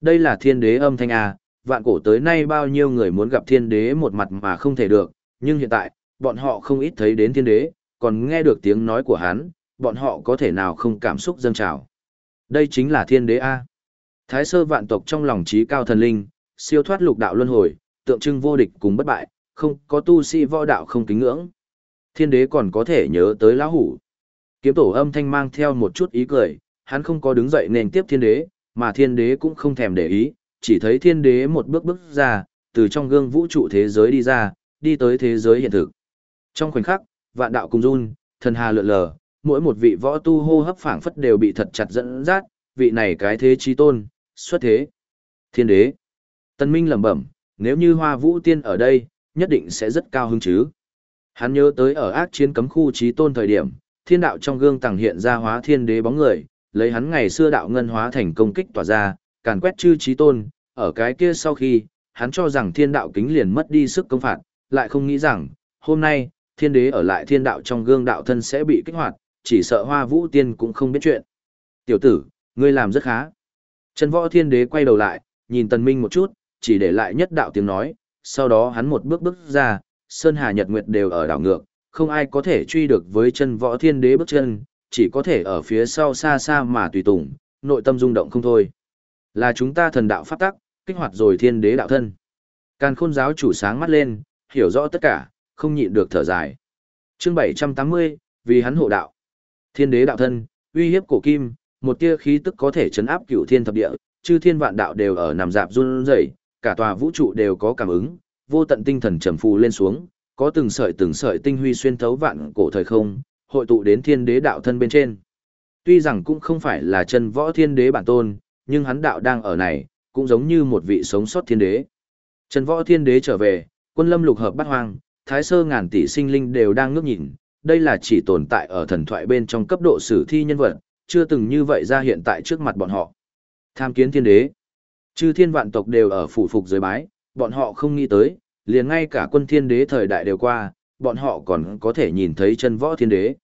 Đây là thiên đế âm thanh A, vạn cổ tới nay bao nhiêu người muốn gặp thiên đế một mặt mà không thể được, nhưng hiện tại, bọn họ không ít thấy đến thiên đế, còn nghe được tiếng nói của hắn, bọn họ có thể nào không cảm xúc dâng trào. Đây chính là thiên đế A. Thái sơ vạn tộc trong lòng trí cao thần linh, siêu thoát lục đạo luân hồi, tượng trưng vô địch cùng bất bại, không có tu sĩ võ đạo không kính ngưỡng. Thiên đế còn có thể nhớ tới lão hủ. Kiếm tổ âm thanh mang theo một chút ý cười, hắn không có đứng dậy nền tiếp thiên đế, mà thiên đế cũng không thèm để ý, chỉ thấy thiên đế một bước bước ra, từ trong gương vũ trụ thế giới đi ra, đi tới thế giới hiện thực. Trong khoảnh khắc, vạn đạo cùng run, thần hà lượn lờ, mỗi một vị võ tu hô hấp phảng phất đều bị thật chặt dẫn dắt, vị này cái thế chi tôn, xuất thế. Thiên đế. Tân Minh lẩm bẩm, nếu như Hoa Vũ Tiên ở đây, nhất định sẽ rất cao hứng chứ. Hắn nhớ tới ở ác chiến cấm khu trí tôn thời điểm, thiên đạo trong gương tàng hiện ra hóa thiên đế bóng người, lấy hắn ngày xưa đạo ngân hóa thành công kích tỏa ra, càn quét chư trí tôn, ở cái kia sau khi, hắn cho rằng thiên đạo kính liền mất đi sức công phạt, lại không nghĩ rằng, hôm nay, thiên đế ở lại thiên đạo trong gương đạo thân sẽ bị kích hoạt, chỉ sợ hoa vũ tiên cũng không biết chuyện. Tiểu tử, ngươi làm rất khá. Trần võ thiên đế quay đầu lại, nhìn tần minh một chút, chỉ để lại nhất đạo tiếng nói, sau đó hắn một bước bước ra, Sơn Hà Nhật Nguyệt đều ở đảo ngược, không ai có thể truy được với chân võ thiên đế bước chân, chỉ có thể ở phía sau xa xa mà tùy tùng, nội tâm rung động không thôi. Là chúng ta thần đạo pháp tắc, kích hoạt rồi thiên đế đạo thân. Càn khôn giáo chủ sáng mắt lên, hiểu rõ tất cả, không nhịn được thở dài. Chương 780, vì hắn hộ đạo. Thiên đế đạo thân, uy hiếp cổ kim, một tia khí tức có thể chấn áp cửu thiên thập địa, chư thiên vạn đạo đều ở nằm dạp run rẩy, cả tòa vũ trụ đều có cảm ứng, vô tận tinh thần trầm phù lên xuống, có từng sợi từng sợi tinh huy xuyên thấu vạn cổ thời không, hội tụ đến thiên đế đạo thân bên trên. Tuy rằng cũng không phải là chân võ thiên đế bản tôn, nhưng hắn đạo đang ở này, cũng giống như một vị sống sót thiên đế. Chân võ thiên đế trở về, quân lâm lục hợp bát hoang, thái sơ ngàn tỷ sinh linh đều đang ngước nhìn, đây là chỉ tồn tại ở thần thoại bên trong cấp độ sử thi nhân vật, chưa từng như vậy ra hiện tại trước mặt bọn họ. Tham kiến thiên đế, chư thiên vạn tộc đều ở phủ phục dưới bái, bọn họ không nghĩ tới, liền ngay cả quân thiên đế thời đại đều qua, bọn họ còn có thể nhìn thấy chân võ thiên đế.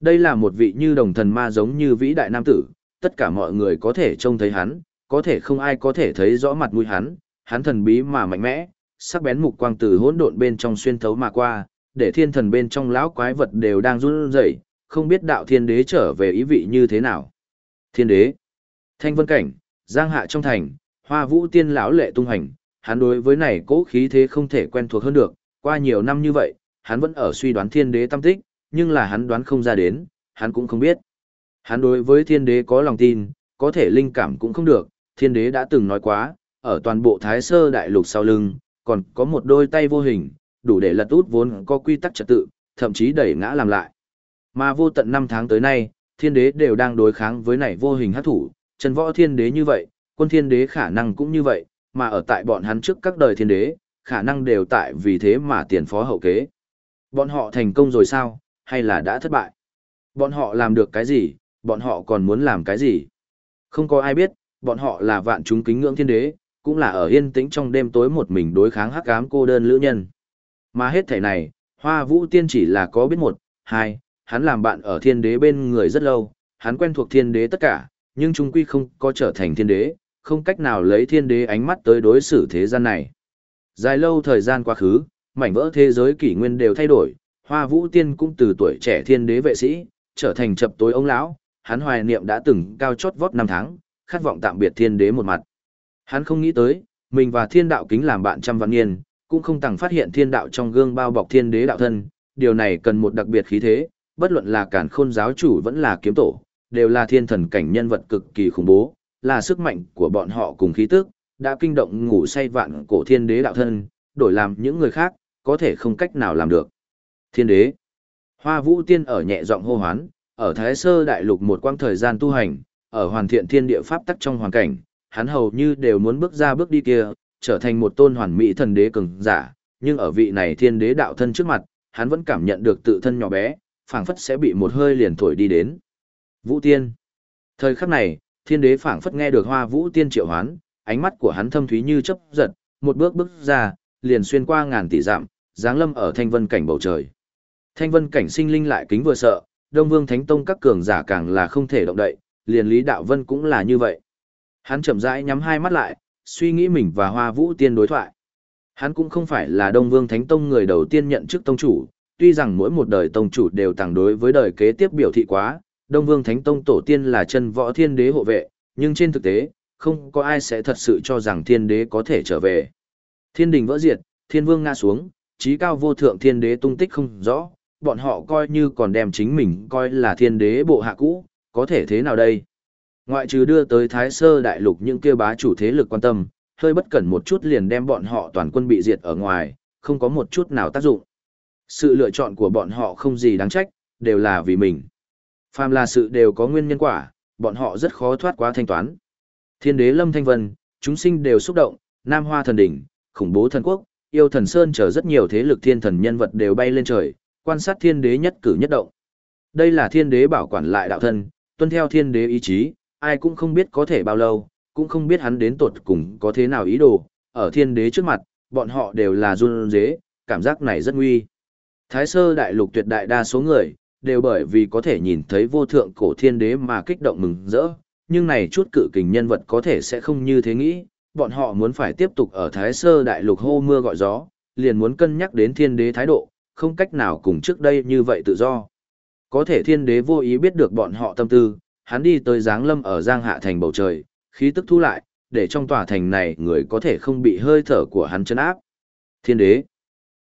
Đây là một vị như đồng thần ma giống như vĩ đại nam tử, tất cả mọi người có thể trông thấy hắn, có thể không ai có thể thấy rõ mặt mũi hắn, hắn thần bí mà mạnh mẽ, sắc bén mục quang từ hỗn độn bên trong xuyên thấu mà qua, để thiên thần bên trong lão quái vật đều đang run rẩy, không biết đạo thiên đế trở về ý vị như thế nào. Thiên đế, thanh vân cảnh, giang hạ trong thành, hoa vũ tiên lão lệ tung hành, hắn đối với này cố khí thế không thể quen thuộc hơn được, qua nhiều năm như vậy, hắn vẫn ở suy đoán thiên đế tâm tích, nhưng là hắn đoán không ra đến, hắn cũng không biết. Hắn đối với thiên đế có lòng tin, có thể linh cảm cũng không được, thiên đế đã từng nói quá, ở toàn bộ thái sơ đại lục sau lưng, còn có một đôi tay vô hình, đủ để lật út vốn có quy tắc trật tự, thậm chí đẩy ngã làm lại. Mà vô tận năm tháng tới nay, thiên đế đều đang đối kháng với này vô hình hát thủ, chân võ thiên đế như vậy, quân thiên đế khả năng cũng như vậy, mà ở tại bọn hắn trước các đời thiên đế, khả năng đều tại vì thế mà tiền phó hậu kế. Bọn họ thành công rồi sao, hay là đã thất bại? Bọn họ làm được cái gì, bọn họ còn muốn làm cái gì? Không có ai biết, bọn họ là vạn chúng kính ngưỡng thiên đế, cũng là ở yên tĩnh trong đêm tối một mình đối kháng hắc ám cô đơn lữ nhân. Mà hết thể này, Hoa Vũ Tiên chỉ là có biết một, hai, hắn làm bạn ở thiên đế bên người rất lâu, hắn quen thuộc thiên đế tất cả, nhưng chúng quy không có trở thành thiên đế, không cách nào lấy thiên đế ánh mắt tới đối xử thế gian này. Dài lâu thời gian quá khứ, mảnh vỡ thế giới kỷ nguyên đều thay đổi, Hoa Vũ Tiên cũng từ tuổi trẻ thiên đế vệ sĩ, trở thành chập tối ông lão, hắn hoài niệm đã từng cao chót vót năm tháng, khát vọng tạm biệt thiên đế một mặt. Hắn không nghĩ tới, mình và thiên đạo kính làm bạn trăm vạn niên, cũng không tàng phát hiện thiên đạo trong gương bao bọc thiên đế đạo thân, điều này cần một đặc biệt khí thế, bất luận là cản khôn giáo chủ vẫn là kiếm tổ, đều là thiên thần cảnh nhân vật cực kỳ khủng bố, là sức mạnh của bọn họ cùng khí tức, đã kinh động ngủ say vạn cổ thiên đế đạo thân, đổi làm những người khác, có thể không cách nào làm được. Thiên đế. Hoa vũ tiên ở nhẹ giọng hô hoán, ở Thái Sơ Đại Lục một quãng thời gian tu hành, ở hoàn thiện thiên địa pháp tắc trong hoàn cảnh, hắn hầu như đều muốn bước ra bước đi kia, trở thành một tôn hoàn mỹ thần đế cường giả, nhưng ở vị này thiên đế đạo thân trước mặt, hắn vẫn cảm nhận được tự thân nhỏ bé, phảng phất sẽ bị một hơi liền thổi đi đến. Vũ Tiên. Thời khắc này, thiên đế phảng phất nghe được Hoa Vũ Tiên triệu hoán, ánh mắt của hắn thâm thúy như chớp giật, một bước bước ra, liền xuyên qua ngàn tỷ dặm, giáng lâm ở thanh vân cảnh bầu trời. Thanh vân cảnh sinh linh lại kính vừa sợ, Đông Vương Thánh Tông các cường giả càng là không thể động đậy, liền Lý Đạo Vân cũng là như vậy. Hắn chậm rãi nhắm hai mắt lại, suy nghĩ mình và Hoa Vũ Tiên đối thoại. Hắn cũng không phải là Đông Vương Thánh Tông người đầu tiên nhận chức tông chủ, tuy rằng mỗi một đời tông chủ đều tàng đối với đời kế tiếp biểu thị quá, Đông Vương Thánh Tông tổ tiên là chân võ thiên đế hộ vệ, nhưng trên thực tế, không có ai sẽ thật sự cho rằng thiên đế có thể trở về. Thiên đình vỡ diệt, thiên vương ngã xuống, trí cao vô thượng thiên đế tung tích không rõ, bọn họ coi như còn đem chính mình coi là thiên đế bộ hạ cũ, có thể thế nào đây? Ngoại trừ đưa tới Thái Sơ Đại Lục những kêu bá chủ thế lực quan tâm, hơi bất cẩn một chút liền đem bọn họ toàn quân bị diệt ở ngoài, không có một chút nào tác dụng. Sự lựa chọn của bọn họ không gì đáng trách, đều là vì mình. Phàm là sự đều có nguyên nhân quả, bọn họ rất khó thoát quá thanh toán. Thiên đế Lâm Thanh Vân, chúng sinh đều xúc động, Nam Hoa thần đỉnh, khủng bố thần quốc, yêu thần sơn chờ rất nhiều thế lực thiên thần nhân vật đều bay lên trời, quan sát thiên đế nhất cử nhất động. Đây là thiên đế bảo quản lại đạo thân, tuân theo thiên đế ý chí, ai cũng không biết có thể bao lâu, cũng không biết hắn đến tột cùng có thế nào ý đồ, ở thiên đế trước mặt, bọn họ đều là run dế, cảm giác này rất nguy. Thái sơ đại lục tuyệt đại đa số người, đều bởi vì có thể nhìn thấy vô thượng cổ thiên đế mà kích động mừng rỡ, nhưng này chút cự kình nhân vật có thể sẽ không như thế nghĩ, bọn họ muốn phải tiếp tục ở Thái Sơ Đại Lục hô mưa gọi gió, liền muốn cân nhắc đến thiên đế thái độ, không cách nào cùng trước đây như vậy tự do. Có thể thiên đế vô ý biết được bọn họ tâm tư, hắn đi tới giáng lâm ở Giang Hạ thành bầu trời, khí tức thu lại, để trong tòa thành này người có thể không bị hơi thở của hắn chấn áp. Thiên đế.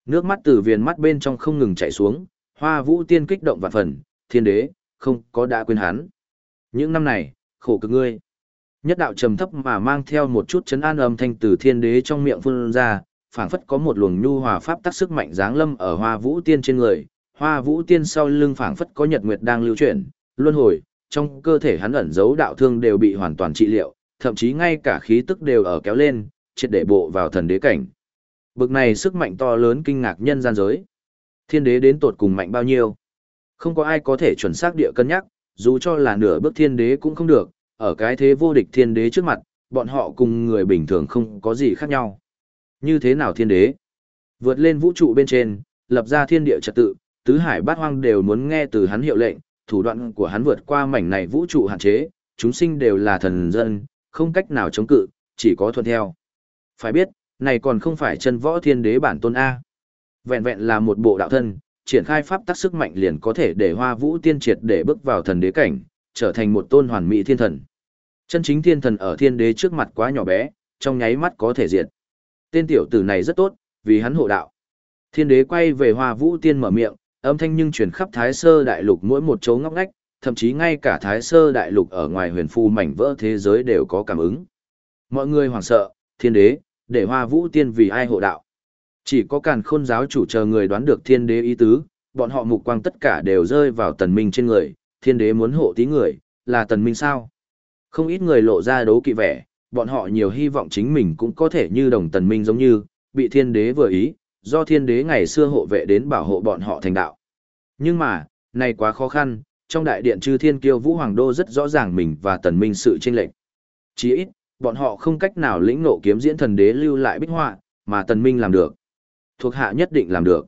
Nước mắt từ viền mắt bên trong không ngừng chảy xuống, hoa vũ tiên kích động vạn phần, thiên đế, không có đã quên hắn. Những năm này, khổ cực ngươi. Nhất đạo trầm thấp mà mang theo một chút chấn an âm thanh từ thiên đế trong miệng phun ra, phảng phất có một luồng nhu hòa pháp tác sức mạnh giáng lâm ở hoa vũ tiên trên người. Hoa vũ tiên sau lưng phảng phất có nhật nguyệt đang lưu chuyển, luân hồi, trong cơ thể hắn ẩn giấu đạo thương đều bị hoàn toàn trị liệu, thậm chí ngay cả khí tức đều ở kéo lên, triệt để bộ vào thần đế cảnh. Bực này sức mạnh to lớn kinh ngạc nhân gian giới. Thiên đế đến tột cùng mạnh bao nhiêu? Không có ai có thể chuẩn xác địa cân nhắc, dù cho là nửa bước thiên đế cũng không được, ở cái thế vô địch thiên đế trước mặt, bọn họ cùng người bình thường không có gì khác nhau. Như thế nào thiên đế? Vượt lên vũ trụ bên trên, lập ra thiên địa trật tự, tứ hải bát hoang đều muốn nghe từ hắn hiệu lệnh, thủ đoạn của hắn vượt qua mảnh này vũ trụ hạn chế, chúng sinh đều là thần dân, không cách nào chống cự, chỉ có thuận theo. Phải biết, này còn không phải chân võ thiên đế bản tôn A. Vẹn vẹn là một bộ đạo thân, triển khai pháp tác sức mạnh liền có thể để hoa vũ tiên triệt để bước vào thần đế cảnh, trở thành một tôn hoàn mỹ thiên thần. Chân chính thiên thần ở thiên đế trước mặt quá nhỏ bé, trong nháy mắt có thể diệt. Tên tiểu tử này rất tốt, vì hắn hộ đạo. Thiên đế quay về hoa vũ tiên mở miệng, âm thanh nhưng truyền khắp thái sơ đại lục mỗi một chỗ ngóc ngách, thậm chí ngay cả thái sơ đại lục ở ngoài huyền phu mảnh vỡ thế giới đều có cảm ứng. Mọi người hoảng sợ, thiên đế, để hoa vũ tiên vì ai hộ đạo. Chỉ có càn khôn giáo chủ chờ người đoán được thiên đế ý tứ, bọn họ mục quang tất cả đều rơi vào tần minh trên người, thiên đế muốn hộ tí người, là tần minh sao? Không ít người lộ ra đấu kỵ vẻ, bọn họ nhiều hy vọng chính mình cũng có thể như đồng tần minh giống như, bị thiên đế vừa ý, do thiên đế ngày xưa hộ vệ đến bảo hộ bọn họ thành đạo. Nhưng mà, này quá khó khăn, trong đại điện chư thiên kiêu vũ hoàng đô rất rõ ràng mình và tần minh sự tranh lệch. Chỉ ít, bọn họ không cách nào lĩnh nộ kiếm diễn thần đế lưu lại bích họa, mà tần minh làm được. Thuộc hạ nhất định làm được.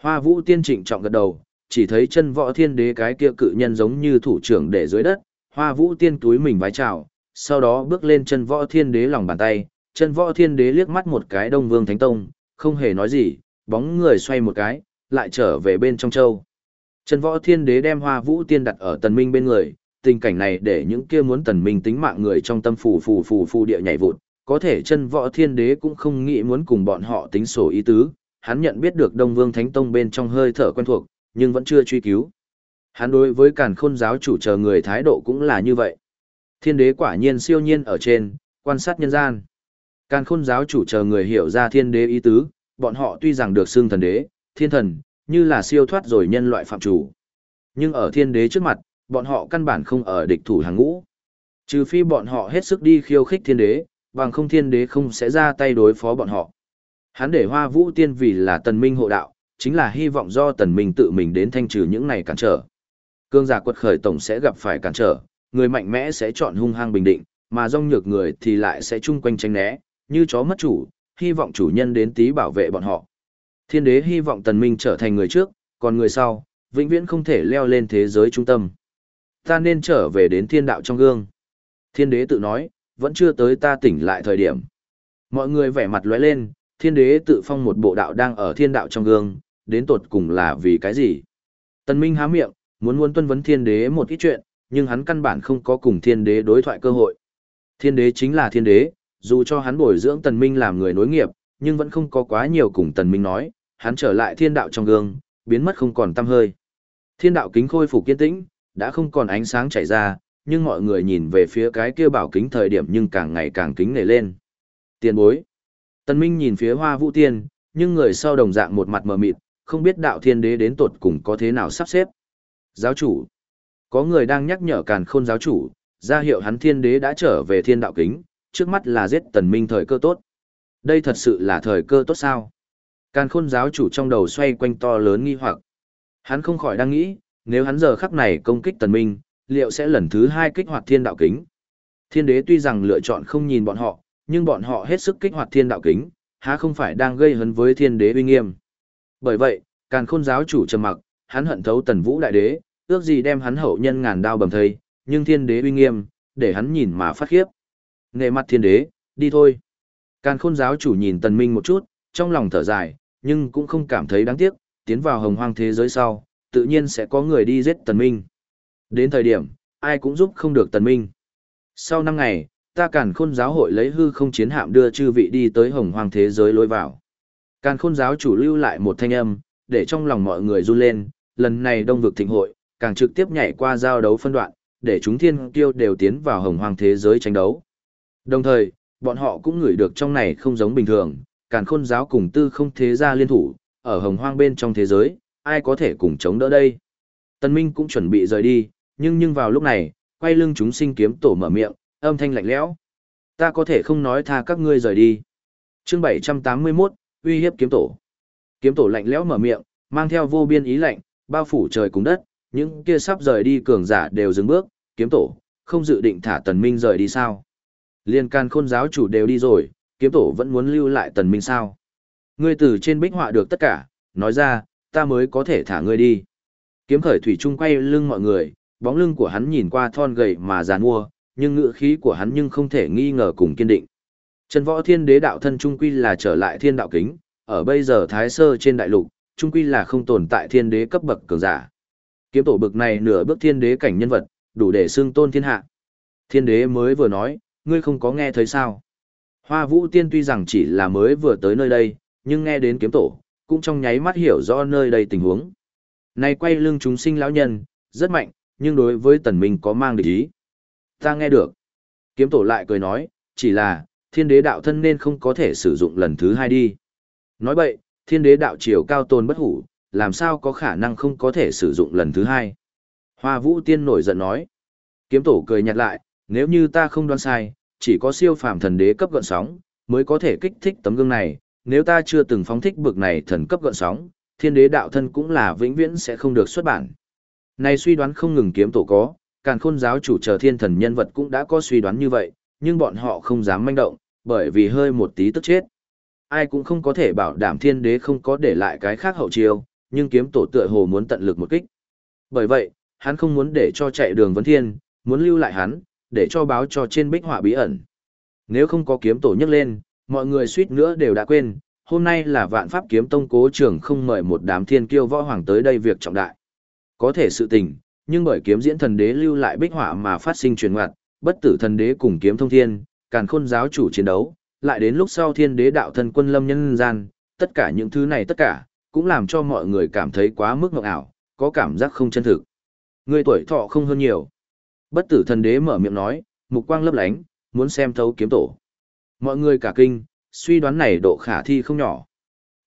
Hoa vũ tiên trịnh trọng gật đầu, chỉ thấy chân võ thiên đế cái kia cự nhân giống như thủ trưởng để dưới đất, hoa vũ tiên túi mình vái chào, sau đó bước lên chân võ thiên đế lòng bàn tay, chân võ thiên đế liếc mắt một cái đông vương thánh tông, không hề nói gì, bóng người xoay một cái, lại trở về bên trong châu. Chân võ thiên đế đem hoa vũ tiên đặt ở tần minh bên người, tình cảnh này để những kia muốn tần minh tính mạng người trong tâm phù phù phù phù địa nhảy vụt, có thể chân võ thiên đế cũng không nghĩ muốn cùng bọn họ tính sổ ý tứ, hắn nhận biết được đông vương thánh tông bên trong hơi thở quen thuộc, nhưng vẫn chưa truy cứu. Hắn đối với càn khôn giáo chủ chờ người thái độ cũng là như vậy. Thiên đế quả nhiên siêu nhiên ở trên, quan sát nhân gian. Càn khôn giáo chủ chờ người hiểu ra thiên đế ý tứ, bọn họ tuy rằng được xưng thần đế, thiên thần, như là siêu thoát rồi nhân loại phạm chủ. Nhưng ở thiên đế trước mặt, bọn họ căn bản không ở địch thủ hàng ngũ. Trừ phi bọn họ hết sức đi khiêu khích thiên đế, bằng không thiên đế không sẽ ra tay đối phó bọn họ. Hắn để hoa vũ tiên vì là tần minh hộ đạo, chính là hy vọng do tần minh tự mình đến thanh trừ những này cản trở. Cương giả quật khởi tổng sẽ gặp phải cản trở, người mạnh mẽ sẽ chọn hung hăng bình định, mà rong nhược người thì lại sẽ chung quanh tránh né, như chó mất chủ, hy vọng chủ nhân đến tí bảo vệ bọn họ. Thiên đế hy vọng tần minh trở thành người trước, còn người sau, vĩnh viễn không thể leo lên thế giới trung tâm. Ta nên trở về đến thiên đạo trong gương. Thiên đế tự nói, vẫn chưa tới ta tỉnh lại thời điểm. Mọi người vẻ mặt lóe lên, thiên đế tự phong một bộ đạo đang ở thiên đạo trong gương, đến tột cùng là vì cái gì? Tần Minh há miệng, muốn muốn tuân vấn thiên đế một ít chuyện, nhưng hắn căn bản không có cùng thiên đế đối thoại cơ hội. Thiên đế chính là thiên đế, dù cho hắn bồi dưỡng tần minh làm người nối nghiệp, nhưng vẫn không có quá nhiều cùng tần minh nói, hắn trở lại thiên đạo trong gương, biến mất không còn tăm hơi. Thiên đạo kính khôi phục kiên tĩnh, đã không còn ánh sáng chảy ra, nhưng mọi người nhìn về phía cái kia bảo kính thời điểm nhưng càng ngày càng kính nể lên. Tiền bối. Tần Minh nhìn phía hoa vũ tiên, nhưng người sau đồng dạng một mặt mờ mịt, không biết đạo thiên đế đến tột cùng có thế nào sắp xếp. Giáo chủ. Có người đang nhắc nhở càn khôn giáo chủ, ra hiệu hắn thiên đế đã trở về thiên đạo kính, trước mắt là giết tần minh thời cơ tốt. Đây thật sự là thời cơ tốt sao? Càn khôn giáo chủ trong đầu xoay quanh to lớn nghi hoặc. Hắn không khỏi đang nghĩ, nếu hắn giờ khắc này công kích tần minh, liệu sẽ lần thứ hai kích hoạt thiên đạo kính? Thiên đế tuy rằng lựa chọn không nhìn bọn họ, nhưng bọn họ hết sức kích hoạt thiên đạo kính, há không phải đang gây hấn với thiên đế uy nghiêm. Bởi vậy, càn khôn giáo chủ trầm mặc, hắn hận thấu tần vũ đại đế, ước gì đem hắn hậu nhân ngàn đao bầm thây, nhưng thiên đế uy nghiêm, để hắn nhìn mà phát khiếp. Nề mặt thiên đế, đi thôi. Càn khôn giáo chủ nhìn tần minh một chút, trong lòng thở dài, nhưng cũng không cảm thấy đáng tiếc, tiến vào hồng hoang thế giới sau, tự nhiên sẽ có người đi giết tần minh. Đến thời điểm, ai cũng giúp không được tần minh. Sau năm ngày, ta càn khôn giáo hội lấy hư không chiến hạm đưa chư vị đi tới hồng hoang thế giới lối vào. Càn khôn giáo chủ lưu lại một thanh âm, để trong lòng mọi người run lên, lần này đông vực thịnh hội, càng trực tiếp nhảy qua giao đấu phân đoạn, để chúng thiên kiêu đều tiến vào hồng hoang thế giới tranh đấu. Đồng thời, bọn họ cũng ngửi được trong này không giống bình thường, càn khôn giáo cùng tư không thế gia liên thủ, ở hồng hoang bên trong thế giới, ai có thể cùng chống đỡ đây. Tân Minh cũng chuẩn bị rời đi, nhưng nhưng vào lúc này, quay lưng chúng sinh kiếm tổ mở miệng, âm thanh lạnh lẽo. Ta có thể không nói tha các ngươi rời đi. Chương 781, uy hiếp kiếm tổ. Kiếm tổ lạnh lẽo mở miệng, mang theo vô biên ý lạnh, bao phủ trời cùng đất, những kia sắp rời đi cường giả đều dừng bước, kiếm tổ, không dự định thả tần minh rời đi sao. Liên can khôn giáo chủ đều đi rồi, kiếm tổ vẫn muốn lưu lại tần minh sao. Ngươi từ trên bích họa được tất cả, nói ra, ta mới có thể thả ngươi đi. Kiếm khởi thủy trung quay lưng mọi người, bóng lưng của hắn nhìn qua thon gầy mà giàn mua, nhưng ngựa khí của hắn nhưng không thể nghi ngờ cùng kiên định. Trần võ thiên đế đạo thân trung quy là trở lại thiên đạo kính, ở bây giờ thái sơ trên đại lục, trung quy là không tồn tại thiên đế cấp bậc cường giả. Kiếm tổ bực này nửa bước thiên đế cảnh nhân vật, đủ để xưng tôn thiên hạ. Thiên đế mới vừa nói, ngươi không có nghe thấy sao. Hoa vũ tiên tuy rằng chỉ là mới vừa tới nơi đây, nhưng nghe đến kiếm tổ, cũng trong nháy mắt hiểu rõ nơi đây tình huống. Này quay lưng chúng sinh lão nhân, rất mạnh, nhưng đối với tần minh có mang địch ý. Ta nghe được. Kiếm tổ lại cười nói, chỉ là, thiên đế đạo thân nên không có thể sử dụng lần thứ hai đi. Nói vậy, thiên đế đạo chiều cao tôn bất hủ, làm sao có khả năng không có thể sử dụng lần thứ hai. Hoa vũ tiên nổi giận nói. Kiếm tổ cười nhạt lại, nếu như ta không đoán sai, chỉ có siêu phàm thần đế cấp gọn sóng, mới có thể kích thích tấm gương này, nếu ta chưa từng phóng thích bực này thần cấp gọn sóng, thiên đế đạo thân cũng là vĩnh viễn sẽ không được xuất bản. Này suy đoán không ngừng kiếm tổ có, càn khôn giáo chủ chờ thiên thần nhân vật cũng đã có suy đoán như vậy, nhưng bọn họ không dám manh động, bởi vì hơi một tí tức chết. Ai cũng không có thể bảo đảm thiên đế không có để lại cái khác hậu chiêu, nhưng kiếm tổ tựa hồ muốn tận lực một kích. Bởi vậy, hắn không muốn để cho chạy đường vấn thiên, muốn lưu lại hắn, để cho báo cho trên bích họa bí ẩn. Nếu không có kiếm tổ nhấc lên, mọi người suýt nữa đều đã quên, hôm nay là vạn pháp kiếm tông cố trưởng không mời một đám thiên kiêu võ hoàng tới đây việc trọng đại. Có thể sự tình, nhưng bởi kiếm diễn thần đế lưu lại bích họa mà phát sinh truyền ngoặt, bất tử thần đế cùng kiếm thông thiên, càn khôn giáo chủ chiến đấu, lại đến lúc sau thiên đế đạo thần quân lâm nhân gian, tất cả những thứ này tất cả, cũng làm cho mọi người cảm thấy quá mức mộng ảo, có cảm giác không chân thực. Người tuổi thọ không hơn nhiều. Bất tử thần đế mở miệng nói, mục quang lấp lánh, muốn xem thấu kiếm tổ. Mọi người cả kinh, suy đoán này độ khả thi không nhỏ.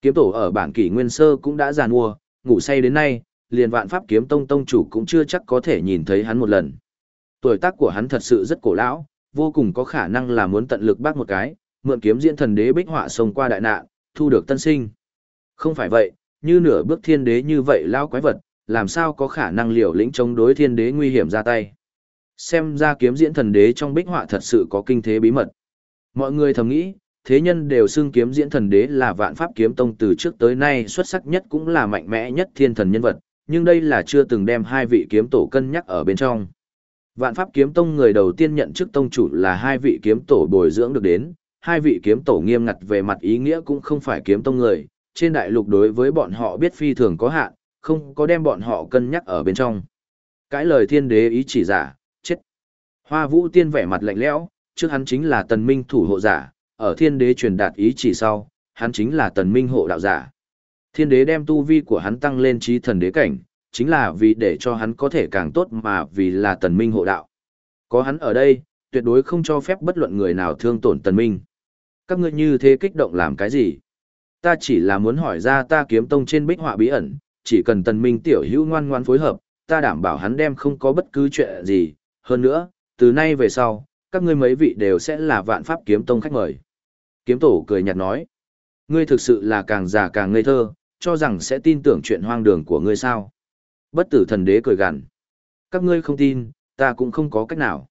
Kiếm tổ ở bản kỷ nguyên sơ cũng đã giàn mua, ngủ say đến nay, liền vạn pháp kiếm tông tông chủ cũng chưa chắc có thể nhìn thấy hắn một lần. Tuổi tác của hắn thật sự rất cổ lão, vô cùng có khả năng là muốn tận lực bắt một cái, mượn kiếm diễn thần đế bích họa sông qua đại nạn, thu được tân sinh. Không phải vậy, như nửa bước thiên đế như vậy lao quái vật, làm sao có khả năng liều lĩnh chống đối thiên đế nguy hiểm ra tay. Xem ra kiếm diễn thần đế trong bích họa thật sự có kinh thế bí mật. Mọi người thầm nghĩ, thế nhân đều xưng kiếm diễn thần đế là vạn pháp kiếm tông từ trước tới nay xuất sắc nhất cũng là mạnh mẽ nhất thiên thần nhân vật, nhưng đây là chưa từng đem hai vị kiếm tổ cân nhắc ở bên trong. Vạn Pháp Kiếm Tông người đầu tiên nhận chức tông chủ là hai vị kiếm tổ bồi dưỡng được đến, hai vị kiếm tổ nghiêm ngặt về mặt ý nghĩa cũng không phải kiếm tông người, trên đại lục đối với bọn họ biết phi thường có hạn, không có đem bọn họ cân nhắc ở bên trong. Cái lời thiên đế ý chỉ giả, chết. Hoa Vũ Tiên vẻ mặt lạnh lẽo, trước hắn chính là tần minh thủ hộ giả, ở thiên đế truyền đạt ý chỉ sau, hắn chính là tần minh hộ đạo giả. Thiên đế đem tu vi của hắn tăng lên trí thần đế cảnh, chính là vì để cho hắn có thể càng tốt mà vì là tần minh hộ đạo. Có hắn ở đây, tuyệt đối không cho phép bất luận người nào thương tổn tần minh. Các ngươi như thế kích động làm cái gì? Ta chỉ là muốn hỏi ra ta kiếm tông trên bích họa bí ẩn, chỉ cần tần minh tiểu hữu ngoan ngoan phối hợp, ta đảm bảo hắn đem không có bất cứ chuyện gì. Hơn nữa, từ nay về sau, các ngươi mấy vị đều sẽ là vạn pháp kiếm tông khách mời. Kiếm tổ cười nhạt nói, ngươi thực sự là càng già càng ngây thơ, cho rằng sẽ tin tưởng chuyện hoang đường của ngươi sao. Bất tử thần đế cười gằn. Các ngươi không tin, ta cũng không có cách nào.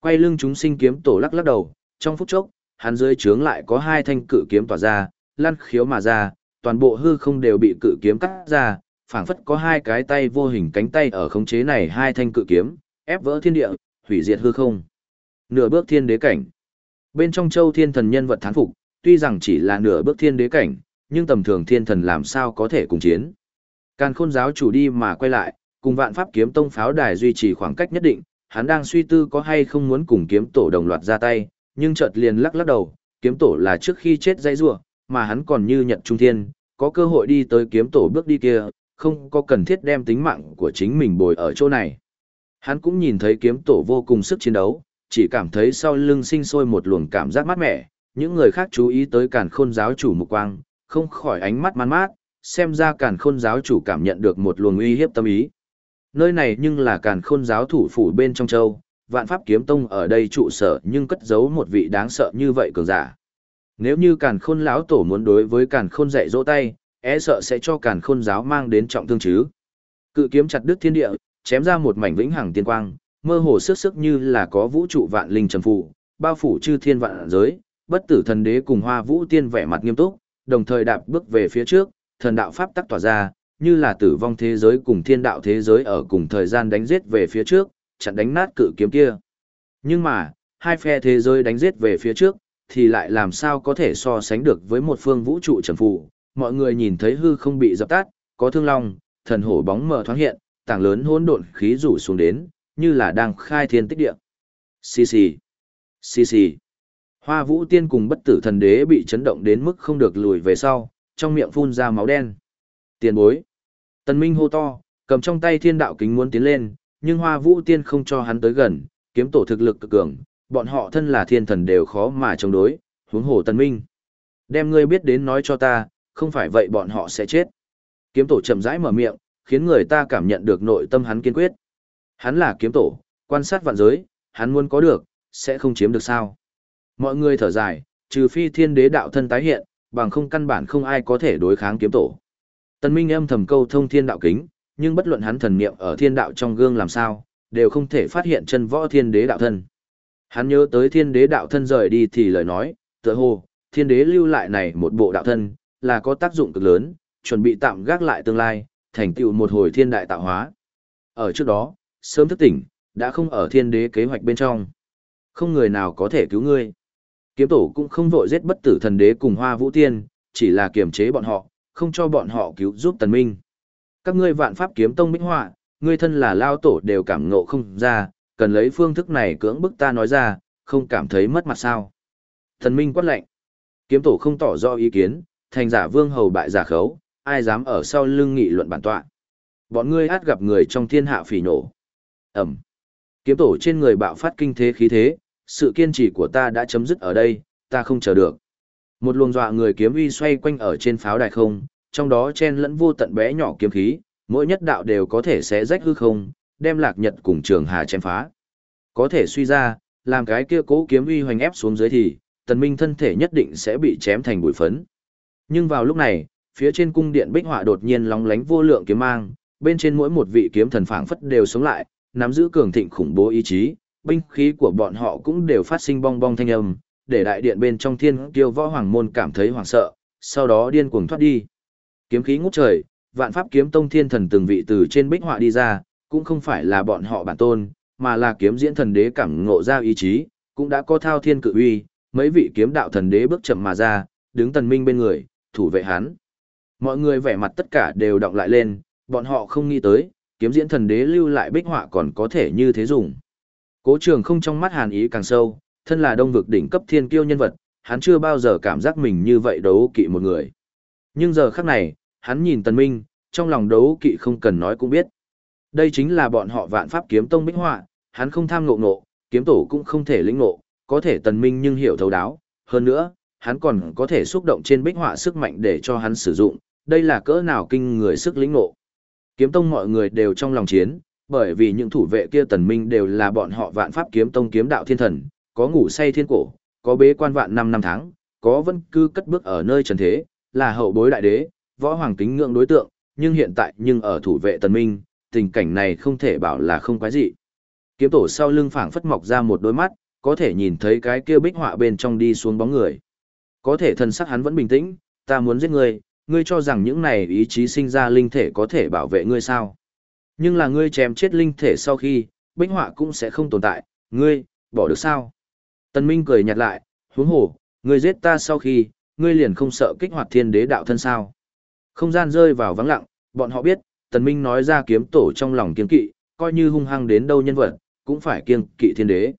Quay lưng chúng sinh kiếm tổ lắc lắc đầu, trong phút chốc, hắn dưới trướng lại có hai thanh cự kiếm tỏa ra, lăn khiếu mà ra, toàn bộ hư không đều bị cự kiếm cắt ra, phảng phất có hai cái tay vô hình cánh tay ở khống chế này hai thanh cự kiếm, ép vỡ thiên địa, hủy diệt hư không. Nửa bước thiên đế cảnh. Bên trong châu thiên thần nhân vật thán phục, tuy rằng chỉ là nửa bước thiên đế cảnh, nhưng tầm thường thiên thần làm sao có thể cùng chiến. Càn khôn giáo chủ đi mà quay lại, cùng vạn pháp kiếm tông pháo đài duy trì khoảng cách nhất định, hắn đang suy tư có hay không muốn cùng kiếm tổ đồng loạt ra tay, nhưng chợt liền lắc lắc đầu, kiếm tổ là trước khi chết dây rua, mà hắn còn như nhận trung thiên, có cơ hội đi tới kiếm tổ bước đi kia, không có cần thiết đem tính mạng của chính mình bồi ở chỗ này. Hắn cũng nhìn thấy kiếm tổ vô cùng sức chiến đấu, chỉ cảm thấy sau lưng sinh sôi một luồng cảm giác mát mẻ, những người khác chú ý tới càn khôn giáo chủ mục quang, không khỏi ánh mắt man mát, xem ra càn khôn giáo chủ cảm nhận được một luồng uy hiếp tâm ý. Nơi này nhưng là càn khôn giáo thủ phủ bên trong châu, vạn pháp kiếm tông ở đây trụ sở nhưng cất giấu một vị đáng sợ như vậy cường giả. Nếu như càn khôn lão tổ muốn đối với càn khôn dạy dỗ tay, e sợ sẽ cho càn khôn giáo mang đến trọng thương chứ. Cự kiếm chặt đứt thiên địa, chém ra một mảnh vĩnh hằng tiên quang, mơ hồ sức sức như là có vũ trụ vạn linh trầm phụ, bao phủ chư thiên vạn giới, bất tử thần đế cùng hoa vũ tiên vẻ mặt nghiêm túc, đồng thời đạp bước về phía trước, thần đạo pháp tắc tỏa ra, như là tử vong thế giới cùng thiên đạo thế giới ở cùng thời gian đánh giết về phía trước, chặn đánh nát cự kiếm kia. Nhưng mà, hai phe thế giới đánh giết về phía trước, thì lại làm sao có thể so sánh được với một phương vũ trụ trầm phụ. Mọi người nhìn thấy hư không bị dập tắt, có thương long, thần hổ bóng mờ thoáng hiện, tảng lớn hỗn độn khí rủ xuống đến, như là đang khai thiên tích địa. Xì xì, xì xì. Hoa vũ tiên cùng bất tử thần đế bị chấn động đến mức không được lùi về sau, trong miệng phun ra máu đen. Tiền bối. Tần Minh hô to, cầm trong tay thiên đạo kính muốn tiến lên, nhưng hoa vũ tiên không cho hắn tới gần, kiếm tổ thực lực cực cường, bọn họ thân là thiên thần đều khó mà chống đối, huống hồ Tần Minh. Đem ngươi biết đến nói cho ta, không phải vậy bọn họ sẽ chết. Kiếm tổ chậm rãi mở miệng, khiến người ta cảm nhận được nội tâm hắn kiên quyết. Hắn là kiếm tổ, quan sát vạn giới, hắn muốn có được, sẽ không chiếm được sao. Mọi người thở dài, trừ phi thiên đế đạo thân tái hiện, bằng không căn bản không ai có thể đối kháng kiếm tổ. Tân Minh âm thầm câu thông thiên đạo kính, nhưng bất luận hắn thần niệm ở thiên đạo trong gương làm sao, đều không thể phát hiện chân võ thiên đế đạo thân. Hắn nhớ tới thiên đế đạo thân rời đi thì lời nói, tựa hồ, thiên đế lưu lại này một bộ đạo thân, là có tác dụng cực lớn, chuẩn bị tạm gác lại tương lai, thành tựu một hồi thiên đại tạo hóa. Ở trước đó, sớm thức tỉnh, đã không ở thiên đế kế hoạch bên trong. Không người nào có thể cứu ngươi. Kiếm tổ cũng không vội giết bất tử thần đế cùng hoa vũ tiên, chỉ là kiềm chế bọn họ, không cho bọn họ cứu giúp tần minh. Các ngươi vạn pháp kiếm tông bích họa, ngươi thân là lao tổ đều cảm ngộ không ra, cần lấy phương thức này cưỡng bức ta nói ra, không cảm thấy mất mặt sao. Thần minh quát lệnh. Kiếm tổ không tỏ rõ ý kiến, thành giả vương hầu bại giả khấu, ai dám ở sau lưng nghị luận bản tọa. Bọn ngươi át gặp người trong thiên hạ phỉ nổ. Ẩm. Kiếm tổ trên người bạo phát kinh thế khí thế, sự kiên trì của ta đã chấm dứt ở đây, ta không chờ được. Một luồng dọa người kiếm uy xoay quanh ở trên pháo đài không, trong đó chen lẫn vô tận bé nhỏ kiếm khí, mỗi nhất đạo đều có thể xé rách hư không, đem lạc nhật cùng trường hà chém phá. Có thể suy ra, làm cái kia cố kiếm uy hoành ép xuống dưới thì, tần minh thân thể nhất định sẽ bị chém thành bụi phấn. Nhưng vào lúc này, phía trên cung điện bích họa đột nhiên lóng lánh vô lượng kiếm mang, bên trên mỗi một vị kiếm thần phảng phất đều sống lại, nắm giữ cường thịnh khủng bố ý chí, binh khí của bọn họ cũng đều phát sinh bong bong thanh âm, để đại điện bên trong thiên kiêu võ hoàng môn cảm thấy hoảng sợ, sau đó điên cuồng thoát đi. Kiếm khí ngút trời, vạn pháp kiếm tông thiên thần từng vị từ trên bích họa đi ra, cũng không phải là bọn họ bản tôn, mà là kiếm diễn thần đế cảm ngộ ra ý chí, cũng đã có thao thiên cự uy, mấy vị kiếm đạo thần đế bước chậm mà ra, đứng tần minh bên người, thủ vệ hắn. Mọi người vẻ mặt tất cả đều động lại lên, bọn họ không nghĩ tới, kiếm diễn thần đế lưu lại bích họa còn có thể như thế dùng. Cố trường không trong mắt hàn ý càng sâu, thân là đông vực đỉnh cấp thiên kiêu nhân vật, hắn chưa bao giờ cảm giác mình như vậy đấu kỵ một người. Nhưng giờ khắc này, hắn nhìn tần minh, trong lòng đấu kỵ không cần nói cũng biết. Đây chính là bọn họ vạn pháp kiếm tông bích họa, hắn không tham ngộ ngộ, kiếm tổ cũng không thể lĩnh ngộ, có thể tần minh nhưng hiểu thấu đáo. Hơn nữa, hắn còn có thể xúc động trên bích họa sức mạnh để cho hắn sử dụng, đây là cỡ nào kinh người sức lĩnh ngộ. Kiếm tông mọi người đều trong lòng chiến, bởi vì những thủ vệ kia tần minh đều là bọn họ vạn pháp kiếm tông kiếm đạo thiên thần, có ngủ say thiên cổ, có bế quan vạn năm năm tháng, có vân cư cất bước ở nơi trần thế, là hậu bối đại đế, võ hoàng kính ngưỡng đối tượng, nhưng hiện tại nhưng ở thủ vệ tần minh, tình cảnh này không thể bảo là không quái gì. Kiếm tổ sau lưng phảng phất mọc ra một đôi mắt, có thể nhìn thấy cái kia bích họa bên trong đi xuống bóng người. Có thể thần sắc hắn vẫn bình tĩnh, ta muốn giết ngươi, ngươi cho rằng những này ý chí sinh ra linh thể có thể bảo vệ ngươi sao? Nhưng là ngươi chém chết linh thể sau khi, bích họa cũng sẽ không tồn tại, ngươi, bỏ được sao? Tần Minh cười nhạt lại, huống hồ, ngươi giết ta sau khi, ngươi liền không sợ kích hoạt thiên đế đạo thân sao? Không gian rơi vào vắng lặng, bọn họ biết, Tần Minh nói ra kiếm tổ trong lòng kiên kỵ, coi như hung hăng đến đâu nhân vật, cũng phải kiên kỵ thiên đế.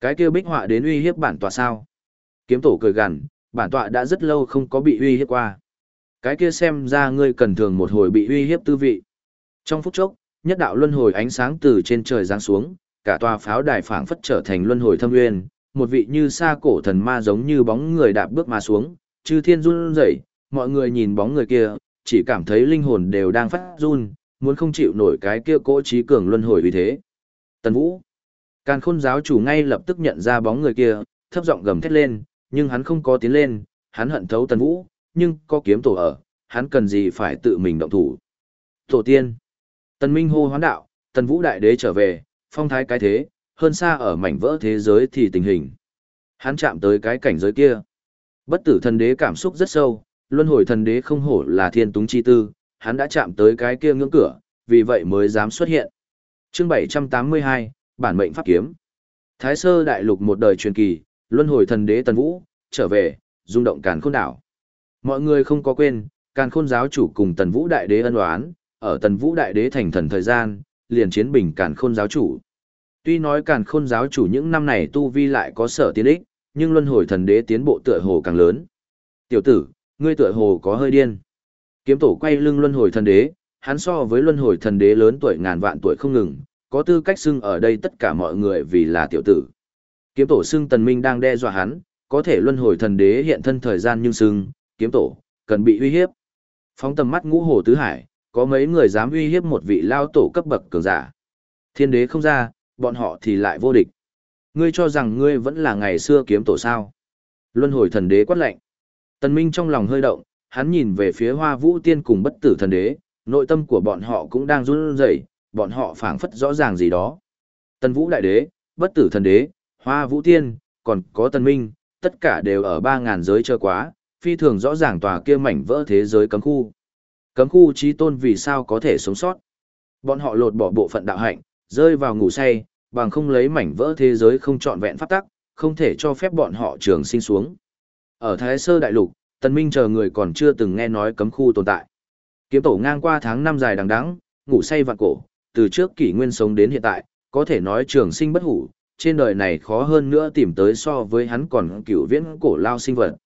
Cái kia bích họa đến uy hiếp bản tọa sao? Kiếm tổ cười gằn, bản tọa đã rất lâu không có bị uy hiếp qua. Cái kia xem ra ngươi cần thường một hồi bị uy hiếp tư vị. Trong phút chốc, nhất đạo luân hồi ánh sáng từ trên trời giáng xuống, cả tòa pháo đài phảng phất trở thành luân hồi thâm nguyên, một vị như sa cổ thần ma giống như bóng người đạp bước mà xuống, chư thiên run rẩy, mọi người nhìn bóng người kia, chỉ cảm thấy linh hồn đều đang phát run, muốn không chịu nổi cái kia cỗ trí cường luân hồi vì thế. Tần Vũ, Càn Khôn giáo chủ ngay lập tức nhận ra bóng người kia, thấp giọng gầm thét lên, nhưng hắn không có tiến lên, hắn hận thấu Tần Vũ, nhưng có kiếm tổ ở, hắn cần gì phải tự mình động thủ. Tổ tiên, Tần Minh hô hoán đạo, Tần Vũ đại đế trở về, phong thái cái thế, hơn xa ở mảnh vỡ thế giới thì tình hình. Hắn chạm tới cái cảnh giới kia. Bất tử thần đế cảm xúc rất sâu, luân hồi thần đế không hổ là thiên túng chi tư, hắn đã chạm tới cái kia ngưỡng cửa, vì vậy mới dám xuất hiện. Chương 782, bản mệnh pháp kiếm. Thái sơ đại lục một đời truyền kỳ, luân hồi thần đế Tần Vũ, trở về, rung động càn khôn đảo. Mọi người không có quên, càn khôn giáo chủ cùng Tần Vũ đại đế ân oán, ở Tần Vũ đại đế thành thần thời gian, liền chiến bình càn khôn giáo chủ. Tuy nói càn khôn giáo chủ những năm này tu vi lại có sở tiến ích, nhưng luân hồi thần đế tiến bộ tựa hồ càng lớn. Tiểu tử, ngươi tựa hồ có hơi điên. Kiếm tổ quay lưng luân hồi thần đế, hắn so với luân hồi thần đế lớn tuổi ngàn vạn tuổi không ngừng, có tư cách xưng ở đây tất cả mọi người vì là tiểu tử. Kiếm tổ xưng tần minh đang đe dọa hắn, có thể luân hồi thần đế hiện thân thời gian nhưng xưng, kiếm tổ, cần bị uy hiếp. Phóng tầm mắt ngũ hồ tứ hải, có mấy người dám uy hiếp một vị lao tổ cấp bậc cường giả. Thiên đế không ra, bọn họ thì lại vô địch. Ngươi cho rằng ngươi vẫn là ngày xưa kiếm tổ sao. Luân hồi thần đế quát lạnh. Tần Minh trong lòng hơi động, hắn nhìn về phía hoa vũ tiên cùng bất tử thần đế, nội tâm của bọn họ cũng đang run rẩy, bọn họ phảng phất rõ ràng gì đó. Tần vũ đại đế, bất tử thần đế, hoa vũ tiên, còn có tần minh, tất cả đều ở 3.000 giới chơi quá, phi thường rõ ràng tòa kia mảnh vỡ thế giới cấm khu. Cấm khu trí tôn vì sao có thể sống sót. Bọn họ lột bỏ bộ phận đạo hạnh, rơi vào ngủ say, bằng không lấy mảnh vỡ thế giới không trọn vẹn pháp tắc, không thể cho phép bọn họ trường sinh xuống. Ở Thái Sơ Đại Lục, Tần Minh chờ người còn chưa từng nghe nói cấm khu tồn tại. Kiếm tổ ngang qua tháng năm dài đằng đẵng, ngủ say vạn cổ, từ trước kỷ nguyên sống đến hiện tại, có thể nói trường sinh bất hủ, trên đời này khó hơn nữa tìm tới so với hắn còn cửu viễn cổ lao sinh vật.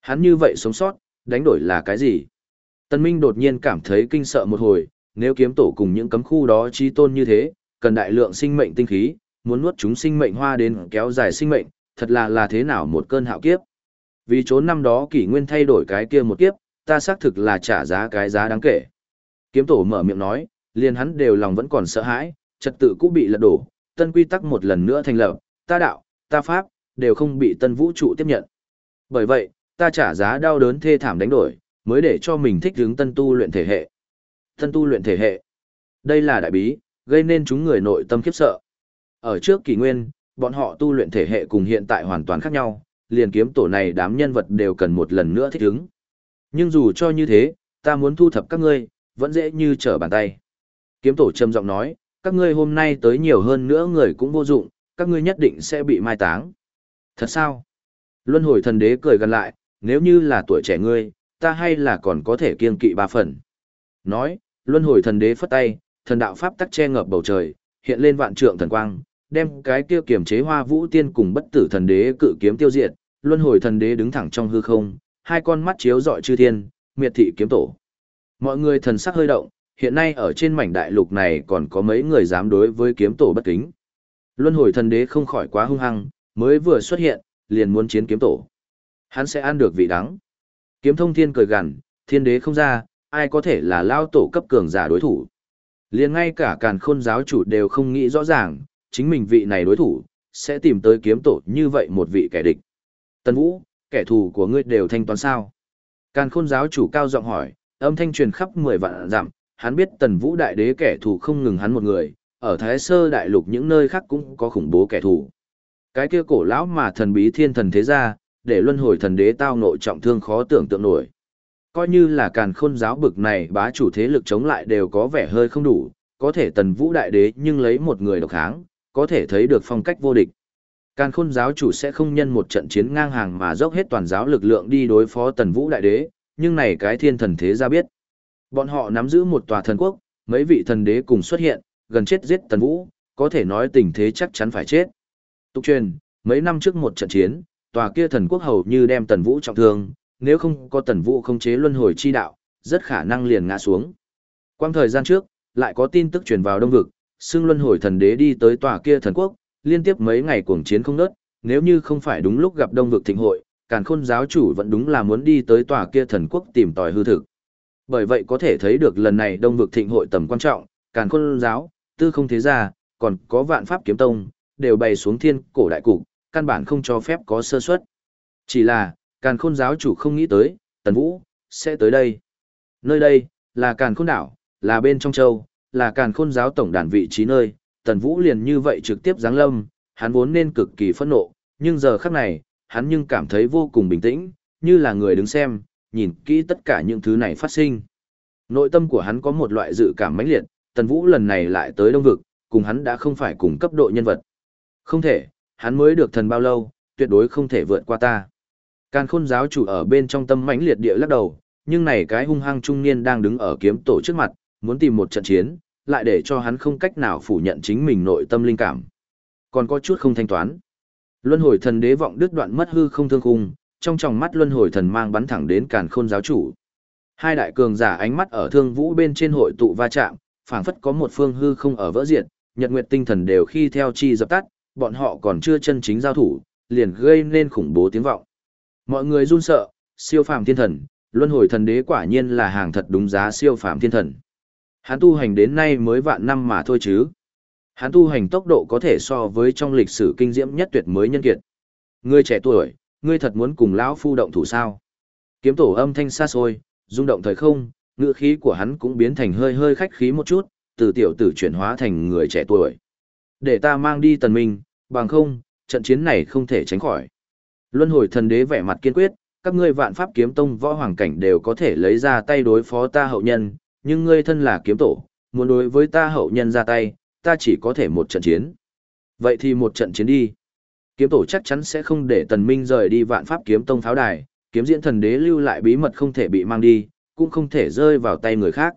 Hắn như vậy sống sót, đánh đổi là cái gì? Tần Minh đột nhiên cảm thấy kinh sợ một hồi, nếu kiếm tổ cùng những cấm khu đó chi tôn như thế, cần đại lượng sinh mệnh tinh khí, muốn nuốt chúng sinh mệnh hoa đến kéo dài sinh mệnh, thật là là thế nào một cơn hạo kiếp. Vì trốn năm đó kỷ nguyên thay đổi cái kia một kiếp, ta xác thực là trả giá cái giá đáng kể. Kiếm tổ mở miệng nói, liền hắn đều lòng vẫn còn sợ hãi, trật tự cũng bị lật đổ, tân quy tắc một lần nữa thành lập, ta đạo, ta pháp, đều không bị tân vũ trụ tiếp nhận. Bởi vậy, ta trả giá đau đớn thê thảm đánh đổi, mới để cho mình thích hướng tân tu luyện thể hệ. Tân tu luyện thể hệ. Đây là đại bí, gây nên chúng người nội tâm khiếp sợ. Ở trước kỷ nguyên, bọn họ tu luyện thể hệ cùng hiện tại hoàn toàn khác nhau, liền kiếm tổ này đám nhân vật đều cần một lần nữa thích ứng. Nhưng dù cho như thế, ta muốn thu thập các ngươi, vẫn dễ như trở bàn tay. Kiếm tổ trầm giọng nói, các ngươi hôm nay tới nhiều hơn nữa người cũng vô dụng, các ngươi nhất định sẽ bị mai táng. Thật sao? Luân hồi thần đế cười gần lại, nếu như là tuổi trẻ ngươi, ta hay là còn có thể kiên kỵ ba phần. Nói, luân hồi thần đế phất tay, thần đạo pháp tắc che ngập bầu trời, hiện lên vạn trượng thần quang, đem cái kia kiểm chế hoa vũ tiên cùng bất tử thần đế cự kiếm tiêu diệt, luân hồi thần đế đứng thẳng trong hư không, hai con mắt chiếu rọi chư thiên, miệt thị kiếm tổ. Mọi người thần sắc hơi động, hiện nay ở trên mảnh đại lục này còn có mấy người dám đối với kiếm tổ bất kính. Luân hồi thần đế không khỏi quá hung hăng, mới vừa xuất hiện, liền muốn chiến kiếm tổ. Hắn sẽ ăn được vị đắng. Kiếm thông thiên cười gằn, thiên đế không ra, ai có thể là lao tổ cấp cường giả đối thủ. Liền ngay cả càn khôn giáo chủ đều không nghĩ rõ ràng, chính mình vị này đối thủ, sẽ tìm tới kiếm tổ như vậy một vị kẻ địch. Tần Vũ, kẻ thù của ngươi đều thanh toán sao? Càn khôn giáo chủ cao giọng hỏi, âm thanh truyền khắp mười vạn dặm, hắn biết Tần Vũ đại đế kẻ thù không ngừng hắn một người, ở Thái Sơ đại lục những nơi khác cũng có khủng bố kẻ thù. Cái kia cổ lão mà thần bí thiên thần thế gia, để luân hồi thần đế tao nội trọng thương khó tưởng tượng nổi. Coi như là càn khôn giáo bực này bá chủ thế lực chống lại đều có vẻ hơi không đủ, có thể tần vũ đại đế nhưng lấy một người độc kháng, có thể thấy được phong cách vô địch. Càn khôn giáo chủ sẽ không nhân một trận chiến ngang hàng mà dốc hết toàn giáo lực lượng đi đối phó tần vũ đại đế, nhưng này cái thiên thần thế ra biết. Bọn họ nắm giữ một tòa thần quốc, mấy vị thần đế cùng xuất hiện, gần chết giết tần vũ, có thể nói tình thế chắc chắn phải chết. Tục truyền, mấy năm trước một trận chiến, tòa kia thần quốc hầu như đem tần vũ trọng thương, nếu không có tần vũ không chế luân hồi chi đạo, rất khả năng liền ngã xuống. Quang thời gian trước, lại có tin tức truyền vào đông vực, xưng luân hồi thần đế đi tới tòa kia thần quốc, liên tiếp mấy ngày cuồng chiến không nớt, nếu như không phải đúng lúc gặp đông vực thịnh hội, càn khôn giáo chủ vẫn đúng là muốn đi tới tòa kia thần quốc tìm tòi hư thực. Bởi vậy có thể thấy được lần này đông vực thịnh hội tầm quan trọng, càn khôn giáo, tư không thế gia, còn có vạn pháp kiếm tông, đều bày xuống thiên cổ đại cục, căn bản không cho phép có sơ suất. Chỉ là, càn khôn giáo chủ không nghĩ tới, tần vũ, sẽ tới đây. Nơi đây, là càn khôn đảo, là bên trong châu, là càn khôn giáo tổng đàn vị trí nơi, tần vũ liền như vậy trực tiếp giáng lâm, hắn vốn nên cực kỳ phẫn nộ, nhưng giờ khắc này, hắn nhưng cảm thấy vô cùng bình tĩnh, như là người đứng xem, nhìn kỹ tất cả những thứ này phát sinh. Nội tâm của hắn có một loại dự cảm mãnh liệt, tần vũ lần này lại tới đông vực, cùng hắn đã không phải cùng cấp độ nhân vật. Không thể, hắn mới được thần bao lâu, tuyệt đối không thể vượt qua ta. Càn khôn giáo chủ ở bên trong tâm mãnh liệt địa lắc đầu, nhưng này cái hung hăng trung niên đang đứng ở kiếm tổ trước mặt, muốn tìm một trận chiến, lại để cho hắn không cách nào phủ nhận chính mình nội tâm linh cảm. Còn có chút không thanh toán. Luân hồi thần đế vọng đứt đoạn mất hư không thương khung, trong tròng mắt luân hồi thần mang bắn thẳng đến càn khôn giáo chủ. Hai đại cường giả ánh mắt ở thương vũ bên trên hội tụ va chạm, phảng phất có một phương hư không ở vỡ diệt, nhật nguyệt tinh thần đều khi theo chi dập tắt, bọn họ còn chưa chân chính giao thủ, liền gây nên khủng bố tiếng vọng. Mọi người run sợ, siêu phàm thiên thần, luân hồi thần đế quả nhiên là hàng thật đúng giá siêu phàm thiên thần. Hắn tu hành đến nay mới vạn năm mà thôi chứ. Hắn tu hành tốc độ có thể so với trong lịch sử kinh diễm nhất tuyệt mới nhân kiệt. Ngươi trẻ tuổi, ngươi thật muốn cùng lão phu động thủ sao? Kiếm tổ âm thanh xa xôi, rung động thời không, ngựa khí của hắn cũng biến thành hơi hơi khách khí một chút, từ tiểu tử chuyển hóa thành người trẻ tuổi. Để ta mang đi tần minh, bằng không, trận chiến này không thể tránh khỏi. Luân hồi thần đế vẻ mặt kiên quyết, các ngươi vạn pháp kiếm tông võ hoàng cảnh đều có thể lấy ra tay đối phó ta hậu nhân, nhưng ngươi thân là kiếm tổ, muốn đối với ta hậu nhân ra tay, ta chỉ có thể một trận chiến. Vậy thì một trận chiến đi. Kiếm tổ chắc chắn sẽ không để tần minh rời đi vạn pháp kiếm tông pháo đài, kiếm diễn thần đế lưu lại bí mật không thể bị mang đi, cũng không thể rơi vào tay người khác.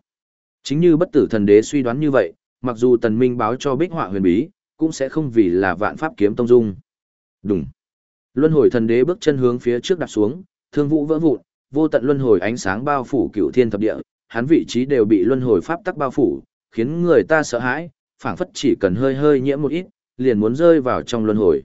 Chính như bất tử thần đế suy đoán như vậy, mặc dù tần minh báo cho bích họa huyền bí, cũng sẽ không vì là vạn pháp kiếm tông dung. Đúng. Luân hồi thần đế bước chân hướng phía trước đặt xuống, thương vũ vỡ vụn, vô tận luân hồi ánh sáng bao phủ cửu thiên thập địa, hắn vị trí đều bị luân hồi pháp tắc bao phủ, khiến người ta sợ hãi, phảng phất chỉ cần hơi hơi nhiễm một ít, liền muốn rơi vào trong luân hồi.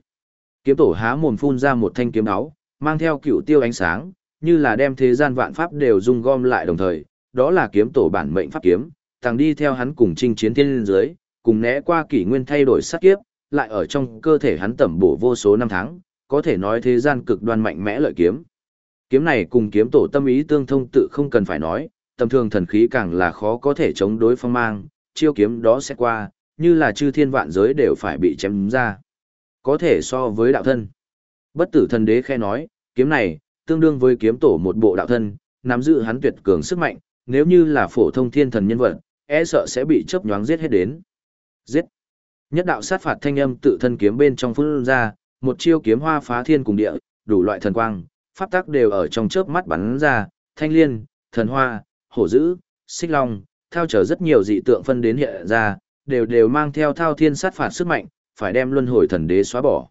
Kiếm tổ há mồm phun ra một thanh kiếm áo, mang theo cửu tiêu ánh sáng, như là đem thế gian vạn pháp đều dung gom lại đồng thời, đó là kiếm tổ bản mệnh pháp kiếm, thằng đi theo hắn cùng chinh chiến thiên liên dưới, cùng né qua kỷ nguyên thay đổi sát kiếp, lại ở trong cơ thể hắn tẩm bổ vô số năm tháng, có thể nói thế gian cực đoan mạnh mẽ lợi kiếm. Kiếm này cùng kiếm tổ tâm ý tương thông tự không cần phải nói, tầm thường thần khí càng là khó có thể chống đối phong mang, chiêu kiếm đó sẽ qua, như là chư thiên vạn giới đều phải bị chém ra. Có thể so với đạo thân. Bất tử thần đế khe nói, kiếm này, tương đương với kiếm tổ một bộ đạo thân, nắm giữ hắn tuyệt cường sức mạnh, nếu như là phổ thông thiên thần nhân vật, e sợ sẽ bị chớp nhoáng giết hết đến. Giết! Nhất đạo sát phạt thanh âm tự thân kiếm bên trong phun ra, một chiêu kiếm hoa phá thiên cùng địa, đủ loại thần quang, pháp tắc đều ở trong chớp mắt bắn ra, thanh liên, thần hoa, hổ dữ, xích long, theo trở rất nhiều dị tượng phân đến hiện ra, đều đều mang theo thao thiên sát phạt sức mạnh, phải đem luân hồi thần đế xóa bỏ.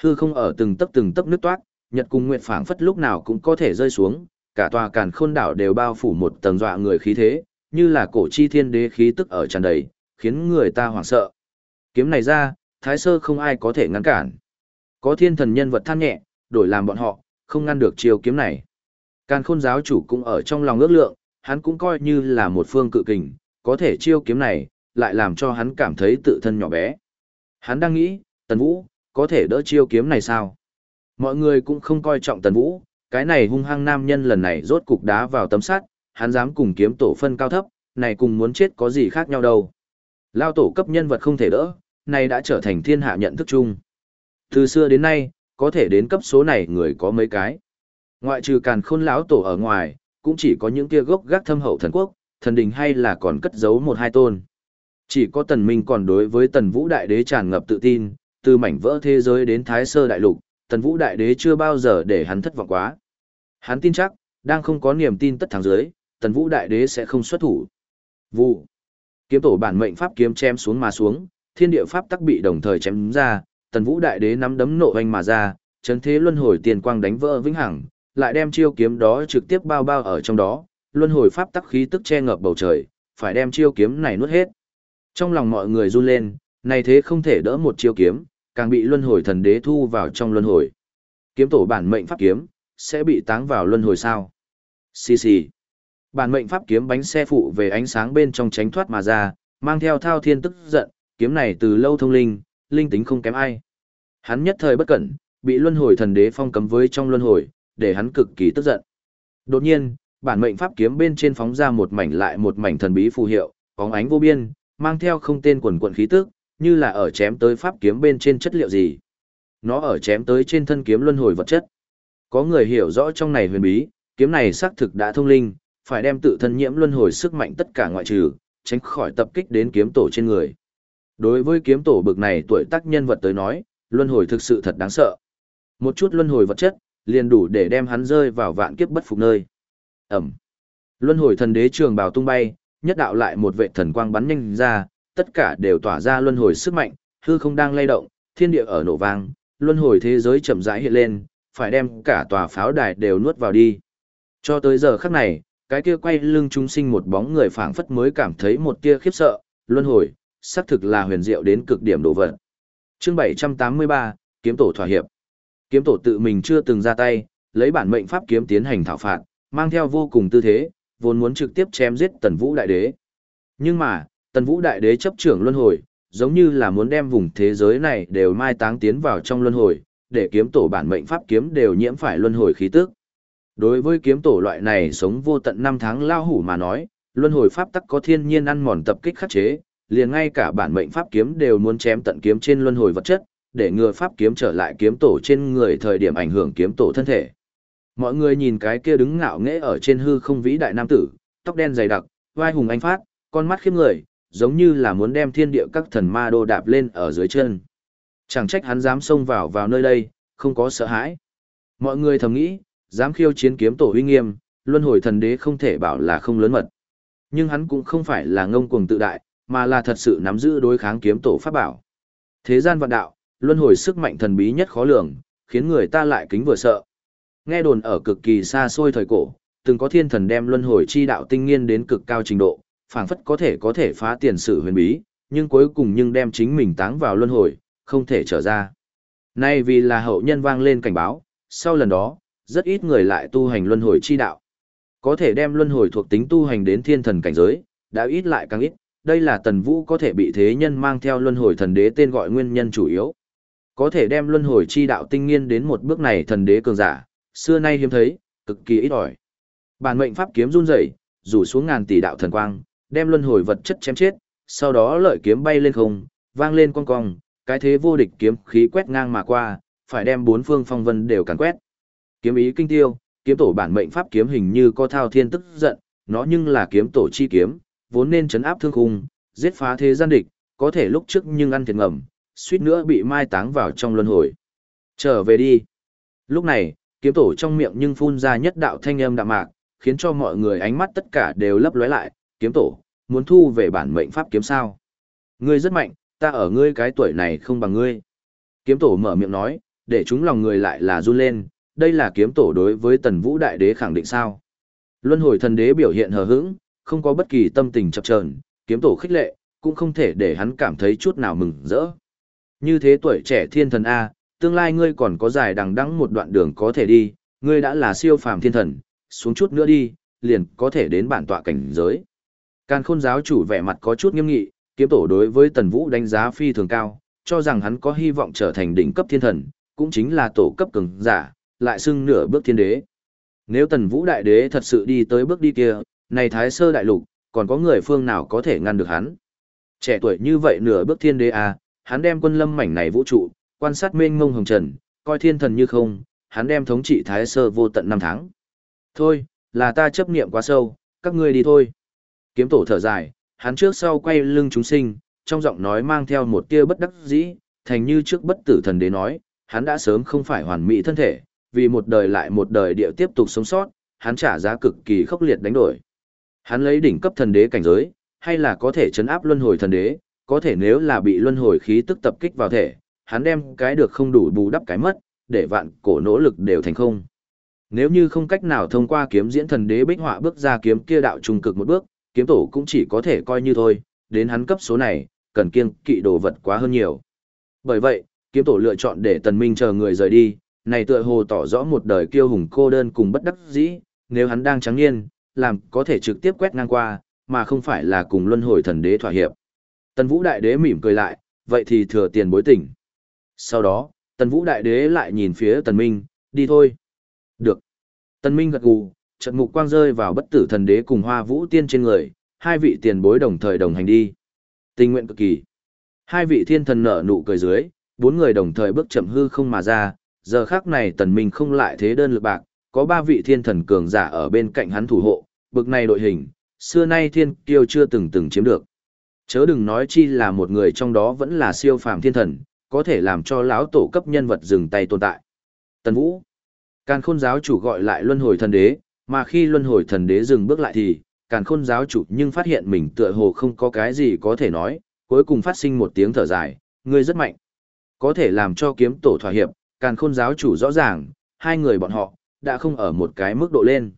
Hư không ở từng tấc từng tấc nước toát, nhật cùng nguyệt phảng phất lúc nào cũng có thể rơi xuống, cả tòa càn khôn đảo đều bao phủ một tầng dọa người khí thế, như là cổ chi thiên đế khí tức ở tràn đầy, khiến người ta hoảng sợ. Kiếm này ra, thái sơ không ai có thể ngăn cản. Có thiên thần nhân vật than nhẹ, đổi làm bọn họ, không ngăn được chiêu kiếm này. Càn khôn giáo chủ cũng ở trong lòng ước lượng, hắn cũng coi như là một phương cự kình, có thể chiêu kiếm này, lại làm cho hắn cảm thấy tự thân nhỏ bé. Hắn đang nghĩ, Tần Vũ, có thể đỡ chiêu kiếm này sao? Mọi người cũng không coi trọng Tần Vũ, cái này hung hăng nam nhân lần này rốt cục đá vào tấm sắt, hắn dám cùng kiếm tổ phân cao thấp, này cùng muốn chết có gì khác nhau đâu. Lao tổ cấp nhân vật không thể đỡ, này đã trở thành thiên hạ nhận thức chung. Từ xưa đến nay, có thể đến cấp số này người có mấy cái. Ngoại trừ càn khôn lão tổ ở ngoài, cũng chỉ có những kia gốc gác thâm hậu thần quốc, thần đình hay là còn cất giấu một hai tôn. Chỉ có tần minh còn đối với tần vũ đại đế tràn ngập tự tin, từ mảnh vỡ thế giới đến thái sơ đại lục, tần vũ đại đế chưa bao giờ để hắn thất vọng quá. Hắn tin chắc, đang không có niềm tin tất thắng dưới, tần vũ đại đế sẽ không xuất thủ. Vụ. Kiếm tổ bản mệnh pháp kiếm chém xuống mà xuống, thiên địa pháp tắc bị đồng thời chém ra, tần vũ đại đế nắm đấm nộ anh mà ra, chấn thế luân hồi tiền quang đánh vỡ vĩnh hằng, lại đem chiêu kiếm đó trực tiếp bao bao ở trong đó, luân hồi pháp tắc khí tức che ngập bầu trời, phải đem chiêu kiếm này nuốt hết. Trong lòng mọi người run lên, này thế không thể đỡ một chiêu kiếm, càng bị luân hồi thần đế thu vào trong luân hồi. Kiếm tổ bản mệnh pháp kiếm, sẽ bị táng vào luân hồi sao? Xì xì. Bản mệnh pháp kiếm bánh xe phụ về ánh sáng bên trong tránh thoát mà ra, mang theo thao thiên tức giận, kiếm này từ lâu thông linh, linh tính không kém ai. Hắn nhất thời bất cẩn, bị luân hồi thần đế phong cấm với trong luân hồi, để hắn cực kỳ tức giận. Đột nhiên, bản mệnh pháp kiếm bên trên phóng ra một mảnh lại một mảnh thần bí phù hiệu, bóng ánh vô biên, mang theo không tên quần quần khí tức, như là ở chém tới pháp kiếm bên trên chất liệu gì. Nó ở chém tới trên thân kiếm luân hồi vật chất. Có người hiểu rõ trong này huyền bí, kiếm này xác thực đã thông linh, phải đem tự thân nhiễm luân hồi sức mạnh tất cả ngoại trừ, tránh khỏi tập kích đến kiếm tổ trên người. Đối với kiếm tổ bực này tuổi tác nhân vật tới nói, luân hồi thực sự thật đáng sợ. Một chút luân hồi vật chất, liền đủ để đem hắn rơi vào vạn kiếp bất phục nơi. Ẩm. Luân hồi thần đế trường bào tung bay, nhất đạo lại một vệ thần quang bắn nhanh ra, tất cả đều tỏa ra luân hồi sức mạnh, hư không đang lay động, thiên địa ở nổ vang, luân hồi thế giới chậm rãi hiện lên, phải đem cả tòa pháo đài đều nuốt vào đi. Cho tới giờ khắc này, cái kia quay lưng chúng sinh một bóng người phảng phất mới cảm thấy một tia khiếp sợ, luân hồi, xác thực là huyền diệu đến cực điểm độ vật. Chương 783, kiếm tổ thỏa hiệp. Kiếm tổ tự mình chưa từng ra tay, lấy bản mệnh pháp kiếm tiến hành thảo phạt, mang theo vô cùng tư thế, vốn muốn trực tiếp chém giết Tần Vũ Đại Đế. Nhưng mà, Tần Vũ Đại Đế chấp trưởng luân hồi, giống như là muốn đem vùng thế giới này đều mai táng tiến vào trong luân hồi, để kiếm tổ bản mệnh pháp kiếm đều nhiễm phải luân hồi khí tức. Đối với kiếm tổ loại này sống vô tận năm tháng lao hủ mà nói, luân hồi pháp tắc có thiên nhiên ăn mòn tập kích khắc chế, liền ngay cả bản mệnh pháp kiếm đều muốn chém tận kiếm trên luân hồi vật chất, để ngừa pháp kiếm trở lại kiếm tổ trên người thời điểm ảnh hưởng kiếm tổ thân thể. Mọi người nhìn cái kia đứng ngạo nghễ ở trên hư không vĩ đại nam tử, tóc đen dày đặc, vai hùng anh phát, con mắt khiếp người, giống như là muốn đem thiên địa các thần ma đô đạp lên ở dưới chân. Chẳng trách hắn dám xông vào vào nơi đây, không có sợ hãi. Mọi người thầm nghĩ, dám khiêu chiến kiếm tổ uy nghiêm, luân hồi thần đế không thể bảo là không lớn mật. Nhưng hắn cũng không phải là ngông cuồng tự đại, mà là thật sự nắm giữ đối kháng kiếm tổ pháp bảo. Thế gian vạn đạo, luân hồi sức mạnh thần bí nhất khó lường, khiến người ta lại kính vừa sợ. Nghe đồn ở cực kỳ xa xôi thời cổ, từng có thiên thần đem luân hồi chi đạo tinh nghiên đến cực cao trình độ, phảng phất có thể có thể phá tiền sử huyền bí, nhưng cuối cùng nhưng đem chính mình táng vào luân hồi, không thể trở ra. Nay vì là hậu nhân vang lên cảnh báo, sau lần đó, rất ít người lại tu hành luân hồi chi đạo. Có thể đem luân hồi thuộc tính tu hành đến thiên thần cảnh giới, đã ít lại càng ít, đây là tần vũ có thể bị thế nhân mang theo luân hồi thần đế tên gọi nguyên nhân chủ yếu. Có thể đem luân hồi chi đạo tinh nghiên đến một bước này thần đế cường giả, xưa nay hiếm thấy, cực kỳ ít ỏi. Bản mệnh pháp kiếm run rẩy, rủ xuống ngàn tỷ đạo thần quang, đem luân hồi vật chất chém chết, sau đó lợi kiếm bay lên không, vang lên cong cong, cái thế vô địch kiếm khí quét ngang mà qua, phải đem bốn phương phong vân đều càn quét. Kiếm ý kinh tiêu, kiếm tổ bản mệnh pháp kiếm hình như có thao thiên tức giận, nó nhưng là kiếm tổ chi kiếm, vốn nên chấn áp thương khung, giết phá thế gian địch, có thể lúc trước nhưng ăn thiệt ngầm, suýt nữa bị mai táng vào trong luân hồi. Trở về đi. Lúc này, kiếm tổ trong miệng nhưng phun ra nhất đạo thanh âm đạm mạc, khiến cho mọi người ánh mắt tất cả đều lấp lóe lại, kiếm tổ, muốn thu về bản mệnh pháp kiếm sao. Ngươi rất mạnh, ta ở ngươi cái tuổi này không bằng ngươi. Kiếm tổ mở miệng nói, để chúng lòng người lại là run lên, đây là kiếm tổ đối với tần vũ đại đế khẳng định sao. Luân hồi thần đế biểu hiện hờ hững, không có bất kỳ tâm tình chập trờn kiếm tổ khích lệ, cũng không thể để hắn cảm thấy chút nào mừng rỡ. Như thế tuổi trẻ thiên thần A, tương lai ngươi còn có dài đằng đẵng một đoạn đường có thể đi, ngươi đã là siêu phàm thiên thần, xuống chút nữa đi, liền có thể đến bản tọa cảnh giới. Càn khôn giáo chủ vẻ mặt có chút nghiêm nghị, kiếm tổ đối với tần vũ đánh giá phi thường cao, cho rằng hắn có hy vọng trở thành đỉnh cấp thiên thần, cũng chính là tổ cấp cường giả, lại xưng nửa bước thiên đế. Nếu tần vũ đại đế thật sự đi tới bước đi kia, này thái sơ đại lục, còn có người phương nào có thể ngăn được hắn. Trẻ tuổi như vậy nửa bước thiên đế à, hắn đem quân lâm mảnh này vũ trụ, quan sát mênh mông hồng trần, coi thiên thần như không, hắn đem thống trị thái sơ vô tận năm tháng. Thôi, là ta chấp niệm quá sâu, các ngươi đi thôi. Kiếm tổ thở dài, hắn trước sau quay lưng chúng sinh, trong giọng nói mang theo một tia bất đắc dĩ, thành như trước bất tử thần đế nói, hắn đã sớm không phải hoàn mỹ thân thể, vì một đời lại một đời địa tiếp tục sống sót, hắn trả giá cực kỳ khốc liệt đánh đổi. Hắn lấy đỉnh cấp thần đế cảnh giới, hay là có thể chấn áp luân hồi thần đế, có thể nếu là bị luân hồi khí tức tập kích vào thể, hắn đem cái được không đủ bù đắp cái mất, để vạn cổ nỗ lực đều thành không. Nếu như không cách nào thông qua kiếm diễn thần đế bích họa bước ra kiếm kia đạo trung cực một bước, kiếm tổ cũng chỉ có thể coi như thôi, đến hắn cấp số này, cần kiêng kỵ đồ vật quá hơn nhiều. Bởi vậy, kiếm tổ lựa chọn để tần minh chờ người rời đi, này tựa hồ tỏ rõ một đời kiêu hùng cô đơn cùng bất đắc dĩ, nếu hắn đang trắng niên, làm có thể trực tiếp quét ngang qua, mà không phải là cùng luân hồi thần đế thỏa hiệp. Tần Vũ Đại Đế mỉm cười lại, vậy thì thừa tiền bối tỉnh. Sau đó, Tần Vũ Đại Đế lại nhìn phía Tần Minh, đi thôi. Được. Tần Minh gật gù, trận mục quang rơi vào bất tử thần đế cùng hoa vũ tiên trên người, hai vị tiền bối đồng thời đồng hành đi. Tình nguyện cực kỳ. Hai vị thiên thần nở nụ cười dưới, bốn người đồng thời bước chậm hư không mà ra, giờ khác này tần minh không lại thế đơn lực bạc, có ba vị thiên thần cường giả ở bên cạnh hắn thủ hộ, bực này đội hình, xưa nay thiên kiêu chưa từng từng chiếm được. Chớ đừng nói chi là một người trong đó vẫn là siêu phàm thiên thần, có thể làm cho lão tổ cấp nhân vật dừng tay tồn tại. Tần Vũ. Càn khôn giáo chủ gọi lại luân hồi thần đế, mà khi luân hồi thần đế dừng bước lại thì, càn khôn giáo chủ nhưng phát hiện mình tựa hồ không có cái gì có thể nói, cuối cùng phát sinh một tiếng thở dài, ngươi rất mạnh. Có thể làm cho kiếm tổ thỏa hiệp, càn khôn giáo chủ rõ ràng, hai người bọn họ, đã không ở một cái mức độ lên.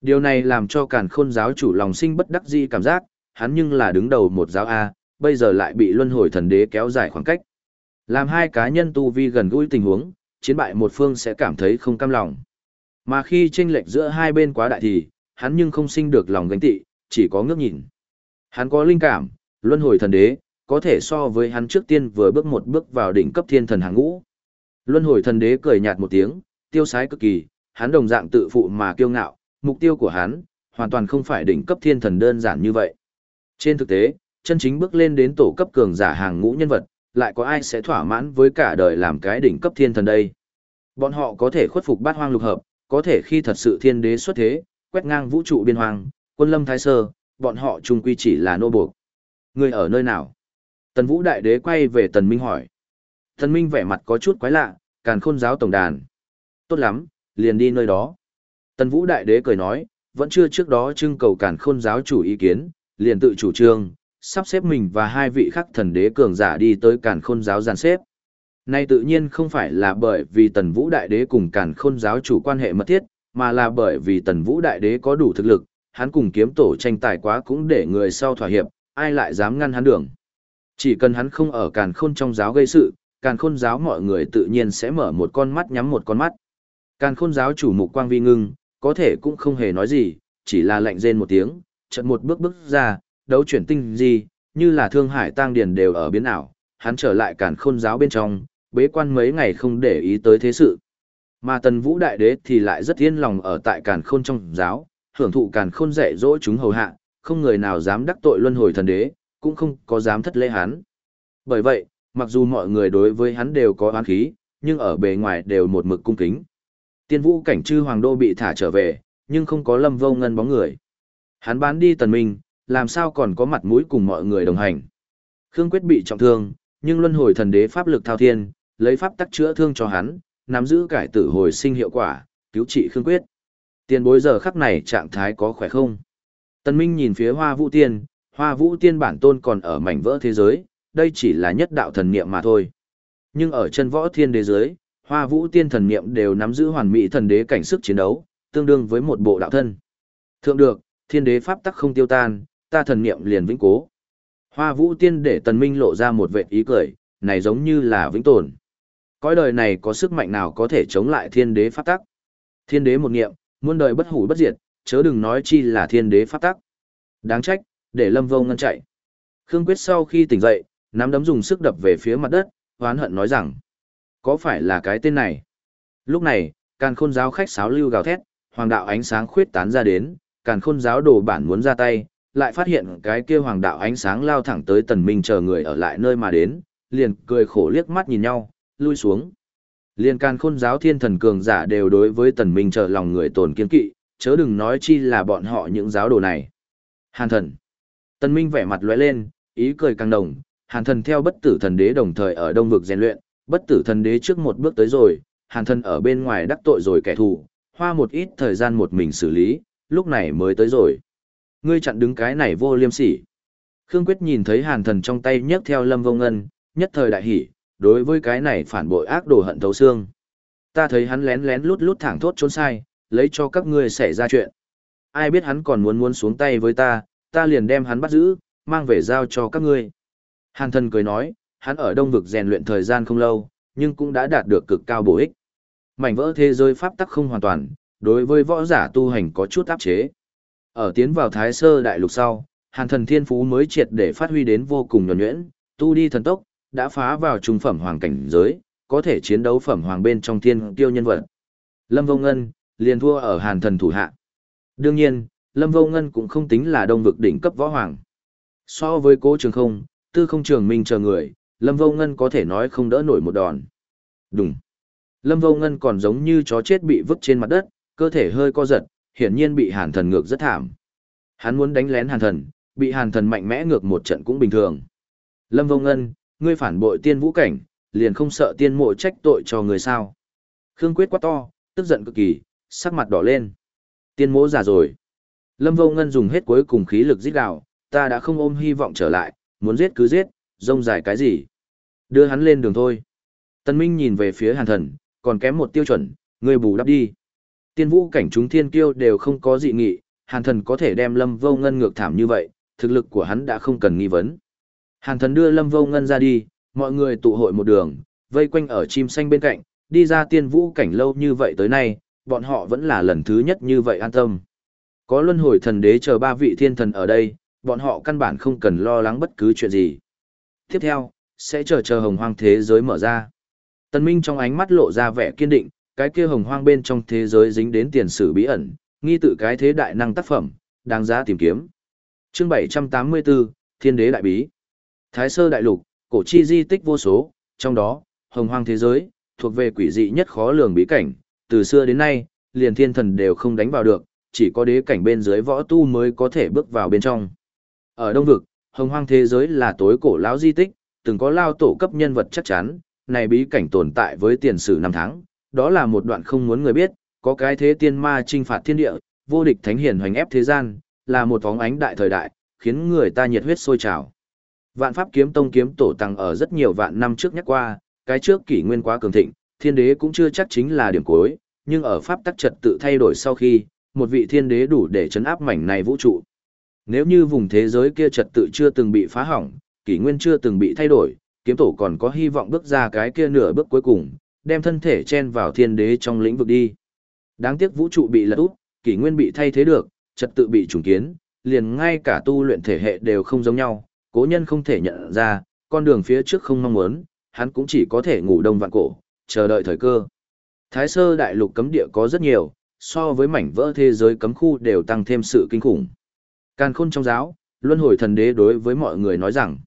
Điều này làm cho càn khôn giáo chủ lòng sinh bất đắc di cảm giác, hắn nhưng là đứng đầu một giáo A, bây giờ lại bị luân hồi thần đế kéo dài khoảng cách. Làm hai cá nhân tu vi gần gũi tình huống, chiến bại một phương sẽ cảm thấy không cam lòng. Mà khi tranh lệch giữa hai bên quá đại thì, hắn nhưng không sinh được lòng gánh tị, chỉ có ngước nhìn. Hắn có linh cảm, luân hồi thần đế, có thể so với hắn trước tiên vừa bước một bước vào đỉnh cấp thiên thần hàng ngũ. Luân hồi thần đế cười nhạt một tiếng, tiêu sái cực kỳ, hắn đồng dạng tự phụ mà kiêu ngạo, mục tiêu của hắn, hoàn toàn không phải đỉnh cấp thiên thần đơn giản như vậy. Trên thực tế, chân chính bước lên đến tổ cấp cường giả hàng ngũ nhân vật, lại có ai sẽ thỏa mãn với cả đời làm cái đỉnh cấp thiên thần đây. Bọn họ có thể khuất phục bát hoang lục hợp, có thể khi thật sự thiên đế xuất thế, quét ngang vũ trụ biên hoàng, quân lâm thái sơ, bọn họ chung quy chỉ là nô buộc. Người ở nơi nào? Tần Vũ Đại Đế quay về Tần Minh hỏi. Thần Minh vẻ mặt có chút quái lạ, càn khôn giáo tổng đàn. Tốt lắm, liền đi nơi đó. Tần Vũ Đại Đế cười nói, vẫn chưa trước đó trưng cầu càn khôn giáo chủ ý kiến, liền tự chủ trương, sắp xếp mình và hai vị khắc thần đế cường giả đi tới càn khôn giáo giàn xếp. Nay tự nhiên không phải là bởi vì Tần Vũ Đại Đế cùng càn khôn giáo chủ quan hệ mật thiết, mà là bởi vì Tần Vũ Đại Đế có đủ thực lực, hắn cùng kiếm tổ tranh tài quá cũng để người sau thỏa hiệp, ai lại dám ngăn hắn đường. Chỉ cần hắn không ở càn khôn trong giáo gây sự, càn khôn giáo mọi người tự nhiên sẽ mở một con mắt nhắm một con mắt. Càn khôn giáo chủ mục quang vi ngưng, có thể cũng không hề nói gì, chỉ là lạnh rên một tiếng, chợt một bước bước ra, đấu chuyển tinh gì, như là thương hải tang điền đều ở biến ảo, hắn trở lại càn khôn giáo bên trong, bế quan mấy ngày không để ý tới thế sự. Mà tần vũ đại đế thì lại rất yên lòng ở tại càn khôn trong giáo, hưởng thụ càn khôn dạy dỗ chúng hầu hạ, không người nào dám đắc tội luân hồi thần đế, cũng không có dám thất lễ hắn. Bởi vậy, mặc dù mọi người đối với hắn đều có oán khí, nhưng ở bề ngoài đều một mực cung kính. Tiên vũ cảnh chư hoàng đô bị thả trở về, nhưng không có lâm vô ngân bóng người. Hắn bán đi tần minh, làm sao còn có mặt mũi cùng mọi người đồng hành. Khương Quyết bị trọng thương, nhưng luân hồi thần đế pháp lực thao thiên, lấy pháp tắc chữa thương cho hắn, nắm giữ cải tử hồi sinh hiệu quả, cứu trị Khương Quyết. Tiền bối giờ khắc này trạng thái có khỏe không? Tần Minh nhìn phía Hoa Vũ Tiên, Hoa Vũ Tiên bản tôn còn ở mảnh vỡ thế giới, đây chỉ là nhất đạo thần niệm mà thôi. Nhưng ở chân võ thiên đế giới, Hoa Vũ Tiên thần niệm đều nắm giữ hoàn mỹ thần đế cảnh sức chiến đấu, tương đương với một bộ đạo thân. Thượng được, thiên đế pháp tắc không tiêu tan, ta thần niệm liền vĩnh cố. Hoa Vũ Tiên để Tần Minh lộ ra một vệt ý cười, này giống như là vĩnh tồn. Cõi đời này có sức mạnh nào có thể chống lại thiên đế pháp tắc? Thiên đế một niệm, muôn đời bất hủ bất diệt, chớ đừng nói chi là thiên đế pháp tắc. Đáng trách, để Lâm Vô Ngân chạy. Khương Quyết sau khi tỉnh dậy, nắm đấm dùng sức đập về phía mặt đất, hoán hận nói rằng, có phải là cái tên này? Lúc này, càn khôn giáo khách sáo lưu gào thét, hoàng đạo ánh sáng khuyết tán ra đến, càn khôn giáo đồ bản muốn ra tay, lại phát hiện cái kia hoàng đạo ánh sáng lao thẳng tới tần minh chờ người ở lại nơi mà đến, liền cười khổ liếc mắt nhìn nhau, lui xuống. Liên càn khôn giáo thiên thần cường giả đều đối với tần minh chờ lòng người tồn kiên kỵ, chớ đừng nói chi là bọn họ những giáo đồ này. Hàn thần. Tần minh vẻ mặt lóe lên, ý cười càng đồng, hàn thần theo bất tử thần đế đồng thời ở đông vực rèn luyện, bất tử thần đế trước một bước tới rồi, hàn thần ở bên ngoài đắc tội rồi kẻ thù, hoa một ít thời gian một mình xử lý, lúc này mới tới rồi. Ngươi chặn đứng cái này vô liêm sỉ. Khương Quyết nhìn thấy hàn thần trong tay nhấc theo lâm vô ngân, nhất thời đại hỉ, đối với cái này phản bội ác đồ hận thấu xương. Ta thấy hắn lén lén lút lút thẳng thốt trốn sai, lấy cho các ngươi xảy ra chuyện. Ai biết hắn còn muốn muốn xuống tay với ta, ta liền đem hắn bắt giữ, mang về giao cho các ngươi. Hàn thần cười nói, hắn ở đông vực rèn luyện thời gian không lâu, nhưng cũng đã đạt được cực cao bổ ích. Mảnh vỡ thế giới pháp tắc không hoàn toàn, đối với võ giả tu hành có chút áp chế. Ở tiến vào Thái Sơ Đại Lục sau, Hàn Thần Thiên Phú mới triệt để phát huy đến vô cùng nhuẩn nhuyễn, tu đi thần tốc, đã phá vào trung phẩm hoàng cảnh giới, có thể chiến đấu phẩm hoàng bên trong thiên tiêu nhân vật. Lâm Vô Ngân, liền thua ở Hàn Thần thủ hạ. Đương nhiên, Lâm Vô Ngân cũng không tính là đông vực đỉnh cấp võ hoàng. So với cố trường không, tư không trường minh chờ người, Lâm Vô Ngân có thể nói không đỡ nổi một đòn. Đúng. Lâm Vô Ngân còn giống như chó chết bị vứt trên mặt đất, cơ thể hơi co giật, hiển nhiên bị hàn thần ngược rất thảm. Hắn muốn đánh lén hàn thần, bị hàn thần mạnh mẽ ngược một trận cũng bình thường. Lâm Vô Ngân, ngươi phản bội tiên vũ cảnh, liền không sợ tiên mộ trách tội cho người sao. Khương Quyết quá to, tức giận cực kỳ, sắc mặt đỏ lên. Tiên mỗ già rồi. Lâm Vô Ngân dùng hết cuối cùng khí lực giết đạo ta đã không ôm hy vọng trở lại, muốn giết cứ giết, rông dài cái gì. Đưa hắn lên đường thôi. Tân Minh nhìn về phía hàn thần, còn kém một tiêu chuẩn, ngươi bù đắp đi. Tiên vũ cảnh chúng thiên kiêu đều không có dị nghị, hàn thần có thể đem lâm vô ngân ngược thảm như vậy, thực lực của hắn đã không cần nghi vấn. Hàn thần đưa lâm vô ngân ra đi, mọi người tụ hội một đường, vây quanh ở chim xanh bên cạnh, đi ra tiên vũ cảnh lâu như vậy tới nay, bọn họ vẫn là lần thứ nhất như vậy an tâm. Có luân hồi thần đế chờ ba vị thiên thần ở đây, bọn họ căn bản không cần lo lắng bất cứ chuyện gì. Tiếp theo, sẽ chờ chờ hồng hoang thế giới mở ra. Tân Minh trong ánh mắt lộ ra vẻ kiên định, cái kia hồng hoang bên trong thế giới dính đến tiền sử bí ẩn, nghi tự cái thế đại năng tác phẩm, đáng giá tìm kiếm. Chương 784, Thiên đế đại bí. Thái sơ đại lục, cổ chi di tích vô số, trong đó, hồng hoang thế giới, thuộc về quỷ dị nhất khó lường bí cảnh, từ xưa đến nay, liền thiên thần đều không đánh vào được, chỉ có đế cảnh bên dưới võ tu mới có thể bước vào bên trong. Ở Đông Vực, hồng hoang thế giới là tối cổ lão di tích, từng có lao tổ cấp nhân vật chắc chắn, này bí cảnh tồn tại với tiền sử năm tháng, đó là một đoạn không muốn người biết, có cái thế tiên ma trinh phạt thiên địa, vô địch thánh hiển hoành ép thế gian, là một vóng ánh đại thời đại, khiến người ta nhiệt huyết sôi trào. Vạn pháp kiếm tông kiếm tổ tăng ở rất nhiều vạn năm trước nhắc qua, cái trước kỷ nguyên quá cường thịnh, thiên đế cũng chưa chắc chính là điểm cuối, nhưng ở pháp tắc trật tự thay đổi sau khi, một vị thiên đế đủ để chấn áp mảnh này vũ trụ. Nếu như vùng thế giới kia trật tự chưa từng bị phá hỏng, kỷ nguyên chưa từng bị thay đổi, kiếm tổ còn có hy vọng bước ra cái kia nửa bước cuối cùng, đem thân thể chen vào thiên đế trong lĩnh vực đi. Đáng tiếc vũ trụ bị lật úp, kỷ nguyên bị thay thế được, trật tự bị trùng kiến, liền ngay cả tu luyện thể hệ đều không giống nhau, cố nhân không thể nhận ra, con đường phía trước không mong muốn, hắn cũng chỉ có thể ngủ đông vạn cổ, chờ đợi thời cơ. Thái sơ đại lục cấm địa có rất nhiều, so với mảnh vỡ thế giới cấm khu đều tăng thêm sự kinh khủng. Càn khôn trong giáo, luân hồi thần đế đối với mọi người nói rằng,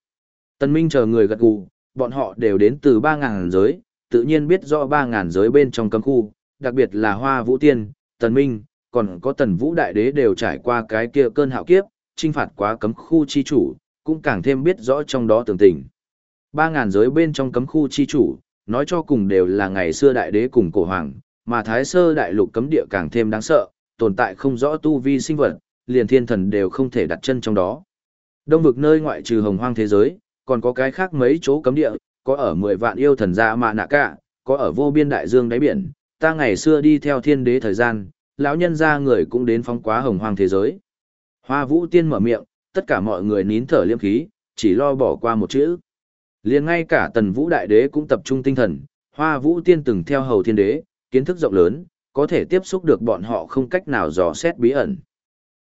tần Minh chờ người gật gù, bọn họ đều đến từ 3.000 giới, tự nhiên biết rõ 3.000 giới bên trong cấm khu, đặc biệt là Hoa Vũ Tiên, Tần Minh, còn có Tần Vũ Đại Đế đều trải qua cái kia cơn hạo kiếp, trinh phạt quá cấm khu chi chủ, cũng càng thêm biết rõ trong đó tường tình. Ba ngàn giới bên trong cấm khu chi chủ, nói cho cùng đều là ngày xưa đại đế cùng cổ hoàng, mà thái sơ đại lục cấm địa càng thêm đáng sợ, tồn tại không rõ tu vi sinh vật, liền thiên thần đều không thể đặt chân trong đó. Đông vực nơi ngoại trừ hồng hoang thế giới, còn có cái khác mấy chỗ cấm địa, có ở 10 vạn yêu thần gia mà nạ cả, có ở vô biên đại dương đáy biển, ta ngày xưa đi theo thiên đế thời gian, lão nhân gia người cũng đến phóng quá hồng hoang thế giới. Hoa vũ tiên mở miệng, tất cả mọi người nín thở liêm khí, chỉ lo bỏ qua một chữ. liền ngay cả tần vũ đại đế cũng tập trung tinh thần, hoa vũ tiên từng theo hầu thiên đế, kiến thức rộng lớn, có thể tiếp xúc được bọn họ không cách nào dò xét bí ẩn.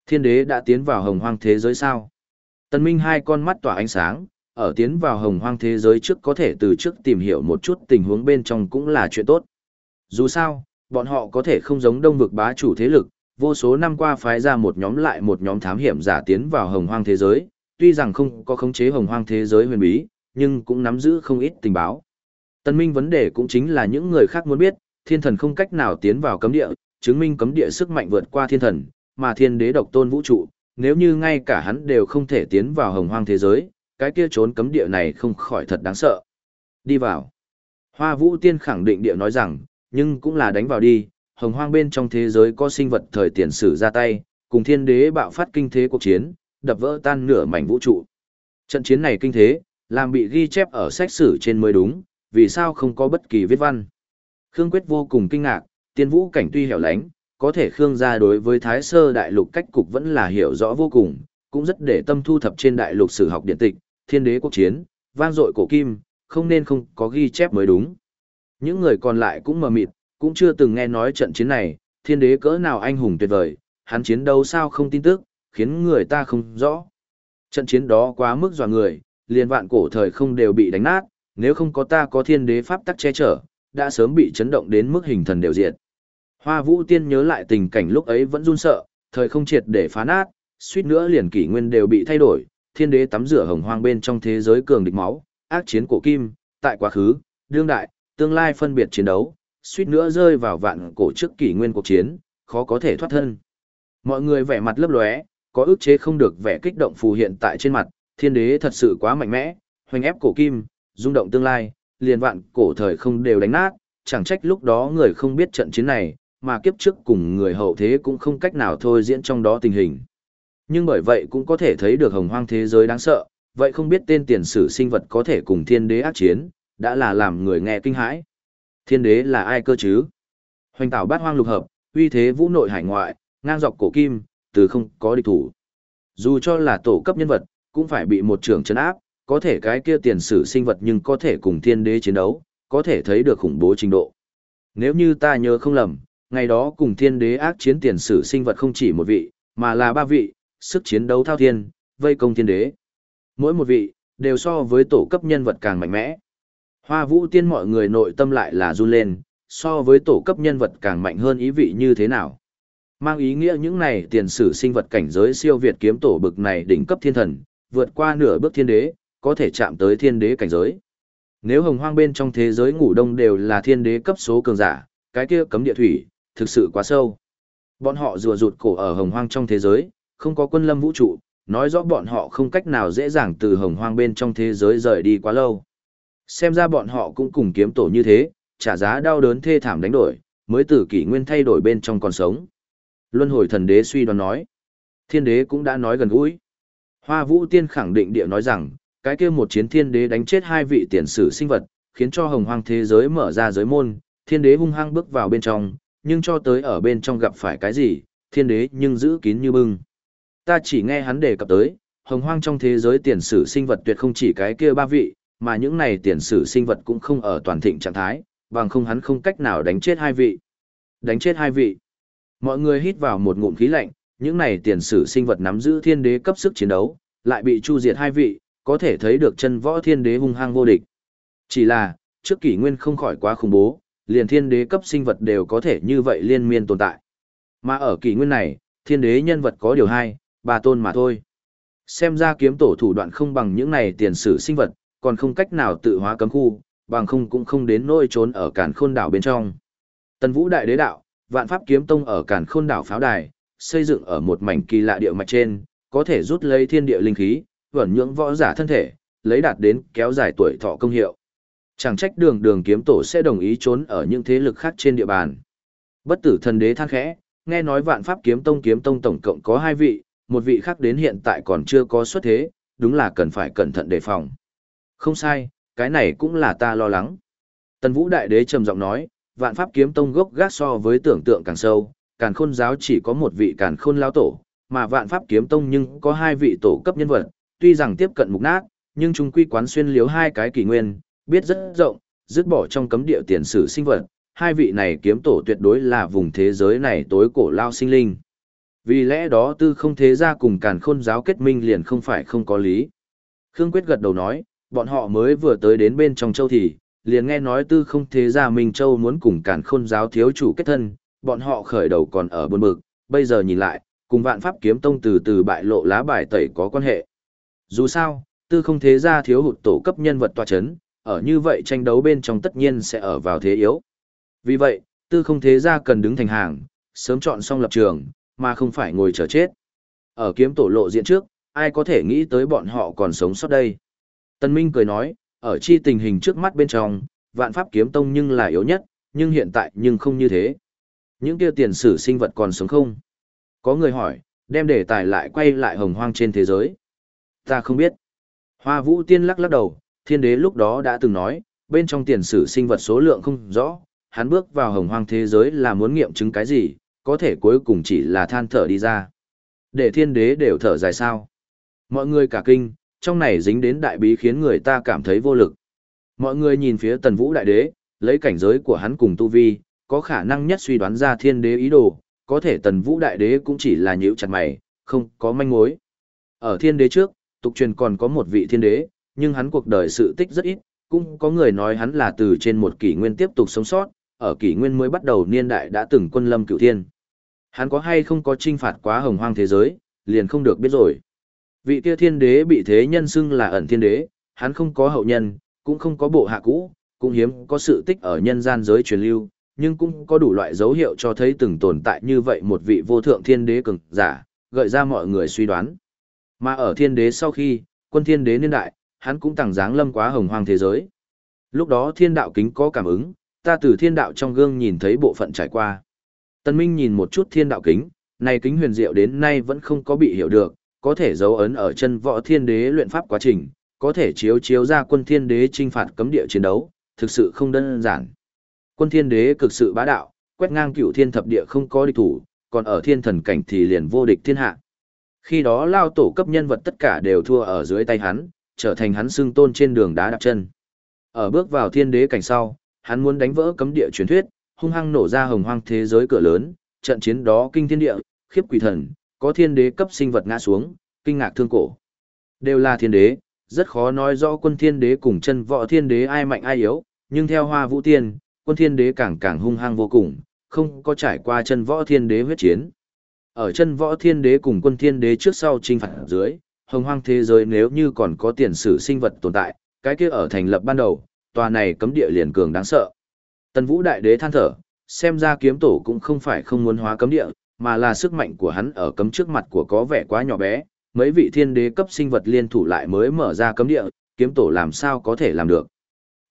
Thiên đế đã tiến vào hồng hoang thế giới sao? Tần Minh hai con mắt tỏa ánh sáng, ở tiến vào hồng hoang thế giới trước có thể từ trước tìm hiểu một chút tình huống bên trong cũng là chuyện tốt. Dù sao, bọn họ có thể không giống đông vực bá chủ thế lực, vô số năm qua phái ra một nhóm lại một nhóm thám hiểm giả tiến vào hồng hoang thế giới, tuy rằng không có khống chế hồng hoang thế giới huyền bí, nhưng cũng nắm giữ không ít tình báo. Tân minh vấn đề cũng chính là những người khác muốn biết, thiên thần không cách nào tiến vào cấm địa, chứng minh cấm địa sức mạnh vượt qua thiên thần, mà thiên đế độc tôn vũ trụ, nếu như ngay cả hắn đều không thể tiến vào hồng hoang thế giới, cái kia trốn cấm địa này không khỏi thật đáng sợ. Đi vào. Hoa vũ tiên khẳng định địa nói rằng, nhưng cũng là đánh vào đi, hồng hoang bên trong thế giới có sinh vật thời tiền sử ra tay, cùng thiên đế bạo phát kinh thế cuộc chiến, đập vỡ tan nửa mảnh vũ trụ. Trận chiến này kinh thế, làm bị ghi chép ở sách sử trên mới đúng, vì sao không có bất kỳ viết văn. Khương Quyết vô cùng kinh ngạc, tiên vũ cảnh tuy hẻo lánh, có thể Khương gia đối với Thái Sơ đại lục cách cục vẫn là hiểu rõ vô cùng, cũng rất để tâm thu thập trên đại lục sử học điện tịch, thiên đế quốc chiến, vang dội cổ kim, không nên không có ghi chép mới đúng. Những người còn lại cũng mờ mịt, cũng chưa từng nghe nói trận chiến này, thiên đế cỡ nào anh hùng tuyệt vời, hắn chiến đấu sao không tin tức, khiến người ta không rõ. Trận chiến đó quá mức dọa người, liền vạn cổ thời không đều bị đánh nát, nếu không có ta có thiên đế pháp tắc che chở, đã sớm bị chấn động đến mức hình thần đều diệt. Hoa Vũ Tiên nhớ lại tình cảnh lúc ấy vẫn run sợ, thời không triệt để phá nát, suýt nữa liền kỷ nguyên đều bị thay đổi, thiên đế tắm rửa hồng hoang bên trong thế giới cường địch máu, ác chiến cổ kim, tại quá khứ, đương đại, tương lai phân biệt chiến đấu, suýt nữa rơi vào vạn cổ trước kỷ nguyên cuộc chiến, khó có thể thoát thân. Mọi người vẻ mặt lấp lóe, có ức chế không được vẻ kích động phù hiện tại trên mặt, thiên đế thật sự quá mạnh mẽ, hoành ép cổ kim, rung động tương lai, liền vạn cổ thời không đều đánh nát, chẳng trách lúc đó người không biết trận chiến này, mà kiếp trước cùng người hậu thế cũng không cách nào thôi diễn trong đó tình hình. Nhưng bởi vậy cũng có thể thấy được hồng hoang thế giới đáng sợ, vậy không biết tên tiền sử sinh vật có thể cùng thiên đế ác chiến, đã là làm người nghe kinh hãi. Thiên đế là ai cơ chứ? Hoành tảo bát hoang lục hợp, uy thế vũ nội hải ngoại, ngang dọc cổ kim, từ không có địch thủ. Dù cho là tổ cấp nhân vật, cũng phải bị một trưởng chấn áp, có thể cái kia tiền sử sinh vật nhưng có thể cùng thiên đế chiến đấu, có thể thấy được khủng bố trình độ. Nếu như ta nhớ không lầm, ngày đó cùng thiên đế ác chiến tiền sử sinh vật không chỉ một vị, mà là ba vị, sức chiến đấu thao thiên, vây công thiên đế. Mỗi một vị, đều so với tổ cấp nhân vật càng mạnh mẽ. Hoa vũ tiên mọi người nội tâm lại là run lên, so với tổ cấp nhân vật càng mạnh hơn ý vị như thế nào. Mang ý nghĩa những này tiền sử sinh vật cảnh giới siêu việt kiếm tổ bực này đỉnh cấp thiên thần, vượt qua nửa bước thiên đế, có thể chạm tới thiên đế cảnh giới. Nếu hồng hoang bên trong thế giới ngủ đông đều là thiên đế cấp số cường giả, cái kia cấm địa thủy, thực sự quá sâu. Bọn họ rùa rụt cổ ở hồng hoang trong thế giới, không có quân lâm vũ trụ, nói rõ bọn họ không cách nào dễ dàng từ hồng hoang bên trong thế giới rời đi quá lâu. Xem ra bọn họ cũng cùng kiếm tổ như thế, trả giá đau đớn thê thảm đánh đổi, mới từ kỷ nguyên thay đổi bên trong còn sống. Luân hồi thần đế suy đoán nói. Thiên đế cũng đã nói gần gũi. Hoa vũ tiên khẳng định địa nói rằng, cái kia một chiến thiên đế đánh chết hai vị tiền sử sinh vật, khiến cho hồng hoang thế giới mở ra giới môn, thiên đế hung hăng bước vào bên trong, nhưng cho tới ở bên trong gặp phải cái gì, thiên đế nhưng giữ kín như bưng. Ta chỉ nghe hắn đề cập tới, hồng hoang trong thế giới tiền sử sinh vật tuyệt không chỉ cái kia ba vị, mà những này tiền sử sinh vật cũng không ở toàn thịnh trạng thái, bằng không hắn không cách nào đánh chết hai vị. Đánh chết hai vị. Mọi người hít vào một ngụm khí lạnh, những này tiền sử sinh vật nắm giữ thiên đế cấp sức chiến đấu, lại bị chu diệt hai vị, có thể thấy được chân võ thiên đế hung hăng vô địch. Chỉ là, trước kỷ nguyên không khỏi quá khủng bố, liền thiên đế cấp sinh vật đều có thể như vậy liên miên tồn tại. Mà ở kỷ nguyên này, thiên đế nhân vật có điều hai, ba tôn mà thôi. Xem ra kiếm tổ thủ đoạn không bằng những này tiền sử sinh vật, còn không cách nào tự hóa cấm khu, bằng không cũng không đến nỗi trốn ở cản khôn đảo bên trong. Tần Vũ Đại Đế Đạo, Vạn Pháp Kiếm Tông ở cản khôn đảo pháo đài, xây dựng ở một mảnh kỳ lạ địa mạch trên, có thể rút lấy thiên địa linh khí, vẩn nhưỡng võ giả thân thể, lấy đạt đến kéo dài tuổi thọ công hiệu. Chẳng trách đường đường kiếm tổ sẽ đồng ý trốn ở những thế lực khác trên địa bàn. Bất tử thần đế than khẽ, nghe nói vạn pháp kiếm tông kiếm tông tổng cộng có hai vị, một vị khác đến hiện tại còn chưa có xuất thế, đúng là cần phải cẩn thận đề phòng. Không sai, cái này cũng là ta lo lắng. Tần Vũ Đại Đế trầm giọng nói, vạn pháp kiếm tông gốc gác so với tưởng tượng càng sâu, càn khôn giáo chỉ có một vị càn khôn lao tổ, mà vạn pháp kiếm tông nhưng có hai vị tổ cấp nhân vật, tuy rằng tiếp cận mục nát, nhưng chúng quy quán xuyên liếu hai cái kỷ nguyên, biết rất rộng, dứt bỏ trong cấm địa tiền sử sinh vật, hai vị này kiếm tổ tuyệt đối là vùng thế giới này tối cổ lao sinh linh. Vì lẽ đó tư không thế gia cùng càn khôn giáo kết minh liền không phải không có lý. Khương Quyết gật đầu nói, bọn họ mới vừa tới đến bên trong châu thì, liền nghe nói tư không thế gia Minh Châu muốn cùng càn khôn giáo thiếu chủ kết thân, bọn họ khởi đầu còn ở buồn bực, bây giờ nhìn lại, cùng vạn pháp kiếm tông từ từ bại lộ lá bài tẩy có quan hệ. Dù sao, tư không thế gia thiếu hụt tổ cấp nhân vật tòa chấn, ở như vậy tranh đấu bên trong tất nhiên sẽ ở vào thế yếu. Vì vậy, tư không thế gia cần đứng thành hàng, sớm chọn xong lập trường, mà không phải ngồi chờ chết. Ở kiếm tổ lộ diện trước, ai có thể nghĩ tới bọn họ còn sống sót đây. Tân Minh cười nói, ở chi tình hình trước mắt bên trong, vạn pháp kiếm tông nhưng là yếu nhất, nhưng hiện tại nhưng không như thế. Những kia tiền sử sinh vật còn sống không? Có người hỏi, đem đề tài lại quay lại hồng hoang trên thế giới. Ta không biết. Hoa vũ tiên lắc lắc đầu, thiên đế lúc đó đã từng nói, bên trong tiền sử sinh vật số lượng không rõ, hắn bước vào hồng hoang thế giới là muốn nghiệm chứng cái gì, có thể cuối cùng chỉ là than thở đi ra. Để thiên đế đều thở dài sao. Mọi người cả kinh, trong này dính đến đại bí khiến người ta cảm thấy vô lực. Mọi người nhìn phía tần vũ đại đế, lấy cảnh giới của hắn cùng tu vi, có khả năng nhất suy đoán ra thiên đế ý đồ, có thể tần vũ đại đế cũng chỉ là nhíu chặt mày, không có manh mối. Ở thiên đế trước, tục truyền còn có một vị thiên đế, nhưng hắn cuộc đời sự tích rất ít, cũng có người nói hắn là từ trên một kỷ nguyên tiếp tục sống sót, ở kỷ nguyên mới bắt đầu niên đại đã từng quân lâm cửu thiên. Hắn có hay không có trinh phạt quá hồng hoang thế giới, liền không được biết rồi. Vị kia thiên đế bị thế nhân xưng là ẩn thiên đế, hắn không có hậu nhân, cũng không có bộ hạ cũ, cũng hiếm có sự tích ở nhân gian giới truyền lưu, nhưng cũng có đủ loại dấu hiệu cho thấy từng tồn tại như vậy một vị vô thượng thiên đế cường giả, gợi ra mọi người suy đoán. Mà ở thiên đế sau khi, quân thiên đế niên đại, hắn cũng tàng dáng lâm quá hồng hoang thế giới. Lúc đó thiên đạo kính có cảm ứng, ta từ thiên đạo trong gương nhìn thấy bộ phận trải qua. Tân Minh nhìn một chút thiên đạo kính, này kính huyền diệu đến nay vẫn không có bị hiểu được, có thể dấu ấn ở chân võ thiên đế luyện pháp quá trình, có thể chiếu chiếu ra quân thiên đế trinh phạt cấm địa chiến đấu, thực sự không đơn giản. Quân thiên đế cực sự bá đạo, quét ngang cửu thiên thập địa không có địch thủ, còn ở thiên thần cảnh thì liền vô địch thiên hạ. Khi đó lao tổ cấp nhân vật tất cả đều thua ở dưới tay hắn, trở thành hắn xưng tôn trên đường đá đạp chân. Ở bước vào thiên đế cảnh sau, hắn muốn đánh vỡ cấm địa truyền thuyết, hung hăng nổ ra hồng hoang thế giới cửa lớn, trận chiến đó kinh thiên địa, khiếp quỷ thần, có thiên đế cấp sinh vật ngã xuống, kinh ngạc thương cổ. Đều là thiên đế, rất khó nói rõ quân thiên đế cùng chân võ thiên đế ai mạnh ai yếu, nhưng theo hoa vũ tiên, quân thiên đế càng càng hung hăng vô cùng, không có trải qua chân võ thiên đế huyết chiến. Ở chân võ thiên đế cùng quân thiên đế trước sau chinh phạt dưới, hồng hoang thế giới nếu như còn có tiền sử sinh vật tồn tại, cái kia ở thành lập ban đầu, tòa này cấm địa liền cường đáng sợ. Tần Vũ Đại Đế than thở, xem ra kiếm tổ cũng không phải không muốn hóa cấm địa, mà là sức mạnh của hắn ở cấm trước mặt của có vẻ quá nhỏ bé, mấy vị thiên đế cấp sinh vật liên thủ lại mới mở ra cấm địa, kiếm tổ làm sao có thể làm được.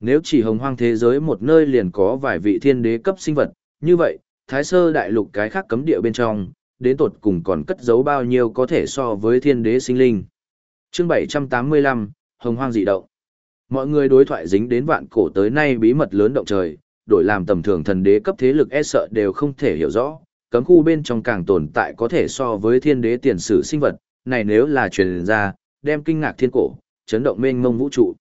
Nếu chỉ hồng hoang thế giới một nơi liền có vài vị thiên đế cấp sinh vật, như vậy, thái sơ đại lục cái khác cấm địa bên trong, đến tột cùng còn cất giấu bao nhiêu có thể so với thiên đế sinh linh. Chương 785, Hồng hoang dị động. Mọi người đối thoại dính đến vạn cổ tới nay bí mật lớn động trời, đổi làm tầm thường thần đế cấp thế lực e sợ đều không thể hiểu rõ, cấm khu bên trong càng tồn tại có thể so với thiên đế tiền sử sinh vật, này nếu là truyền ra, đem kinh ngạc thiên cổ, chấn động mênh mông vũ trụ.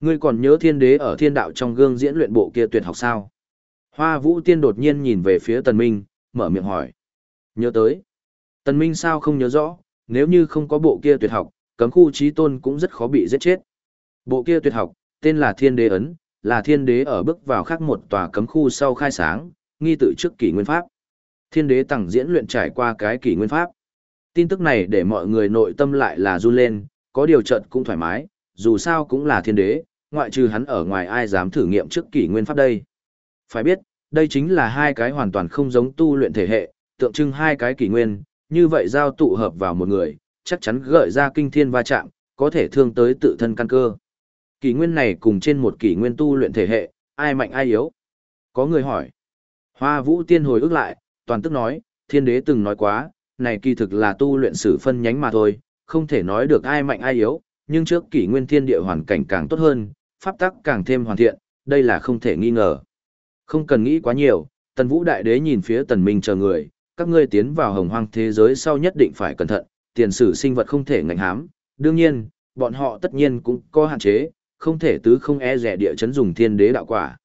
Ngươi còn nhớ thiên đế ở thiên đạo trong gương diễn luyện bộ kia tuyệt học sao? Hoa vũ tiên đột nhiên nhìn về phía tần minh, mở miệng hỏi. Nhớ tới. Tần minh sao không nhớ rõ, nếu như không có bộ kia tuyệt học, cấm khu trí tôn cũng rất khó bị giết chết. Bộ kia tuyệt học, tên là thiên đế ấn, là thiên đế ở bước vào khác một tòa cấm khu sau khai sáng, nghi tự trước kỷ nguyên pháp. Thiên đế tặng diễn luyện trải qua cái kỷ nguyên pháp. Tin tức này để mọi người nội tâm lại là run lên, có điều trận cũng thoải mái, dù sao cũng là thiên đế, ngoại trừ hắn ở ngoài ai dám thử nghiệm trước kỷ nguyên pháp đây. Phải biết, đây chính là hai cái hoàn toàn không giống tu luyện thể hệ, tượng trưng hai cái kỷ nguyên, như vậy giao tụ hợp vào một người, chắc chắn gợi ra kinh thiên va chạm, có thể thương tới tự thân căn cơ. Kỷ nguyên này cùng trên một kỷ nguyên tu luyện thể hệ, ai mạnh ai yếu? Có người hỏi. Hoa Vũ Tiên hồi ức lại, toàn tức nói, thiên đế từng nói quá, này kỳ thực là tu luyện sử phân nhánh mà thôi, không thể nói được ai mạnh ai yếu, nhưng trước kỷ nguyên thiên địa hoàn cảnh càng tốt hơn, pháp tắc càng thêm hoàn thiện, đây là không thể nghi ngờ. Không cần nghĩ quá nhiều, tần vũ đại đế nhìn phía tần minh chờ người, các ngươi tiến vào hồng hoang thế giới sau nhất định phải cẩn thận, tiền sử sinh vật không thể ngạnh hám, đương nhiên, bọn họ tất nhiên cũng có hạn chế, không thể tứ không e rẻ địa chấn dùng thiên đế đạo quả.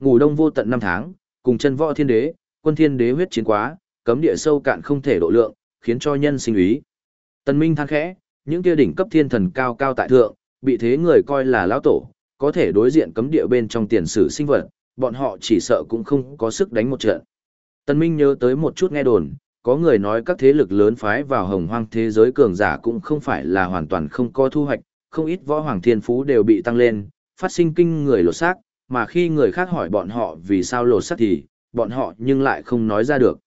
Ngủ đông vô tận năm tháng, cùng chân võ thiên đế, quân thiên đế huyết chiến quá, cấm địa sâu cạn không thể độ lượng, khiến cho nhân sinh ý. Tần Minh than khẽ, những kia đỉnh cấp thiên thần cao cao tại thượng, bị thế người coi là lão tổ, có thể đối diện cấm địa bên trong tiền sử sinh vật, bọn họ chỉ sợ cũng không có sức đánh một trận. Tần Minh nhớ tới một chút nghe đồn, có người nói các thế lực lớn phái vào hồng hoang thế giới cường giả cũng không phải là hoàn toàn không có thu hoạch, không ít võ hoàng thiên phú đều bị tăng lên, phát sinh kinh người lột xác, mà khi người khác hỏi bọn họ vì sao lột xác thì, bọn họ nhưng lại không nói ra được.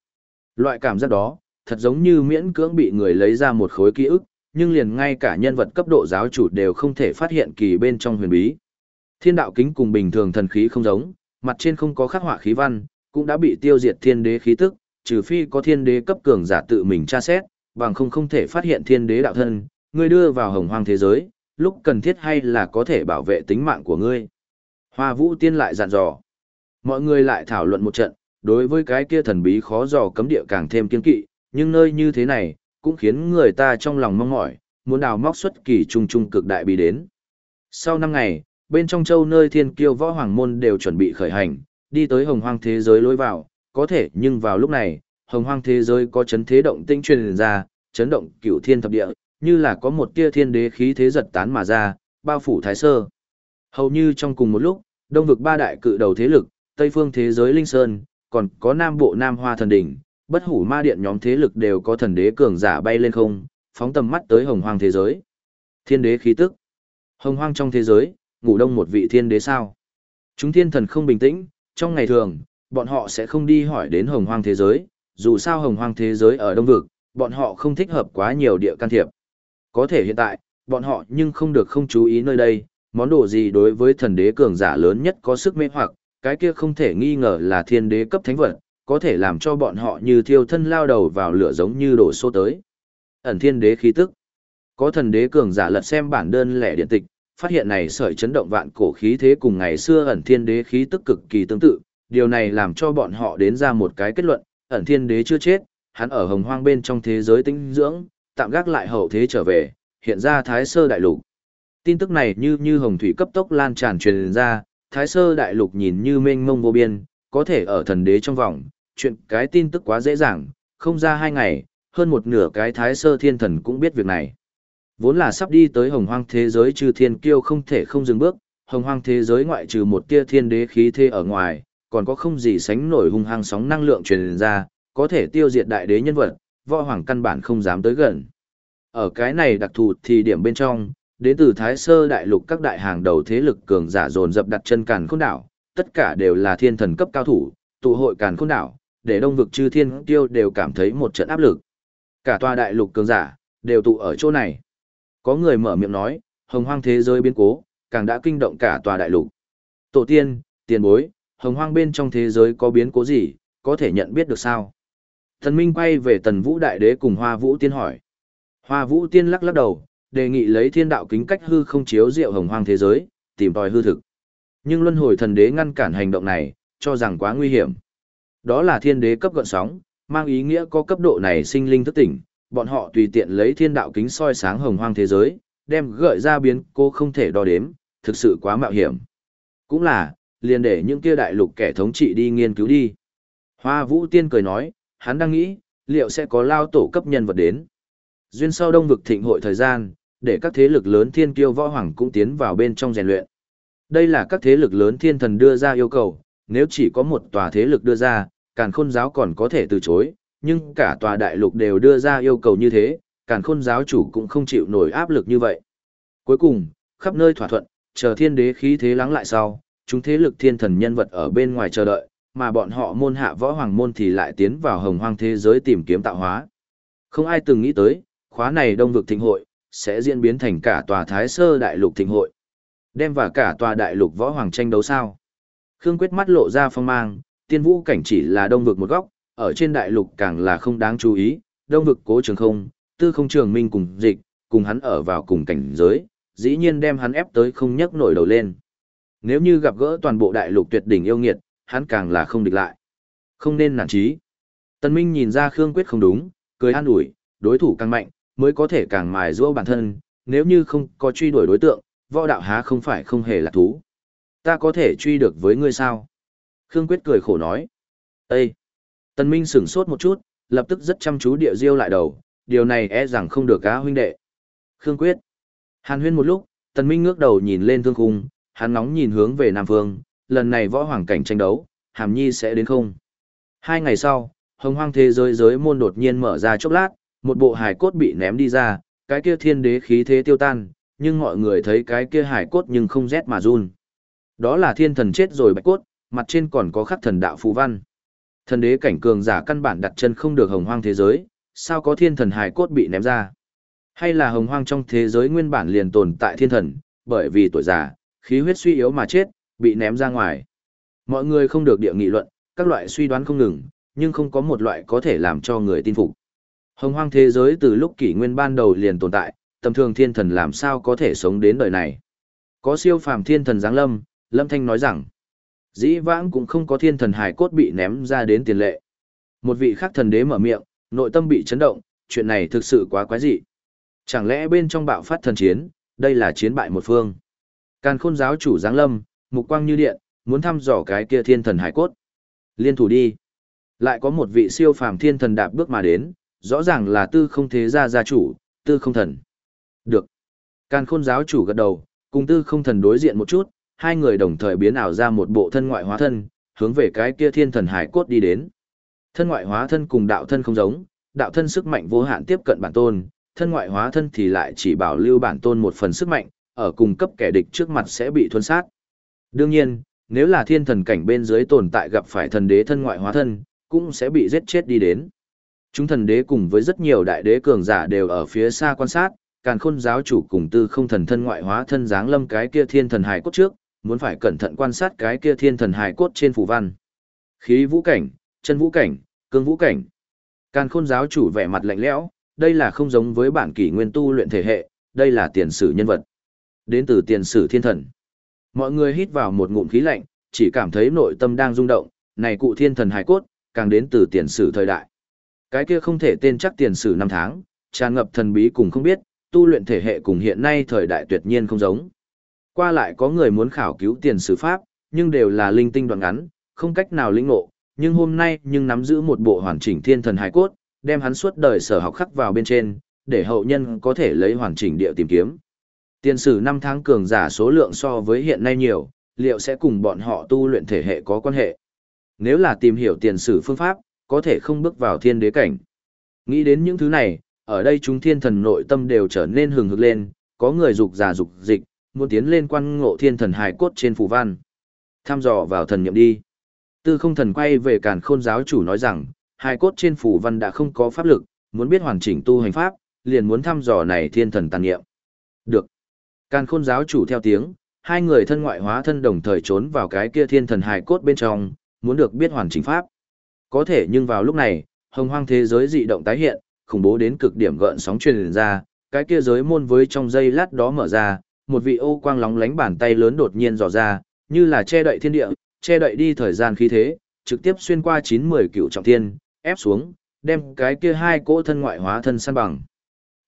Loại cảm giác đó, thật giống như miễn cưỡng bị người lấy ra một khối ký ức, nhưng liền ngay cả nhân vật cấp độ giáo chủ đều không thể phát hiện kỳ bên trong huyền bí. Thiên đạo kính cùng bình thường thần khí không giống, mặt trên không có khắc họa khí văn, cũng đã bị tiêu diệt thiên đế khí tức, trừ phi có thiên đế cấp cường giả tự mình tra xét, bằng không không thể phát hiện thiên đế đạo thân, ngươi đưa vào hồng hoang thế giới, lúc cần thiết hay là có thể bảo vệ tính mạng của ngươi. Hoa vũ tiên lại dặn dò. Mọi người lại thảo luận một trận, đối với cái kia thần bí khó dò cấm địa càng thêm kiên kỵ, nhưng nơi như thế này, cũng khiến người ta trong lòng mong mỏi, muốn đào móc xuất kỳ trung trung cực đại bí đến. Sau năm ngày, bên trong châu nơi thiên kiêu võ hoàng môn đều chuẩn bị khởi hành, đi tới hồng hoang thế giới lối vào, có thể nhưng vào lúc này, hồng hoang thế giới có chấn thế động tinh truyền ra, chấn động cửu thiên thập địa, như là có một tia thiên đế khí thế giật tán mà ra, bao phủ thái sơ. Hầu như trong cùng một lúc, đông vực ba đại cự đầu thế lực, tây phương thế giới linh sơn, còn có nam bộ nam hoa thần đỉnh, bất hủ ma điện nhóm thế lực đều có thần đế cường giả bay lên không, phóng tầm mắt tới hồng hoang thế giới. Thiên đế khí tức. Hồng hoang trong thế giới, ngủ đông một vị thiên đế sao. Chúng thiên thần không bình tĩnh, trong ngày thường, bọn họ sẽ không đi hỏi đến hồng hoang thế giới, dù sao hồng hoang thế giới ở đông vực, bọn họ không thích hợp quá nhiều địa can thiệp. Có thể hiện tại, bọn họ nhưng không được không chú ý nơi đây, món đồ gì đối với thần đế cường giả lớn nhất có sức mê hoặc, cái kia không thể nghi ngờ là thiên đế cấp thánh vật, có thể làm cho bọn họ như thiêu thân lao đầu vào lửa giống như đổ xô tới. Ẩn thiên đế khí tức. Có thần đế cường giả lật xem bản đơn lẻ điện tịch, phát hiện này sợi chấn động vạn cổ khí thế cùng ngày xưa ẩn thiên đế khí tức cực kỳ tương tự, điều này làm cho bọn họ đến ra một cái kết luận, ẩn thiên đế chưa chết, hắn ở hồng hoang bên trong thế giới tinh dưỡng, tạm gác lại hậu thế trở về, hiện ra thái sơ đại lục. Tin tức này như như hồng thủy cấp tốc lan tràn truyền ra, thái sơ đại lục nhìn như mênh mông vô biên, có thể ở thần đế trong vòng, chuyện cái tin tức quá dễ dàng, không ra hai ngày, hơn một nửa cái thái sơ thiên thần cũng biết việc này. Vốn là sắp đi tới hồng hoang thế giới trừ thiên kiêu không thể không dừng bước, hồng hoang thế giới ngoại trừ một tia thiên đế khí thế ở ngoài, còn có không gì sánh nổi hung hăng sóng năng lượng truyền ra, có thể tiêu diệt đại đế nhân vật, võ hoàng căn bản không dám tới gần. Ở cái này đặc thù thì điểm bên trong, đến từ Thái Sơ đại lục các đại hàng đầu thế lực cường giả dồn dập đặt chân càn khôn đảo, tất cả đều là thiên thần cấp cao thủ, tụ hội càn khôn đảo, để đông vực chư thiên tiêu đều cảm thấy một trận áp lực. Cả tòa đại lục cường giả, đều tụ ở chỗ này. Có người mở miệng nói, hồng hoang thế giới biến cố, càng đã kinh động cả tòa đại lục. Tổ tiên, tiền bối, hồng hoang bên trong thế giới có biến cố gì, có thể nhận biết được sao? Thần Minh quay về tần vũ đại đế cùng hoa vũ tiên hỏi. Hoa vũ tiên lắc lắc đầu, đề nghị lấy thiên đạo kính cách hư không chiếu diệu hồng hoang thế giới, tìm tòi hư thực. Nhưng luân hồi thần đế ngăn cản hành động này, cho rằng quá nguy hiểm. Đó là thiên đế cấp gọn sóng, mang ý nghĩa có cấp độ này sinh linh thức tỉnh, bọn họ tùy tiện lấy thiên đạo kính soi sáng hồng hoang thế giới, đem gợi ra biến cô không thể đo đếm, thực sự quá mạo hiểm. Cũng là, liền để những kia đại lục kẻ thống trị đi nghiên cứu đi. Hoa Vũ Tiên cười nói, hắn đang nghĩ, liệu sẽ có lao tổ cấp nhân vật đến. Duyên sau đông vực thịnh hội thời gian, để các thế lực lớn thiên kiêu võ hoàng cũng tiến vào bên trong rèn luyện. Đây là các thế lực lớn thiên thần đưa ra yêu cầu, nếu chỉ có một tòa thế lực đưa ra, càn khôn giáo còn có thể từ chối, nhưng cả tòa đại lục đều đưa ra yêu cầu như thế, càn khôn giáo chủ cũng không chịu nổi áp lực như vậy. Cuối cùng, khắp nơi thỏa thuận, chờ thiên đế khí thế lắng lại sau, chúng thế lực thiên thần nhân vật ở bên ngoài chờ đợi, mà bọn họ môn hạ võ hoàng môn thì lại tiến vào hồng hoang thế giới tìm kiếm tạo hóa. Không ai từng nghĩ tới, khóa này đông vực thịnh hội, sẽ diễn biến thành cả tòa Thái Sơ Đại Lục thịnh hội. Đem và cả tòa Đại Lục võ hoàng tranh đấu sao? Khương Quyết mắt lộ ra phong mang, tiên vũ cảnh chỉ là đông vực một góc, ở trên Đại Lục càng là không đáng chú ý, đông vực cố trường không, tư không trường minh cùng dịch, cùng hắn ở vào cùng cảnh giới, dĩ nhiên đem hắn ép tới không nhấc nổi đầu lên. Nếu như gặp gỡ toàn bộ đại lục tuyệt đỉnh yêu nghiệt, hắn càng là không địch lại. Không nên nản chí. Tân Minh nhìn ra Khương Quyết không đúng, cười an ủi, đối thủ càng mạnh, mới có thể càng mài giũa bản thân, nếu như không có truy đuổi đối tượng, võ đạo há không phải không hề là thú. Ta có thể truy được với ngươi sao? Khương Quyết cười khổ nói. Ê! Tần Minh sửng sốt một chút, lập tức rất chăm chú địa diêu lại đầu, điều này e rằng không được cá huynh đệ. Khương Quyết. Hàn huyên một lúc, Tần Minh ngước đầu nhìn lên thương khung, hắn nóng nhìn hướng về Nam Phương, lần này võ hoàng cảnh tranh đấu, Hàm Nhi sẽ đến không? Hai ngày sau, hồng hoang thế giới giới môn đột nhiên mở ra chốc lát, một bộ hải cốt bị ném đi ra, cái kia thiên đế khí thế tiêu tan, nhưng mọi người thấy cái kia hải cốt nhưng không rét mà run. Đó là thiên thần chết rồi bạch cốt, mặt trên còn có khắc thần đạo phù văn. Thần đế cảnh cường giả căn bản đặt chân không được hồng hoang thế giới, sao có thiên thần hải cốt bị ném ra? Hay là hồng hoang trong thế giới nguyên bản liền tồn tại thiên thần, bởi vì tuổi già, khí huyết suy yếu mà chết, bị ném ra ngoài. Mọi người không được địa nghị luận, các loại suy đoán không ngừng, nhưng không có một loại có thể làm cho người tin phục. Hồng hoang thế giới từ lúc kỷ nguyên ban đầu liền tồn tại, tầm thường thiên thần làm sao có thể sống đến đời này. Có siêu phàm thiên thần giáng lâm, Lâm Thanh nói rằng, dĩ vãng cũng không có thiên thần hải cốt bị ném ra đến tiền lệ. Một vị khác thần đế mở miệng, nội tâm bị chấn động, chuyện này thực sự quá quái dị. Chẳng lẽ bên trong bạo phát thần chiến, đây là chiến bại một phương. Càn khôn giáo chủ giáng lâm, mục quang như điện, muốn thăm dò cái kia thiên thần hải cốt. Liên thủ đi. Lại có một vị siêu phàm thiên thần đạp bước mà đến, rõ ràng là tư không thế gia gia chủ, tư không thần. Được. Càn khôn giáo chủ gật đầu, cùng tư không thần đối diện một chút, hai người đồng thời biến ảo ra một bộ thân ngoại hóa thân, hướng về cái kia thiên thần hải cốt đi đến. Thân ngoại hóa thân cùng đạo thân không giống, đạo thân sức mạnh vô hạn tiếp cận bản tôn, thân ngoại hóa thân thì lại chỉ bảo lưu bản tôn một phần sức mạnh, ở cùng cấp kẻ địch trước mặt sẽ bị thuần sát. Đương nhiên, nếu là thiên thần cảnh bên dưới tồn tại gặp phải thần đế thân ngoại hóa thân, cũng sẽ bị giết chết đi đến. Chúng thần đế cùng với rất nhiều đại đế cường giả đều ở phía xa quan sát, càn khôn giáo chủ cùng tư không thần thân ngoại hóa thân dáng lâm cái kia thiên thần hải cốt trước, muốn phải cẩn thận quan sát cái kia thiên thần hài cốt trên phù văn. Khí vũ cảnh, chân vũ cảnh, cương vũ cảnh. Càn khôn giáo chủ vẻ mặt lạnh lẽo, đây là không giống với bản kỷ nguyên tu luyện thể hệ, đây là tiền sử nhân vật. Đến từ tiền sử thiên thần. Mọi người hít vào một ngụm khí lạnh, chỉ cảm thấy nội tâm đang rung động, này cụ thiên thần hài cốt, càng đến từ tiền sử thời đại. Cái kia không thể tên chắc tiền sử năm tháng, tràn ngập thần bí cùng không biết, tu luyện thể hệ cùng hiện nay thời đại tuyệt nhiên không giống. Qua lại có người muốn khảo cứu tiền sử pháp, nhưng đều là linh tinh đoạn ngắn, không cách nào lĩnh ngộ, nhưng hôm nay nhưng nắm giữ một bộ hoàn chỉnh thiên thần hài cốt, đem hắn suốt đời sở học khắc vào bên trên, để hậu nhân có thể lấy hoàn chỉnh địa tìm kiếm. Tiền sử năm tháng cường giả số lượng so với hiện nay nhiều, liệu sẽ cùng bọn họ tu luyện thể hệ có quan hệ? Nếu là tìm hiểu tiền sử phương pháp, có thể không bước vào thiên đế cảnh. Nghĩ đến những thứ này, ở đây chúng thiên thần nội tâm đều trở nên hừng hực lên, có người dục giả dục dịch, muốn tiến lên quan ngộ thiên thần hài cốt trên phù văn. Tham dò vào thần niệm đi. Tư không thần quay về càn khôn giáo chủ nói rằng, hài cốt trên phù văn đã không có pháp lực, muốn biết hoàn chỉnh tu hành pháp, liền muốn thăm dò này thiên thần tàn niệm. Được. Càn khôn giáo chủ theo tiếng, hai người thân ngoại hóa thân đồng thời trốn vào cái kia thiên thần hài cốt bên trong, muốn được biết hoàn chỉnh pháp. Có thể nhưng vào lúc này, hồng hoang thế giới dị động tái hiện, khủng bố đến cực điểm gợn sóng truyền ra, cái kia giới môn với trong giây lát đó mở ra, một vị ô quang lóng lánh bàn tay lớn đột nhiên dò ra, như là che đậy thiên địa, che đậy đi thời gian khí thế, trực tiếp xuyên qua 9-10 cựu trọng thiên, ép xuống, đem cái kia hai cỗ thân ngoại hóa thân san bằng.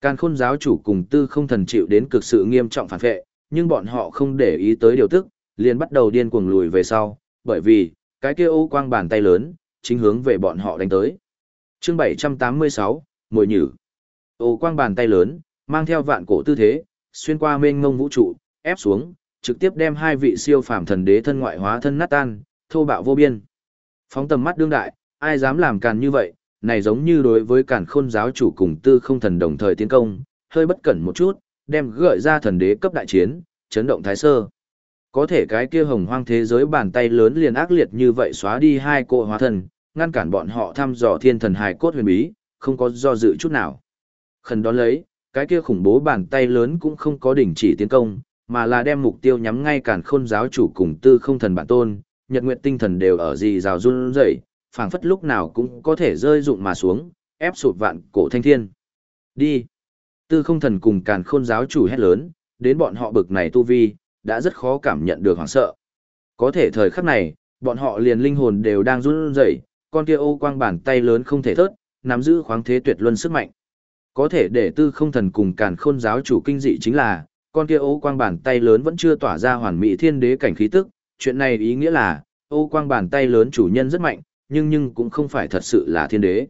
Càn khôn giáo chủ cùng tư không thần chịu đến cực sự nghiêm trọng phản vệ, nhưng bọn họ không để ý tới điều tức, liền bắt đầu điên cuồng lùi về sau, bởi vì, cái kia ô quang bàn tay lớn, chính hướng về bọn họ đánh tới. chương 786, Mồi Nhử. Ô quang bàn tay lớn, mang theo vạn cổ tư thế, xuyên qua mênh ngông vũ trụ, ép xuống, trực tiếp đem hai vị siêu phàm thần đế thân ngoại hóa thân nát tan, thô bạo vô biên. Phóng tầm mắt đương đại, ai dám làm càn như vậy, này giống như đối với càn khôn giáo chủ cùng tư không thần đồng thời tiến công, hơi bất cẩn một chút, đem gợi ra thần đế cấp đại chiến, chấn động thái sơ. Có thể cái kia hồng hoang thế giới bàn tay lớn liền ác liệt như vậy xóa đi hai cỗ hóa thần, ngăn cản bọn họ thăm dò thiên thần hài cốt huyền bí, không có do dự chút nào. Khẩn đón lấy, cái kia khủng bố bàn tay lớn cũng không có đình chỉ tiến công, mà là đem mục tiêu nhắm ngay càn khôn giáo chủ cùng tư không thần bản tôn, nhật nguyệt tinh thần đều ở gì rào run rẩy, phảng phất lúc nào cũng có thể rơi rụng mà xuống, ép sụt vạn cổ thanh thiên. Đi! Tư không thần cùng càn khôn giáo chủ hét lớn, đến bọn họ bực này tu vi, đã rất khó cảm nhận được hoảng sợ. Có thể thời khắc này, bọn họ liền linh hồn đều đang run rẩy, con kia ô quang bàn tay lớn không thể thớt, nắm giữ khoáng thế tuyệt luân sức mạnh. Có thể để tư không thần cùng càn khôn giáo chủ kinh dị chính là, con kia ô quang bàn tay lớn vẫn chưa tỏa ra hoàn mỹ thiên đế cảnh khí tức, chuyện này ý nghĩa là, ô quang bàn tay lớn chủ nhân rất mạnh, nhưng nhưng cũng không phải thật sự là thiên đế.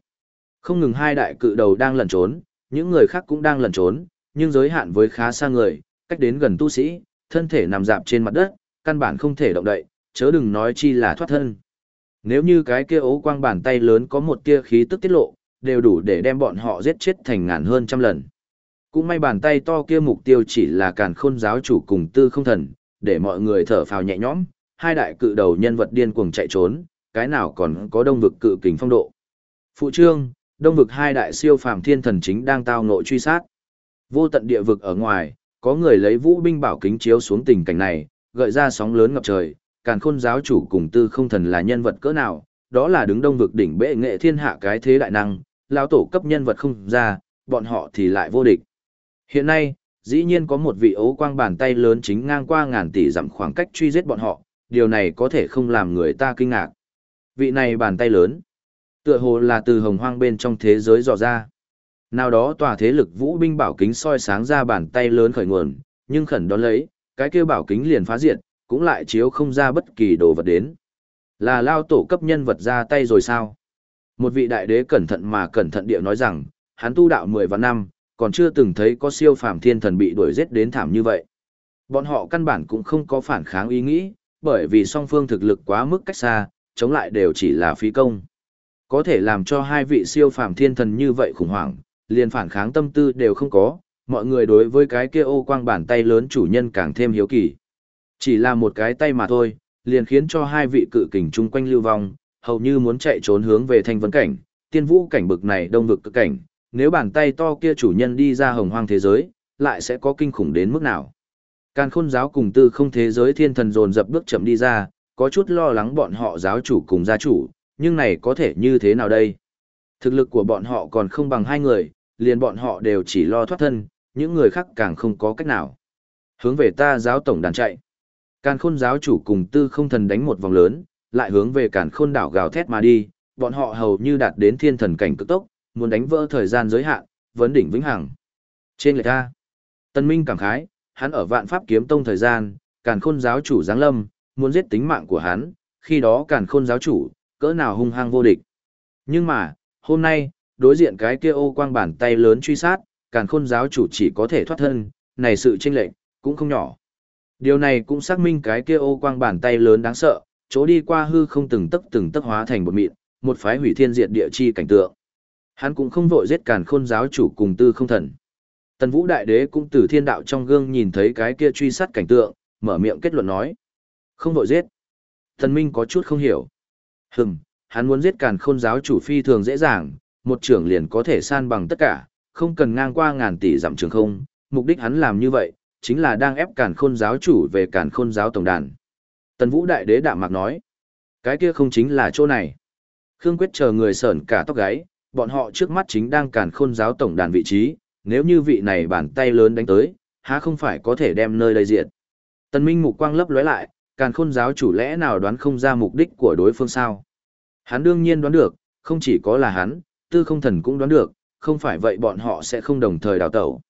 Không ngừng hai đại cự đầu đang lẩn trốn, những người khác cũng đang lẩn trốn, nhưng giới hạn với khá xa người, cách đến gần tu sĩ, thân thể nằm dạp trên mặt đất, căn bản không thể động đậy, chớ đừng nói chi là thoát thân. Nếu như cái kia ố quang bàn tay lớn có một tia khí tức tiết lộ, đều đủ để đem bọn họ giết chết thành ngàn hơn trăm lần. Cũng may bàn tay to kia mục tiêu chỉ là càn khôn giáo chủ cùng tư không thần, để mọi người thở phào nhẹ nhõm, hai đại cự đầu nhân vật điên cuồng chạy trốn, cái nào còn có đông vực cự kình phong độ. Phụ trương, đông vực hai đại siêu phàm thiên thần chính đang tao nội truy sát. Vô tận địa vực ở ngoài, có người lấy vũ binh bảo kính chiếu xuống tình cảnh này, gợi ra sóng lớn ngập trời, càn khôn giáo chủ cùng tư không thần là nhân vật cỡ nào, đó là đứng đông vực đỉnh bệ nghệ thiên hạ cái thế đại năng, lão tổ cấp nhân vật không ra, bọn họ thì lại vô địch. Hiện nay, dĩ nhiên có một vị ấu quang bàn tay lớn chính ngang qua ngàn tỷ dặm khoảng cách truy giết bọn họ, điều này có thể không làm người ta kinh ngạc. Vị này bàn tay lớn, tựa hồ là từ hồng hoang bên trong thế giới dò ra. Nào đó tòa thế lực vũ binh bảo kính soi sáng ra bàn tay lớn khởi nguồn, nhưng khẩn đón lấy, cái kia bảo kính liền phá diệt, cũng lại chiếu không ra bất kỳ đồ vật đến. Là lao tổ cấp nhân vật ra tay rồi sao? Một vị đại đế cẩn thận mà cẩn thận địa nói rằng, hắn tu đạo 10 vạn năm, còn chưa từng thấy có siêu phàm thiên thần bị đuổi giết đến thảm như vậy. Bọn họ căn bản cũng không có phản kháng ý nghĩ, bởi vì song phương thực lực quá mức cách xa, chống lại đều chỉ là phí công. Có thể làm cho hai vị siêu phàm thiên thần như vậy khủng hoảng, liền phản kháng tâm tư đều không có, mọi người đối với cái kia ô quang bàn tay lớn chủ nhân càng thêm hiếu kỳ. Chỉ là một cái tay mà thôi, liền khiến cho hai vị cự kình chung quanh lưu vong, hầu như muốn chạy trốn hướng về thanh vấn cảnh, tiên vũ cảnh bực này đông vực cực cảnh, nếu bàn tay to kia chủ nhân đi ra hồng hoang thế giới, lại sẽ có kinh khủng đến mức nào. Càn khôn giáo cùng tư không thế giới thiên thần dồn dập bước chậm đi ra, có chút lo lắng bọn họ giáo chủ cùng gia chủ, nhưng này có thể như thế nào đây? Thực lực của bọn họ còn không bằng hai người, liền bọn họ đều chỉ lo thoát thân, những người khác càng không có cách nào. Hướng về ta giáo tổng đàn chạy. Càn khôn giáo chủ cùng tư không thần đánh một vòng lớn, lại hướng về càn khôn đảo gào thét mà đi, bọn họ hầu như đạt đến thiên thần cảnh cực tốc, muốn đánh vỡ thời gian giới hạn, vấn đỉnh vĩnh hằng. Trên lệch ta, Tân Minh cảm khái, hắn ở vạn pháp kiếm tông thời gian, càn khôn giáo chủ giáng lâm, muốn giết tính mạng của hắn, khi đó càn khôn giáo chủ, cỡ nào hung hăng vô địch. Nhưng mà, hôm nay, đối diện cái kia ô quang bàn tay lớn truy sát, càn khôn giáo chủ chỉ có thể thoát thân, này sự chênh lệch cũng không nhỏ. Điều này cũng xác minh cái kia ô quang bàn tay lớn đáng sợ, chỗ đi qua hư không từng tấc từng tấc hóa thành một mịn, một phái hủy thiên diệt địa chi cảnh tượng. Hắn cũng không vội giết càn khôn giáo chủ cùng tư không thần. Tần Vũ Đại Đế cũng từ thiên đạo trong gương nhìn thấy cái kia truy sát cảnh tượng, mở miệng kết luận nói. Không vội giết. Thần Minh có chút không hiểu. Hừm, hắn muốn giết càn khôn giáo chủ phi thường dễ dàng, một trưởng liền có thể san bằng tất cả, không cần ngang qua ngàn tỷ dặm trường không. Mục đích hắn làm như vậy, chính là đang ép càn khôn giáo chủ về càn khôn giáo tổng đàn. Tần Vũ Đại Đế đạm mạc nói. Cái kia không chính là chỗ này. Khương Quyết chờ người sởn cả tóc gáy, bọn họ trước mắt chính đang càn khôn giáo tổng đàn vị trí, nếu như vị này bàn tay lớn đánh tới, há không phải có thể đem nơi đây diệt. Tần Minh mục quang lấp lóe lại, càn khôn giáo chủ lẽ nào đoán không ra mục đích của đối phương sao? Hắn đương nhiên đoán được, không chỉ có là hắn, tư không thần cũng đoán được, không phải vậy bọn họ sẽ không đồng thời đào tẩu.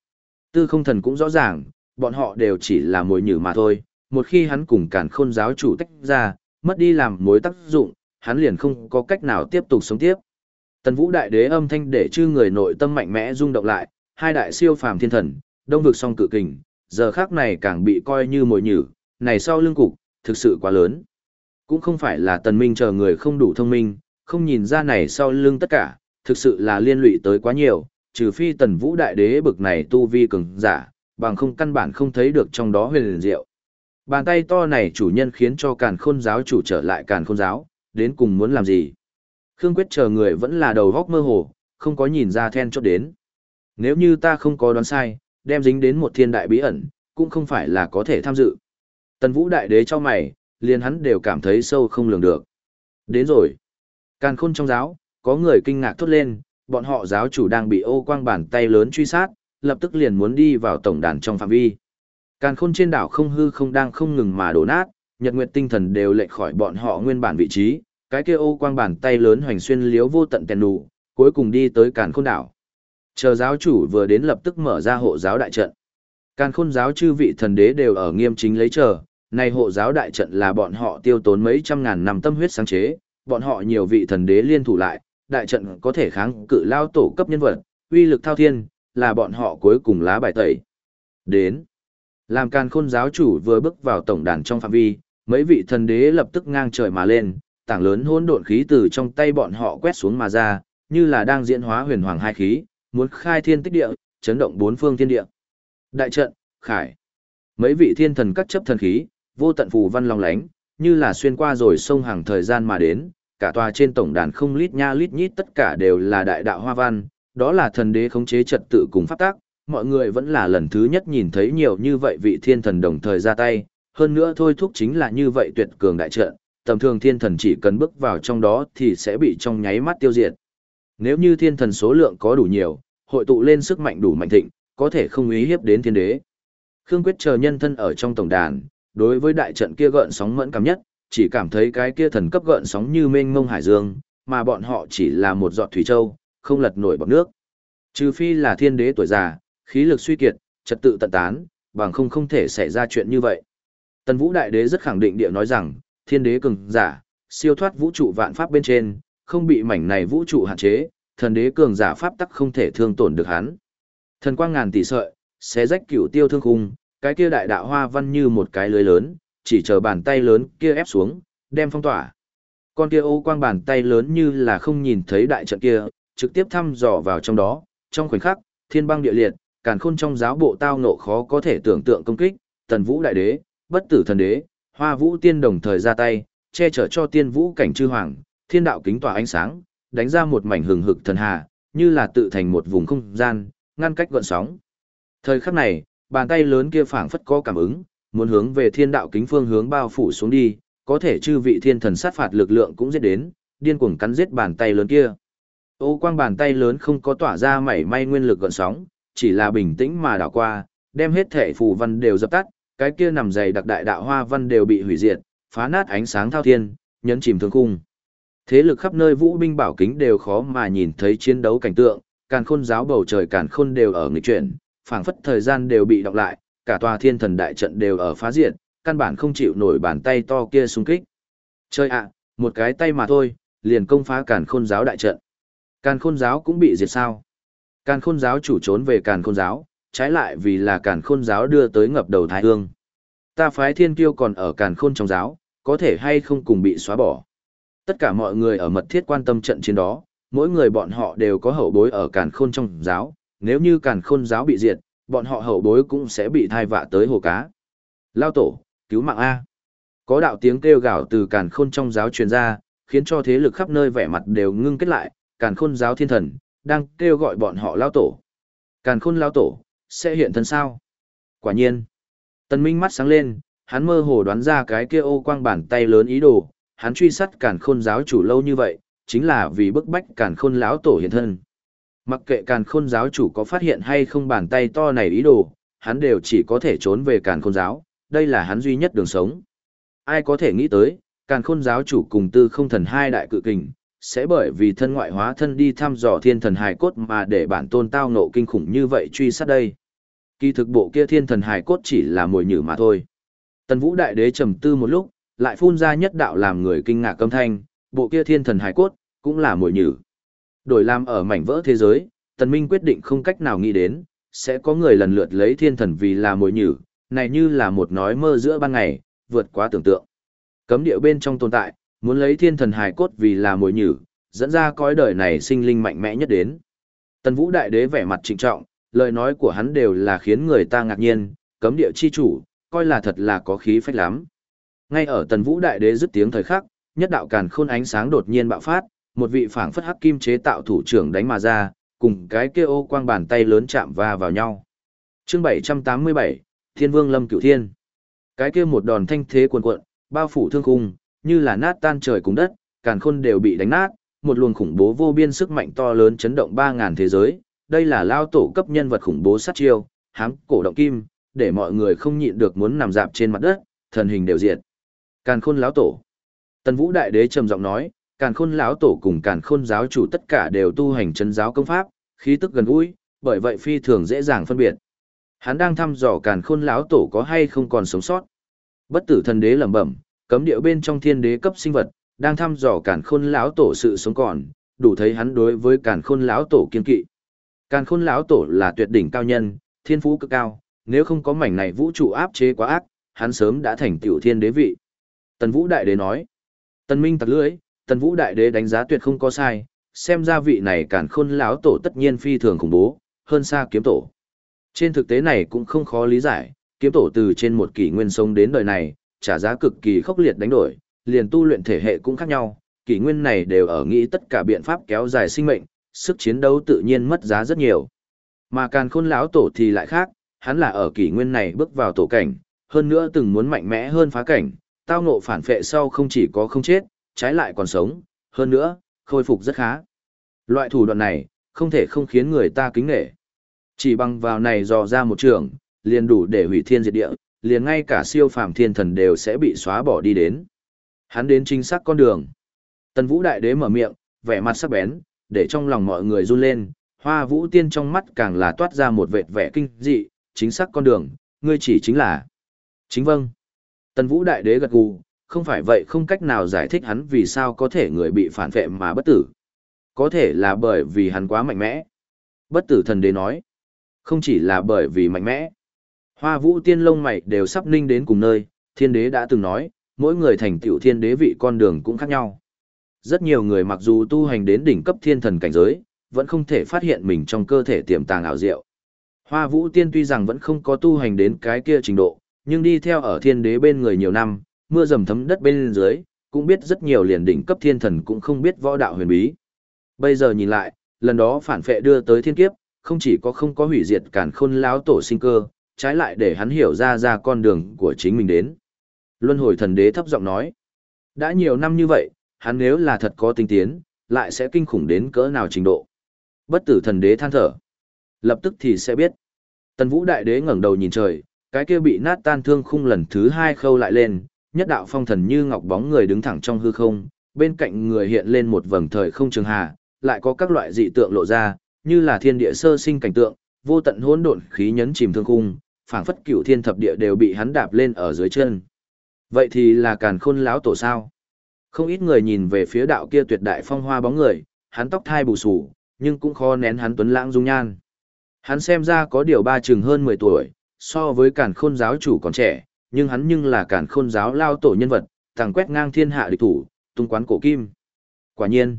Tư không thần cũng rõ ràng, bọn họ đều chỉ là mồi nhử mà thôi, một khi hắn cùng càn khôn giáo chủ tách ra, mất đi làm mối tác dụng, hắn liền không có cách nào tiếp tục sống tiếp. Tần Vũ Đại Đế âm thanh để chư người nội tâm mạnh mẽ rung động lại, hai đại siêu phàm thiên thần, đông vực song cự kình, giờ khác này càng bị coi như mồi nhử, này sau lưng cục, thực sự quá lớn. Cũng không phải là tần minh chờ người không đủ thông minh, không nhìn ra này sau lưng tất cả, thực sự là liên lụy tới quá nhiều, trừ phi tần vũ đại đế bực này tu vi cường giả, bằng không căn bản không thấy được trong đó huyền liền diệu. Bàn tay to này chủ nhân khiến cho càn khôn giáo chủ trở lại càn khôn giáo, đến cùng muốn làm gì? Khương Quyết chờ người vẫn là đầu góc mơ hồ, không có nhìn ra then chốt đến. Nếu như ta không có đoán sai, đem dính đến một thiên đại bí ẩn, cũng không phải là có thể tham dự. Tần Vũ đại đế cho mày, liền hắn đều cảm thấy sâu không lường được. Đến rồi. Càn khôn trong giáo, có người kinh ngạc thốt lên, bọn họ giáo chủ đang bị ô quang bàn tay lớn truy sát, lập tức liền muốn đi vào tổng đàn trong phạm vi. Càn khôn trên đảo không hư không đang không ngừng mà đổ nát, nhật nguyệt tinh thần đều lệch khỏi bọn họ nguyên bản vị trí, cái kia ô quang bàn tay lớn hoành xuyên liếu vô tận tèn đủ, cuối cùng đi tới càn khôn đảo. Chờ giáo chủ vừa đến lập tức mở ra hộ giáo đại trận. Càn khôn giáo chư vị thần đế đều ở nghiêm chính lấy chờ, này hộ giáo đại trận là bọn họ tiêu tốn mấy trăm ngàn năm tâm huyết sáng chế, bọn họ nhiều vị thần đế liên thủ lại, đại trận có thể kháng cự lao tổ cấp nhân vật, uy lực thao thiên, là bọn họ cuối cùng lá bài tẩy. Đến. Làm càn khôn giáo chủ vừa bước vào tổng đàn trong phạm vi, mấy vị thần đế lập tức ngang trời mà lên, tảng lớn hỗn độn khí từ trong tay bọn họ quét xuống mà ra, như là đang diễn hóa huyền hoàng hai khí, muốn khai thiên tích địa, chấn động bốn phương thiên địa. Đại trận, khải. Mấy vị thiên thần cắt chấp thần khí, vô tận phù văn long lánh, như là xuyên qua rồi sông hàng thời gian mà đến, cả tòa trên tổng đàn không lít nha lít nhít tất cả đều là đại đạo hoa văn, đó là thần đế khống chế trật tự cùng pháp tác, mọi người vẫn là lần thứ nhất nhìn thấy nhiều như vậy vị thiên thần đồng thời ra tay, hơn nữa thôi thúc chính là như vậy tuyệt cường đại trận, tầm thường thiên thần chỉ cần bước vào trong đó thì sẽ bị trong nháy mắt tiêu diệt. Nếu như thiên thần số lượng có đủ nhiều, hội tụ lên sức mạnh đủ mạnh thịnh, có thể không ý hiếp đến thiên đế. Khương Quyết chờ nhân thân ở trong tổng đàn, đối với đại trận kia gợn sóng mẫn cảm nhất, chỉ cảm thấy cái kia thần cấp gợn sóng như mênh mông hải dương, mà bọn họ chỉ là một giọt thủy châu, không lật nổi bọc nước. Trừ phi là thiên đế tuổi già, khí lực suy kiệt, trật tự tận tán, bằng không không thể xảy ra chuyện như vậy. Tần Vũ Đại Đế rất khẳng định địa nói rằng, thiên đế cường giả, siêu thoát vũ trụ vạn pháp bên trên, không bị mảnh này vũ trụ hạn chế, thần đế cường giả pháp tắc không thể thương tổn được hắn. Thần quang ngàn tỷ sợi, xé rách cửu tiêu thương khung, cái kia đại đạo hoa văn như một cái lưới lớn, chỉ chờ bàn tay lớn kia ép xuống, đem phong tỏa. Con kia ô quang bàn tay lớn như là không nhìn thấy đại trận kia, trực tiếp thăm dò vào trong đó, trong khoảnh khắc, thiên băng địa liệt, càn khôn trong giáo bộ tao nộ khó có thể tưởng tượng công kích, tần vũ đại đế, bất tử thần đế, hoa vũ tiên đồng thời ra tay, che chở cho tiên vũ cảnh chư hoàng, thiên đạo kính tỏa ánh sáng, đánh ra một mảnh hừng hực thần hà, như là tự thành một vùng không gian, ngăn cách gọn sóng. Thời khắc này, bàn tay lớn kia phảng phất có cảm ứng, muốn hướng về thiên đạo kính phương hướng bao phủ xuống đi, có thể chư vị thiên thần sát phạt lực lượng cũng giết đến, điên cuồng cắn giết bàn tay lớn kia. Ô quang bàn tay lớn không có tỏa ra mảy may nguyên lực gọn sóng, chỉ là bình tĩnh mà đảo qua, đem hết thể phù văn đều dập tắt, cái kia nằm dày đặc đại đạo hoa văn đều bị hủy diệt, phá nát ánh sáng thao thiên, nhấn chìm thương khung. Thế lực khắp nơi vũ binh bảo kính đều khó mà nhìn thấy chiến đấu cảnh tượng, càn khôn giáo bầu trời càn khôn đều ở nghịch chuyển, phảng phất thời gian đều bị đọc lại, cả tòa thiên thần đại trận đều ở phá diệt, căn bản không chịu nổi bàn tay to kia xung kích. Chơi ạ, à, một cái tay mà thôi, liền công phá càn khôn giáo đại trận. Càn khôn giáo cũng bị diệt sao? Càn khôn giáo chủ trốn về càn khôn giáo, trái lại vì là càn khôn giáo đưa tới ngập đầu thái hương. Ta phái thiên kiêu còn ở càn khôn trong giáo, có thể hay không cùng bị xóa bỏ. Tất cả mọi người ở mật thiết quan tâm trận chiến đó, mỗi người bọn họ đều có hậu bối ở càn khôn trong giáo, nếu như càn khôn giáo bị diệt, bọn họ hậu bối cũng sẽ bị thai vạ tới hồ cá. Lao tổ, cứu mạng A. Có đạo tiếng kêu gào từ càn khôn trong giáo truyền ra, khiến cho thế lực khắp nơi vẻ mặt đều ngưng kết lại, càn khôn giáo thiên thần, đang kêu gọi bọn họ lao tổ. Càn khôn lao tổ, sẽ hiện thân sao? Quả nhiên. Tần Minh mắt sáng lên, hắn mơ hồ đoán ra cái kia ô quang bàn tay lớn ý đồ, hắn truy sát càn khôn giáo chủ lâu như vậy, chính là vì bức bách càn khôn lão tổ hiện thân. Mặc kệ càn khôn giáo chủ có phát hiện hay không bàn tay to này ý đồ, hắn đều chỉ có thể trốn về càn khôn giáo, đây là hắn duy nhất đường sống. Ai có thể nghĩ tới, càn khôn giáo chủ cùng tư không thần hai đại cự kình, sẽ bởi vì thân ngoại hóa thân đi thăm dò thiên thần hài cốt mà để bản tôn tao nộ kinh khủng như vậy truy sát đây. Kỳ thực bộ kia thiên thần hài cốt chỉ là mồi nhử mà thôi. Tần Vũ Đại Đế trầm tư một lúc, lại phun ra nhất đạo làm người kinh ngạc âm thanh, bộ kia thiên thần hài cốt, cũng là mồi nhử. Đổi làm ở mảnh vỡ thế giới, Tần Minh quyết định không cách nào nghĩ đến, sẽ có người lần lượt lấy thiên thần vì là mồi nhử, này như là một nói mơ giữa ban ngày, vượt quá tưởng tượng. Cấm địa bên trong tồn tại, muốn lấy thiên thần hài cốt vì là mồi nhử, dẫn ra cõi đời này sinh linh mạnh mẽ nhất đến. Tần Vũ Đại Đế vẻ mặt trịnh trọng, lời nói của hắn đều là khiến người ta ngạc nhiên, cấm địa chi chủ, coi là thật là có khí phách lắm. Ngay ở Tần Vũ Đại Đế dứt tiếng thời khắc, nhất đạo càn khôn ánh sáng đột nhiên bạo phát, một vị phảng phất hắc kim chế tạo thủ trưởng đánh mà ra, cùng cái kia ô quang bàn tay lớn chạm va vào nhau. Chương 787, Thiên Vương Lâm Cửu Thiên. Cái kia một đòn thanh thế cuồn cuộn, bao phủ thương khung, như là nát tan trời cùng đất, càn khôn đều bị đánh nát, một luồng khủng bố vô biên sức mạnh to lớn chấn động 3000 thế giới, đây là lao tổ cấp nhân vật khủng bố sát chiêu, hám cổ động kim, để mọi người không nhịn được muốn nằm dạp trên mặt đất, thần hình đều diệt. Càn khôn lão tổ. Tần Vũ Đại Đế trầm giọng nói, Càn khôn lão tổ cùng Càn khôn giáo chủ tất cả đều tu hành chân giáo công pháp, khí tức gần gũi, bởi vậy phi thường dễ dàng phân biệt. Hắn đang thăm dò Càn khôn lão tổ có hay không còn sống sót. Bất tử thần đế lẩm bẩm, cấm địa bên trong thiên đế cấp sinh vật, đang thăm dò Càn khôn lão tổ sự sống còn, đủ thấy hắn đối với Càn khôn lão tổ kiên kỵ. Càn khôn lão tổ là tuyệt đỉnh cao nhân, thiên phú cực cao, nếu không có mảnh này vũ trụ áp chế quá ác, hắn sớm đã thành tiểu thiên đế vị. Tần Vũ Đại Đế nói, Tần Minh tặc lưỡi, Tần Vũ Đại Đế đánh giá tuyệt không có sai, xem ra vị này càn khôn lão tổ tất nhiên phi thường khủng bố, hơn xa kiếm tổ. Trên thực tế này cũng không khó lý giải, kiếm tổ từ trên một kỷ nguyên sống đến đời này, trả giá cực kỳ khốc liệt đánh đổi, liền tu luyện thể hệ cũng khác nhau, kỷ nguyên này đều ở nghĩ tất cả biện pháp kéo dài sinh mệnh, sức chiến đấu tự nhiên mất giá rất nhiều. Mà càn khôn lão tổ thì lại khác, hắn là ở kỷ nguyên này bước vào tổ cảnh, hơn nữa từng muốn mạnh mẽ hơn phá cảnh, tao ngộ phản phệ sau không chỉ có không chết, trái lại còn sống, hơn nữa, khôi phục rất khá. Loại thủ đoạn này, không thể không khiến người ta kính nghệ. Chỉ bằng vào này dò ra một trường, liền đủ để hủy thiên diệt địa, liền ngay cả siêu phàm thiên thần đều sẽ bị xóa bỏ đi đến. Hắn đến chính xác con đường. Tần Vũ Đại Đế mở miệng, vẻ mặt sắc bén, để trong lòng mọi người run lên, Hoa Vũ Tiên trong mắt càng là toát ra một vệt vẻ kinh dị, chính xác con đường, ngươi chỉ chính là. Chính vâng. Tần Vũ Đại Đế gật gù, không phải vậy không cách nào giải thích hắn vì sao có thể người bị phản vệ mà bất tử. Có thể là bởi vì hắn quá mạnh mẽ. Bất tử thần đế nói. Không chỉ là bởi vì mạnh mẽ. Hoa vũ tiên lông mày đều sắp ninh đến cùng nơi, thiên đế đã từng nói, mỗi người thành tựu thiên đế vị con đường cũng khác nhau. Rất nhiều người mặc dù tu hành đến đỉnh cấp thiên thần cảnh giới, vẫn không thể phát hiện mình trong cơ thể tiềm tàng ảo diệu. Hoa vũ tiên tuy rằng vẫn không có tu hành đến cái kia trình độ, nhưng đi theo ở thiên đế bên người nhiều năm, mưa dầm thấm đất bên dưới, cũng biết rất nhiều liền đỉnh cấp thiên thần cũng không biết võ đạo huyền bí. Bây giờ nhìn lại, lần đó phản phệ đưa tới thiên kiếp, không chỉ có không có hủy diệt cản khôn láo tổ sinh cơ, trái lại để hắn hiểu ra ra con đường của chính mình đến. Luân hồi thần đế thấp giọng nói, đã nhiều năm như vậy, hắn nếu là thật có tinh tiến, lại sẽ kinh khủng đến cỡ nào trình độ. Bất tử thần đế than thở. Lập tức thì sẽ biết. Tần vũ đại đế ngẩng đầu nhìn trời, cái kia bị nát tan thương khung lần thứ hai khâu lại lên, nhất đạo phong thần như ngọc bóng người đứng thẳng trong hư không, bên cạnh người hiện lên một vầng thời không trường hà, lại có các loại dị tượng lộ ra, như là thiên địa sơ sinh cảnh tượng, vô tận hỗn độn khí nhấn chìm thương khung, phảng phất cửu thiên thập địa đều bị hắn đạp lên ở dưới chân. Vậy thì là càn khôn lão tổ sao? Không ít người nhìn về phía đạo kia tuyệt đại phong hoa bóng người, hắn tóc thai bù sù, nhưng cũng khó nén hắn tuấn lãng dung nhan. Hắn xem ra có điều ba chừng hơn 10 tuổi, so với càn khôn giáo chủ còn trẻ, nhưng hắn nhưng là càn khôn giáo lao tổ nhân vật, thằng quét ngang thiên hạ địch thủ, tung quán cổ kim. Quả nhiên,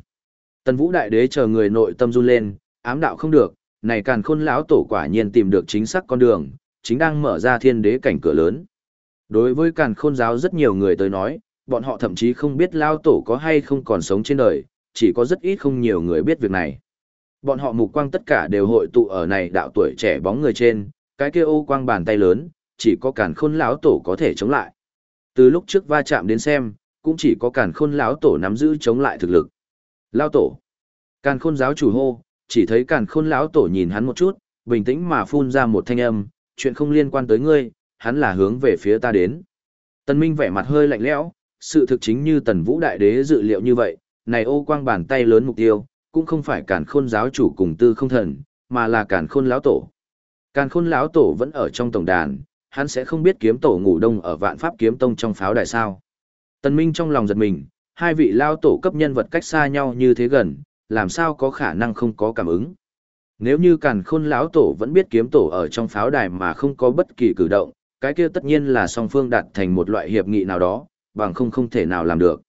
tần vũ đại đế chờ người nội tâm run lên, ám đạo không được, này càn khôn lão tổ quả nhiên tìm được chính xác con đường, chính đang mở ra thiên đế cảnh cửa lớn. Đối với càn khôn giáo rất nhiều người tới nói, bọn họ thậm chí không biết lao tổ có hay không còn sống trên đời, chỉ có rất ít không nhiều người biết việc này. Bọn họ mục quang tất cả đều hội tụ ở này đạo tuổi trẻ bóng người trên, cái kia ô quang bàn tay lớn, chỉ có càn khôn lão tổ có thể chống lại. Từ lúc trước va chạm đến xem, cũng chỉ có càn khôn lão tổ nắm giữ chống lại thực lực. lao tổ. Càn khôn giáo chủ hô, chỉ thấy càn khôn lão tổ nhìn hắn một chút, bình tĩnh mà phun ra một thanh âm, chuyện không liên quan tới ngươi, hắn là hướng về phía ta đến. Tần Minh vẻ mặt hơi lạnh lẽo, sự thực chính như Tần Vũ Đại Đế dự liệu như vậy, này ô quang bàn tay lớn mục tiêu, cũng không phải cản khôn giáo chủ cùng tư không thần, mà là cản khôn lão tổ. Càn khôn lão tổ vẫn ở trong tổng đàn, hắn sẽ không biết kiếm tổ ngủ đông ở vạn pháp kiếm tông trong pháo đài sao. Tần Minh trong lòng giật mình, hai vị lao tổ cấp nhân vật cách xa nhau như thế gần, làm sao có khả năng không có cảm ứng. Nếu như càn khôn lão tổ vẫn biết kiếm tổ ở trong pháo đài mà không có bất kỳ cử động, cái kia tất nhiên là song phương đạt thành một loại hiệp nghị nào đó, bằng không không thể nào làm được.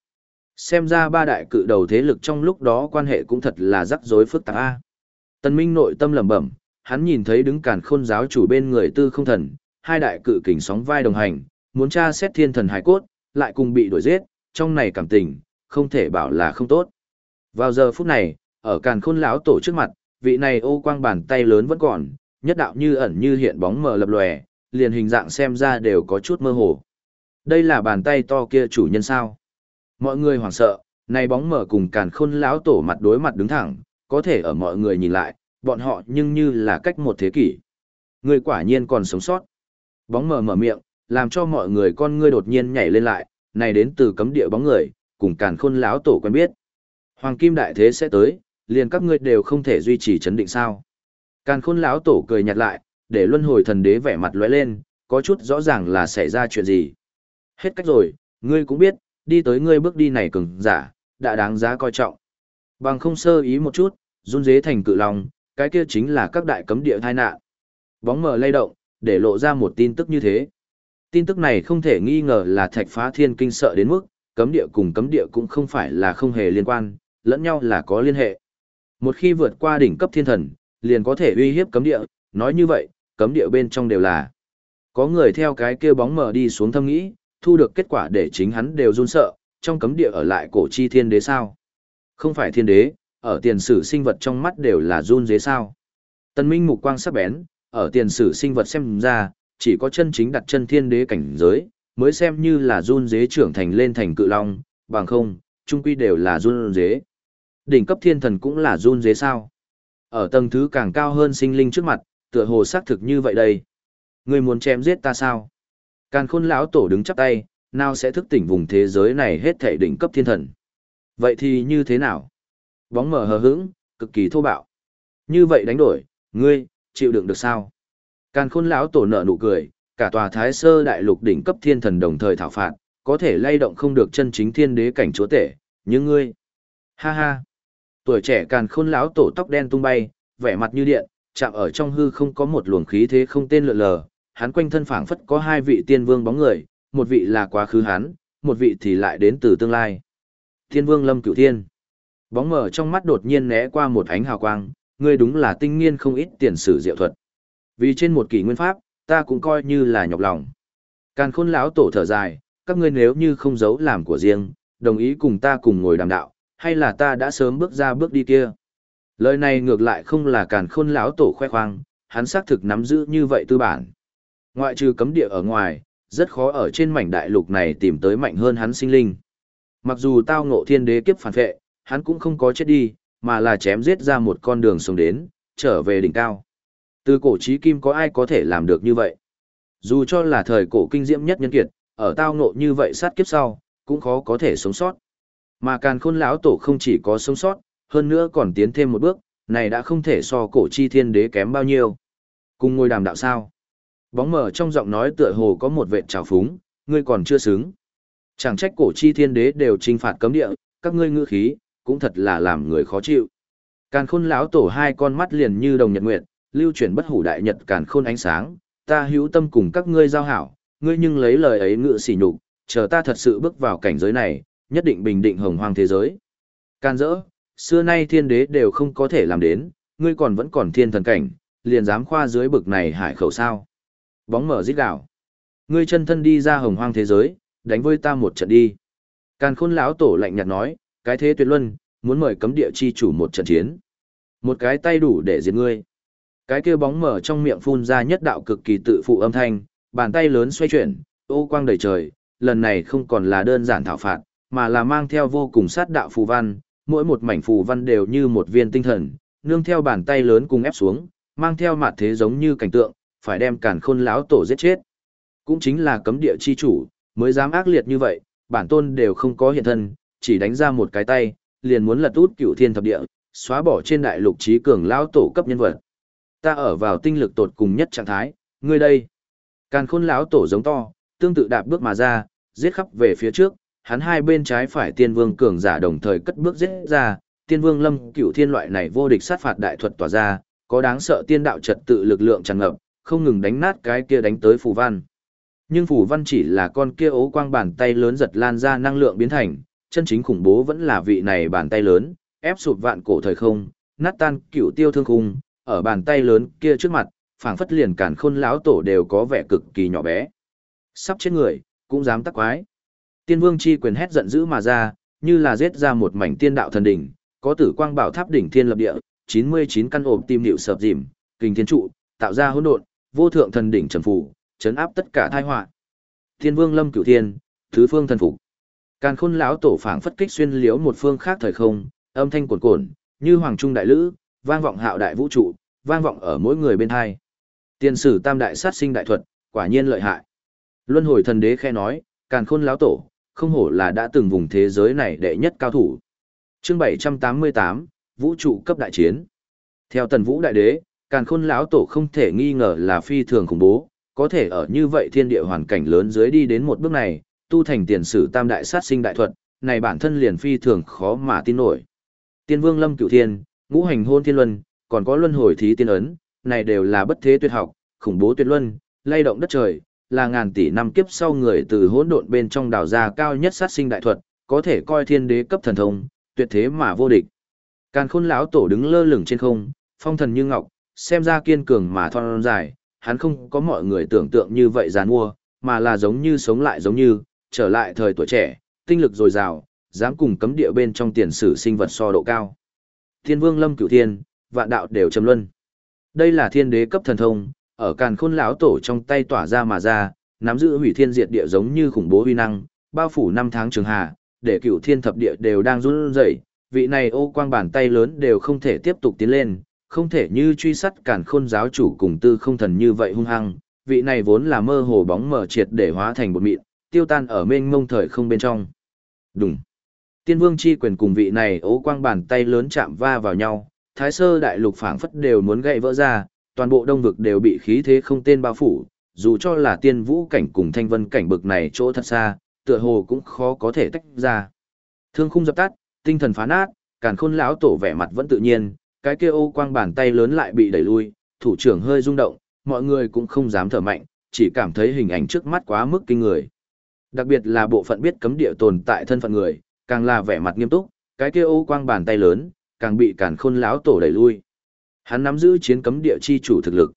Xem ra ba đại cự đầu thế lực trong lúc đó quan hệ cũng thật là rắc rối phức tạp a. Tần Minh nội tâm lẩm bẩm, hắn nhìn thấy đứng càn khôn giáo chủ bên người tư không thần, hai đại cự kình sóng vai đồng hành, muốn tra xét thiên thần hải cốt, lại cùng bị đuổi giết, trong này cảm tình, không thể bảo là không tốt. Vào giờ phút này, ở càn khôn lão tổ trước mặt, vị này ô quang bàn tay lớn vẫn còn, nhất đạo như ẩn như hiện bóng mờ lập lòe, liền hình dạng xem ra đều có chút mơ hồ. Đây là bàn tay to kia chủ nhân sao? Mọi người hoảng sợ, này bóng mờ cùng càn khôn lão tổ mặt đối mặt đứng thẳng, có thể ở mọi người nhìn lại, bọn họ nhưng như là cách một thế kỷ. Người quả nhiên còn sống sót. Bóng mờ mở miệng, làm cho mọi người con ngươi đột nhiên nhảy lên lại, này đến từ cấm địa bóng người, cùng càn khôn lão tổ quen biết. Hoàng kim đại thế sẽ tới, liền các ngươi đều không thể duy trì chấn định sao. Càn khôn lão tổ cười nhạt lại, để luân hồi thần đế vẻ mặt lóe lên, có chút rõ ràng là xảy ra chuyện gì. Hết cách rồi, ngươi cũng biết, đi tới ngươi bước đi này cường giả, đã đáng giá coi trọng. Bằng không sơ ý một chút, run dế thành cự lòng, cái kia chính là các đại cấm địa tai nạn. Bóng mờ lay động, để lộ ra một tin tức như thế. Tin tức này không thể nghi ngờ là thạch phá thiên kinh sợ đến mức, cấm địa cùng cấm địa cũng không phải là không hề liên quan, lẫn nhau là có liên hệ. Một khi vượt qua đỉnh cấp thiên thần, liền có thể uy hiếp cấm địa, nói như vậy, cấm địa bên trong đều là. Có người theo cái kia bóng mờ đi xuống thâm nghĩ, thu được kết quả để chính hắn đều run sợ, trong cấm địa ở lại cổ chi thiên đế sao? Không phải thiên đế, ở tiền sử sinh vật trong mắt đều là run dế sao? Tân Minh mục quang sắc bén, ở tiền sử sinh vật xem ra, chỉ có chân chính đặt chân thiên đế cảnh giới, mới xem như là run dế trưởng thành lên thành cự long, bằng không, trung quy đều là run dế. Đỉnh cấp thiên thần cũng là run dế sao? Ở tầng thứ càng cao hơn sinh linh trước mặt, tựa hồ xác thực như vậy đây. Ngươi muốn chém giết ta sao? Càn khôn lão tổ đứng chắp tay, nào sẽ thức tỉnh vùng thế giới này hết thảy đỉnh cấp thiên thần. Vậy thì như thế nào? Bóng mờ hờ hững, cực kỳ thô bạo. Như vậy đánh đổi, ngươi, chịu đựng được sao? Càn khôn lão tổ nở nụ cười, cả tòa thái sơ đại lục đỉnh cấp thiên thần đồng thời thảo phạt, có thể lay động không được chân chính thiên đế cảnh chúa tể, nhưng ngươi. Ha ha. Tuổi trẻ càn khôn lão tổ tóc đen tung bay, vẻ mặt như điện, chạm ở trong hư không có một luồng khí thế không tên lượn lờ, hắn quanh thân phảng phất có hai vị tiên vương bóng người, một vị là quá khứ hắn, một vị thì lại đến từ tương lai. Thiên vương lâm cửu thiên. Bóng mở trong mắt đột nhiên né qua một ánh hào quang, ngươi đúng là tinh nghiên không ít tiền sử diệu thuật. Vì trên một kỷ nguyên pháp, ta cũng coi như là nhọc lòng. Càn khôn lão tổ thở dài, các ngươi nếu như không giấu làm của riêng, đồng ý cùng ta cùng ngồi đàm đạo, hay là ta đã sớm bước ra bước đi kia. Lời này ngược lại không là càn khôn lão tổ khoe khoang, hắn xác thực nắm giữ như vậy tư bản. Ngoại trừ cấm địa ở ngoài, rất khó ở trên mảnh đại lục này tìm tới mạnh hơn hắn sinh linh. Mặc dù tao ngộ thiên đế kiếp phản vệ, hắn cũng không có chết đi, mà là chém giết ra một con đường sống đến, trở về đỉnh cao. Từ cổ chí kim có ai có thể làm được như vậy? Dù cho là thời cổ kinh diễm nhất nhân kiệt, ở tao ngộ như vậy sát kiếp sau, cũng khó có thể sống sót. Mà càn khôn lão tổ không chỉ có sống sót, hơn nữa còn tiến thêm một bước, này đã không thể so cổ chi thiên đế kém bao nhiêu. Cùng ngôi đàm đạo sao? Bóng mở trong giọng nói tựa hồ có một vệt trào phúng, ngươi còn chưa xứng. Chẳng trách cổ chi thiên đế đều trinh phạt cấm địa, các ngươi ngữ khí, cũng thật là làm người khó chịu. Càn khôn lão tổ hai con mắt liền như đồng nhật nguyệt, lưu chuyển bất hủ đại nhật càn khôn ánh sáng, ta hữu tâm cùng các ngươi giao hảo, ngươi nhưng lấy lời ấy ngự sỉ nhục, chờ ta thật sự bước vào cảnh giới này, nhất định bình định hồng hoang thế giới. Can dỡ, xưa nay thiên đế đều không có thể làm đến, ngươi còn vẫn còn thiên thần cảnh, liền dám khoa dưới bực này hải khẩu sao. Bóng mở giết gạo. Ngươi chân thân đi ra hồng hoang thế giới, đánh với ta một trận đi. Càn khôn lão tổ lạnh nhạt nói, cái thế tuyệt luân, muốn mời cấm địa chi chủ một trận chiến. Một cái tay đủ để diệt ngươi. Cái kia bóng mở trong miệng phun ra nhất đạo cực kỳ tự phụ âm thanh, bàn tay lớn xoay chuyển, ô quang đầy trời, lần này không còn là đơn giản thảo phạt, mà là mang theo vô cùng sát đạo phù văn, mỗi một mảnh phù văn đều như một viên tinh thần, nương theo bàn tay lớn cùng ép xuống, mang theo mặt thế giống như cảnh tượng, phải đem càn khôn lão tổ giết chết. Cũng chính là cấm địa chi chủ, mới dám ác liệt như vậy, bản tôn đều không có hiện thân, chỉ đánh ra một cái tay, liền muốn lật út cửu thiên thập địa, xóa bỏ trên đại lục trí cường lão tổ cấp nhân vật. Ta ở vào tinh lực tột cùng nhất trạng thái, ngươi đây. Càn khôn lão tổ giống to, tương tự đạp bước mà ra, giết khắp về phía trước, hắn hai bên trái phải tiên vương cường giả đồng thời cất bước giết ra, tiên vương lâm cửu thiên loại này vô địch sát phạt đại thuật tỏa ra, có đáng sợ tiên đạo trật tự lực lượng tràn ngập, không ngừng đánh nát cái kia đánh tới phù văn. Nhưng phù văn chỉ là con kia ố quang bàn tay lớn giật lan ra năng lượng biến thành, chân chính khủng bố vẫn là vị này bàn tay lớn, ép sụp vạn cổ thời không, nát tan cửu tiêu thương khung, ở bàn tay lớn kia trước mặt, phảng phất liền cản khôn lão tổ đều có vẻ cực kỳ nhỏ bé. Sắp chết người, cũng dám tắc quái. Tiên vương chi quyền hét giận dữ mà ra, như là giết ra một mảnh tiên đạo thần đỉnh, có tử quang bảo tháp đỉnh thiên lập địa, 99 căn ổ tim nịu sập dìm, kinh thiên trụ, tạo ra hỗn độn, vô thượng thần đỉnh trầm phủ, chấn áp tất cả tai họa. Thiên Vương Lâm Cửu Thiên, thứ phương thần phục. Càn Khôn lão tổ phảng phất kích xuyên liễu một phương khác thời không, âm thanh cuồn cuộn, như hoàng trung đại lữ, vang vọng hạo đại vũ trụ, vang vọng ở mỗi người bên hai. Tiên sử Tam đại sát sinh đại thuật, quả nhiên lợi hại. Luân hồi thần đế khẽ nói, Càn Khôn lão tổ, không hổ là đã từng vùng thế giới này đệ nhất cao thủ. Chương 788, vũ trụ cấp đại chiến. Theo Tần Vũ đại đế, Càn Khôn lão tổ không thể nghi ngờ là phi thường khủng bố, có thể ở như vậy thiên địa hoàn cảnh lớn dưới đi đến một bước này, tu thành tiền sử tam đại sát sinh đại thuật, này bản thân liền phi thường khó mà tin nổi. Tiên Vương Lâm Cửu Thiên, Ngũ Hành Hôn Thiên Luân, còn có Luân Hồi Thí Tiên ấn, này đều là bất thế tuyệt học, khủng bố tuyệt luân, lay động đất trời, là ngàn tỷ năm kiếp sau người từ hỗn độn bên trong đào ra cao nhất sát sinh đại thuật, có thể coi thiên đế cấp thần thông, tuyệt thế mà vô địch. Càn Khôn lão tổ đứng lơ lửng trên không, phong thần như ngọc, xem ra kiên cường mà thon dài, hắn không có mọi người tưởng tượng như vậy giàn mua, mà là giống như sống lại giống như, trở lại thời tuổi trẻ, tinh lực dồi dào, dám cùng cấm địa bên trong tiền sử sinh vật so độ cao. Thiên vương lâm cửu thiên, vạn đạo đều trầm luân. Đây là thiên đế cấp thần thông, ở càn khôn lão tổ trong tay tỏa ra mà ra, nắm giữ hủy thiên diệt địa giống như khủng bố huy năng, bao phủ năm tháng trường hà, để cửu thiên thập địa đều đang run rẩy, vị này ô quang bàn tay lớn đều không thể tiếp tục tiến lên, không thể như truy sát càn khôn giáo chủ cùng tư không thần như vậy hung hăng, vị này vốn là mơ hồ bóng mở triệt để hóa thành bột mịn, tiêu tan ở mênh mông thời không bên trong. Đúng. Tiên vương chi quyền cùng vị này ố quang bàn tay lớn chạm va vào nhau, thái sơ đại lục phảng phất đều muốn gãy vỡ ra, toàn bộ đông vực đều bị khí thế không tên bao phủ, dù cho là tiên vũ cảnh cùng thanh vân cảnh bực này chỗ thật xa, tựa hồ cũng khó có thể tách ra. Thương khung dập tắt, tinh thần phá nát, càn khôn lão tổ vẻ mặt vẫn tự nhiên, cái kia ô quang bàn tay lớn lại bị đẩy lui, thủ trưởng hơi rung động, mọi người cũng không dám thở mạnh, chỉ cảm thấy hình ảnh trước mắt quá mức kinh người. Đặc biệt là bộ phận biết cấm địa tồn tại thân phận người, càng là vẻ mặt nghiêm túc, cái kia ô quang bàn tay lớn, càng bị càn khôn lão tổ đẩy lui. Hắn nắm giữ chiến cấm địa chi chủ thực lực.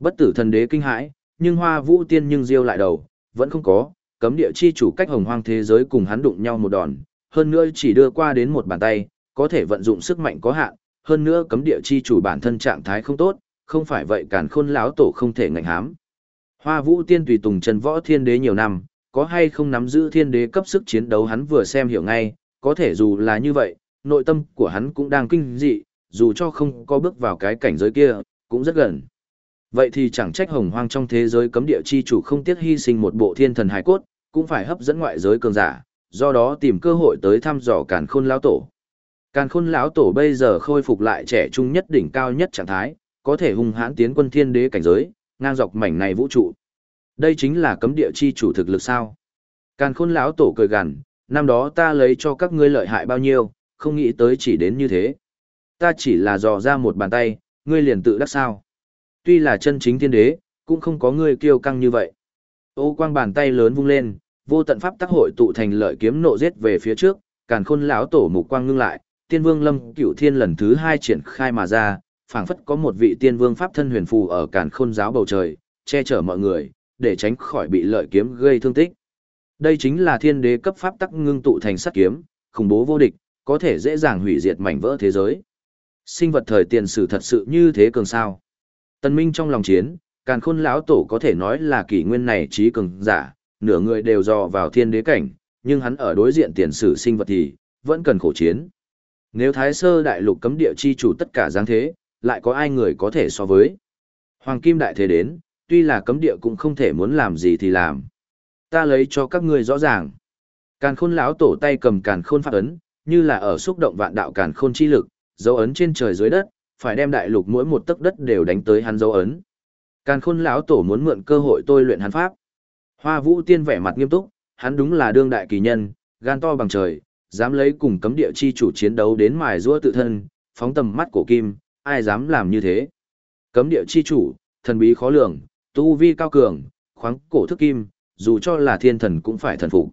Bất tử thần đế kinh hãi, nhưng hoa vũ tiên nhưng diêu lại đầu, vẫn không có, cấm địa chi chủ cách hồng hoang thế giới cùng hắn đụng nhau một đòn, hơn nữa chỉ đưa qua đến một bàn tay, có thể vận dụng sức mạnh có hạn, hơn nữa cấm địa chi chủ bản thân trạng thái không tốt, không phải vậy càn khôn lão tổ không thể ngạnh hám. Hoa vũ tiên tùy tùng chân võ thiên đế nhiều năm, có hay không nắm giữ thiên đế cấp sức chiến đấu hắn vừa xem hiểu ngay, có thể dù là như vậy, nội tâm của hắn cũng đang kinh dị, dù cho không có bước vào cái cảnh giới kia, cũng rất gần. Vậy thì chẳng trách hồng hoang trong thế giới cấm địa chi chủ không tiếc hy sinh một bộ thiên thần hải cốt, cũng phải hấp dẫn ngoại giới cường giả, do đó tìm cơ hội tới thăm dò càn khôn lão tổ. Càn khôn lão tổ bây giờ khôi phục lại trẻ trung nhất đỉnh cao nhất trạng thái, có thể hung hãn tiến quân thiên đế cảnh giới, ngang dọc mảnh này vũ trụ. Đây chính là cấm địa chi chủ thực lực sao? Càn khôn lão tổ cười gằn, năm đó ta lấy cho các ngươi lợi hại bao nhiêu, không nghĩ tới chỉ đến như thế. Ta chỉ là dò ra một bàn tay, ngươi liền tự đắc sao. Tuy là chân chính thiên đế, cũng không có ngươi kiêu căng như vậy. Ô quang bàn tay lớn vung lên, vô tận pháp tác hội tụ thành lợi kiếm nộ giết về phía trước, càn khôn lão tổ mục quang ngưng lại, tiên vương lâm cửu thiên lần thứ hai triển khai mà ra, phảng phất có một vị tiên vương pháp thân huyền phù ở càn khôn giáo bầu trời, che chở mọi người, để tránh khỏi bị lợi kiếm gây thương tích. Đây chính là thiên đế cấp pháp tắc ngưng tụ thành sắt kiếm, khủng bố vô địch, có thể dễ dàng hủy diệt mảnh vỡ thế giới. Sinh vật thời tiền sử thật sự như thế cường sao? Tân Minh trong lòng chiến, Càn Khôn lão tổ có thể nói là kỷ nguyên này trí cường giả, nửa người đều dò vào thiên đế cảnh, nhưng hắn ở đối diện tiền sử sinh vật thì vẫn cần khổ chiến. Nếu Thái Sơ đại lục cấm địa chi chủ tất cả giáng thế, lại có ai người có thể so với? Hoàng Kim đại thế đến, tuy là cấm địa cũng không thể muốn làm gì thì làm. Ta lấy cho các ngươi rõ ràng. Càn khôn lão tổ tay cầm càn khôn phát ấn, như là ở xúc động vạn đạo càn khôn chi lực, dấu ấn trên trời dưới đất, phải đem đại lục mỗi một tấc đất đều đánh tới hắn dấu ấn. Càn khôn lão tổ muốn mượn cơ hội tôi luyện hắn pháp. Hoa vũ tiên vẻ mặt nghiêm túc, hắn đúng là đương đại kỳ nhân, gan to bằng trời, dám lấy cùng cấm địa chi chủ chiến đấu đến mài rũa tự thân, phóng tầm mắt cổ kim, ai dám làm như thế. Cấm địa chi chủ, thần bí khó lường, tu vi cao cường, khoáng cổ thức kim, dù cho là thiên thần cũng phải thần phục.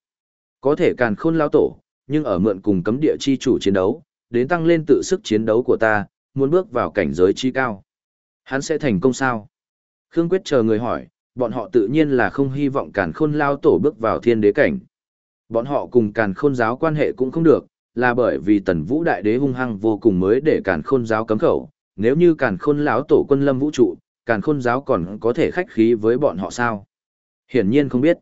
Có thể càn khôn lão tổ, nhưng ở mượn cùng cấm địa chi chủ chiến đấu, đến tăng lên tự sức chiến đấu của ta, muốn bước vào cảnh giới chi cao. Hắn sẽ thành công sao? Khương Quyết chờ người hỏi, bọn họ tự nhiên là không hy vọng càn khôn lao tổ bước vào thiên đế cảnh. Bọn họ cùng càn khôn giáo quan hệ cũng không được, là bởi vì tần vũ đại đế hung hăng vô cùng mới để càn khôn giáo cấm khẩu, nếu như càn khôn lão tổ quân lâm vũ trụ, càn khôn giáo còn có thể khách khí với bọn họ sao? Hiển nhiên không biết.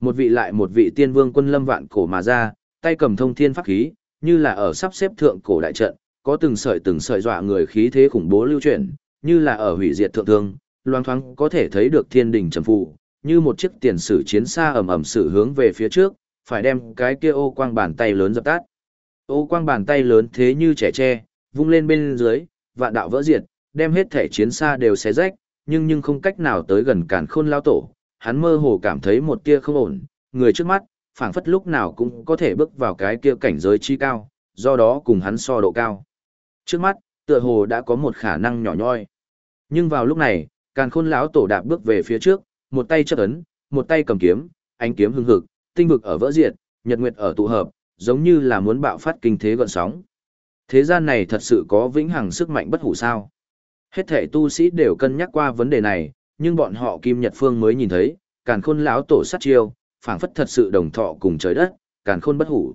Một vị lại một vị tiên vương quân lâm vạn cổ mà ra, tay cầm thông thiên pháp khí, như là ở sắp xếp thượng cổ đại trận, có từng sợi từng sợi dọa người khí thế khủng bố lưu chuyển, như là ở hủy diệt thượng thương, loang thoáng có thể thấy được thiên đình trầm phụ, như một chiếc tiền sử chiến xa ầm ầm sử hướng về phía trước, phải đem cái kia ô quang bàn tay lớn dập tắt. Ô quang bàn tay lớn thế như trẻ tre, vung lên bên dưới, vạn đạo vỡ diệt, đem hết thể chiến xa đều xé rách, nhưng nhưng không cách nào tới gần cản khôn lao tổ, hắn mơ hồ cảm thấy một tia không ổn, người trước mắt, phảng phất lúc nào cũng có thể bước vào cái kia cảnh giới chi cao, do đó cùng hắn so độ cao. Trước mắt, tựa hồ đã có một khả năng nhỏ nhoi. Nhưng vào lúc này, càn khôn lão tổ đạp bước về phía trước, một tay chất ấn, một tay cầm kiếm, ánh kiếm hưng hực, tinh vực ở vỡ diệt, nhật nguyệt ở tụ hợp, giống như là muốn bạo phát kinh thế gọn sóng. Thế gian này thật sự có vĩnh hằng sức mạnh bất hủ sao? Hết thể tu sĩ đều cân nhắc qua vấn đề này, nhưng bọn họ Kim Nhật Phương mới nhìn thấy, càn khôn lão tổ sát chiêu, phảng phất thật sự đồng thọ cùng trời đất, càn khôn bất hủ.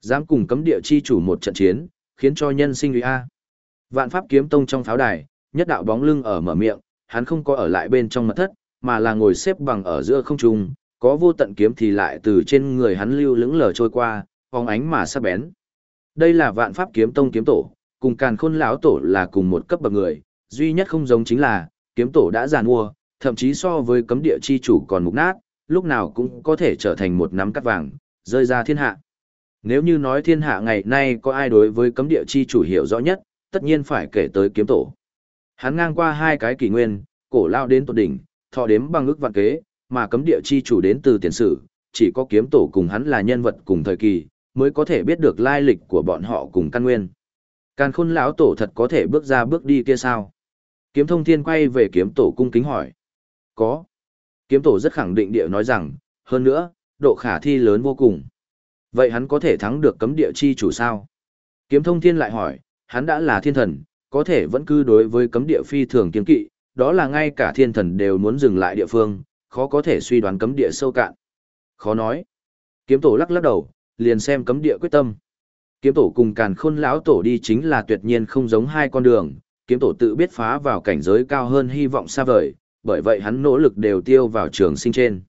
Dám cùng cấm địa chi chủ một trận chiến, khiến cho nhân sinh uy a. Vạn Pháp kiếm tông trong pháo đài, nhất đạo bóng lưng ở mở miệng, hắn không có ở lại bên trong mật thất, mà là ngồi xếp bằng ở giữa không trung, có vô tận kiếm thì lại từ trên người hắn lưu lững lờ trôi qua, phóng ánh mà sắc bén. Đây là Vạn Pháp kiếm tông kiếm tổ, cùng Càn Khôn lão tổ là cùng một cấp bậc người, duy nhất không giống chính là kiếm tổ đã giàn mua, thậm chí so với cấm địa chi chủ còn mục nát, lúc nào cũng có thể trở thành một nắm cắt vàng, rơi ra thiên hạ. Nếu như nói thiên hạ ngày nay có ai đối với cấm địa chi chủ hiểu rõ nhất, tất nhiên phải kể tới kiếm tổ. Hắn ngang qua hai cái kỷ nguyên, cổ lao đến tột đỉnh, thọ đếm bằng ước vạn kế, mà cấm địa chi chủ đến từ tiền sử, chỉ có kiếm tổ cùng hắn là nhân vật cùng thời kỳ, mới có thể biết được lai lịch của bọn họ cùng căn nguyên. Càn khôn lão tổ thật có thể bước ra bước đi kia sao? Kiếm thông thiên quay về kiếm tổ cung kính hỏi. Có. Kiếm tổ rất khẳng định địa nói rằng, hơn nữa, độ khả thi lớn vô cùng. Vậy hắn có thể thắng được cấm địa chi chủ sao? Kiếm thông thiên lại hỏi, hắn đã là thiên thần, có thể vẫn cư đối với cấm địa phi thường kiên kỵ, đó là ngay cả thiên thần đều muốn dừng lại địa phương, khó có thể suy đoán cấm địa sâu cạn. Khó nói. Kiếm tổ lắc lắc đầu, liền xem cấm địa quyết tâm. Kiếm tổ cùng càn khôn lão tổ đi chính là tuyệt nhiên không giống hai con đường, kiếm tổ tự biết phá vào cảnh giới cao hơn hy vọng xa vời, bởi vậy hắn nỗ lực đều tiêu vào trường sinh trên.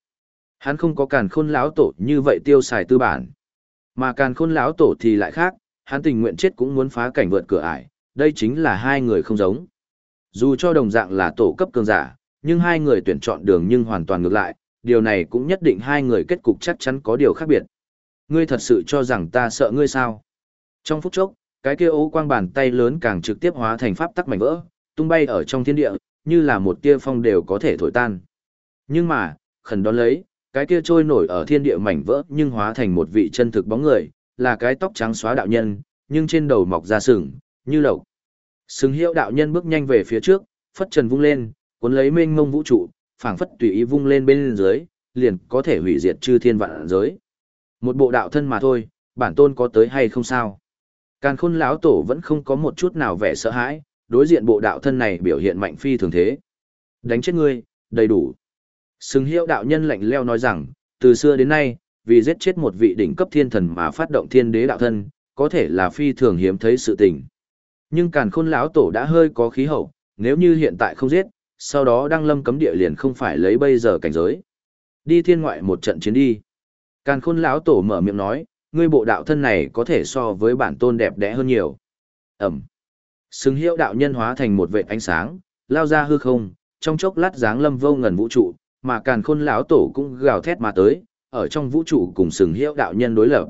Hắn không có càn khôn lão tổ như vậy tiêu xài tư bản. Mà càn khôn lão tổ thì lại khác, hắn tình nguyện chết cũng muốn phá cảnh vượt cửa ải, đây chính là hai người không giống. Dù cho đồng dạng là tổ cấp cường giả, nhưng hai người tuyển chọn đường nhưng hoàn toàn ngược lại, điều này cũng nhất định hai người kết cục chắc chắn có điều khác biệt. Ngươi thật sự cho rằng ta sợ ngươi sao? Trong phút chốc, cái kia ố quang bàn tay lớn càng trực tiếp hóa thành pháp tắc mảnh vỡ, tung bay ở trong thiên địa, như là một tia phong đều có thể thổi tan. Nhưng mà, khẩn đón lấy, cái kia trôi nổi ở thiên địa mảnh vỡ nhưng hóa thành một vị chân thực bóng người, là cái tóc trắng xóa đạo nhân, nhưng trên đầu mọc ra sừng, như lộc. Sừng hiệu đạo nhân bước nhanh về phía trước, phất trần vung lên, cuốn lấy mênh mông vũ trụ, phảng phất tùy ý vung lên bên dưới, liền có thể hủy diệt chư thiên vạn giới. Một bộ đạo thân mà thôi, bản tôn có tới hay không sao? Càn khôn lão tổ vẫn không có một chút nào vẻ sợ hãi, đối diện bộ đạo thân này biểu hiện mạnh phi thường thế. Đánh chết ngươi, đầy đủ. Sừng hiệu đạo nhân lạnh leo nói rằng, từ xưa đến nay, vì giết chết một vị đỉnh cấp thiên thần mà phát động thiên đế đạo thân, có thể là phi thường hiếm thấy sự tình. Nhưng càn khôn lão tổ đã hơi có khí hậu, nếu như hiện tại không giết, sau đó đăng lâm cấm địa liền không phải lấy bây giờ cảnh giới. Đi thiên ngoại một trận chiến đi. Càn khôn lão tổ mở miệng nói, ngươi bộ đạo thân này có thể so với bản tôn đẹp đẽ hơn nhiều. Ẩm. Sừng hiệu đạo nhân hóa thành một vệt ánh sáng, lao ra hư không, trong chốc lát dáng lâm vô ngần vũ trụ, mà càn khôn lão tổ cũng gào thét mà tới, ở trong vũ trụ cùng sừng hiệu đạo nhân đối lập.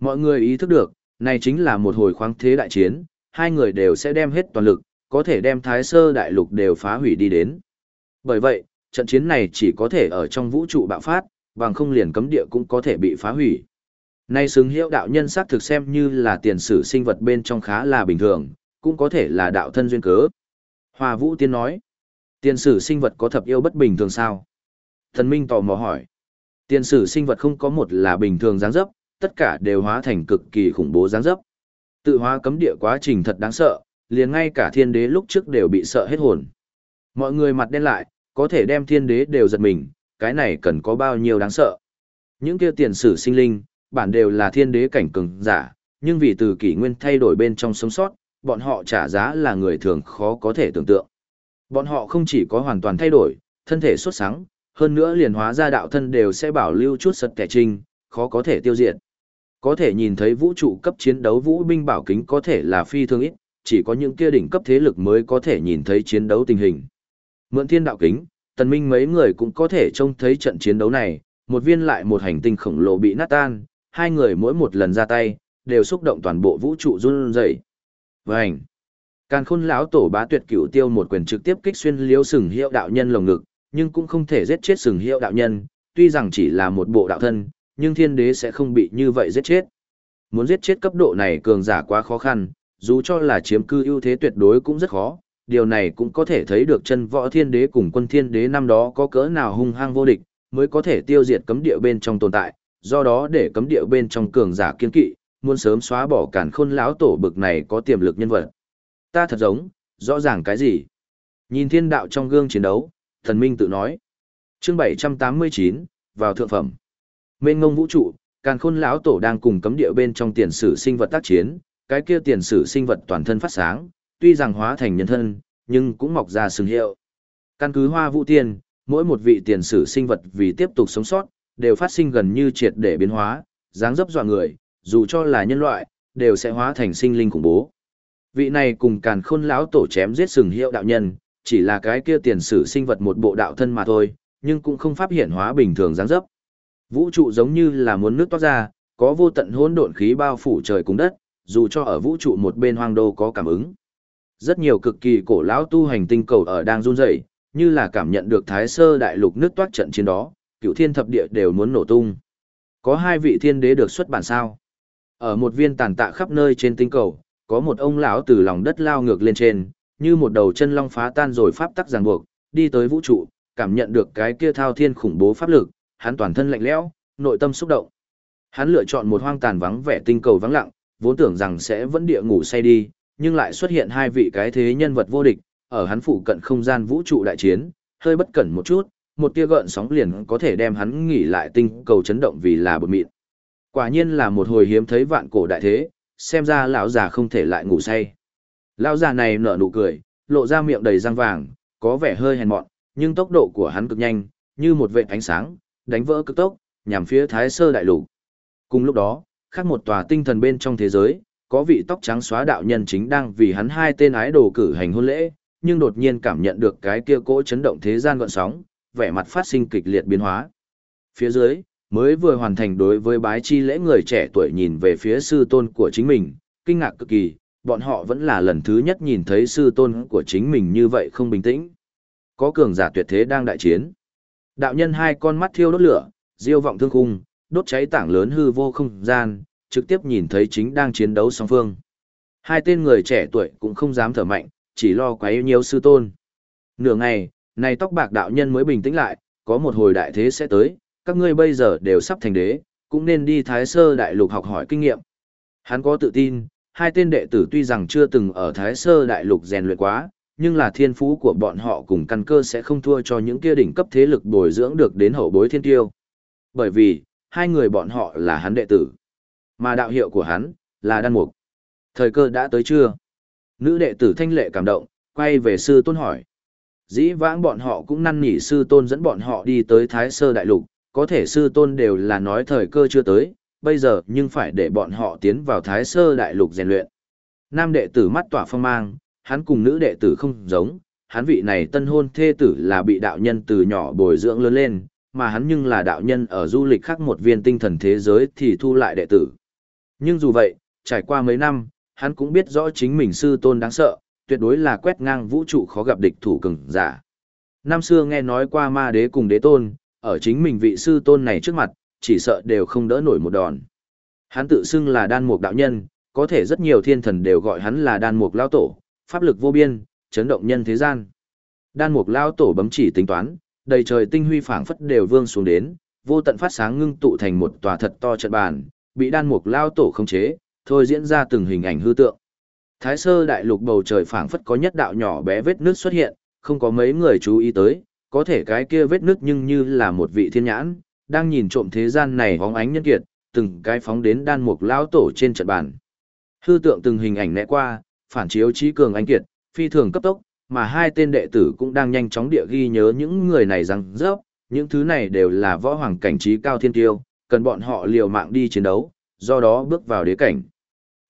Mọi người ý thức được, này chính là một hồi khoáng thế đại chiến, hai người đều sẽ đem hết toàn lực, có thể đem thái sơ đại lục đều phá hủy đi đến. Bởi vậy, trận chiến này chỉ có thể ở trong vũ trụ bạo phát, bằng không liền cấm địa cũng có thể bị phá hủy. Nay xứng hiệu đạo nhân xác thực xem như là tiền sử sinh vật bên trong khá là bình thường, cũng có thể là đạo thân duyên cớ. Hòa Vũ Tiên nói, tiền sử sinh vật có thập yêu bất bình thường sao? Thần Minh tò mò hỏi, tiền sử sinh vật không có một là bình thường dáng dấp, tất cả đều hóa thành cực kỳ khủng bố dáng dấp. Tự hóa cấm địa quá trình thật đáng sợ, liền ngay cả thiên đế lúc trước đều bị sợ hết hồn. Mọi người mặt đen lại, có thể đem thiên đế đều giật mình, cái này cần có bao nhiêu đáng sợ. Những kia tiền sử sinh linh, bản đều là thiên đế cảnh cường giả, nhưng vì từ kỷ nguyên thay đổi bên trong sống sót, bọn họ trả giá là người thường khó có thể tưởng tượng. Bọn họ không chỉ có hoàn toàn thay đổi, thân thể xuất sáng, hơn nữa liền hóa ra đạo thân đều sẽ bảo lưu chút sật kẻ trinh, khó có thể tiêu diệt. Có thể nhìn thấy vũ trụ cấp chiến đấu vũ binh bảo kính có thể là phi thường ít, chỉ có những kia đỉnh cấp thế lực mới có thể nhìn thấy chiến đấu tình hình. Mượn thiên đạo kính, tần minh mấy người cũng có thể trông thấy trận chiến đấu này, một viên lại một hành tinh khổng lồ bị nát tan, hai người mỗi một lần ra tay, đều xúc động toàn bộ vũ trụ run rẩy. Vành! Càn khôn lão tổ bá tuyệt cửu tiêu một quyền trực tiếp kích xuyên liếu sừng hiệu đạo nhân lồng ngực, nhưng cũng không thể giết chết sừng hiệu đạo nhân, tuy rằng chỉ là một bộ đạo thân, nhưng thiên đế sẽ không bị như vậy giết chết. Muốn giết chết cấp độ này cường giả quá khó khăn, dù cho là chiếm cư ưu thế tuyệt đối cũng rất khó, điều này cũng có thể thấy được chân võ thiên đế cùng quân thiên đế năm đó có cỡ nào hung hăng vô địch, mới có thể tiêu diệt cấm địa bên trong tồn tại, do đó để cấm địa bên trong cường giả kiên kỵ, muốn sớm xóa bỏ cản khôn lão tổ bực này có tiềm lực nhân vật. Ta thật giống, rõ ràng cái gì? Nhìn thiên đạo trong gương chiến đấu, thần minh tự nói. Chương 789, vào thượng phẩm. Mênh ngông vũ trụ, càn khôn lão tổ đang cùng cấm địa bên trong tiền sử sinh vật tác chiến, cái kia tiền sử sinh vật toàn thân phát sáng, tuy rằng hóa thành nhân thân, nhưng cũng mọc ra sừng hiệu. Căn cứ hoa vũ tiên, mỗi một vị tiền sử sinh vật vì tiếp tục sống sót, đều phát sinh gần như triệt để biến hóa, dáng dấp dọa người, dù cho là nhân loại, đều sẽ hóa thành sinh linh khủng bố. Vị này cùng càn khôn lão tổ chém giết sừng hiệu đạo nhân, chỉ là cái kia tiền sử sinh vật một bộ đạo thân mà thôi, nhưng cũng không pháp hiện hóa bình thường dáng dấp. Vũ trụ giống như là muốn nước toát ra, có vô tận hỗn độn khí bao phủ trời cùng đất, dù cho ở vũ trụ một bên hoang đô có cảm ứng. Rất nhiều cực kỳ cổ lão tu hành tinh cầu ở đang run rẩy, như là cảm nhận được thái sơ đại lục nước toát trận chiến đó, cựu thiên thập địa đều muốn nổ tung. Có hai vị thiên đế được xuất bản sao? Ở một viên tàn tạ khắp nơi trên tinh cầu, có một ông lão từ lòng đất lao ngược lên trên, như một đầu chân long phá tan rồi pháp tắc ràng buộc, đi tới vũ trụ, cảm nhận được cái kia thao thiên khủng bố pháp lực, hắn toàn thân lạnh lẽo, nội tâm xúc động. Hắn lựa chọn một hoang tàn vắng vẻ tinh cầu vắng lặng, vốn tưởng rằng sẽ vẫn địa ngủ say đi, nhưng lại xuất hiện hai vị cái thế nhân vật vô địch, ở hắn phụ cận không gian vũ trụ đại chiến, hơi bất cẩn một chút, một tia gợn sóng liền có thể đem hắn nghỉ lại tinh cầu chấn động vì là bột mịn. Quả nhiên là một hồi hiếm thấy vạn cổ đại thế, xem ra lão già không thể lại ngủ say. Lão già này nở nụ cười, lộ ra miệng đầy răng vàng, có vẻ hơi hèn mọn, nhưng tốc độ của hắn cực nhanh, như một vệt ánh sáng, đánh vỡ cực tốc, nhằm phía Thái Sơ đại lục. Cùng lúc đó, khác một tòa tinh thần bên trong thế giới, có vị tóc trắng xóa đạo nhân chính đang vì hắn hai tên ái đồ cử hành hôn lễ, nhưng đột nhiên cảm nhận được cái kia cỗ chấn động thế gian gợn sóng, vẻ mặt phát sinh kịch liệt biến hóa. Phía dưới, mới vừa hoàn thành đối với bái chi lễ người trẻ tuổi nhìn về phía sư tôn của chính mình, kinh ngạc cực kỳ, bọn họ vẫn là lần thứ nhất nhìn thấy sư tôn của chính mình như vậy không bình tĩnh. Có cường giả tuyệt thế đang đại chiến. Đạo nhân hai con mắt thiêu đốt lửa, diêu vọng thương khung, đốt cháy tảng lớn hư vô không gian, trực tiếp nhìn thấy chính đang chiến đấu song phương. Hai tên người trẻ tuổi cũng không dám thở mạnh, chỉ lo quấy nhiều sư tôn. Nửa ngày, này tóc bạc đạo nhân mới bình tĩnh lại, có một hồi đại thế sẽ tới, các ngươi bây giờ đều sắp thành đế, cũng nên đi Thái Sơ Đại Lục học hỏi kinh nghiệm. Hắn có tự tin, hai tên đệ tử tuy rằng chưa từng ở Thái Sơ Đại Lục rèn luyện quá, nhưng là thiên phú của bọn họ cùng căn cơ sẽ không thua cho những kia đỉnh cấp thế lực bồi dưỡng được đến hậu bối thiên tiêu. Bởi vì, hai người bọn họ là hắn đệ tử. Mà đạo hiệu của hắn, là đan mục. Thời cơ đã tới chưa? Nữ đệ tử thanh lệ cảm động, quay về sư tôn hỏi. Dĩ vãng bọn họ cũng năn nỉ sư tôn dẫn bọn họ đi tới Thái Sơ Đại Lục, có thể sư tôn đều là nói thời cơ chưa tới, bây giờ nhưng phải để bọn họ tiến vào Thái Sơ Đại Lục rèn luyện. Nam đệ tử mắt tỏa phong mang, hắn cùng nữ đệ tử không giống, hắn vị này tân hôn thê tử là bị đạo nhân từ nhỏ bồi dưỡng lớn lên, mà hắn nhưng là đạo nhân ở du lịch khác một viên tinh thần thế giới thì thu lại đệ tử. Nhưng dù vậy, trải qua mấy năm, hắn cũng biết rõ chính mình sư tôn đáng sợ, tuyệt đối là quét ngang vũ trụ khó gặp địch thủ cường giả. Năm xưa nghe nói qua ma đế cùng đế tôn, ở chính mình vị sư tôn này trước mặt, chỉ sợ đều không đỡ nổi một đòn. Hắn tự xưng là đan mục đạo nhân, có thể rất nhiều thiên thần đều gọi hắn là đan mục lao tổ, pháp lực vô biên, chấn động nhân thế gian. Đan mục lao tổ bấm chỉ tính toán, đầy trời tinh huy phảng phất đều vương xuống đến, vô tận phát sáng ngưng tụ thành một tòa thật to trận bàn, bị đan mục lao tổ khống chế, thôi diễn ra từng hình ảnh hư tượng. Thái sơ đại lục bầu trời phảng phất có nhất đạo nhỏ bé vết nước xuất hiện, không có mấy người chú ý tới, có thể cái kia vết nứt nhưng như là một vị thiên nhãn, đang nhìn trộm thế gian này hóng ánh nhân kiệt, từng cái phóng đến đan mục lao tổ trên trận bàn. Hư tượng từng hình ảnh né qua, phản chiếu trí cường anh kiệt, phi thường cấp tốc, mà hai tên đệ tử cũng đang nhanh chóng địa ghi nhớ những người này rằng rớp, những thứ này đều là võ hoàng cảnh trí cao thiên tiêu, cần bọn họ liều mạng đi chiến đấu, do đó bước vào đế cảnh.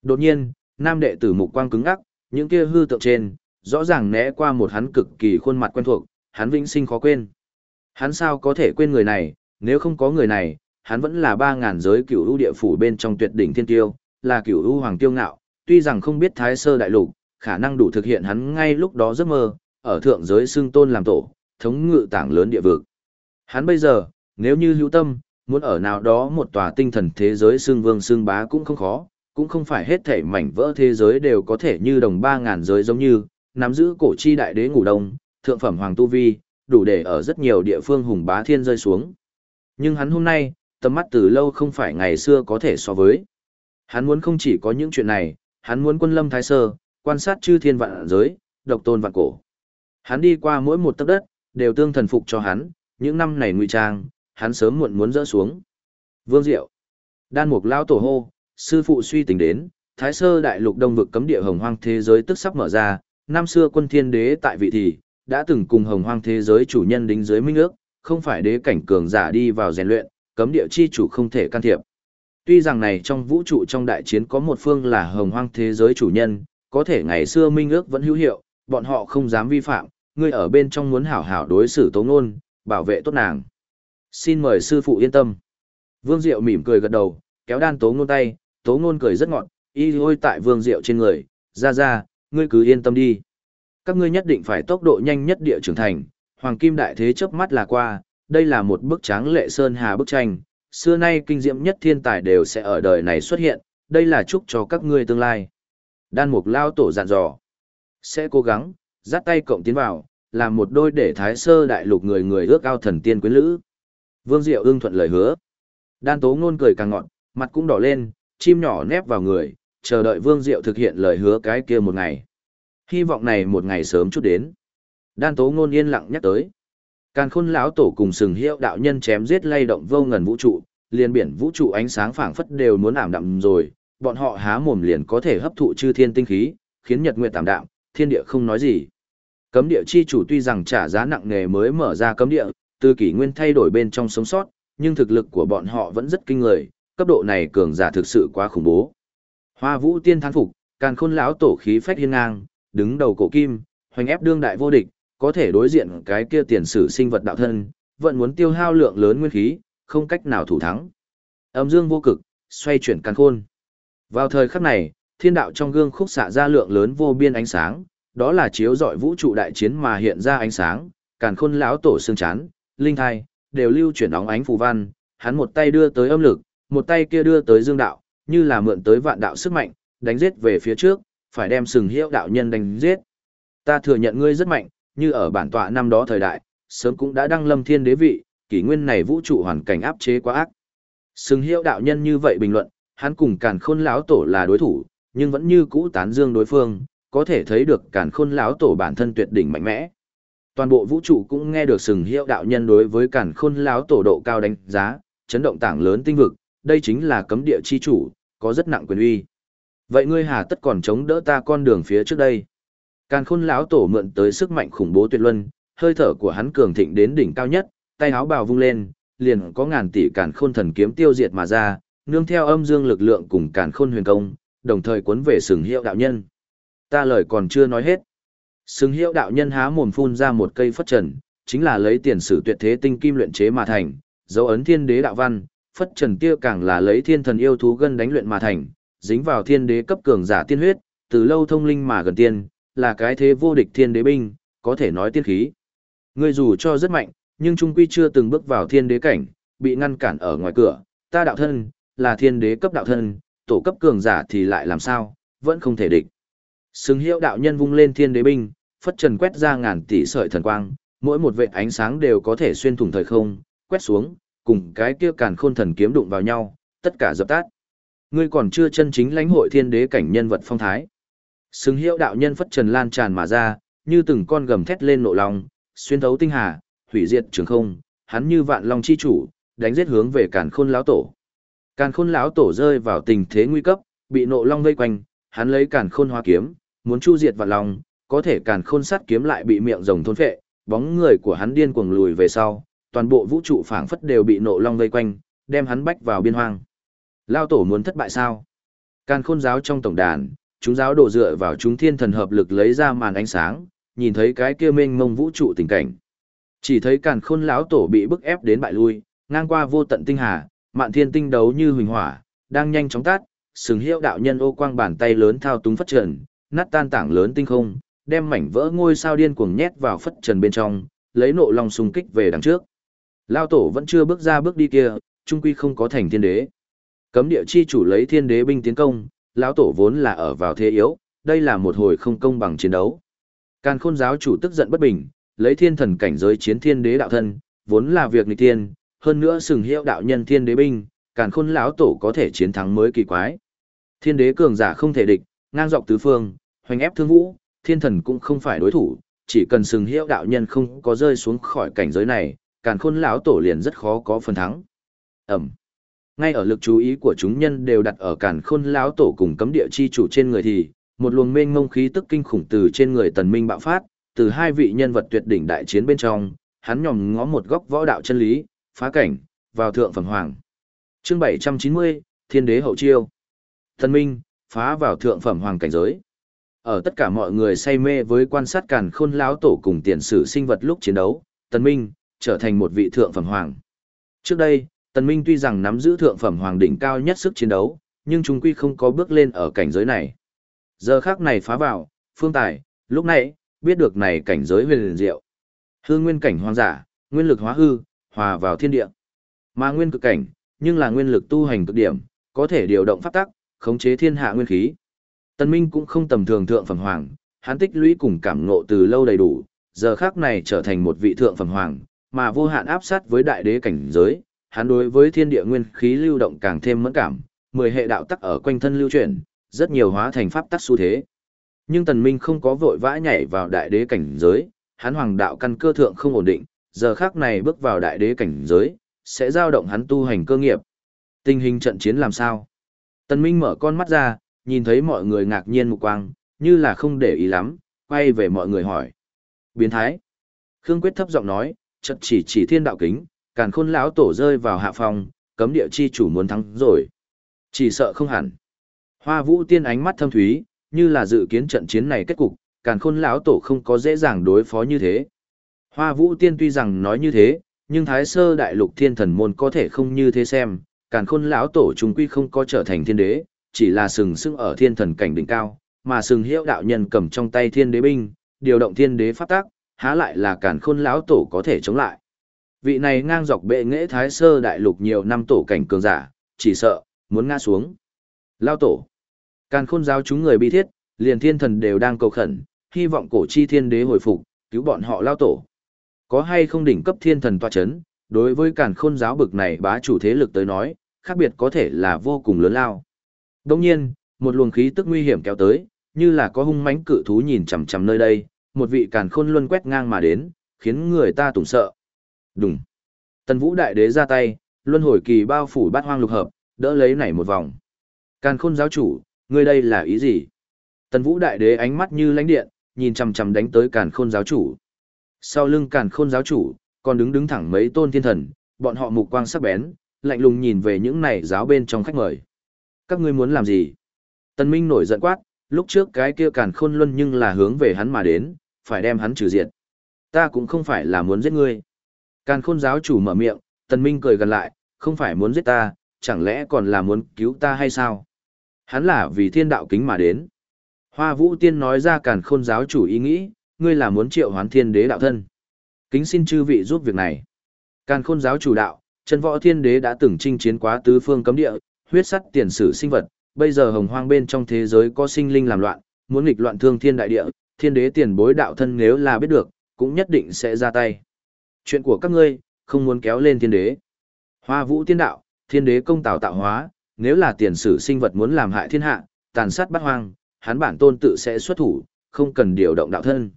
Đột nhiên, nam đệ tử mục quang cứng ngắc, những kia hư tượng trên, rõ ràng né qua một hắn cực kỳ khuôn mặt quen thuộc, hắn vĩnh sinh khó quên. Hắn sao có thể quên người này, nếu không có người này, hắn vẫn là ba ngàn giới cửu ưu địa phủ bên trong tuyệt đỉnh thiên tiêu, là cửu ưu hoàng tiêu ngạo, tuy rằng không biết thái sơ đại lục, khả năng đủ thực hiện hắn ngay lúc đó giấc mơ, ở thượng giới xương tôn làm tổ, thống ngự tảng lớn địa vực. Hắn bây giờ, nếu như hữu tâm, muốn ở nào đó một tòa tinh thần thế giới xương vương xương bá cũng không khó, cũng không phải hết thảy mảnh vỡ thế giới đều có thể như đồng ba ngàn giới giống như, nắm giữ cổ chi đại đế ngủ đông, thượng phẩm hoàng tu vi, đủ để ở rất nhiều địa phương hùng bá thiên rơi xuống. Nhưng hắn hôm nay, tầm mắt từ lâu không phải ngày xưa có thể so với. Hắn muốn không chỉ có những chuyện này, hắn muốn quân lâm thái sơ, quan sát chư thiên vạn giới, độc tôn vạn cổ. Hắn đi qua mỗi một tấc đất, đều tương thần phục cho hắn, những năm này ngụy trang, hắn sớm muộn muốn rỡ xuống. Vương Diệu, đan mục lao tổ hô, sư phụ suy tính đến, thái sơ đại lục đông vực cấm địa hồng hoang thế giới tức sắp mở ra, năm xưa quân thiên đế tại vị thì, đã từng cùng hồng hoang thế giới chủ nhân đính dưới minh ước, không phải đế cảnh cường giả đi vào rèn luyện, cấm địa chi chủ không thể can thiệp. Tuy rằng này trong vũ trụ trong đại chiến có một phương là hồng hoang thế giới chủ nhân, có thể ngày xưa minh ước vẫn hữu hiệu, bọn họ không dám vi phạm, ngươi ở bên trong muốn hảo hảo đối xử tố ngôn, bảo vệ tốt nàng. Xin mời sư phụ yên tâm. Vương Diệu mỉm cười gật đầu, kéo đan tố ngôn tay, tố ngôn cười rất ngọt, y hôi tại vương Diệu trên người, ra ra, ngươi cứ yên tâm đi. Các ngươi nhất định phải tốc độ nhanh nhất địa trưởng thành, hoàng kim đại thế chớp mắt là qua, đây là một bức tráng lệ sơn hà bức tranh, xưa nay kinh diệm nhất thiên tài đều sẽ ở đời này xuất hiện, đây là chúc cho các ngươi tương lai. Đan mục lao tổ dặn dò, sẽ cố gắng, dắt tay cộng tiến vào, làm một đôi để thái sơ đại lục người người ước ao thần tiên quyến lữ. Vương Diệu ưng thuận lời hứa. Đan tố ngôn cười càng ngọn, mặt cũng đỏ lên, chim nhỏ nép vào người, chờ đợi Vương Diệu thực hiện lời hứa cái kia một ngày. Hy vọng này một ngày sớm chút đến. Đan tố ngôn yên lặng nhắc tới. Càn khôn lão tổ cùng sừng hiệu đạo nhân chém giết lay động vô ngần vũ trụ, liền biển vũ trụ ánh sáng phảng phất đều muốn ảm đạm rồi, bọn họ há mồm liền có thể hấp thụ chư thiên tinh khí, khiến nhật nguyệt tạm đạm, thiên địa không nói gì. Cấm địa chi chủ tuy rằng trả giá nặng nề mới mở ra cấm địa, từ kỷ nguyên thay đổi bên trong sống sót, nhưng thực lực của bọn họ vẫn rất kinh người, cấp độ này cường giả thực sự quá khủng bố. Hoa Vũ Tiên thán phục, Càn Khôn lão tổ khí phách hiên ngang, đứng đầu cổ kim, hoành ép đương đại vô địch, có thể đối diện cái kia tiền sử sinh vật đạo thân, vẫn muốn tiêu hao lượng lớn nguyên khí, không cách nào thủ thắng. Âm dương vô cực, xoay chuyển Càn Khôn. Vào thời khắc này, thiên đạo trong gương khúc xạ ra lượng lớn vô biên ánh sáng, đó là chiếu rọi vũ trụ đại chiến mà hiện ra ánh sáng, Càn Khôn lão tổ xương chán, linh thai, đều lưu chuyển óng ánh phù văn, hắn một tay đưa tới âm lực, một tay kia đưa tới dương đạo, như là mượn tới vạn đạo sức mạnh, đánh giết về phía trước, phải đem sừng hiệu đạo nhân đánh giết. Ta thừa nhận ngươi rất mạnh, như ở bản tọa năm đó thời đại, sớm cũng đã đăng lâm thiên đế vị, kỷ nguyên này vũ trụ hoàn cảnh áp chế quá ác. Sừng hiệu đạo nhân như vậy bình luận, hắn cùng càn khôn lão tổ là đối thủ, nhưng vẫn như cũ tán dương đối phương, có thể thấy được càn khôn lão tổ bản thân tuyệt đỉnh mạnh mẽ. Toàn bộ vũ trụ cũng nghe được sừng hiệu đạo nhân đối với càn khôn lão tổ độ cao đánh giá, chấn động tảng lớn tinh vực, đây chính là cấm địa chi chủ, có rất nặng quyền uy. Vậy ngươi hà tất còn chống đỡ ta con đường phía trước đây? Càn khôn lão tổ mượn tới sức mạnh khủng bố tuyệt luân, hơi thở của hắn cường thịnh đến đỉnh cao nhất, tay áo bào vung lên, liền có ngàn tỷ càn khôn thần kiếm tiêu diệt mà ra, nương theo âm dương lực lượng cùng càn khôn huyền công, đồng thời cuốn về sừng hiệu đạo nhân. Ta lời còn chưa nói hết. Sừng hiệu đạo nhân há mồm phun ra một cây phất trần, chính là lấy tiền sử tuyệt thế tinh kim luyện chế mà thành, dấu ấn thiên đế đạo văn, phất trần kia càng là lấy thiên thần yêu thú gân đánh luyện mà thành, dính vào thiên đế cấp cường giả tiên huyết, từ lâu thông linh mà gần tiên, là cái thế vô địch thiên đế binh, có thể nói tiên khí. Ngươi dù cho rất mạnh, nhưng trung quy chưa từng bước vào thiên đế cảnh, bị ngăn cản ở ngoài cửa, ta đạo thân, là thiên đế cấp đạo thân, tổ cấp cường giả thì lại làm sao, vẫn không thể địch. Sừng hiệu đạo nhân vung lên thiên đế binh, phất trần quét ra ngàn tỷ sợi thần quang, mỗi một vệt ánh sáng đều có thể xuyên thủng thời không, quét xuống, cùng cái kia càn khôn thần kiếm đụng vào nhau, tất cả dập tắt. Ngươi còn chưa chân chính lãnh hội thiên đế cảnh nhân vật phong thái. xứng hiệu đạo nhân phất trần lan tràn mà ra, như từng con gầm thét lên nộ lòng, xuyên thấu tinh hà, hủy diệt trường không, hắn như vạn long chi chủ, đánh giết hướng về càn khôn lão tổ. Càn khôn lão tổ rơi vào tình thế nguy cấp, bị nộ long vây quanh, hắn lấy càn khôn hoa kiếm, muốn chu diệt vạn long, có thể càn khôn sát kiếm lại bị miệng rồng thôn phệ, bóng người của hắn điên cuồng lùi về sau, toàn bộ vũ trụ phảng phất đều bị nộ long vây quanh, đem hắn bách vào biên hoang. Lao tổ muốn thất bại sao? Càn khôn giáo trong tổng đàn, chúng giáo đổ dựa vào chúng thiên thần hợp lực lấy ra màn ánh sáng, nhìn thấy cái kia mênh mông vũ trụ tình cảnh. Chỉ thấy càn khôn lão tổ bị bức ép đến bại lui, ngang qua vô tận tinh hà, mạn thiên tinh đấu như huỳnh hỏa, đang nhanh chóng tát, sừng hiệu đạo nhân ô quang bàn tay lớn thao túng phất trần, nát tan tảng lớn tinh không, đem mảnh vỡ ngôi sao điên cuồng nhét vào phất trần bên trong, lấy nộ long xung kích về đằng trước. Lao tổ vẫn chưa bước ra bước đi kia, trung quy không có thành thiên đế. Cấm địa chi chủ lấy thiên đế binh tiến công, lão tổ vốn là ở vào thế yếu, đây là một hồi không công bằng chiến đấu. Càn khôn giáo chủ tức giận bất bình, lấy thiên thần cảnh giới chiến thiên đế đạo thân, vốn là việc nghịch tiên, hơn nữa sừng hiệu đạo nhân thiên đế binh, càn khôn lão tổ có thể chiến thắng mới kỳ quái. Thiên đế cường giả không thể địch, ngang dọc tứ phương, hoành ép thương vũ, thiên thần cũng không phải đối thủ, chỉ cần sừng hiệu đạo nhân không có rơi xuống khỏi cảnh giới này, càn khôn lão tổ liền rất khó có phần thắng. Ẩm. Ngay ở lực chú ý của chúng nhân đều đặt ở càn khôn lão tổ cùng cấm địa chi chủ trên người thì, một luồng mênh mông khí tức kinh khủng từ trên người tần minh bạo phát, từ hai vị nhân vật tuyệt đỉnh đại chiến bên trong, hắn nhòm ngó một góc võ đạo chân lý, phá cảnh, vào thượng phẩm hoàng. Chương 790, Thiên đế hậu chiêu. Tần minh, phá vào thượng phẩm hoàng cảnh giới. Ở tất cả mọi người say mê với quan sát càn khôn lão tổ cùng tiền sử sinh vật lúc chiến đấu, Tần Minh trở thành một vị thượng phẩm hoàng. Trước đây, Tần Minh tuy rằng nắm giữ thượng phẩm hoàng đỉnh cao nhất sức chiến đấu, nhưng chúng quy không có bước lên ở cảnh giới này. Giờ khắc này phá vào, phương tài, lúc này, biết được này cảnh giới huyền liền diệu. Hư nguyên cảnh hoang giả, nguyên lực hóa hư, hòa vào thiên địa. Mà nguyên cực cảnh, nhưng là nguyên lực tu hành cực điểm, có thể điều động pháp tắc, khống chế thiên hạ nguyên khí. Tần Minh cũng không tầm thường thượng phẩm hoàng, hắn tích lũy cùng cảm ngộ từ lâu đầy đủ, giờ khắc này trở thành một vị thượng phẩm hoàng, mà vô hạn áp sát với đại đế cảnh giới, hắn đối với thiên địa nguyên khí lưu động càng thêm mẫn cảm, mười hệ đạo tắc ở quanh thân lưu chuyển, rất nhiều hóa thành pháp tắc xu thế. Nhưng Tần Minh không có vội vã nhảy vào đại đế cảnh giới, hắn hoàng đạo căn cơ thượng không ổn định, giờ khắc này bước vào đại đế cảnh giới, sẽ giao động hắn tu hành cơ nghiệp. Tình hình trận chiến làm sao? Tần Minh mở con mắt ra, nhìn thấy mọi người ngạc nhiên mục quang, như là không để ý lắm, quay về mọi người hỏi. Biến thái. Khương Quyết thấp giọng nói, chật chỉ chỉ thiên đạo kính, càn khôn lão tổ rơi vào hạ phòng, cấm địa chi chủ muốn thắng rồi. Chỉ sợ không hẳn. Hoa vũ tiên ánh mắt thâm thúy, như là dự kiến trận chiến này kết cục, càn khôn lão tổ không có dễ dàng đối phó như thế. Hoa vũ tiên tuy rằng nói như thế, nhưng thái sơ đại lục thiên thần môn có thể không như thế xem, càn khôn lão tổ chúng quy không có trở thành thiên đế, chỉ là sừng sững ở thiên thần cảnh đỉnh cao, mà sừng hiệu đạo nhân cầm trong tay thiên đế binh, điều động thiên đế pháp tác, há lại là càn khôn lão tổ có thể chống lại. Vị này ngang dọc bệ nghệ thái sơ đại lục nhiều năm tổ cảnh cường giả, chỉ sợ, muốn ngã xuống. Lao tổ. Càn khôn giáo chúng người bi thiết, liền thiên thần đều đang cầu khẩn, hy vọng cổ chi thiên đế hồi phục, cứu bọn họ lao tổ. Có hay không đỉnh cấp thiên thần tòa chấn, đối với càn khôn giáo bực này bá chủ thế lực tới nói, khác biệt có thể là vô cùng lớn lao. Đồng nhiên, một luồng khí tức nguy hiểm kéo tới, như là có hung mãnh cự thú nhìn chằm chằm nơi đây, một vị càn khôn luân quét ngang mà đến, khiến người ta tủng sợ. Đùng. Tần Vũ đại đế ra tay, luân hồi kỳ bao phủ bát hoang lục hợp, đỡ lấy nảy một vòng. Càn khôn giáo chủ, ngươi đây là ý gì? Tần Vũ đại đế ánh mắt như lãnh điện, nhìn chằm chằm đánh tới càn khôn giáo chủ. Sau lưng càn khôn giáo chủ, còn đứng đứng thẳng mấy tôn thiên thần, bọn họ mục quang sắc bén, lạnh lùng nhìn về những này giáo bên trong khách mời. Các ngươi muốn làm gì? Tần Minh nổi giận quát, lúc trước cái kia càn khôn luân nhưng là hướng về hắn mà đến, phải đem hắn trừ diệt. Ta cũng không phải là muốn giết ngươi. Càn khôn giáo chủ mở miệng, Tần Minh cười gần lại, không phải muốn giết ta, chẳng lẽ còn là muốn cứu ta hay sao? Hắn là vì thiên đạo kính mà đến. Hoa Vũ Tiên nói ra càn khôn giáo chủ ý nghĩ, ngươi là muốn triệu hoán thiên đế đạo thân. Kính xin chư vị giúp việc này. Càn khôn giáo chủ đạo, chân võ thiên đế đã từng chinh chiến quá tứ phương cấm địa, huyết sắt tiền sử sinh vật, bây giờ hồng hoang bên trong thế giới có sinh linh làm loạn, muốn nghịch loạn thương thiên đại địa, thiên đế tiền bối đạo thân nếu là biết được, cũng nhất định sẽ ra tay. Chuyện của các ngươi, không muốn kéo lên thiên đế. Hoa vũ tiên đạo, thiên đế công tạo tạo hóa, nếu là tiền sử sinh vật muốn làm hại thiên hạ, tàn sát bắt hoang, hắn bản tôn tự sẽ xuất thủ, không cần điều động đạo thân.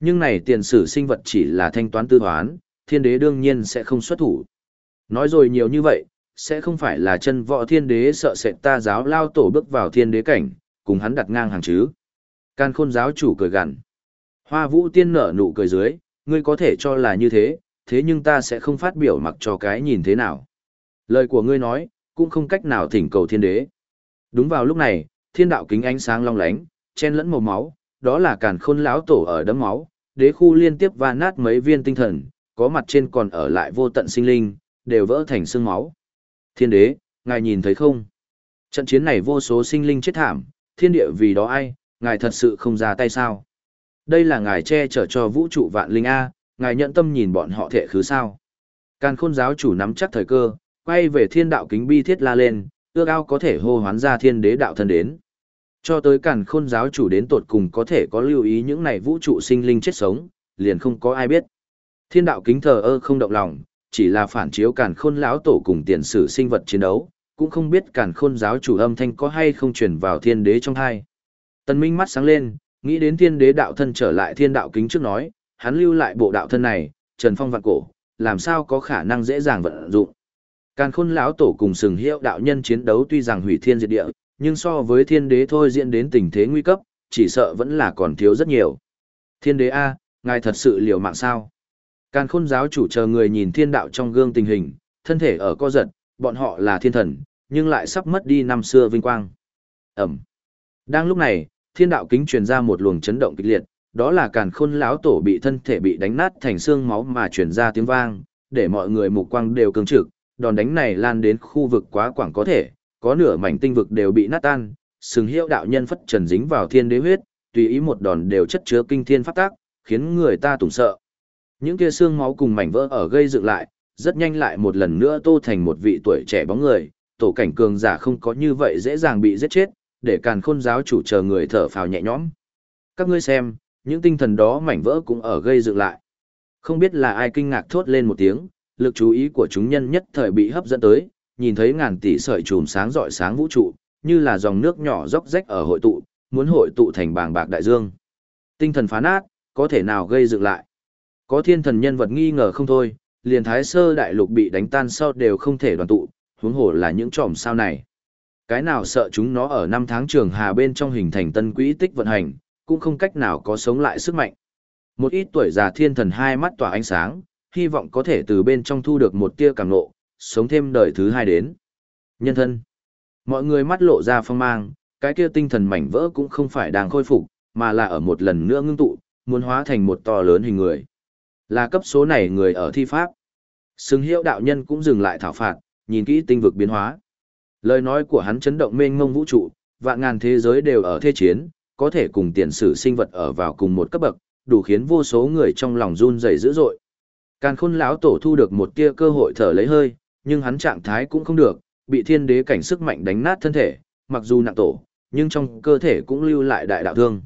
Nhưng này tiền sử sinh vật chỉ là thanh toán tư toán, thiên đế đương nhiên sẽ không xuất thủ. Nói rồi nhiều như vậy, sẽ không phải là chân võ thiên đế sợ sệt ta giáo lao tổ bước vào thiên đế cảnh, cùng hắn đặt ngang hàng chứ. Can khôn giáo chủ cười gằn. Hoa vũ tiên nở nụ cười dưới, ngươi có thể cho là như thế, thế nhưng ta sẽ không phát biểu mặc cho cái nhìn thế nào. Lời của ngươi nói, cũng không cách nào thỉnh cầu thiên đế. Đúng vào lúc này, thiên đạo kính ánh sáng long lánh, chen lẫn màu máu, đó là càn khôn lão tổ ở đấm máu, đế khu liên tiếp va nát mấy viên tinh thần, có mặt trên còn ở lại vô tận sinh linh, đều vỡ thành xương máu. Thiên đế, ngài nhìn thấy không? Trận chiến này vô số sinh linh chết thảm, thiên địa vì đó ai, ngài thật sự không ra tay sao? Đây là ngài che chở cho vũ trụ vạn linh A, ngài nhận tâm nhìn bọn họ thệ khứ sao? Càn khôn giáo chủ nắm chắc thời cơ, quay về thiên đạo kính bi thiết la lên, ước ao có thể hô hoán ra thiên đế đạo thân đến. Cho tới càn khôn giáo chủ đến tột cùng có thể có lưu ý những này vũ trụ sinh linh chết sống, liền không có ai biết. Thiên đạo kính thờ ơ không động lòng, chỉ là phản chiếu càn khôn lão tổ cùng tiền sử sinh vật chiến đấu, cũng không biết càn khôn giáo chủ âm thanh có hay không truyền vào thiên đế trong hai. Tần Minh mắt sáng lên, nghĩ đến thiên đế đạo thân trở lại thiên đạo kính trước nói, hắn lưu lại bộ đạo thân này, trần phong vạn cổ, làm sao có khả năng dễ dàng vận dụng. Càn khôn lão tổ cùng sừng hiệu đạo nhân chiến đấu tuy rằng hủy thiên diệt địa, nhưng so với thiên đế thôi diễn đến tình thế nguy cấp, chỉ sợ vẫn là còn thiếu rất nhiều. Thiên đế A, ngài thật sự liều mạng sao? Càn khôn giáo chủ chờ người nhìn thiên đạo trong gương tình hình, thân thể ở co giật, bọn họ là thiên thần, nhưng lại sắp mất đi năm xưa vinh quang. Ẩm. Đang lúc này, thiên đạo kính truyền ra một luồng chấn động kịch liệt, đó là càn khôn lão tổ bị thân thể bị đánh nát thành xương máu mà truyền ra tiếng vang, để mọi người mục quang đều cứng trực, đòn đánh này lan đến khu vực quá quảng có thể, có nửa mảnh tinh vực đều bị nát tan, sừng hiệu đạo nhân phất trần dính vào thiên đế huyết, tùy ý một đòn đều chất chứa kinh thiên pháp tác, khiến người ta tủng sợ. Những kia xương máu cùng mảnh vỡ ở gây dựng lại, rất nhanh lại một lần nữa tô thành một vị tuổi trẻ bóng người, tổ cảnh cường giả không có như vậy dễ dàng bị giết chết, để càn khôn giáo chủ chờ người thở phào nhẹ nhõm. Các ngươi xem, những tinh thần đó mảnh vỡ cũng ở gây dựng lại. Không biết là ai kinh ngạc thốt lên một tiếng, lực chú ý của chúng nhân nhất thời bị hấp dẫn tới, nhìn thấy ngàn tỷ sợi chùm sáng rọi sáng vũ trụ, như là dòng nước nhỏ róc rách ở hội tụ, muốn hội tụ thành bàng bạc đại dương. Tinh thần phá nát, có thể nào gây dựng lại? Có thiên thần nhân vật nghi ngờ không thôi, liền thái sơ đại lục bị đánh tan sau đều không thể đoàn tụ, huống hồ là những tròm sao này. Cái nào sợ chúng nó ở năm tháng trường hà bên trong hình thành tân quỹ tích vận hành, cũng không cách nào có sống lại sức mạnh. Một ít tuổi già thiên thần hai mắt tỏa ánh sáng, hy vọng có thể từ bên trong thu được một tia càng ngộ sống thêm đời thứ hai đến. Nhân thân. Mọi người mắt lộ ra phong mang, cái kia tinh thần mảnh vỡ cũng không phải đang khôi phục, mà là ở một lần nữa ngưng tụ, muốn hóa thành một to lớn hình người. Là cấp số này người ở thi pháp. Sừng hiệu đạo nhân cũng dừng lại thảo phạt, nhìn kỹ tinh vực biến hóa. Lời nói của hắn chấn động mênh mông vũ trụ, vạn ngàn thế giới đều ở thế chiến, có thể cùng tiền sử sinh vật ở vào cùng một cấp bậc, đủ khiến vô số người trong lòng run rẩy dữ dội. Càn khôn lão tổ thu được một tia cơ hội thở lấy hơi, nhưng hắn trạng thái cũng không được, bị thiên đế cảnh sức mạnh đánh nát thân thể, mặc dù nặng tổ, nhưng trong cơ thể cũng lưu lại đại đạo thương.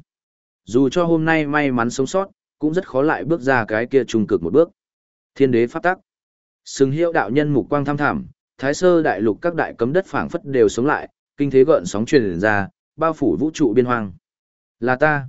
Dù cho hôm nay may mắn sống sót, cũng rất khó lại bước ra cái kia trung cực một bước. Thiên đế pháp tắc. Sừng hiệu đạo nhân mục quang tham thảm, thái sơ đại lục các đại cấm đất phảng phất đều sống lại, kinh thế gợn sóng truyền ra, bao phủ vũ trụ biên hoang. Là ta.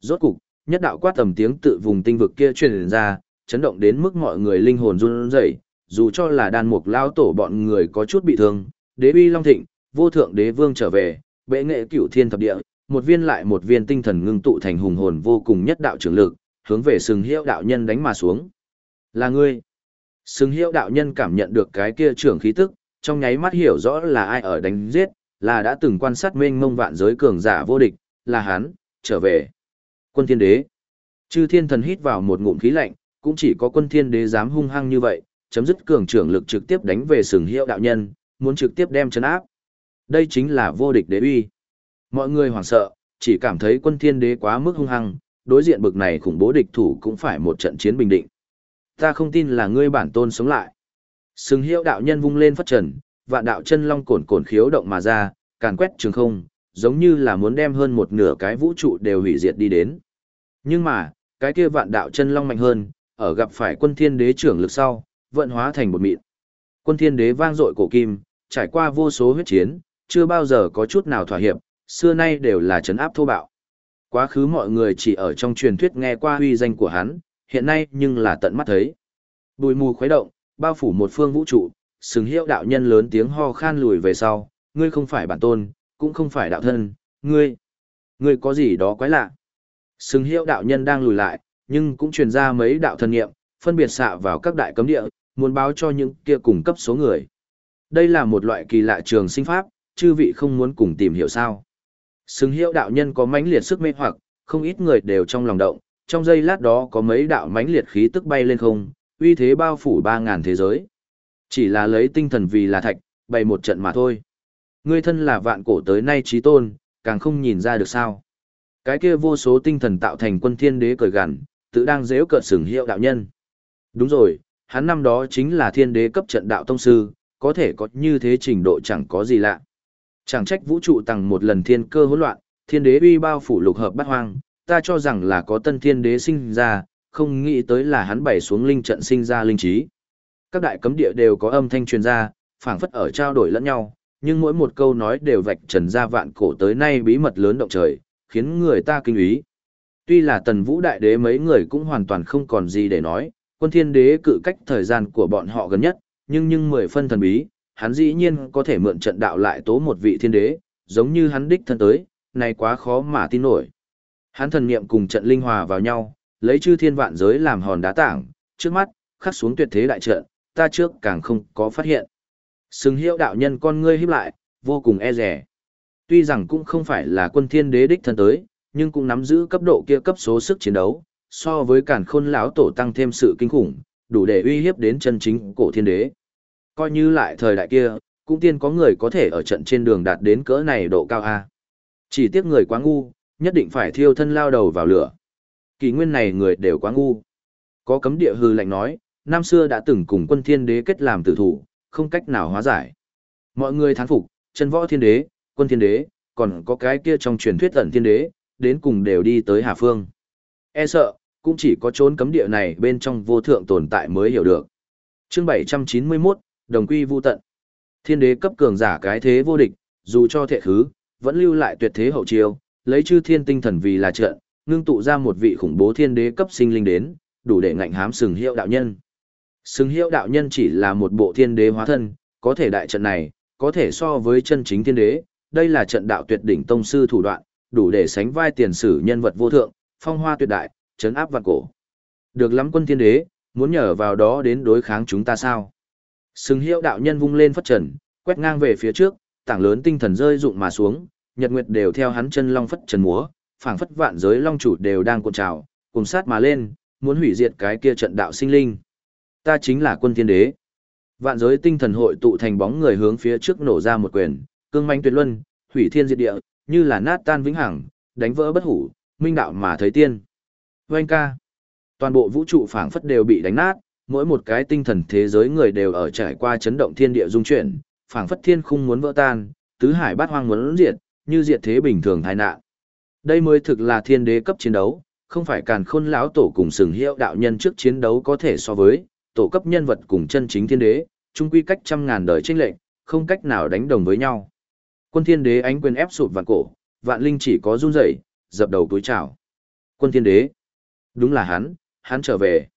Rốt cục, nhất đạo quát tầm tiếng tự vùng tinh vực kia truyền ra, chấn động đến mức mọi người linh hồn run rẩy, dù cho là đan mục lao tổ bọn người có chút bị thương, đế uy long thịnh, vô thượng đế vương trở về, bệ nghệ cửu thiên thập địa, một viên lại một viên tinh thần ngưng tụ thành hùng hồn vô cùng nhất đạo trưởng lực, hướng về sừng hiệu đạo nhân đánh mà xuống. Là ngươi. Sừng hiệu đạo nhân cảm nhận được cái kia trưởng khí tức, trong nháy mắt hiểu rõ là ai ở đánh giết, là đã từng quan sát mênh mông vạn giới cường giả vô địch, là hắn, trở về. Quân thiên đế. Chư thiên thần hít vào một ngụm khí lạnh, cũng chỉ có quân thiên đế dám hung hăng như vậy, chấm dứt cường trưởng lực trực tiếp đánh về sừng hiệu đạo nhân, muốn trực tiếp đem chấn áp. Đây chính là vô địch đế uy. Mọi người hoảng sợ, chỉ cảm thấy quân thiên đế quá mức hung hăng, đối diện bực này khủng bố địch thủ cũng phải một trận chiến bình định. Ta không tin là ngươi bản tôn sống lại. Sừng hiệu đạo nhân vung lên phát trần, vạn đạo chân long cồn cồn khiếu động mà ra, càn quét trường không, giống như là muốn đem hơn một nửa cái vũ trụ đều hủy diệt đi đến. Nhưng mà, cái kia vạn đạo chân long mạnh hơn, ở gặp phải quân thiên đế trưởng lực sau, vận hóa thành một mịn. Quân thiên đế vang dội cổ kim, trải qua vô số huyết chiến, chưa bao giờ có chút nào thỏa hiệp, xưa nay đều là chấn áp thô bạo. Quá khứ mọi người chỉ ở trong truyền thuyết nghe qua huy danh của hắn, hiện nay nhưng là tận mắt thấy. Bùi mù khuấy động, bao phủ một phương vũ trụ, sừng hiệu đạo nhân lớn tiếng ho khan lùi về sau, ngươi không phải bản tôn, cũng không phải đạo thân, ngươi. Ngươi có gì đó quái lạ. Sừng hiệu đạo nhân đang lùi lại, nhưng cũng truyền ra mấy đạo thần nghiệm, phân biệt xạ vào các đại cấm địa, muốn báo cho những kia cùng cấp số người. Đây là một loại kỳ lạ trường sinh pháp, chư vị không muốn cùng tìm hiểu sao. Sừng hiệu đạo nhân có mãnh liệt sức mê hoặc, không ít người đều trong lòng động, trong giây lát đó có mấy đạo mãnh liệt khí tức bay lên không, uy thế bao phủ ba ngàn thế giới. Chỉ là lấy tinh thần vì là thạch, bày một trận mà thôi. Ngươi thân là vạn cổ tới nay trí tôn, càng không nhìn ra được sao. Cái kia vô số tinh thần tạo thành quân thiên đế cởi gằn, tự đang dễu cợt sừng hiệu đạo nhân. Đúng rồi, hắn năm đó chính là thiên đế cấp trận đạo tông sư, có thể có như thế trình độ chẳng có gì lạ. Chẳng trách vũ trụ tăng một lần thiên cơ hỗn loạn, thiên đế uy bao phủ lục hợp bát hoang, ta cho rằng là có tân thiên đế sinh ra, không nghĩ tới là hắn bày xuống linh trận sinh ra linh trí. Các đại cấm địa đều có âm thanh truyền ra, phảng phất ở trao đổi lẫn nhau, nhưng mỗi một câu nói đều vạch trần ra vạn cổ tới nay bí mật lớn động trời, khiến người ta kinh ý. Tuy là tần vũ đại đế mấy người cũng hoàn toàn không còn gì để nói, quân thiên đế cự cách thời gian của bọn họ gần nhất, nhưng nhưng mười phân thần bí, hắn dĩ nhiên có thể mượn trận đạo lại tố một vị thiên đế, giống như hắn đích thân tới, này quá khó mà tin nổi. Hắn thần niệm cùng trận linh hòa vào nhau, lấy chư thiên vạn giới làm hòn đá tảng, trước mắt, khắc xuống tuyệt thế đại trận, ta trước càng không có phát hiện. Sừng hiệu đạo nhân con ngươi híp lại, vô cùng e rẻ. Tuy rằng cũng không phải là quân thiên đế đích thân tới, nhưng cũng nắm giữ cấp độ kia cấp số sức chiến đấu, so với cản khôn lão tổ tăng thêm sự kinh khủng, đủ để uy hiếp đến chân chính cổ thiên đế. Coi như lại thời đại kia, cũng tiên có người có thể ở trận trên đường đạt đến cỡ này độ cao A. Chỉ tiếc người quá ngu, nhất định phải thiêu thân lao đầu vào lửa. Kỳ nguyên này người đều quá ngu. Có cấm địa hư lạnh nói, năm xưa đã từng cùng quân thiên đế kết làm tử thủ, không cách nào hóa giải. Mọi người thán phục, chân võ thiên đế, quân thiên đế, còn có cái kia trong truyền thuyết ẩn thiên đế, đến cùng đều đi tới Hà Phương. E sợ, cũng chỉ có trốn cấm địa này bên trong vô thượng tồn tại mới hiểu được. Chương 791, Đồng quy vu tận. Thiên đế cấp cường giả cái thế vô địch, dù cho thệ khứ, vẫn lưu lại tuyệt thế hậu chiêu, lấy chư thiên tinh thần vì là trận, ngưng tụ ra một vị khủng bố thiên đế cấp sinh linh đến, đủ để ngạnh hám sừng hiệu đạo nhân. Sừng hiệu đạo nhân chỉ là một bộ thiên đế hóa thân, có thể đại trận này, có thể so với chân chính thiên đế, đây là trận đạo tuyệt đỉnh tông sư thủ đoạn, đủ để sánh vai tiền sử nhân vật vô thượng, phong hoa tuyệt đại, chấn áp vạn cổ. Được lắm quân thiên đế, muốn nhờ vào đó đến đối kháng chúng ta sao? Sừng hiệu đạo nhân vung lên phất trần, quét ngang về phía trước, tảng lớn tinh thần rơi rụng mà xuống, nhật nguyệt đều theo hắn chân long phất trần múa, phảng phất vạn giới long chủ đều đang cuộn trào, cùng sát mà lên, muốn hủy diệt cái kia trận đạo sinh linh. Ta chính là quân thiên đế. Vạn giới tinh thần hội tụ thành bóng người hướng phía trước nổ ra một quyền, cương manh tuyệt luân, hủy thiên diệt địa, như là nát tan vĩnh hằng, đánh vỡ bất hủ, minh đạo mà thấy tiên. Vâng ca. Toàn bộ vũ trụ phảng phất đều bị đánh nát, mỗi một cái tinh thần thế giới người đều ở trải qua chấn động thiên địa dung chuyển, phảng phất thiên khung muốn vỡ tan, tứ hải bát hoang muốn diệt, như diệt thế bình thường tai nạn. Đây mới thực là thiên đế cấp chiến đấu, không phải càn khôn lão tổ cùng sừng hiệu đạo nhân trước chiến đấu có thể so với, tổ cấp nhân vật cùng chân chính thiên đế, chung quy cách trăm ngàn đời chênh lệnh, không cách nào đánh đồng với nhau. Quân thiên đế ánh quyền ép sụt vạn cổ, vạn linh chỉ có run rẩy, dập đầu túi chào. Quân thiên đế. Đúng là hắn, hắn trở về.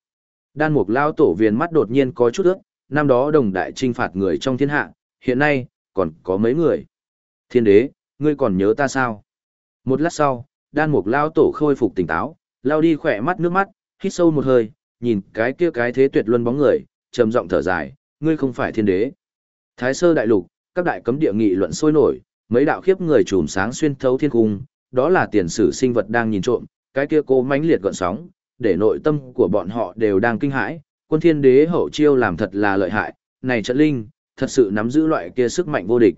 Đan mục lao tổ viền mắt đột nhiên có chút ướt, năm đó đồng đại trinh phạt người trong thiên hạ, hiện nay, còn có mấy người. Thiên đế, ngươi còn nhớ ta sao? Một lát sau, đan mục lao tổ khôi phục tỉnh táo, lao đi khỏe mắt nước mắt, hít sâu một hơi, nhìn cái kia cái thế tuyệt luân bóng người, trầm giọng thở dài, ngươi không phải thiên đế. Thái sơ đại lục, các đại cấm địa nghị luận sôi nổi, mấy đạo khiếp người trùm sáng xuyên thấu thiên cung, đó là tiền sử sinh vật đang nhìn trộm, cái kia cô mãnh liệt gợn sóng, để nội tâm của bọn họ đều đang kinh hãi, quân thiên đế hậu chiêu làm thật là lợi hại, này trận linh, thật sự nắm giữ loại kia sức mạnh vô địch.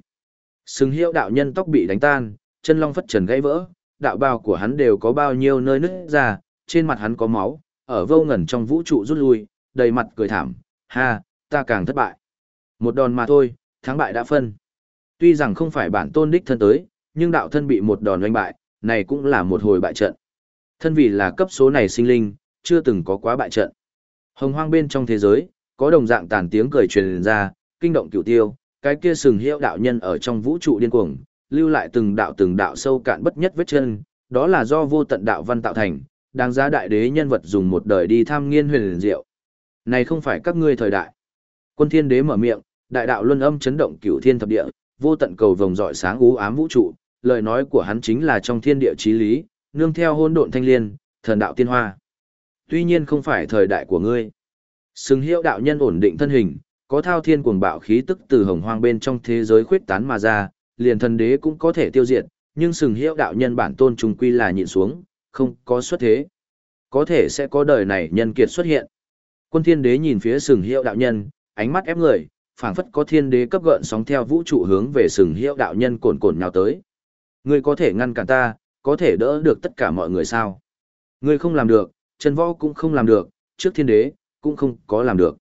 Sừng hiệu đạo nhân tóc bị đánh tan, chân long phất trần gãy vỡ, đạo bào của hắn đều có bao nhiêu nơi nứt ra, trên mặt hắn có máu, ở vô ngẩn trong vũ trụ rút lui, đầy mặt cười thảm, ha, ta càng thất bại. Một đòn mà thôi, thắng bại đã phân. Tuy rằng không phải bản tôn đích thân tới, nhưng đạo thân bị một đòn đánh bại, này cũng là một hồi bại trận. Thân vì là cấp số này sinh linh, chưa từng có quá bại trận. Hồng hoang bên trong thế giới, có đồng dạng tàn tiếng cười truyền ra, kinh động cửu tiêu, cái kia sừng hiệu đạo nhân ở trong vũ trụ điên cuồng, lưu lại từng đạo từng đạo sâu cạn bất nhất vết chân, đó là do vô tận đạo văn tạo thành, đáng giá đại đế nhân vật dùng một đời đi tham nghiên huyền diệu. Này không phải các ngươi thời đại. Quân thiên đế mở miệng, đại đạo luân âm chấn động cửu thiên thập địa, vô tận cầu vồng rọi sáng u ám vũ trụ, lời nói của hắn chính là trong thiên địa chí lý, nương theo hôn độn thanh liên, thần đạo tiên hoa. Tuy nhiên không phải thời đại của ngươi. Sừng hiệu đạo nhân ổn định thân hình, có thao thiên cuồng bạo khí tức từ hồng hoang bên trong thế giới khuyết tán mà ra, liền thần đế cũng có thể tiêu diệt, nhưng sừng hiệu đạo nhân bản tôn trùng quy là nhịn xuống, không có xuất thế. Có thể sẽ có đời này nhân kiệt xuất hiện. Quân thiên đế nhìn phía sừng hiệu đạo nhân, ánh mắt ép người, phảng phất có thiên đế cấp gợn sóng theo vũ trụ hướng về sừng hiệu đạo nhân cồn cồn nhào tới. Ngươi có thể ngăn cản ta, có thể đỡ được tất cả mọi người sao? Ngươi không làm được, Trần Võ cũng không làm được, trước thiên đế, cũng không có làm được.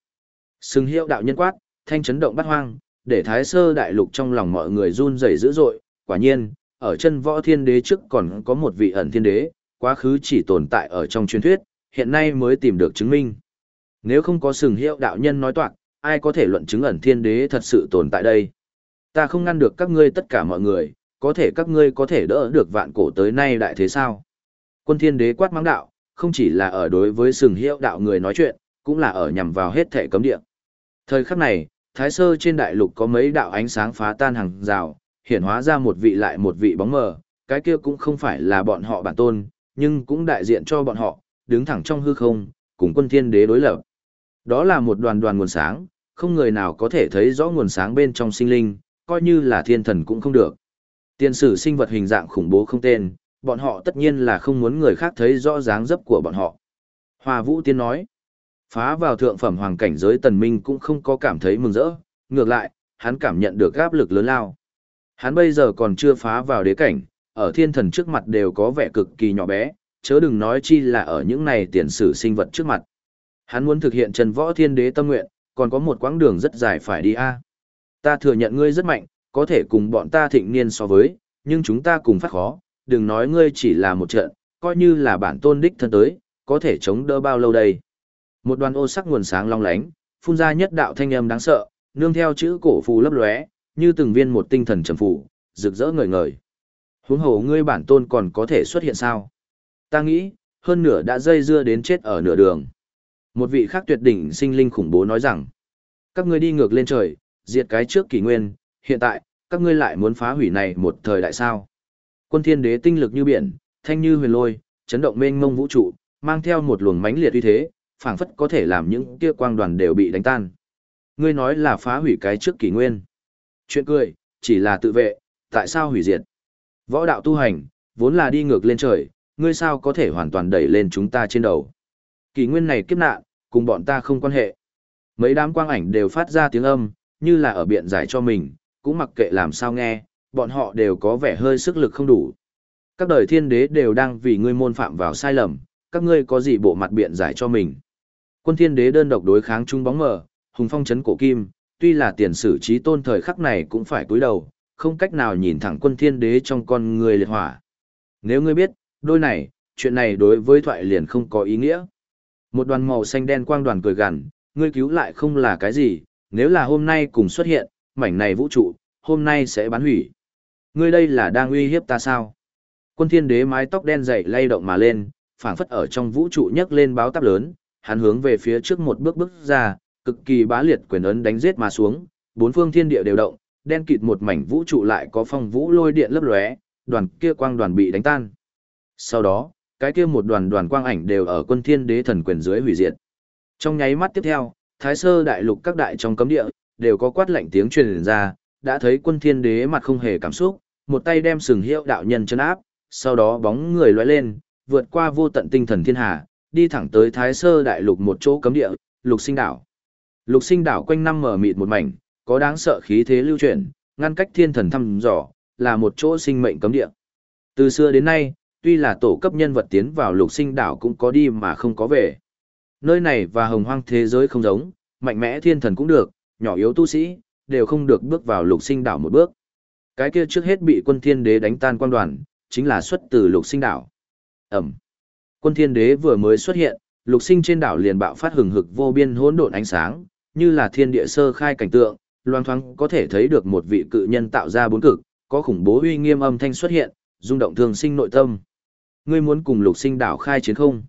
Sừng hiệu đạo nhân quát, thanh chấn động bắt hoang, để thái sơ đại lục trong lòng mọi người run rẩy dữ dội, quả nhiên, ở chân võ thiên đế trước còn có một vị ẩn thiên đế, quá khứ chỉ tồn tại ở trong truyền thuyết, hiện nay mới tìm được chứng minh. Nếu không có sừng hiệu đạo nhân nói toạc, ai có thể luận chứng ẩn thiên đế thật sự tồn tại đây? Ta không ngăn được các ngươi tất cả mọi người, có thể các ngươi có thể đỡ được vạn cổ tới nay đại thế sao? Quân thiên đế quát mắng đạo, không chỉ là ở đối với sừng hiệu đạo người nói chuyện, cũng là ở nhằm vào hết thể cấm địa. Thời khắc này, Thái Sơ trên đại lục có mấy đạo ánh sáng phá tan hàng rào, hiện hóa ra một vị lại một vị bóng mờ, cái kia cũng không phải là bọn họ bản tôn, nhưng cũng đại diện cho bọn họ, đứng thẳng trong hư không, cùng quân thiên đế đối lập. Đó là một đoàn đoàn nguồn sáng, không người nào có thể thấy rõ nguồn sáng bên trong sinh linh, coi như là thiên thần cũng không được. Tiên sử sinh vật hình dạng khủng bố không tên, bọn họ tất nhiên là không muốn người khác thấy rõ dáng dấp của bọn họ. Hòa Vũ Tiên nói, phá vào thượng phẩm hoàng cảnh giới tần minh cũng không có cảm thấy mừng rỡ, ngược lại, hắn cảm nhận được áp lực lớn lao. Hắn bây giờ còn chưa phá vào đế cảnh, ở thiên thần trước mặt đều có vẻ cực kỳ nhỏ bé, chớ đừng nói chi là ở những này tiền sử sinh vật trước mặt. Hắn muốn thực hiện chân Võ Thiên Đế tâm nguyện, còn có một quãng đường rất dài phải đi a. À. Ta thừa nhận ngươi rất mạnh, có thể cùng bọn ta thịnh niên so với, nhưng chúng ta cùng phát khó, đừng nói ngươi chỉ là một trận, coi như là bản tôn đích thân tới, có thể chống đỡ bao lâu đây. Một đoàn ô sắc nguồn sáng long lánh, phun ra nhất đạo thanh âm đáng sợ, nương theo chữ cổ phù lấp lóe, như từng viên một tinh thần trầm phủ, rực rỡ ngời ngời. Huống hồ ngươi bản tôn còn có thể xuất hiện sao? Ta nghĩ, hơn nửa đã dây dưa đến chết ở nửa đường. Một vị khác tuyệt đỉnh sinh linh khủng bố nói rằng, các ngươi đi ngược lên trời, diệt cái trước kỷ nguyên, hiện tại, các ngươi lại muốn phá hủy này một thời đại sao. Quân thiên đế tinh lực như biển, thanh như huyền lôi, chấn động mênh mông vũ trụ, mang theo một luồng mãnh liệt uy thế, phảng phất có thể làm những kia quang đoàn đều bị đánh tan. Ngươi nói là phá hủy cái trước kỷ nguyên. Chuyện cười, chỉ là tự vệ, tại sao hủy diệt? Võ đạo tu hành, vốn là đi ngược lên trời, ngươi sao có thể hoàn toàn đẩy lên chúng ta trên đầu. Kỷ nguyên này kiếp nạn, cùng bọn ta không quan hệ. Mấy đám quang ảnh đều phát ra tiếng âm, như là ở biện giải cho mình, cũng mặc kệ làm sao nghe, bọn họ đều có vẻ hơi sức lực không đủ. Các đời thiên đế đều đang vì ngươi môn phạm vào sai lầm, các ngươi có gì bộ mặt biện giải cho mình. Quân thiên đế đơn độc đối kháng trung bóng mờ, hùng phong chấn cổ kim, tuy là tiền sử trí tôn thời khắc này cũng phải cúi đầu, không cách nào nhìn thẳng quân thiên đế trong con người liệt hỏa. Nếu ngươi biết, đôi này, chuyện này đối với thoại liền không có ý nghĩa. Một đoàn màu xanh đen quang đoàn cười gằn, ngươi cứu lại không là cái gì, nếu là hôm nay cùng xuất hiện, mảnh này vũ trụ, hôm nay sẽ bán hủy. Ngươi đây là đang uy hiếp ta sao? Quân thiên đế mái tóc đen dày lay động mà lên, phảng phất ở trong vũ trụ nhấc lên báo táp lớn, hắn hướng về phía trước một bước bước ra, cực kỳ bá liệt quyền ấn đánh giết mà xuống, bốn phương thiên địa đều động, đen kịt một mảnh vũ trụ lại có phong vũ lôi điện lấp lóe, đoàn kia quang đoàn bị đánh tan. Sau đó, cái kia một đoàn đoàn quang ảnh đều ở quân thiên đế thần quyền dưới hủy diệt. Trong nháy mắt tiếp theo, Thái Sơ đại lục các đại trong cấm địa đều có quát lạnh tiếng truyền ra, đã thấy quân thiên đế mặt không hề cảm xúc, một tay đem sừng hiệu đạo nhân chân áp, sau đó bóng người lóe lên, vượt qua vô tận tinh thần thiên hà, đi thẳng tới Thái Sơ đại lục một chỗ cấm địa, Lục Sinh đảo. Lục Sinh đảo quanh năm mở mịt một mảnh, có đáng sợ khí thế lưu chuyển, ngăn cách thiên thần thăm dò, là một chỗ sinh mệnh cấm địa. Từ xưa đến nay, tuy là tổ cấp nhân vật tiến vào Lục Sinh đảo cũng có đi mà không có về. Nơi này và hồng hoang thế giới không giống, mạnh mẽ thiên thần cũng được, nhỏ yếu tu sĩ, đều không được bước vào Lục Sinh đảo một bước. Cái kia trước hết bị quân thiên đế đánh tan quan đoàn, chính là xuất từ Lục Sinh đảo. Ẩm. Quân thiên đế vừa mới xuất hiện, lục sinh trên đảo liền bạo phát hừng hực vô biên hỗn độn ánh sáng, như là thiên địa sơ khai cảnh tượng, loang thoáng có thể thấy được một vị cự nhân tạo ra bốn cực, có khủng bố uy nghiêm âm thanh xuất hiện, rung động thường sinh nội tâm. Ngươi muốn cùng lục sinh đảo khai chiến không?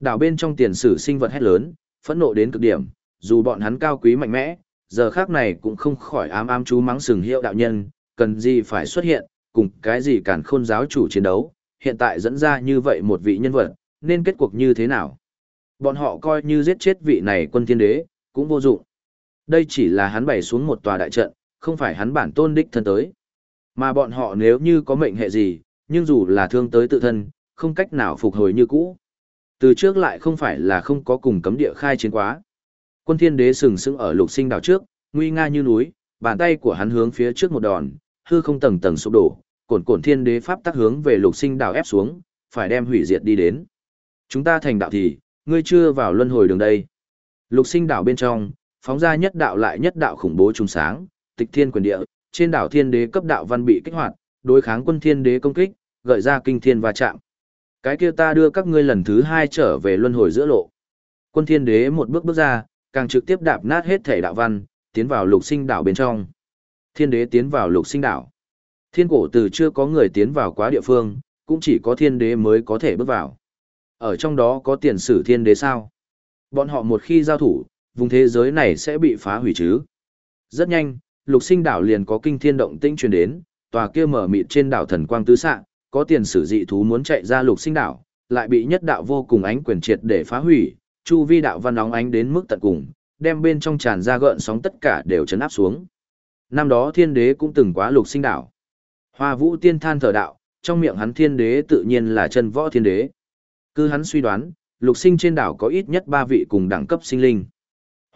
Đảo bên trong tiền sử sinh vật hét lớn, phẫn nộ đến cực điểm, dù bọn hắn cao quý mạnh mẽ, giờ khác này cũng không khỏi ám ám chú mắng sừng hiệu đạo nhân, cần gì phải xuất hiện, cùng cái gì cản khôn giáo chủ chiến đấu, hiện tại dẫn ra như vậy một vị nhân vật, nên kết cuộc như thế nào? Bọn họ coi như giết chết vị này quân thiên đế, cũng vô dụng. Đây chỉ là hắn bày xuống một tòa đại trận, không phải hắn bản tôn đích thân tới. Mà bọn họ nếu như có mệnh hệ gì, nhưng dù là thương tới tự thân, không cách nào phục hồi như cũ. Từ trước lại không phải là không có cùng cấm địa khai chiến quá. Quân thiên đế sừng sững ở lục sinh đảo trước, nguy nga như núi, bàn tay của hắn hướng phía trước một đòn, hư không tầng tầng sụp đổ, cổn cổn thiên đế pháp tác hướng về lục sinh đảo ép xuống, phải đem hủy diệt đi đến. Chúng ta thành đạo thì, ngươi chưa vào luân hồi đường đây. Lục sinh đảo bên trong, phóng ra nhất đạo lại nhất đạo khủng bố trùng sáng, tịch thiên quyền địa, trên đảo thiên đế cấp đạo văn bị kích hoạt, đối kháng quân thiên đế công kích, gợi ra kinh thiên va chạm. Cái kia ta đưa các ngươi lần thứ hai trở về luân hồi giữa lộ. Quân thiên đế một bước bước ra, càng trực tiếp đạp nát hết thể đạo văn, tiến vào lục sinh đảo bên trong. Thiên đế tiến vào lục sinh đảo. Thiên cổ từ chưa có người tiến vào quá địa phương, cũng chỉ có thiên đế mới có thể bước vào. Ở trong đó có tiền sử thiên đế sao? Bọn họ một khi giao thủ, vùng thế giới này sẽ bị phá hủy chứ. Rất nhanh, lục sinh đảo liền có kinh thiên động tĩnh truyền đến, tòa kia mở mịt trên đảo thần quang tứ xạ, có tiền sử dị thú muốn chạy ra lục sinh đảo, lại bị nhất đạo vô cùng ánh quyền triệt để phá hủy, chu vi đạo văn nóng ánh đến mức tận cùng, đem bên trong tràn ra gợn sóng tất cả đều chấn áp xuống. Năm đó thiên đế cũng từng quá lục sinh đảo. Hoa vũ tiên than thở đạo, trong miệng hắn thiên đế tự nhiên là chân võ thiên đế. Cứ hắn suy đoán, lục sinh trên đảo có ít nhất ba vị cùng đẳng cấp sinh linh.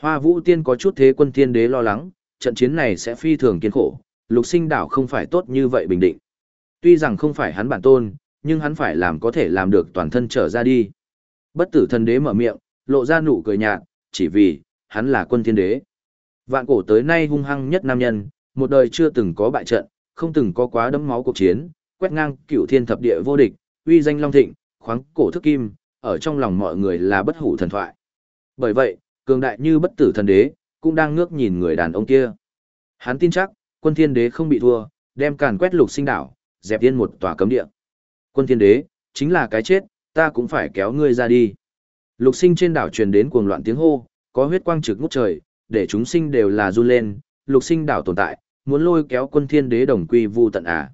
Hoa vũ tiên có chút thế quân thiên đế lo lắng, trận chiến này sẽ phi thường kiên khổ, lục sinh đảo không phải tốt như vậy bình định. Tuy rằng không phải hắn bản tôn, nhưng hắn phải làm có thể làm được toàn thân trở ra đi. Bất tử thần đế mở miệng, lộ ra nụ cười nhạt, chỉ vì, hắn là quân thiên đế. Vạn cổ tới nay hung hăng nhất nam nhân, một đời chưa từng có bại trận, không từng có quá đấm máu cuộc chiến, quét ngang cửu thiên thập địa vô địch, uy danh long thịnh, khoáng cổ thức kim, ở trong lòng mọi người là bất hủ thần thoại. Bởi vậy, cường đại như bất tử thần đế, cũng đang ngước nhìn người đàn ông kia. Hắn tin chắc, quân thiên đế không bị thua, đem càn quét lục sinh đảo, dẹp yên một tòa cấm địa. Quân thiên đế, chính là cái chết, ta cũng phải kéo ngươi ra đi. Lục sinh trên đảo truyền đến cuồng loạn tiếng hô, có huyết quang trực ngút trời, để chúng sinh đều là run lên, lục sinh đảo tồn tại, muốn lôi kéo quân thiên đế đồng quy vu tận à.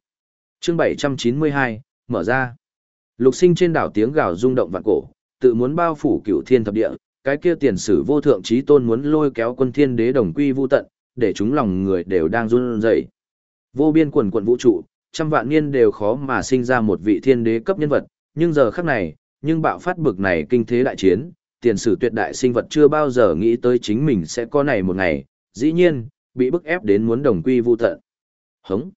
Chương 792, mở ra. Lục sinh trên đảo tiếng gào rung động vạn cổ, tự muốn bao phủ cửu thiên thập địa, cái kia tiền sử vô thượng trí tôn muốn lôi kéo quân thiên đế đồng quy vu tận, để chúng lòng người đều đang run rẩy. Vô biên quần quần vũ trụ, trăm vạn niên đều khó mà sinh ra một vị thiên đế cấp nhân vật, nhưng giờ khắc này, nhưng bạo phát bực này kinh thế đại chiến, tiền sử tuyệt đại sinh vật chưa bao giờ nghĩ tới chính mình sẽ có này một ngày, dĩ nhiên, bị bức ép đến muốn đồng quy vu tận. Hống.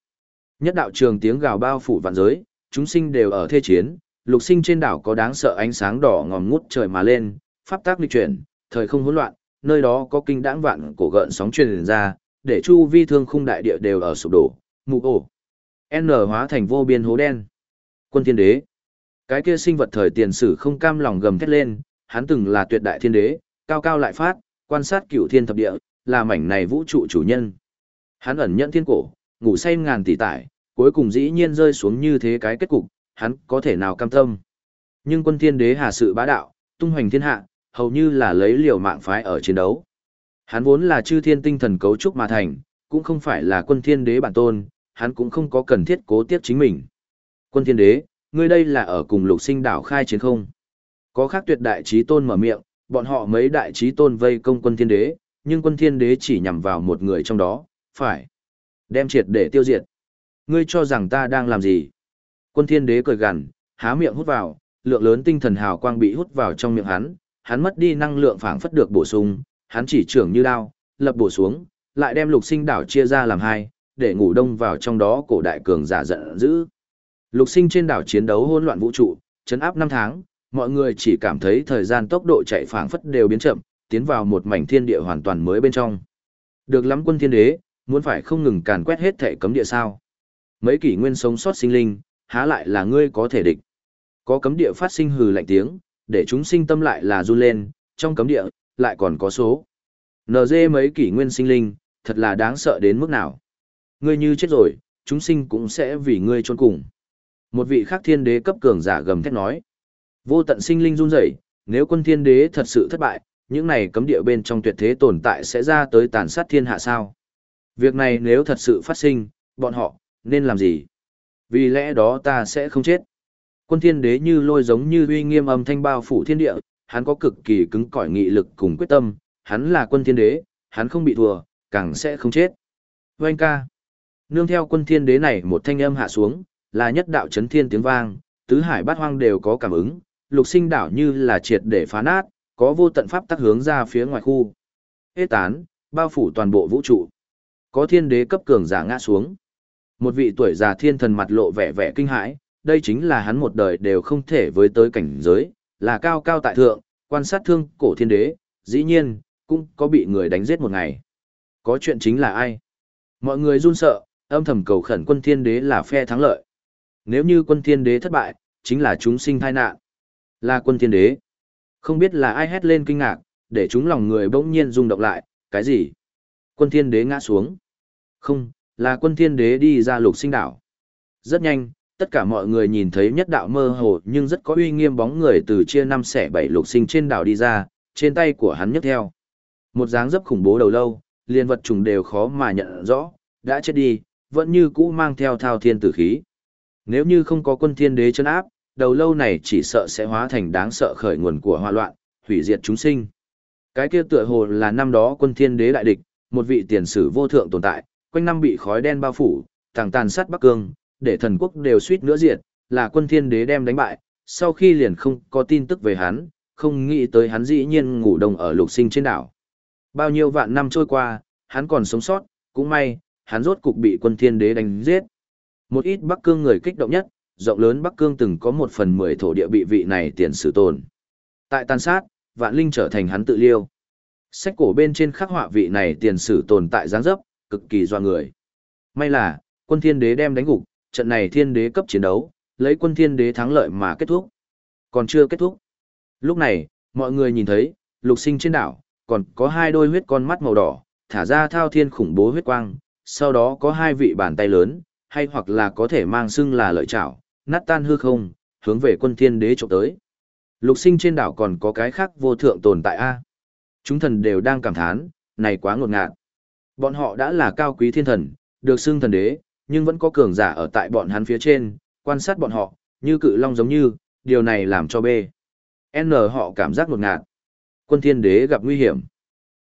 Nhất đạo trường tiếng gào bao phủ vạn giới, chúng sinh đều ở thế chiến, lục sinh trên đảo có đáng sợ ánh sáng đỏ ngòm ngút trời mà lên, pháp tác lịch chuyển, thời không hỗn loạn, nơi đó có kinh đãng vạn cổ gợn sóng truyền ra, để chu vi thương khung đại địa đều ở sụp đổ, mù ổ. N hóa thành vô biên hố đen. Quân thiên đế. Cái kia sinh vật thời tiền sử không cam lòng gầm thét lên, hắn từng là tuyệt đại thiên đế, cao cao lại phát, quan sát cửu thiên thập địa, là mảnh này vũ trụ chủ nhân. Hắn ẩn nhận thiên cổ, ngủ say ngàn tỷ tải, cuối cùng dĩ nhiên rơi xuống như thế cái kết cục, hắn có thể nào cam tâm. Nhưng quân thiên đế hà sự bá đạo, tung hoành thiên hạ, hầu như là lấy liều mạng phái ở chiến đấu. Hắn vốn là chư thiên tinh thần cấu trúc mà thành, cũng không phải là quân thiên đế bản tôn, hắn cũng không có cần thiết cố tiếp chính mình. Quân thiên đế, ngươi đây là ở cùng lục sinh đảo khai chiến không? Có khác tuyệt đại trí tôn mở miệng, bọn họ mấy đại trí tôn vây công quân thiên đế, nhưng quân thiên đế chỉ nhằm vào một người trong đó, phải đem triệt để tiêu diệt. Ngươi cho rằng ta đang làm gì? Quân thiên đế cười gằn, há miệng hút vào, lượng lớn tinh thần hào quang bị hút vào trong miệng hắn, hắn mất đi năng lượng phảng phất được bổ sung, hắn chỉ trưởng như đao, lập bổ xuống, lại đem lục sinh đảo chia ra làm hai, để ngủ đông vào trong đó cổ đại cường giả giận dữ. Lục sinh trên đảo chiến đấu hỗn loạn vũ trụ, chấn áp năm tháng, mọi người chỉ cảm thấy thời gian tốc độ chạy phảng phất đều biến chậm, tiến vào một mảnh thiên địa hoàn toàn mới bên trong. Được lắm quân thiên đế, muốn phải không ngừng càn quét hết thể cấm địa sao. Mấy kỷ nguyên sống sót sinh linh, há lại là ngươi có thể địch. Có cấm địa phát sinh hừ lạnh tiếng, để chúng sinh tâm lại là run lên, trong cấm địa, lại còn có số. NG mấy kỷ nguyên sinh linh, thật là đáng sợ đến mức nào. Ngươi như chết rồi, chúng sinh cũng sẽ vì ngươi trôn cùng. Một vị khác thiên đế cấp cường giả gầm thét nói. Vô tận sinh linh run rẩy, nếu quân thiên đế thật sự thất bại, những này cấm địa bên trong tuyệt thế tồn tại sẽ ra tới tàn sát thiên hạ sao. Việc này nếu thật sự phát sinh, bọn họ, nên làm gì? Vì lẽ đó ta sẽ không chết. Quân thiên đế như lôi giống như uy nghiêm âm thanh bao phủ thiên địa, hắn có cực kỳ cứng cỏi nghị lực cùng quyết tâm, hắn là quân thiên đế, hắn không bị thua, càng sẽ không chết. Vâng ca. Nương theo quân thiên đế này một thanh âm hạ xuống, là nhất đạo chấn thiên tiếng vang, tứ hải bát hoang đều có cảm ứng, lục sinh đảo như là triệt để phá nát, có vô tận pháp tắc hướng ra phía ngoài khu. Hết tán, bao phủ toàn bộ vũ trụ. Có thiên đế cấp cường giả ngã xuống. Một vị tuổi già thiên thần mặt lộ vẻ vẻ kinh hãi, đây chính là hắn một đời đều không thể với tới cảnh giới, là cao cao tại thượng, quan sát thương cổ thiên đế, dĩ nhiên, cũng có bị người đánh giết một ngày. Có chuyện chính là ai? Mọi người run sợ, âm thầm cầu khẩn quân thiên đế là phe thắng lợi. Nếu như quân thiên đế thất bại, chính là chúng sinh tai nạn. Là quân thiên đế. Không biết là ai hét lên kinh ngạc, để chúng lòng người bỗng nhiên rung động lại, cái gì? Quân thiên đế ngã xuống. Không, là quân thiên đế đi ra lục sinh đảo. Rất nhanh, tất cả mọi người nhìn thấy nhất đạo mơ hồ nhưng rất có uy nghiêm bóng người từ chia năm xẻ bảy lục sinh trên đảo đi ra, trên tay của hắn nhấc theo. Một dáng dấp khủng bố đầu lâu, liền vật trùng đều khó mà nhận rõ, đã chết đi, vẫn như cũ mang theo thao thiên tử khí. Nếu như không có quân thiên đế chân áp, đầu lâu này chỉ sợ sẽ hóa thành đáng sợ khởi nguồn của hoa loạn, hủy diệt chúng sinh. Cái kia tựa hồ là năm đó quân thiên đế đại địch, một vị tiền sử vô thượng tồn tại, quanh năm bị khói đen bao phủ, tàng tàn sát Bắc Cương, để thần quốc đều suýt nữa diệt, là quân thiên đế đem đánh bại, sau khi liền không có tin tức về hắn, không nghĩ tới hắn dĩ nhiên ngủ đông ở lục sinh trên đảo. Bao nhiêu vạn năm trôi qua, hắn còn sống sót, cũng may, hắn rốt cục bị quân thiên đế đánh giết. Một ít Bắc Cương người kích động nhất, rộng lớn Bắc Cương từng có một phần mười thổ địa bị vị này tiền sử tồn. Tại tàn sát, vạn linh trở thành hắn tự liêu. Sách cổ bên trên khắc họa vị này tiền sử tồn tại dáng dấp, cực kỳ doa người. May là, quân thiên đế đem đánh gục, trận này thiên đế cấp chiến đấu, lấy quân thiên đế thắng lợi mà kết thúc. Còn chưa kết thúc. Lúc này, mọi người nhìn thấy, lục sinh trên đảo, còn có hai đôi huyết con mắt màu đỏ, thả ra thao thiên khủng bố huyết quang, sau đó có hai vị bàn tay lớn, hay hoặc là có thể mang xưng là lợi chảo, nát tan hư không, hướng về quân thiên đế trộm tới. Lục sinh trên đảo còn có cái khác vô thượng tồn tại A. Chúng thần đều đang cảm thán, này quá ngột ngạt. Bọn họ đã là cao quý thiên thần, được xưng thần đế, nhưng vẫn có cường giả ở tại bọn hắn phía trên, quan sát bọn họ, như cự long giống như, điều này làm cho B. N họ cảm giác ngột ngạt. Quân thiên đế gặp nguy hiểm.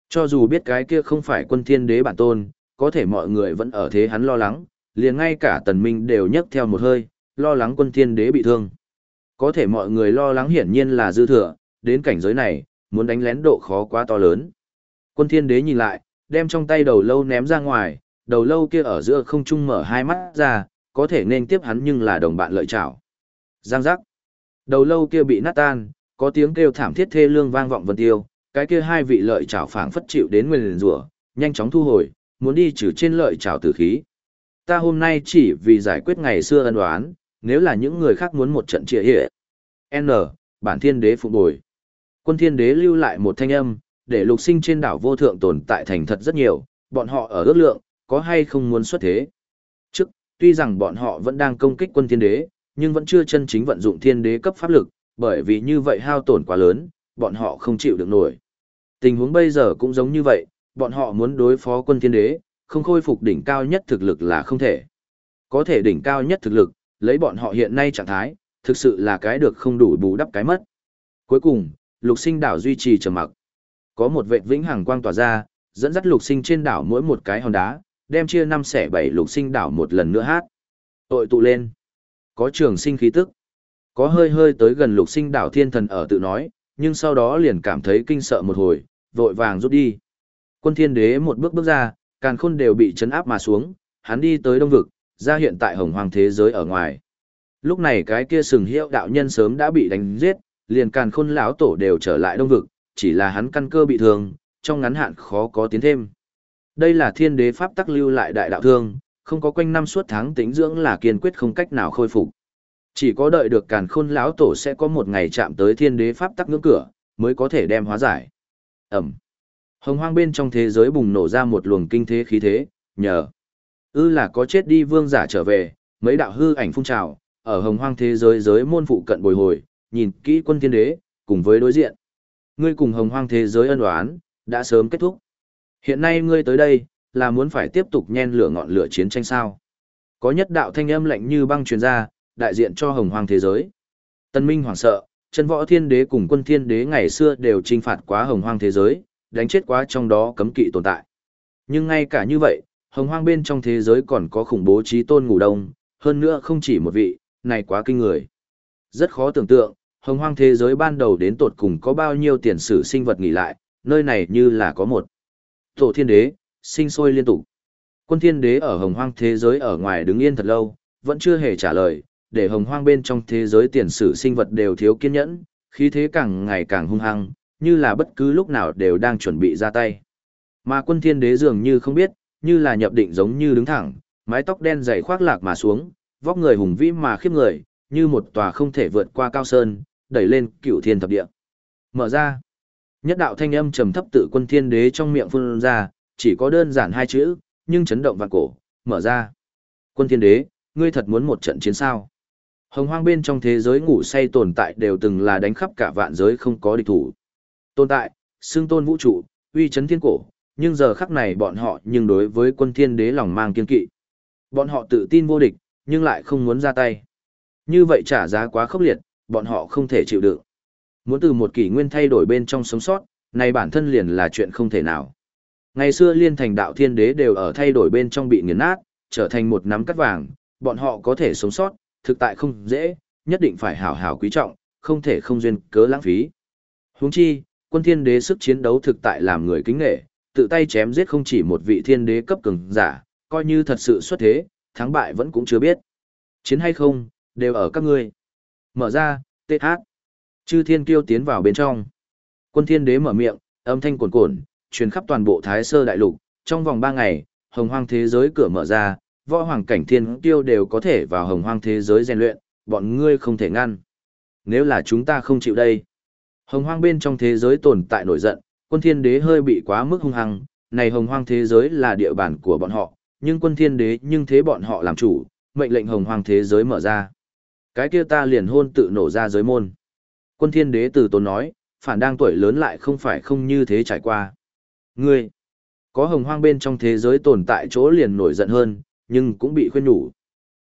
Cho dù biết cái kia không phải quân thiên đế bản tôn, có thể mọi người vẫn ở thế hắn lo lắng, liền ngay cả tần minh đều nhấc theo một hơi, lo lắng quân thiên đế bị thương. Có thể mọi người lo lắng hiển nhiên là dư thừa, đến cảnh giới này, muốn đánh lén độ khó quá to lớn. Quân thiên đế nhìn lại, đem trong tay đầu lâu ném ra ngoài, đầu lâu kia ở giữa không trung mở hai mắt ra, có thể nên tiếp hắn nhưng là đồng bạn lợi chảo. Giang giác. Đầu lâu kia bị nát tan, có tiếng kêu thảm thiết thê lương vang vọng vân tiêu, cái kia hai vị lợi chảo phảng phất chịu đến nguyên rủa, nhanh chóng thu hồi, muốn đi trừ trên lợi chảo tử khí. Ta hôm nay chỉ vì giải quyết ngày xưa ân đoán, nếu là những người khác muốn một trận trịa hệ. N, bản thiên đế phụ bồi. Quân thiên đế lưu lại một thanh âm, để lục sinh trên đảo vô thượng tồn tại thành thật rất nhiều, bọn họ ở ước lượng, có hay không muốn xuất thế. Trước, tuy rằng bọn họ vẫn đang công kích quân thiên đế, nhưng vẫn chưa chân chính vận dụng thiên đế cấp pháp lực, bởi vì như vậy hao tổn quá lớn, bọn họ không chịu được nổi. Tình huống bây giờ cũng giống như vậy, bọn họ muốn đối phó quân thiên đế, không khôi phục đỉnh cao nhất thực lực là không thể. Có thể đỉnh cao nhất thực lực, lấy bọn họ hiện nay trạng thái, thực sự là cái được không đủ bù đắp cái mất. Cuối cùng, lục sinh đảo duy trì trầm mặc. Có một vệ vĩnh hằng quang tỏa ra, dẫn dắt lục sinh trên đảo mỗi một cái hòn đá, đem chia năm xẻ bảy lục sinh đảo một lần nữa hát. Tội tụ lên. Có trường sinh khí tức. Có hơi hơi tới gần lục sinh đảo thiên thần ở tự nói, nhưng sau đó liền cảm thấy kinh sợ một hồi, vội vàng rút đi. Quân thiên đế một bước bước ra, càn khôn đều bị chấn áp mà xuống, hắn đi tới đông vực, ra hiện tại hồng hoàng thế giới ở ngoài. Lúc này cái kia sừng hiệu đạo nhân sớm đã bị đánh giết, liền càn khôn lão tổ đều trở lại đông vực, chỉ là hắn căn cơ bị thương, trong ngắn hạn khó có tiến thêm. Đây là thiên đế pháp tắc lưu lại đại đạo thương, không có quanh năm suốt tháng tính dưỡng là kiên quyết không cách nào khôi phục. Chỉ có đợi được càn khôn lão tổ sẽ có một ngày chạm tới thiên đế pháp tắc ngưỡng cửa, mới có thể đem hóa giải. Ẩm. Hồng hoang bên trong thế giới bùng nổ ra một luồng kinh thế khí thế, nhờ. Ư là có chết đi vương giả trở về, mấy đạo hư ảnh phun trào, ở hồng hoang thế giới giới môn phụ cận bồi hồi, nhìn kỹ quân thiên đế, cùng với đối diện. Ngươi cùng hồng hoang thế giới ân oán, đã sớm kết thúc. Hiện nay ngươi tới đây, là muốn phải tiếp tục nhen lửa ngọn lửa chiến tranh sao. Có nhất đạo thanh âm lạnh như băng truyền ra, đại diện cho hồng hoang thế giới. Tân Minh hoảng sợ, chân võ thiên đế cùng quân thiên đế ngày xưa đều trinh phạt quá hồng hoang thế giới, đánh chết quá trong đó cấm kỵ tồn tại. Nhưng ngay cả như vậy, hồng hoang bên trong thế giới còn có khủng bố trí tôn ngủ đông, hơn nữa không chỉ một vị, này quá kinh người. Rất khó tưởng tượng, hồng hoang thế giới ban đầu đến tột cùng có bao nhiêu tiền sử sinh vật nghỉ lại, nơi này như là có một. Tổ thiên đế, sinh sôi liên tục. Quân thiên đế ở hồng hoang thế giới ở ngoài đứng yên thật lâu, vẫn chưa hề trả lời, để hồng hoang bên trong thế giới tiền sử sinh vật đều thiếu kiên nhẫn, khí thế càng ngày càng hung hăng, như là bất cứ lúc nào đều đang chuẩn bị ra tay. Mà quân thiên đế dường như không biết, như là nhập định giống như đứng thẳng, mái tóc đen dày khoác lạc mà xuống, vóc người hùng vĩ mà khiếp người, như một tòa không thể vượt qua cao sơn, đẩy lên cửu thiên thập địa. Mở ra. Nhất đạo thanh âm trầm thấp tự quân thiên đế trong miệng phun ra, chỉ có đơn giản hai chữ, nhưng chấn động vạn cổ, mở ra. Quân thiên đế, ngươi thật muốn một trận chiến sao? Hồng hoang bên trong thế giới ngủ say tồn tại đều từng là đánh khắp cả vạn giới không có địch thủ. Tồn tại, xương tôn vũ trụ, uy chấn thiên cổ, nhưng giờ khắc này bọn họ nhưng đối với quân thiên đế lòng mang kiên kỵ. Bọn họ tự tin vô địch, nhưng lại không muốn ra tay. Như vậy trả giá quá khốc liệt, bọn họ không thể chịu đựng. Muốn từ một kỷ nguyên thay đổi bên trong sống sót, này bản thân liền là chuyện không thể nào. Ngày xưa liên thành đạo thiên đế đều ở thay đổi bên trong bị nghiền nát, trở thành một nắm cắt vàng, bọn họ có thể sống sót, thực tại không dễ, nhất định phải hảo hảo quý trọng, không thể không duyên cớ lãng phí. Huống chi, quân thiên đế sức chiến đấu thực tại làm người kính nghệ, tự tay chém giết không chỉ một vị thiên đế cấp cường giả, coi như thật sự xuất thế, thắng bại vẫn cũng chưa biết. Chiến hay không, đều ở các ngươi. Mở ra, TH. Chư thiên kiêu tiến vào bên trong. Quân thiên đế mở miệng, âm thanh cuồn cuộn, truyền khắp toàn bộ Thái Sơ đại lục, trong vòng 3 ngày, hồng hoang thế giới cửa mở ra, võ hoàng cảnh thiên tiêu đều có thể vào hồng hoang thế giới rèn luyện, bọn ngươi không thể ngăn. Nếu là chúng ta không chịu đây. Hồng hoang bên trong thế giới tồn tại nổi giận, quân thiên đế hơi bị quá mức hung hăng, này hồng hoang thế giới là địa bàn của bọn họ, nhưng quân thiên đế nhưng thế bọn họ làm chủ, mệnh lệnh hồng hoang thế giới mở ra. Cái kia ta liền hôn tự nổ ra giới môn. Quân thiên đế từ tốn nói, phản đang tuổi lớn lại không phải không như thế trải qua. Ngươi, có hồng hoang bên trong thế giới tồn tại chỗ liền nổi giận hơn, nhưng cũng bị khuyên nhủ.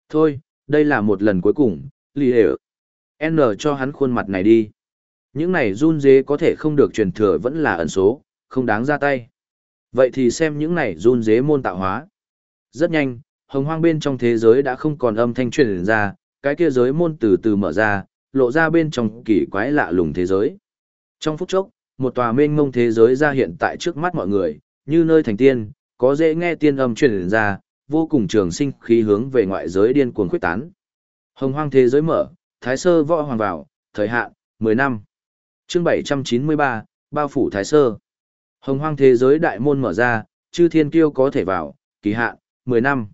Thôi, đây là một lần cuối cùng, lì hề N cho hắn khuôn mặt này đi. Những này run dế có thể không được truyền thừa vẫn là ẩn số, không đáng ra tay. Vậy thì xem những này run dế môn tạo hóa. Rất nhanh, hồng hoang bên trong thế giới đã không còn âm thanh truyền ra, cái kia giới môn từ từ mở ra, lộ ra bên trong kỳ quái lạ lùng thế giới. Trong phút chốc, một tòa mênh mông thế giới ra hiện tại trước mắt mọi người, như nơi thành tiên, có dễ nghe tiên âm truyền ra, vô cùng trường sinh khí hướng về ngoại giới điên cuồng khuyết tán. Hồng hoang thế giới mở, thái sơ võ hoàng vào, thời hạn, 10 năm chương 793, bao phủ thái sơ. Hồng hoang thế giới đại môn mở ra, chư thiên kiêu có thể vào, kỳ hạn, 10 năm.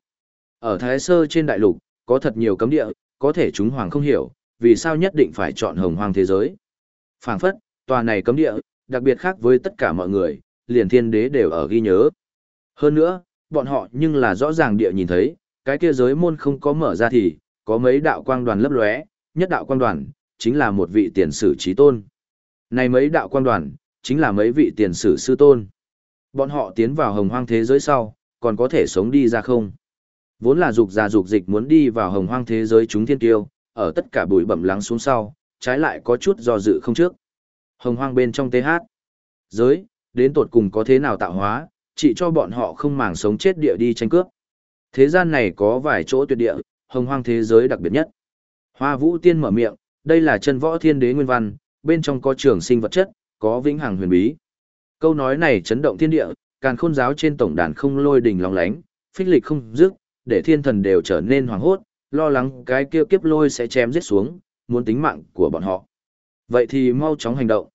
Ở thái sơ trên đại lục, có thật nhiều cấm địa, có thể chúng hoàng không hiểu, vì sao nhất định phải chọn hồng hoang thế giới. phảng phất, tòa này cấm địa, đặc biệt khác với tất cả mọi người, liền thiên đế đều ở ghi nhớ. Hơn nữa, bọn họ nhưng là rõ ràng địa nhìn thấy, cái kia giới môn không có mở ra thì, có mấy đạo quang đoàn lấp lóe, nhất đạo quang đoàn, chính là một vị tiền sử trí tôn. Này mấy đạo quan đoàn, chính là mấy vị tiền sử sư tôn. Bọn họ tiến vào hồng hoang thế giới sau, còn có thể sống đi ra không? Vốn là dục già dục dịch muốn đi vào hồng hoang thế giới chúng thiên tiêu, ở tất cả bụi bẩm lắng xuống sau, trái lại có chút do dự không trước. Hồng hoang bên trong TH. Giới, đến tột cùng có thế nào tạo hóa, chỉ cho bọn họ không màng sống chết địa đi tranh cướp. Thế gian này có vài chỗ tuyệt địa, hồng hoang thế giới đặc biệt nhất. Hoa Vũ Tiên mở miệng, đây là chân võ thiên đế nguyên văn, bên trong có trường sinh vật chất, có vĩnh hằng huyền bí. Câu nói này chấn động thiên địa, càn khôn giáo trên tổng đàn không lôi đình lóng lánh, phích lịch không dứt, để thiên thần đều trở nên hoảng hốt, lo lắng cái kia kiếp lôi sẽ chém giết xuống, muốn tính mạng của bọn họ. Vậy thì mau chóng hành động.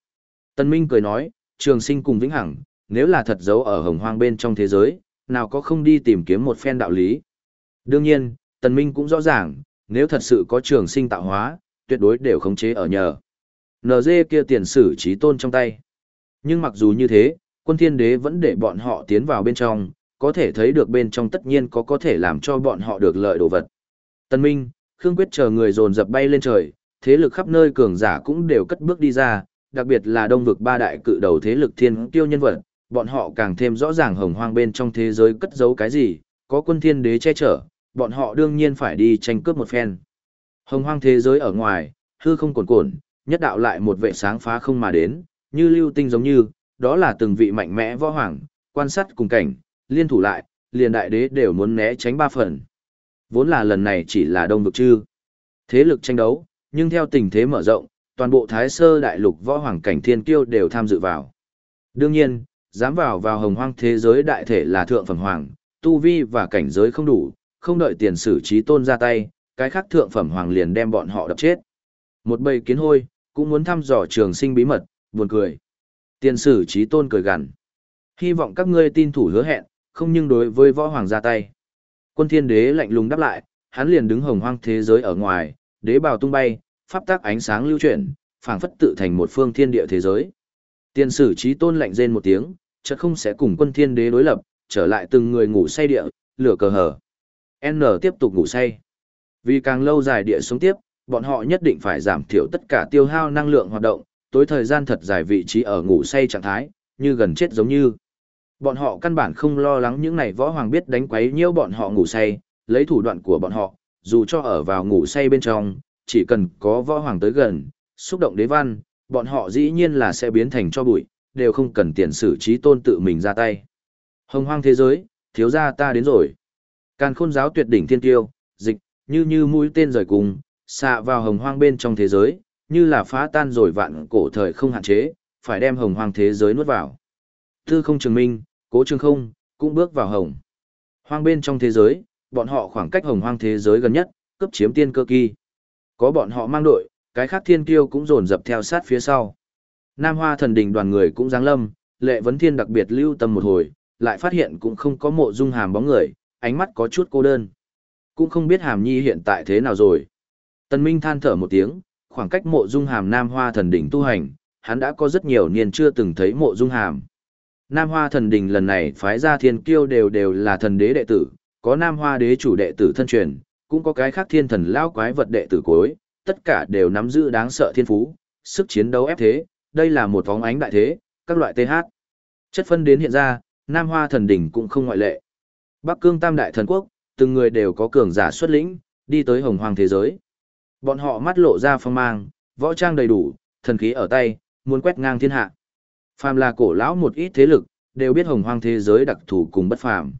Tân Minh cười nói, trường sinh cùng vĩnh hằng, nếu là thật giấu ở hồng hoang bên trong thế giới, nào có không đi tìm kiếm một phen đạo lý. Đương nhiên, Tần Minh cũng rõ ràng, nếu thật sự có trường sinh tạo hóa, tuyệt đối đều khống chế ở nhờ. NG kia tiền sử trí tôn trong tay. Nhưng mặc dù như thế, quân thiên đế vẫn để bọn họ tiến vào bên trong, có thể thấy được bên trong tất nhiên có có thể làm cho bọn họ được lợi đồ vật. Tần Minh, Khương Quyết chờ người dồn dập bay lên trời, thế lực khắp nơi cường giả cũng đều cất bước đi ra, đặc biệt là đông vực ba đại cự đầu thế lực thiên tiêu nhân vật, bọn họ càng thêm rõ ràng hồng hoang bên trong thế giới cất giấu cái gì, có quân thiên đế che chở, bọn họ đương nhiên phải đi tranh cướp một phen. Hồng hoang thế giới ở ngoài, hư không cuồn cuộn nhất đạo lại một vệ sáng phá không mà đến, như lưu tinh giống như, đó là từng vị mạnh mẽ võ hoàng, quan sát cùng cảnh, liên thủ lại, liền đại đế đều muốn né tránh ba phần. Vốn là lần này chỉ là đông vực chư. Thế lực tranh đấu, nhưng theo tình thế mở rộng, toàn bộ thái sơ đại lục võ hoàng cảnh thiên kiêu đều tham dự vào. Đương nhiên, dám vào vào hồng hoang thế giới đại thể là thượng phẩm hoàng, tu vi và cảnh giới không đủ, không đợi tiền sử trí tôn ra tay, cái khác thượng phẩm hoàng liền đem bọn họ đập chết. Một bầy kiến hôi, cũng muốn thăm dò trường sinh bí mật, buồn cười. Tiền sử trí tôn cười gằn. Hy vọng các ngươi tin thủ hứa hẹn, không nhưng đối với võ hoàng ra tay. Quân thiên đế lạnh lùng đáp lại, hắn liền đứng hồng hoang thế giới ở ngoài, đế bào tung bay, pháp tác ánh sáng lưu chuyển, phảng phất tự thành một phương thiên địa thế giới. Tiền sử trí tôn lạnh rên một tiếng, chợt không sẽ cùng quân thiên đế đối lập, trở lại từng người ngủ say địa, lửa cờ hở. N tiếp tục ngủ say. Vì càng lâu dài địa xuống tiếp, bọn họ nhất định phải giảm thiểu tất cả tiêu hao năng lượng hoạt động, tối thời gian thật dài vị trí ở ngủ say trạng thái, như gần chết giống như. Bọn họ căn bản không lo lắng những này võ hoàng biết đánh quấy nhiễu bọn họ ngủ say, lấy thủ đoạn của bọn họ, dù cho ở vào ngủ say bên trong, chỉ cần có võ hoàng tới gần, xúc động đế văn, bọn họ dĩ nhiên là sẽ biến thành cho bụi, đều không cần tiền sử trí tôn tự mình ra tay. Hồng hoang thế giới, thiếu gia ta đến rồi. Càn khôn giáo tuyệt đỉnh thiên tiêu, dịch, như như mũi tên rời cùng, xạ vào hồng hoang bên trong thế giới, như là phá tan rồi vạn cổ thời không hạn chế, phải đem hồng hoang thế giới nuốt vào. Tư không trường minh, cố trường không, cũng bước vào hồng. Hoang bên trong thế giới, bọn họ khoảng cách hồng hoang thế giới gần nhất, cấp chiếm tiên cơ kỳ. Có bọn họ mang đội, cái khác thiên kiêu cũng dồn dập theo sát phía sau. Nam Hoa thần đình đoàn người cũng giáng lâm, lệ vấn thiên đặc biệt lưu tâm một hồi, lại phát hiện cũng không có mộ dung hàm bóng người, ánh mắt có chút cô đơn. Cũng không biết hàm nhi hiện tại thế nào rồi. Tần Minh than thở một tiếng, khoảng cách mộ dung hàm Nam Hoa thần đỉnh tu hành, hắn đã có rất nhiều niên chưa từng thấy mộ dung hàm. Nam Hoa thần đỉnh lần này phái ra thiên kiêu đều đều là thần đế đệ tử, có Nam Hoa đế chủ đệ tử thân truyền, cũng có cái khác thiên thần lão quái vật đệ tử cuối, tất cả đều nắm giữ đáng sợ thiên phú, sức chiến đấu ép thế, đây là một vóng ánh đại thế, các loại TH. Chất phân đến hiện ra, Nam Hoa thần đỉnh cũng không ngoại lệ. Bắc Cương Tam Đại Thần Quốc, từng người đều có cường giả xuất lĩnh, đi tới hồng hoàng thế giới. Bọn họ mắt lộ ra phong mang, võ trang đầy đủ, thần khí ở tay, muốn quét ngang thiên hạ. Phàm là cổ lão một ít thế lực, đều biết hồng hoang thế giới đặc thù cùng bất phàm.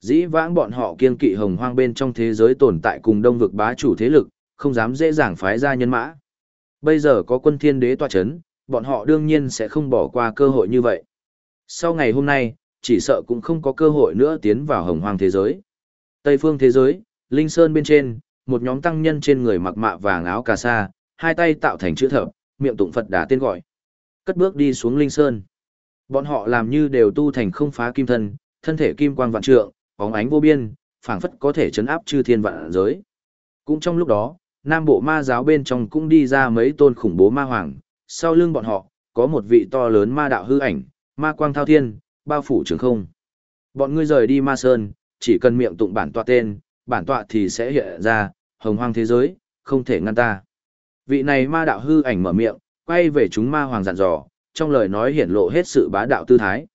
Dĩ vãng bọn họ kiên kỵ hồng hoang bên trong thế giới tồn tại cùng đông vực bá chủ thế lực, không dám dễ dàng phái ra nhân mã. Bây giờ có quân thiên đế tọa chấn, bọn họ đương nhiên sẽ không bỏ qua cơ hội như vậy. Sau ngày hôm nay, chỉ sợ cũng không có cơ hội nữa tiến vào hồng hoang thế giới. Tây phương thế giới, Linh Sơn bên trên, một nhóm tăng nhân trên người mặc mạ vàng áo cà sa, hai tay tạo thành chữ thập, miệng tụng Phật đà tên gọi. Cất bước đi xuống Linh Sơn. Bọn họ làm như đều tu thành không phá kim thân, thân thể kim quang vạn trượng, bóng ánh vô biên, phảng phất có thể chấn áp chư thiên vạn giới. Cũng trong lúc đó, Nam Bộ Ma giáo bên trong cũng đi ra mấy tôn khủng bố ma hoàng, sau lưng bọn họ, có một vị to lớn ma đạo hư ảnh, ma quang thao thiên, bao phủ trường không. Bọn ngươi rời đi Ma Sơn, chỉ cần miệng tụng bản tọa tên, bản tọa thì sẽ hiện ra, hồng hoang thế giới, không thể ngăn ta. Vị này ma đạo hư ảnh mở miệng, quay về chúng ma hoàng dặn dò, trong lời nói hiển lộ hết sự bá đạo tư thái.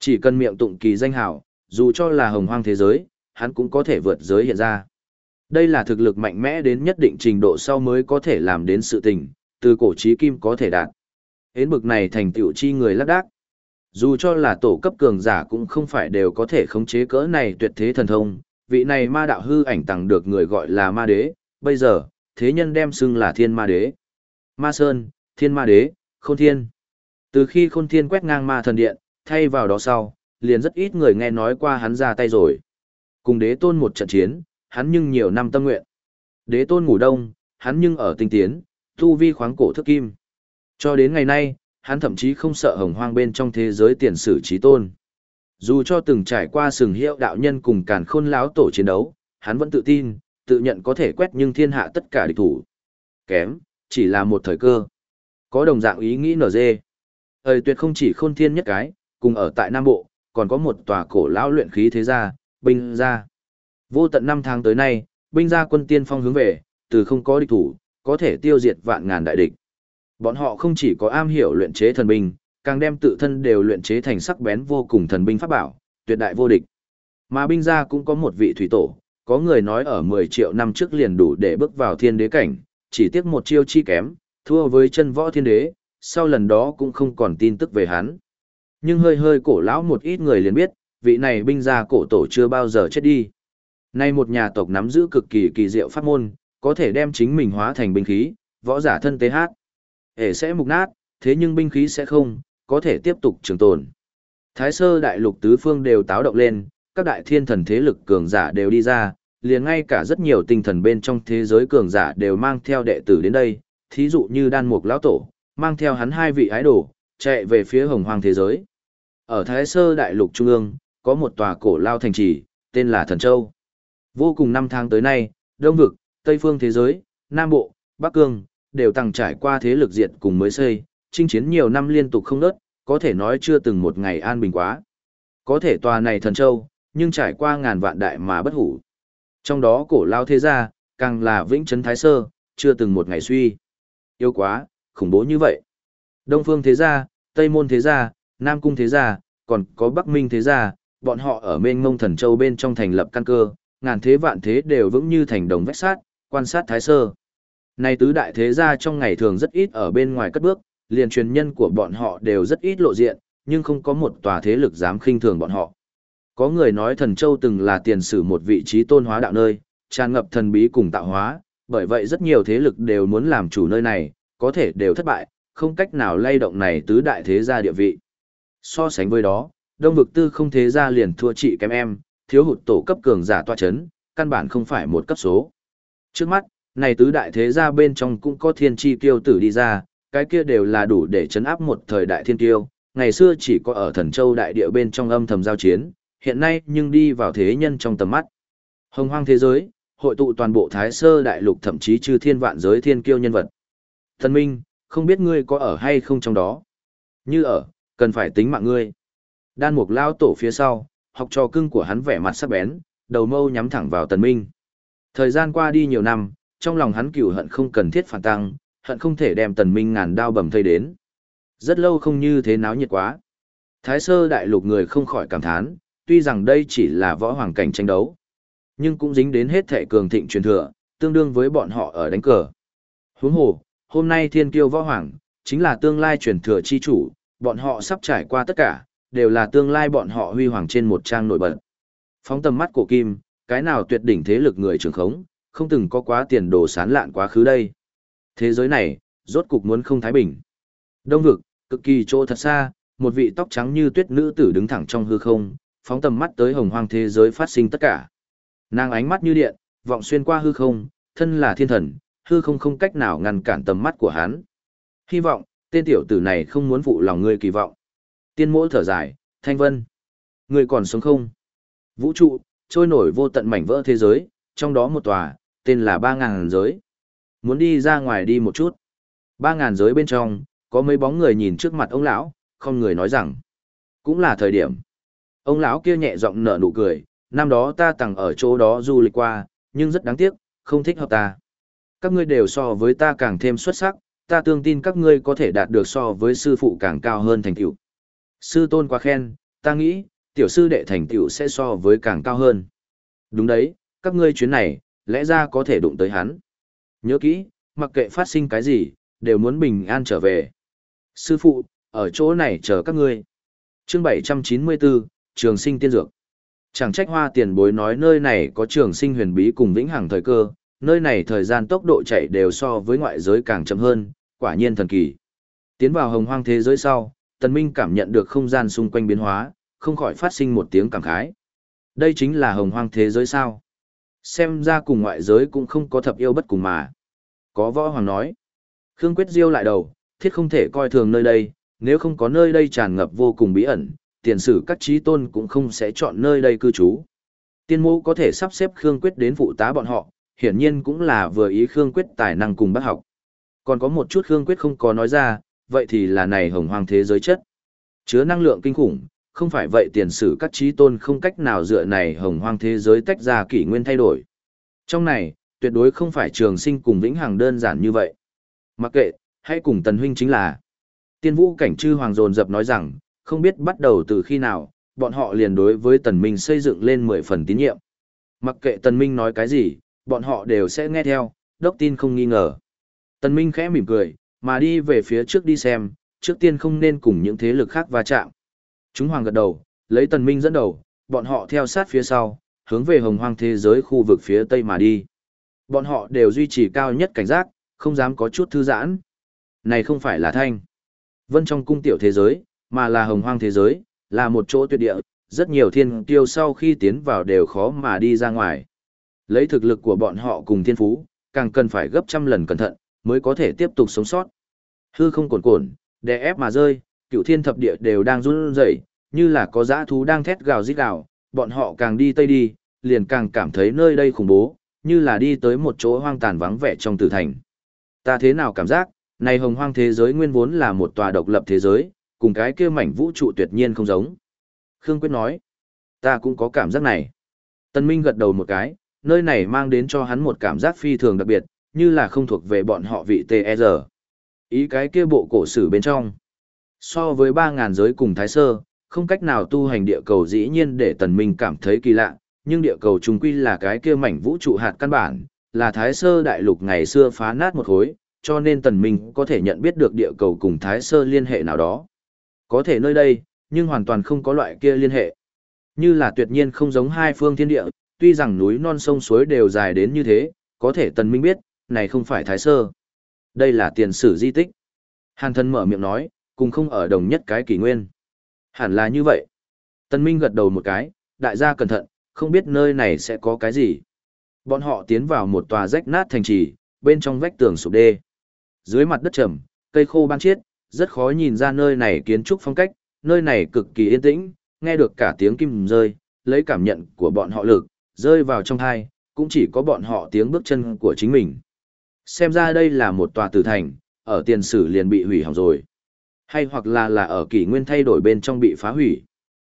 Chỉ cần miệng tụng kỳ danh hảo, dù cho là hồng hoang thế giới, hắn cũng có thể vượt giới hiện ra. Đây là thực lực mạnh mẽ đến nhất định trình độ sau mới có thể làm đến sự tình, từ cổ chí kim có thể đạt. Hến bực này thành tựu chi người lắc đác. Dù cho là tổ cấp cường giả cũng không phải đều có thể khống chế cỡ này tuyệt thế thần thông, vị này ma đạo hư ảnh tặng được người gọi là ma đế, bây giờ, thế nhân đem xưng là thiên ma đế. Ma Sơn, thiên ma đế, khôn thiên. Từ khi khôn thiên quét ngang ma thần điện, thay vào đó sau, liền rất ít người nghe nói qua hắn ra tay rồi. Cùng đế tôn một trận chiến, hắn nhưng nhiều năm tâm nguyện. Đế tôn ngủ đông, hắn nhưng ở tinh tiến, tu vi khoáng cổ thức kim. Cho đến ngày nay, hắn thậm chí không sợ hồng hoang bên trong thế giới tiền sử trí tôn. Dù cho từng trải qua sừng hiệu đạo nhân cùng càn khôn láo tổ chiến đấu, hắn vẫn tự tin, tự nhận có thể quét nhưng thiên hạ tất cả địch thủ. Kém, chỉ là một thời cơ. Có đồng dạng ý nghĩ nở dê. Thời tuyệt không chỉ khôn thiên nhất cái, cùng ở tại Nam Bộ, còn có một tòa cổ lão luyện khí thế gia, binh gia. Vô tận năm tháng tới nay, binh gia quân tiên phong hướng về, từ không có địch thủ, có thể tiêu diệt vạn ngàn đại địch. Bọn họ không chỉ có am hiểu luyện chế thần binh, càng đem tự thân đều luyện chế thành sắc bén vô cùng thần binh pháp bảo, tuyệt đại vô địch. Mà binh gia cũng có một vị thủy tổ, có người nói ở 10 triệu năm trước liền đủ để bước vào thiên đế cảnh, chỉ tiếc một chiêu chi kém, thua với chân võ thiên đế, sau lần đó cũng không còn tin tức về hắn. Nhưng hơi hơi cổ lão một ít người liền biết, vị này binh gia cổ tổ chưa bao giờ chết đi. Nay một nhà tộc nắm giữ cực kỳ kỳ diệu pháp môn, có thể đem chính mình hóa thành binh khí, võ giả thân tế hát. hệ sẽ mục nát, thế nhưng binh khí sẽ không, có thể tiếp tục trường tồn. Thái sơ đại lục tứ phương đều táo động lên, các đại thiên thần thế lực cường giả đều đi ra, liền ngay cả rất nhiều tinh thần bên trong thế giới cường giả đều mang theo đệ tử đến đây, thí dụ như đan mục lão tổ, mang theo hắn hai vị ái đồ, chạy về phía hồng hoang thế giới. Ở Thái Sơ Đại Lục Trung ương, có một tòa cổ lao thành trì, tên là Thần Châu. Vô cùng năm tháng tới nay, Đông Vực, Tây Phương thế giới, Nam Bộ, Bắc Cương, đều tăng trải qua thế lực diệt cùng mới xây, chinh chiến nhiều năm liên tục không nớt, có thể nói chưa từng một ngày an bình quá. Có thể tòa này Thần Châu, nhưng trải qua ngàn vạn đại mà bất hủ. Trong đó cổ lao thế gia, càng là vĩnh trấn thái sơ, chưa từng một ngày suy. Yêu quá, khủng bố như vậy. Đông phương thế gia, Tây môn thế gia, Nam cung thế gia, còn có Bắc minh thế gia, bọn họ ở mênh mông thần châu bên trong thành lập căn cơ, ngàn thế vạn thế đều vững như thành đồng vách sát, quan sát thái sơ. Này tứ đại thế gia trong ngày thường rất ít ở bên ngoài cất bước, liền truyền nhân của bọn họ đều rất ít lộ diện, nhưng không có một tòa thế lực dám khinh thường bọn họ. Có người nói thần châu từng là tiền sử một vị trí tôn hóa đạo nơi, tràn ngập thần bí cùng tạo hóa, bởi vậy rất nhiều thế lực đều muốn làm chủ nơi này, có thể đều thất bại, không cách nào lay động này tứ đại thế gia địa vị. So sánh với đó, đông vực tư không thế gia liền thua trị kém em, thiếu hụt tổ cấp cường giả toa chấn, căn bản không phải một cấp số. Trước mắt, này tứ đại thế gia bên trong cũng có thiên chi tiêu tử đi ra, cái kia đều là đủ để chấn áp một thời đại thiên tiêu, ngày xưa chỉ có ở thần châu đại địa bên trong âm thầm giao chiến, hiện nay nhưng đi vào thế nhân trong tầm mắt. Hồng hoang thế giới, hội tụ toàn bộ thái sơ đại lục thậm chí chư thiên vạn giới thiên kiêu nhân vật. Thần Minh, không biết ngươi có ở hay không trong đó. Như ở, cần phải tính mạng ngươi. Đan mục lao tổ phía sau, học trò cưng của hắn vẻ mặt sắc bén, đầu mâu nhắm thẳng vào tần minh. Thời gian qua đi nhiều năm, trong lòng hắn cửu hận không cần thiết phản tăng, hận không thể đem tần minh ngàn đao bầm thây đến. Rất lâu không như thế náo nhiệt quá. Thái sơ đại lục người không khỏi cảm thán, tuy rằng đây chỉ là võ hoàng cảnh tranh đấu, nhưng cũng dính đến hết thể cường thịnh truyền thừa, tương đương với bọn họ ở đánh cờ. Huống hồ, hôm nay thiên kiêu võ hoàng, chính là tương lai truyền thừa chi chủ, bọn họ sắp trải qua tất cả, đều là tương lai bọn họ huy hoàng trên một trang nổi bật. Phóng tầm mắt cổ kim, cái nào tuyệt đỉnh thế lực người trường khống, không từng có quá tiền đồ sán lạn quá khứ đây. Thế giới này, rốt cục muốn không thái bình. Đông vực, cực kỳ chỗ thật xa, một vị tóc trắng như tuyết nữ tử đứng thẳng trong hư không, phóng tầm mắt tới hồng hoang thế giới phát sinh tất cả. Nàng ánh mắt như điện, vọng xuyên qua hư không, thân là thiên thần, hư không không cách nào ngăn cản tầm mắt của hắn. Hy vọng, tên tiểu tử này không muốn phụ lòng ngươi kỳ vọng. Tiên mỗ thở dài, thanh vân. Ngươi còn sống không? Vũ trụ, trôi nổi vô tận mảnh vỡ thế giới, trong đó một tòa, tên là ba ngàn giới. Muốn đi ra ngoài đi một chút. Ba ngàn giới bên trong, có mấy bóng người nhìn trước mặt ông lão, không người nói rằng. Cũng là thời điểm. Ông lão kia nhẹ giọng nở nụ cười, năm đó ta tặng ở chỗ đó du lịch qua, nhưng rất đáng tiếc, không thích hợp ta. Các ngươi đều so với ta càng thêm xuất sắc, ta tương tin các ngươi có thể đạt được so với sư phụ càng cao hơn thành tựu. Sư tôn quá khen, ta nghĩ, tiểu sư đệ thành tựu sẽ so với càng cao hơn. Đúng đấy, các ngươi chuyến này, lẽ ra có thể đụng tới hắn. Nhớ kỹ, mặc kệ phát sinh cái gì, đều muốn bình an trở về. Sư phụ, ở chỗ này chờ các ngươi. Chương 794, Trường sinh tiên dược. Chẳng trách hoa tiền bối nói nơi này có trường sinh huyền bí cùng vĩnh hằng thời cơ, nơi này thời gian tốc độ chạy đều so với ngoại giới càng chậm hơn, quả nhiên thần kỳ. Tiến vào hồng hoang thế giới sau, Tần Minh cảm nhận được không gian xung quanh biến hóa, không khỏi phát sinh một tiếng cảm khái. Đây chính là hồng hoang thế giới sao? Xem ra cùng ngoại giới cũng không có thập yêu bất cùng mà. Có võ hoàng nói. Khương Quyết Diêu lại đầu, thiết không thể coi thường nơi đây, nếu không có nơi đây tràn ngập vô cùng bí ẩn, tiền sử các trí tôn cũng không sẽ chọn nơi đây cư trú. Tiên mô có thể sắp xếp Khương Quyết đến phụ tá bọn họ, hiển nhiên cũng là vừa ý Khương Quyết tài năng cùng bác học. Còn có một chút Khương Quyết không có nói ra, vậy thì là này hồng hoàng thế giới chất. Chứa năng lượng kinh khủng, không phải vậy tiền sử các trí tôn không cách nào dựa này hồng hoang thế giới tách ra kỷ nguyên thay đổi. Trong này, tuyệt đối không phải trường sinh cùng vĩnh hằng đơn giản như vậy. Mặc kệ, hãy cùng tần huynh chính là. Tiên vũ cảnh chư hoàng dồn dập nói rằng, không biết bắt đầu từ khi nào, bọn họ liền đối với tần minh xây dựng lên mười phần tín nhiệm. Mặc kệ Tần Minh nói cái gì, bọn họ đều sẽ nghe theo, đốc tin không nghi ngờ. Tần Minh khẽ mỉm cười, mà đi về phía trước đi xem, trước tiên không nên cùng những thế lực khác va chạm. Chúng hoàng gật đầu, lấy Tần Minh dẫn đầu, bọn họ theo sát phía sau, hướng về hồng hoang thế giới khu vực phía tây mà đi. Bọn họ đều duy trì cao nhất cảnh giác, không dám có chút thư giãn. Này không phải là thanh. Vân trong cung tiểu thế giới, mà là hồng hoang thế giới, là một chỗ tuyệt địa, rất nhiều thiên tiêu sau khi tiến vào đều khó mà đi ra ngoài. Lấy thực lực của bọn họ cùng thiên phú, càng cần phải gấp trăm lần cẩn thận, mới có thể tiếp tục sống sót. Hư không cuồn cuộn, đè ép mà rơi, cựu thiên thập địa đều đang run rẩy, như là có dã thú đang thét gào rít gào, bọn họ càng đi tây đi, liền càng cảm thấy nơi đây khủng bố, như là đi tới một chỗ hoang tàn vắng vẻ trong tử thành. Ta thế nào cảm giác, này hồng hoang thế giới nguyên vốn là một tòa độc lập thế giới, cùng cái kia mảnh vũ trụ tuyệt nhiên không giống. Khương Quyết nói, ta cũng có cảm giác này. Tân Minh gật đầu một cái, nơi này mang đến cho hắn một cảm giác phi thường đặc biệt, như là không thuộc về bọn họ vị T E R. Ý cái kia bộ cổ sử bên trong. So với 3.000 giới cùng Thái Sơ, không cách nào tu hành địa cầu dĩ nhiên để Tần Minh cảm thấy kỳ lạ, nhưng địa cầu trùng quy là cái kia mảnh vũ trụ hạt căn bản, là Thái Sơ đại lục ngày xưa phá nát một khối, cho nên Tần Minh có thể nhận biết được địa cầu cùng Thái Sơ liên hệ nào đó. Có thể nơi đây, nhưng hoàn toàn không có loại kia liên hệ. Như là tuyệt nhiên không giống hai phương thiên địa, tuy rằng núi non sông suối đều dài đến như thế, có thể Tần Minh biết, này không phải Thái Sơ. Đây là tiền sử di tích. Hàn thân mở miệng nói, cùng không ở đồng nhất cái kỷ nguyên. Hẳn là như vậy. tân Minh gật đầu một cái, đại gia cẩn thận, không biết nơi này sẽ có cái gì. Bọn họ tiến vào một tòa rách nát thành trì, bên trong vách tường sụp đê. Dưới mặt đất trầm, cây khô ban chiết, rất khó nhìn ra nơi này kiến trúc phong cách, nơi này cực kỳ yên tĩnh, nghe được cả tiếng kim rơi, lấy cảm nhận của bọn họ lực, rơi vào trong thai, cũng chỉ có bọn họ tiếng bước chân của chính mình. Xem ra đây là một tòa tử thành, ở tiền sử liền bị hủy hỏng rồi. Hay hoặc là là ở kỷ nguyên thay đổi bên trong bị phá hủy.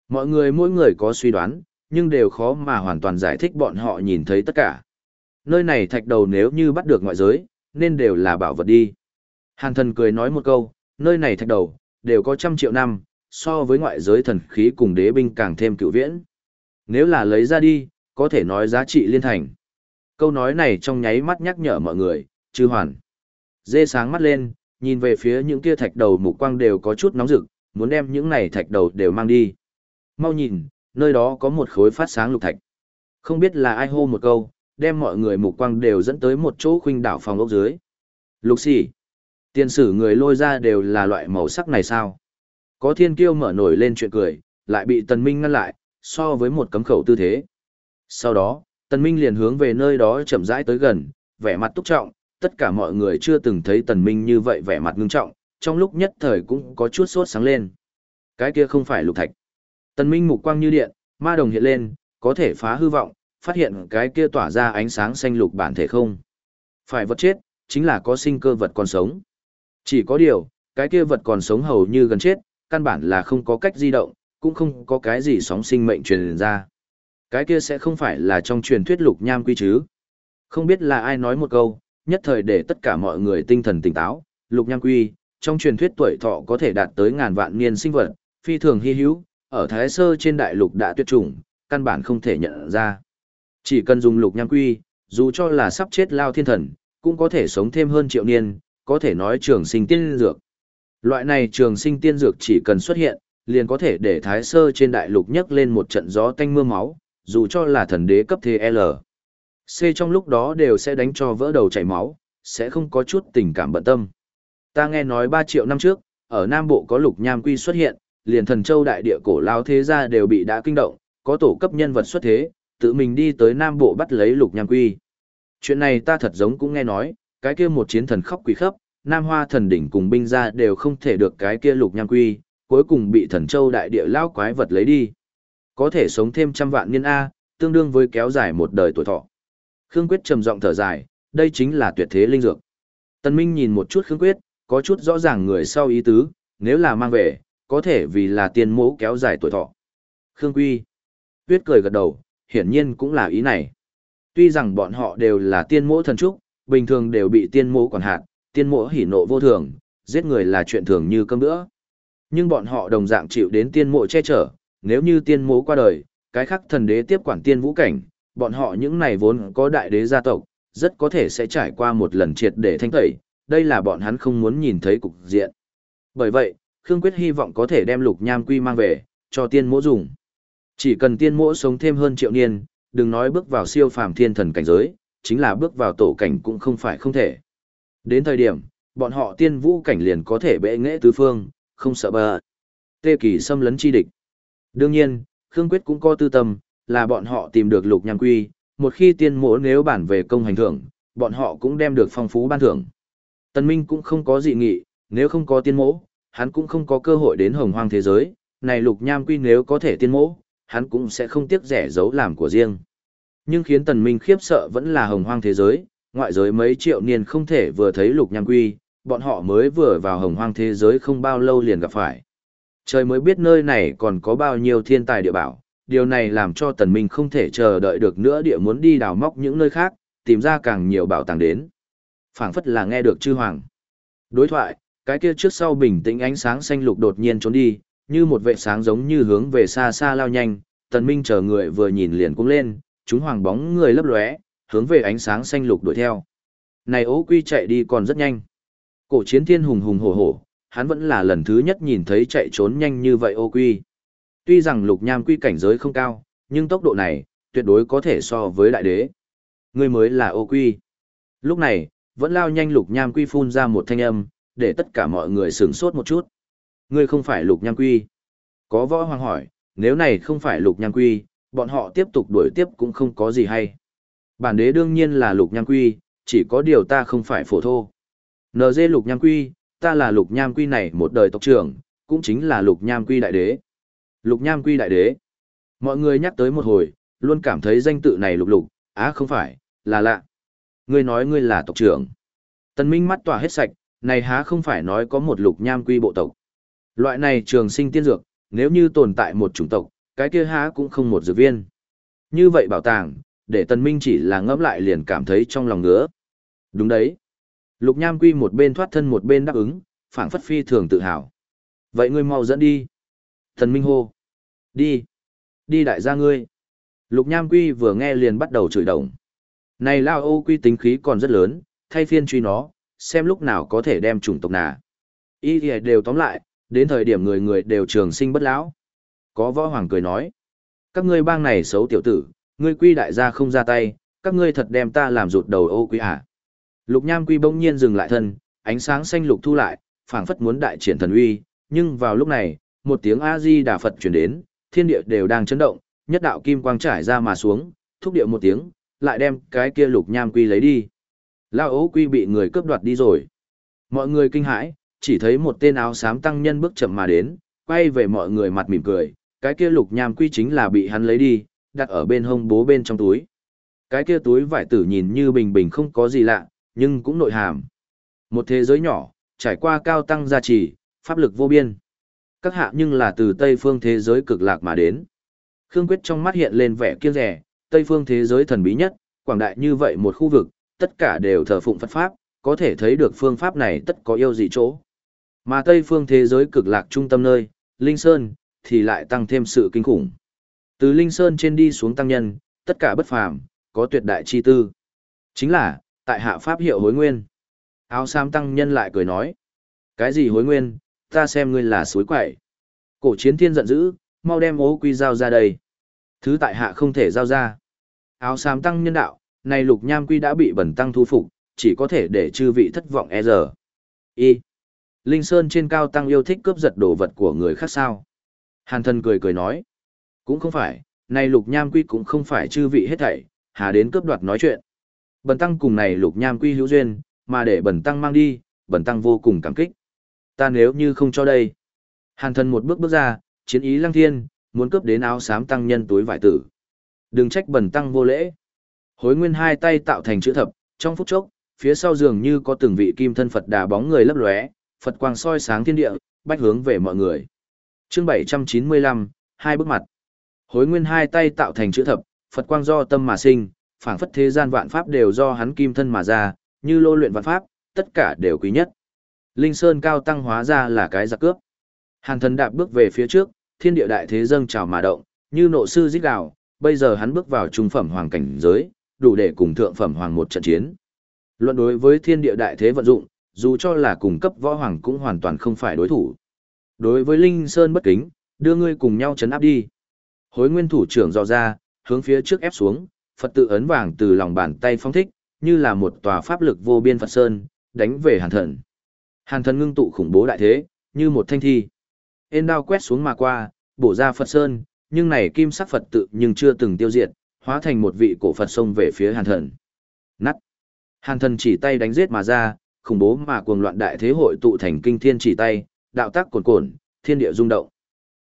Mọi người mỗi người có suy đoán, nhưng đều khó mà hoàn toàn giải thích bọn họ nhìn thấy tất cả. Nơi này thạch đầu nếu như bắt được ngoại giới, nên đều là bảo vật đi. Hàn thần cười nói một câu, nơi này thạch đầu, đều có trăm triệu năm, so với ngoại giới thần khí cùng đế binh càng thêm cựu viễn. Nếu là lấy ra đi, có thể nói giá trị liên thành. Câu nói này trong nháy mắt nhắc nhở mọi người, chư hoàn. Dê sáng mắt lên, nhìn về phía những kia thạch đầu mục quang đều có chút nóng rực, muốn đem những này thạch đầu đều mang đi. Mau nhìn, nơi đó có một khối phát sáng lục thạch. Không biết là ai hô một câu, đem mọi người mục quang đều dẫn tới một chỗ khuynh đảo phòng ốc dưới. Lục xỉ. Tiền sử người lôi ra đều là loại màu sắc này sao? Có thiên kiêu mở nổi lên chuyện cười, lại bị tần minh ngăn lại, so với một cấm khẩu tư thế. Sau đó, tần minh liền hướng về nơi đó chậm rãi tới gần, vẻ mặt túc trọng, tất cả mọi người chưa từng thấy tần minh như vậy vẻ mặt ngưng trọng, trong lúc nhất thời cũng có chút sốt sáng lên. Cái kia không phải lục thạch. Tần minh mục quang như điện, ma đồng hiện lên, có thể phá hư vọng, phát hiện cái kia tỏa ra ánh sáng xanh lục bản thể không. Phải vật chết, chính là có sinh cơ vật còn sống. Chỉ có điều, cái kia vật còn sống hầu như gần chết, căn bản là không có cách di động, cũng không có cái gì sóng sinh mệnh truyền ra. Cái kia sẽ không phải là trong truyền thuyết lục nham quy chứ. Không biết là ai nói một câu, nhất thời để tất cả mọi người tinh thần tỉnh táo, lục nham quy, trong truyền thuyết tuổi thọ có thể đạt tới ngàn vạn niên sinh vật, phi thường hy hữu, ở Thái Sơ trên đại lục đã tuyệt chủng, căn bản không thể nhận ra. Chỉ cần dùng lục nham quy, dù cho là sắp chết lao thiên thần, cũng có thể sống thêm hơn triệu niên, có thể nói trường sinh tiên dược. Loại này trường sinh tiên dược chỉ cần xuất hiện, liền có thể để Thái Sơ trên đại lục nhấc lên một trận gió tanh mưa máu, dù cho là thần đế cấp thế L. C trong lúc đó đều sẽ đánh cho vỡ đầu chảy máu, sẽ không có chút tình cảm bận tâm. Ta nghe nói 3 triệu năm trước, ở Nam Bộ có lục nham quy xuất hiện, liền thần châu đại địa cổ lao thế gia đều bị đã kinh động, có tổ cấp nhân vật xuất thế, tự mình đi tới Nam Bộ bắt lấy lục nham quy. Chuyện này ta thật giống cũng nghe nói, cái kia một chiến thần khóc quỷ khóc, Nam Hoa thần đỉnh cùng binh gia đều không thể được cái kia lục nham quy, cuối cùng bị thần châu đại địa lao quái vật lấy đi. Có thể sống thêm trăm vạn niên A, tương đương với kéo dài một đời tuổi thọ. Khương Quyết trầm giọng thở dài, đây chính là tuyệt thế linh dược. Tân Minh nhìn một chút Khương Quyết, có chút rõ ràng người sau ý tứ, nếu là mang về, có thể vì là tiên mẫu kéo dài tuổi thọ. Khương Quy. Tuyết cười gật đầu, hiển nhiên cũng là ý này. Tuy rằng bọn họ đều là tiên mẫu thần trúc, bình thường đều bị tiên mẫu quản hạt, tiên mẫu hỉ nộ vô thường, giết người là chuyện thường như cơm bữa. Nhưng bọn họ đồng dạng chịu đến tiên mộ che chở, nếu như tiên mẫu qua đời, cái khắc thần đế tiếp quản tiên vũ cảnh, bọn họ những này vốn có đại đế gia tộc, rất có thể sẽ trải qua một lần triệt để thanh tẩy, đây là bọn hắn không muốn nhìn thấy cục diện. Bởi vậy, Khương Quyết hy vọng có thể đem lục nham quy mang về, cho tiên mỗ dùng. Chỉ cần tiên mỗ sống thêm hơn triệu niên, đừng nói bước vào siêu phàm thiên thần cảnh giới, chính là bước vào tổ cảnh cũng không phải không thể. Đến thời điểm, bọn họ tiên vũ cảnh liền có thể bệ nghệ tứ phương, không sợ bờ. Tê kỳ xâm lấn chi địch. Đương nhiên, Khương Quyết cũng có tư tâm, là bọn họ tìm được lục nham quy, một khi tiên mỗ nếu bản về công hành thưởng, bọn họ cũng đem được phong phú ban thưởng. Tần Minh cũng không có dị nghị, nếu không có tiên mỗ, hắn cũng không có cơ hội đến hồng hoang thế giới, này lục nham quy nếu có thể tiên mỗ, hắn cũng sẽ không tiếc rẻ giấu làm của riêng. Nhưng khiến tần minh khiếp sợ vẫn là hồng hoang thế giới, ngoại giới mấy triệu niên không thể vừa thấy lục nham quy, bọn họ mới vừa vào hồng hoang thế giới không bao lâu liền gặp phải. Trời mới biết nơi này còn có bao nhiêu thiên tài địa bảo, điều này làm cho tần minh không thể chờ đợi được nữa địa muốn đi đào móc những nơi khác, tìm ra càng nhiều bảo tàng đến. phảng phất là nghe được chư hoàng. Đối thoại, cái kia trước sau bình tĩnh ánh sáng xanh lục đột nhiên trốn đi, như một vệ sáng giống như hướng về xa xa lao nhanh, tần minh chờ người vừa nhìn liền cũng lên, chúng hoàng bóng người lấp lóe, hướng về ánh sáng xanh lục đuổi theo. Này ố quy chạy đi còn rất nhanh. Cổ chiến thiên hùng hùng hổ hổ, hắn vẫn là lần thứ nhất nhìn thấy chạy trốn nhanh như vậy ô quy. Tuy rằng lục nham quy cảnh giới không cao, nhưng tốc độ này, tuyệt đối có thể so với đại đế. Người mới là ô quy. Lúc này, vẫn lao nhanh lục nham quy phun ra một thanh âm, để tất cả mọi người sửng sốt một chút. Ngươi không phải lục nham quy. Có võ hoàng hỏi, nếu này không phải lục nham quy, bọn họ tiếp tục đuổi tiếp cũng không có gì hay. Bản đế đương nhiên là lục nham quy, chỉ có điều ta không phải phổ thô. NG lục nham quy, ta là lục nham quy này một đời tộc trưởng, cũng chính là lục nham quy đại đế. Lục nham quy đại đế. Mọi người nhắc tới một hồi, luôn cảm thấy danh tự này lục lục, á không phải, là lạ. Ngươi nói ngươi là tộc trưởng. Tần Minh mắt tỏa hết sạch, này há không phải nói có một lục nham quy bộ tộc. Loại này trường sinh tiên dược, nếu như tồn tại một chủng tộc, cái kia há cũng không một dược viên. Như vậy bảo tàng, để tần minh chỉ là ngẫm lại liền cảm thấy trong lòng ngứa. Đúng đấy. Lục nham quy một bên thoát thân một bên đáp ứng, phảng phất phi thường tự hào. Vậy ngươi mau dẫn đi. Tần minh hô. Đi. Đi đại gia ngươi. Lục nham quy vừa nghe liền bắt đầu chửi đồng. Này lao ô quy tính khí còn rất lớn, thay phiên truy nó, xem lúc nào có thể đem chủng tộc nà. ý thì đều tóm lại, đến thời điểm người người đều trường sinh bất lão. Có võ hoàng cười nói, các ngươi bang này xấu tiểu tử, ngươi quy đại gia không ra tay, các ngươi thật đem ta làm rụt đầu ô quý à. Lục nham quy bỗng nhiên dừng lại thân, ánh sáng xanh lục thu lại, phảng phất muốn đại triển thần uy, nhưng vào lúc này, một tiếng A-di đà Phật chuyển đến, thiên địa đều đang chấn động, nhất đạo kim quang trải ra mà xuống, thúc điệu một tiếng, lại đem cái kia lục nham quy lấy đi. Lao ố quy bị người cướp đoạt đi rồi. Mọi người kinh hãi, chỉ thấy một tên áo xám tăng nhân bước chậm mà đến, quay về mọi người mặt mỉm cười, cái kia lục nham quy chính là bị hắn lấy đi, đặt ở bên hông bố bên trong túi. Cái kia túi vải tử nhìn như bình bình không có gì lạ, nhưng cũng nội hàm. Một thế giới nhỏ, trải qua cao tăng gia trì, pháp lực vô biên. Các hạ nhưng là từ Tây phương thế giới cực lạc mà đến. Khương Quyết trong mắt hiện lên vẻ kiêng rẻ, Tây phương thế giới thần bí nhất, quảng đại như vậy một khu vực, tất cả đều thờ phụng Phật Pháp, có thể thấy được phương pháp này tất có yêu dị chỗ. Mà Tây phương thế giới cực lạc trung tâm nơi, Linh Sơn, thì lại tăng thêm sự kinh khủng. Từ Linh Sơn trên đi xuống tăng nhân, tất cả bất phàm, có tuyệt đại chi tư. Chính là, tại hạ pháp hiệu hối nguyên. Áo sam tăng nhân lại cười nói. Cái gì hối nguyên, ta xem ngươi là suối quậy. Cổ chiến thiên giận dữ, mau đem ố quy giao ra đây. Thứ tại hạ không thể giao ra. Áo xám tăng nhân đạo, này lục nham quy đã bị bẩn tăng thu phục, chỉ có thể để chư vị thất vọng e giờ. Y. Linh Sơn trên cao tăng yêu thích cướp giật đồ vật của người khác sao. Hàn thân cười cười nói. Cũng không phải, này lục nham quy cũng không phải chư vị hết thảy, hà đến cướp đoạt nói chuyện. Bần tăng cùng này lục nham quy hữu duyên, mà để bần tăng mang đi, bần tăng vô cùng cảm kích. Ta nếu như không cho đây. Hàn thân một bước bước ra, chiến ý lăng thiên, muốn cướp đến áo xám tăng nhân túi vải tử. Đừng trách bẩn tăng vô lễ. Hối nguyên hai tay tạo thành chữ thập, trong phút chốc, phía sau dường như có từng vị kim thân Phật đà bóng người lấp lóe, Phật quang soi sáng thiên địa, bách hướng về mọi người. Chương 795, hai bước mặt. Hối nguyên hai tay tạo thành chữ thập, Phật quang do tâm mà sinh, phảng phất thế gian vạn pháp đều do hắn kim thân mà ra, như lô luyện vạn pháp, tất cả đều quý nhất. Linh Sơn cao tăng hóa ra là cái giặc cướp. Hàn thần đạp bước về phía trước, thiên địa đại thế dâng trào mà động, như nộ sư giết gào, bây giờ hắn bước vào trung phẩm hoàng cảnh giới, đủ để cùng thượng phẩm hoàng một trận chiến. Luận đối với thiên địa đại thế vận dụng, dù cho là cùng cấp võ hoàng cũng hoàn toàn không phải đối thủ. Đối với Linh Sơn bất kính, đưa ngươi cùng nhau chấn áp đi. Hối nguyên thủ trưởng dò ra, hướng phía trước ép xuống, Phật tự ấn vàng từ lòng bàn tay phong thích, như là một tòa pháp lực vô biên Phật Sơn, đánh về hàn thần. Hàn thần ngưng tụ khủng bố đại thế, như một thanh thi. Ên đao quét xuống mà qua, bổ ra Phật Sơn, nhưng này kim sắc Phật tự nhưng chưa từng tiêu diệt, hóa thành một vị cổ Phật xông về phía hàn thần. Nắt. Hàn thần chỉ tay đánh giết mà ra, khủng bố mà cuồng loạn đại thế hội tụ thành kinh thiên chỉ tay, đạo tác cồn cồn, thiên địa rung động.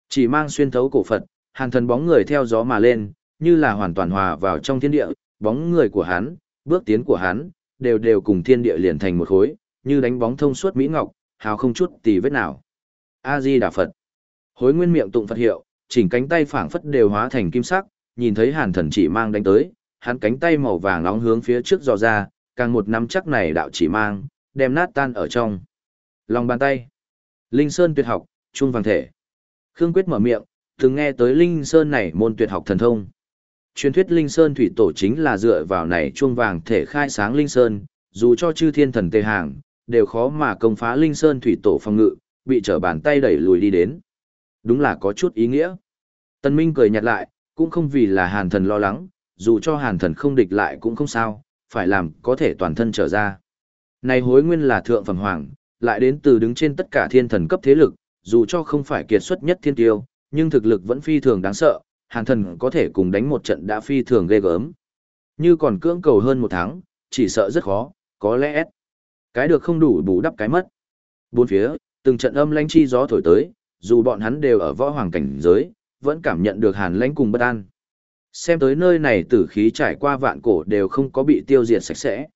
Chỉ mang xuyên thấu cổ Phật, hàn thần bóng người theo gió mà lên, như là hoàn toàn hòa vào trong thiên địa, bóng người của hắn, bước tiến của hắn, đều đều cùng thiên địa liền thành một khối, như đánh bóng thông suốt mỹ ngọc, hào không chút tì vết nào. A Di Đà Phật. Hối nguyên miệng tụng Phật hiệu, chỉnh cánh tay phảng phất đều hóa thành kim sắc, nhìn thấy Hàn Thần chỉ mang đánh tới, hắn cánh tay màu vàng nóng hướng phía trước dò ra, càng một nắm chắc này đạo chỉ mang, đem nát tan ở trong. Lòng bàn tay. Linh Sơn tuyệt học, trung vàng thể. Khương Quyết mở miệng, từng nghe tới Linh Sơn này môn tuyệt học thần thông. Truyền thuyết Linh Sơn thủy tổ chính là dựa vào này chuông vàng thể khai sáng Linh Sơn, dù cho chư thiên thần tề hàng, đều khó mà công phá Linh Sơn thủy tổ phòng ngự, bị trở bàn tay đẩy lùi đi đến. Đúng là có chút ý nghĩa. Tân Minh cười nhạt lại, cũng không vì là hàn thần lo lắng, dù cho hàn thần không địch lại cũng không sao, phải làm có thể toàn thân trở ra. Này hối nguyên là thượng phẩm hoàng, lại đến từ đứng trên tất cả thiên thần cấp thế lực, dù cho không phải kiệt xuất nhất thiên tiêu, nhưng thực lực vẫn phi thường đáng sợ, hàn thần có thể cùng đánh một trận đã phi thường ghê gớm. Như còn cưỡng cầu hơn một tháng, chỉ sợ rất khó, có lẽ cái được không đủ bù đắp cái mất. Bốn phía, từng trận âm lãnh chi gió thổi tới, dù bọn hắn đều ở võ hoàng cảnh giới, vẫn cảm nhận được hàn lãnh cùng bất an. Xem tới nơi này tử khí trải qua vạn cổ đều không có bị tiêu diệt sạch sẽ.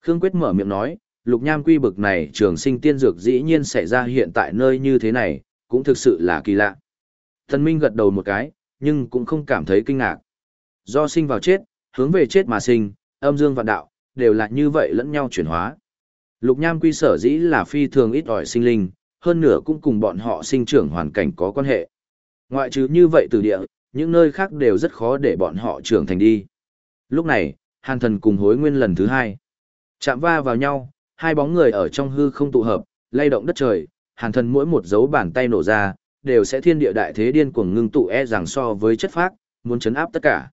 Khương Quyết mở miệng nói, lục nham quy bực này trường sinh tiên dược dĩ nhiên xảy ra hiện tại nơi như thế này, cũng thực sự là kỳ lạ. Thần Minh gật đầu một cái, nhưng cũng không cảm thấy kinh ngạc. Do sinh vào chết, hướng về chết mà sinh, âm dương vạn đạo, đều là như vậy lẫn nhau chuyển hóa. Lục nham quy sở dĩ là phi thường ít ỏi sinh linh, hơn nửa cũng cùng bọn họ sinh trưởng hoàn cảnh có quan hệ. Ngoại trừ như vậy từ địa, những nơi khác đều rất khó để bọn họ trưởng thành đi. Lúc này, hàn thần cùng hối nguyên lần thứ hai. Chạm va vào nhau, hai bóng người ở trong hư không tụ hợp, lay động đất trời, hàn thần mỗi một dấu bàn tay nổ ra, đều sẽ thiên địa đại thế điên cuồng ngưng tụ e rằng so với chất phác, muốn chấn áp tất cả.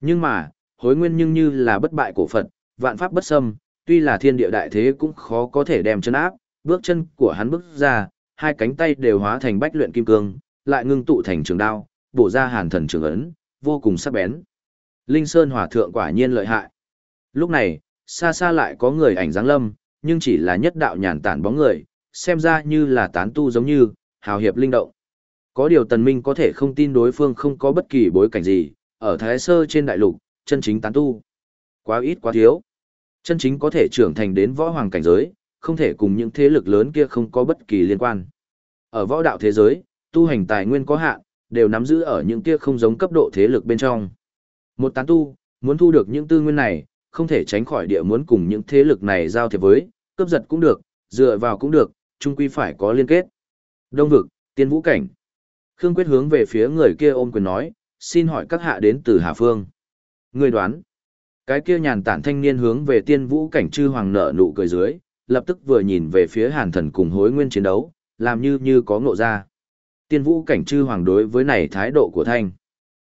Nhưng mà, hối nguyên nhưng như là bất bại cổ Phật, vạn pháp bất xâm, tuy là thiên địa đại thế cũng khó có thể đem chân áp, bước chân của hắn bước ra, hai cánh tay đều hóa thành bách luyện kim cương, lại ngưng tụ thành trường đao, bổ ra hàn thần trường ấn, vô cùng sắc bén. Linh Sơn hòa Thượng quả nhiên lợi hại. Lúc này, xa xa lại có người ảnh dáng lâm, nhưng chỉ là nhất đạo nhàn tản bóng người, xem ra như là tán tu giống như, hào hiệp linh động. Có điều tần minh có thể không tin đối phương không có bất kỳ bối cảnh gì, ở Thái Sơ trên đại lục, chân chính tán tu. Quá ít quá thiếu. Chân chính có thể trưởng thành đến võ hoàng cảnh giới, không thể cùng những thế lực lớn kia không có bất kỳ liên quan. Ở võ đạo thế giới, tu hành tài nguyên có hạn, đều nắm giữ ở những kia không giống cấp độ thế lực bên trong. Một tán tu, muốn thu được những tư nguyên này, không thể tránh khỏi địa muốn cùng những thế lực này giao thiệp với, cướp giật cũng được, dựa vào cũng được, chung quy phải có liên kết. Đông vực, tiên vũ cảnh. Khương Quyết hướng về phía người kia ôm quyền nói, xin hỏi các hạ đến từ Hà Phương. Người đoán. Cái kia nhàn tản thanh niên hướng về tiên vũ cảnh chư hoàng nợ nụ cười dưới, lập tức vừa nhìn về phía hàn thần cùng hối nguyên chiến đấu, làm như như có ngộ ra. Tiên vũ cảnh chư hoàng đối với này thái độ của thanh.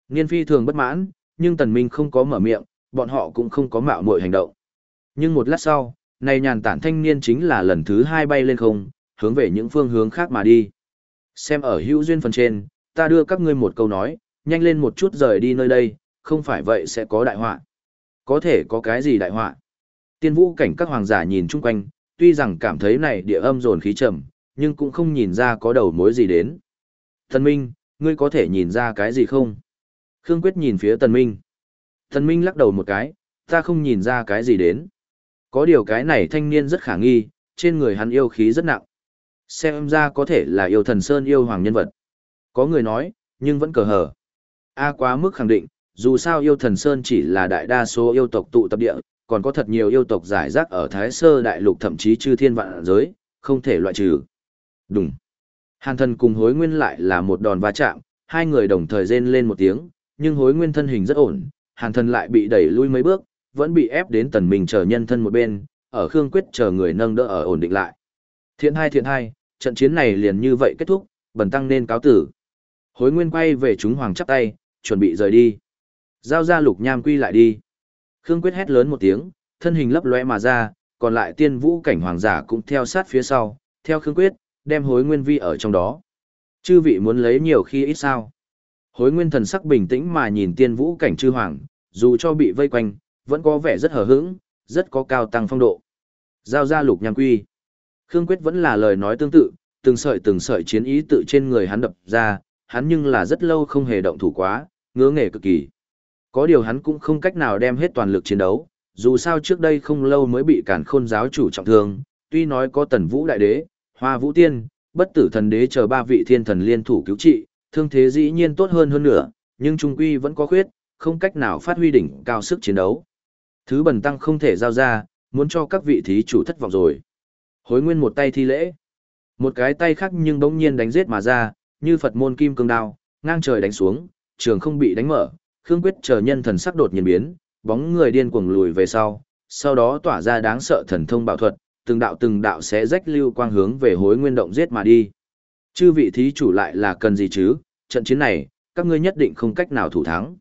Niên phi thường bất mãn, nhưng tần minh không có mở miệng, bọn họ cũng không có mạo muội hành động. Nhưng một lát sau, này nhàn tản thanh niên chính là lần thứ hai bay lên không, hướng về những phương hướng khác mà đi. Xem ở hữu duyên phần trên, ta đưa các ngươi một câu nói, nhanh lên một chút rời đi nơi đây, không phải vậy sẽ có đại họa. Có thể có cái gì đại họa? Tiên vũ cảnh các hoàng giả nhìn chung quanh, tuy rằng cảm thấy này địa âm dồn khí trầm, nhưng cũng không nhìn ra có đầu mối gì đến. Thần Minh, ngươi có thể nhìn ra cái gì không? Khương Quyết nhìn phía Tần Minh. Tần Minh lắc đầu một cái, ta không nhìn ra cái gì đến. Có điều cái này thanh niên rất khả nghi, trên người hắn yêu khí rất nặng. Xem ra có thể là yêu thần Sơn yêu hoàng nhân vật. Có người nói, nhưng vẫn cờ hở. A quá mức khẳng định, dù sao yêu thần Sơn chỉ là đại đa số yêu tộc tụ tập địa, còn có thật nhiều yêu tộc giải rác ở Thái Sơ Đại Lục thậm chí chư thiên vạn giới, không thể loại trừ. Đúng. Hàn thần cùng hối nguyên lại là một đòn va chạm, hai người đồng thời rên lên một tiếng, nhưng hối nguyên thân hình rất ổn, hàn thần lại bị đẩy lui mấy bước, vẫn bị ép đến tần mình chờ nhân thân một bên, ở Khương Quyết chờ người nâng đỡ ở ổn định lại. Thiện hai thiện hai, trận chiến này liền như vậy kết thúc, bần tăng nên cáo tử. Hối nguyên quay về chúng hoàng chắp tay, chuẩn bị rời đi. Giao ra lục nham quy lại đi. Khương Quyết hét lớn một tiếng, thân hình lấp lóe mà ra, còn lại tiên vũ cảnh hoàng giả cũng theo sát phía sau, theo Khương Quyết, đem hối nguyên vi ở trong đó. Chư vị muốn lấy nhiều khi ít sao. Hối nguyên thần sắc bình tĩnh mà nhìn tiên vũ cảnh chư hoàng, dù cho bị vây quanh, vẫn có vẻ rất hờ hững, rất có cao tăng phong độ. Giao ra lục nham quy. Khương Quyết vẫn là lời nói tương tự, từng sợi từng sợi chiến ý tự trên người hắn đập ra, hắn nhưng là rất lâu không hề động thủ quá, ngứa nghề cực kỳ. Có điều hắn cũng không cách nào đem hết toàn lực chiến đấu, dù sao trước đây không lâu mới bị cản khôn giáo chủ trọng thương, tuy nói có tần vũ đại đế, hoa vũ tiên, bất tử thần đế chờ ba vị thiên thần liên thủ cứu trị, thương thế dĩ nhiên tốt hơn hơn nữa, nhưng trung quy vẫn có khuyết, không cách nào phát huy đỉnh cao sức chiến đấu. Thứ bần tăng không thể giao ra, muốn cho các vị thí chủ thất vọng rồi. Hối nguyên một tay thi lễ. Một cái tay khác nhưng bỗng nhiên đánh giết mà ra, như Phật môn kim cương đao, ngang trời đánh xuống, trường không bị đánh mở, Khương Quyết chờ nhân thần sắc đột nhiên biến, bóng người điên cuồng lùi về sau, sau đó tỏa ra đáng sợ thần thông bảo thuật, từng đạo từng đạo sẽ rách lưu quang hướng về hối nguyên động giết mà đi. Chư vị thí chủ lại là cần gì chứ, trận chiến này, các ngươi nhất định không cách nào thủ thắng.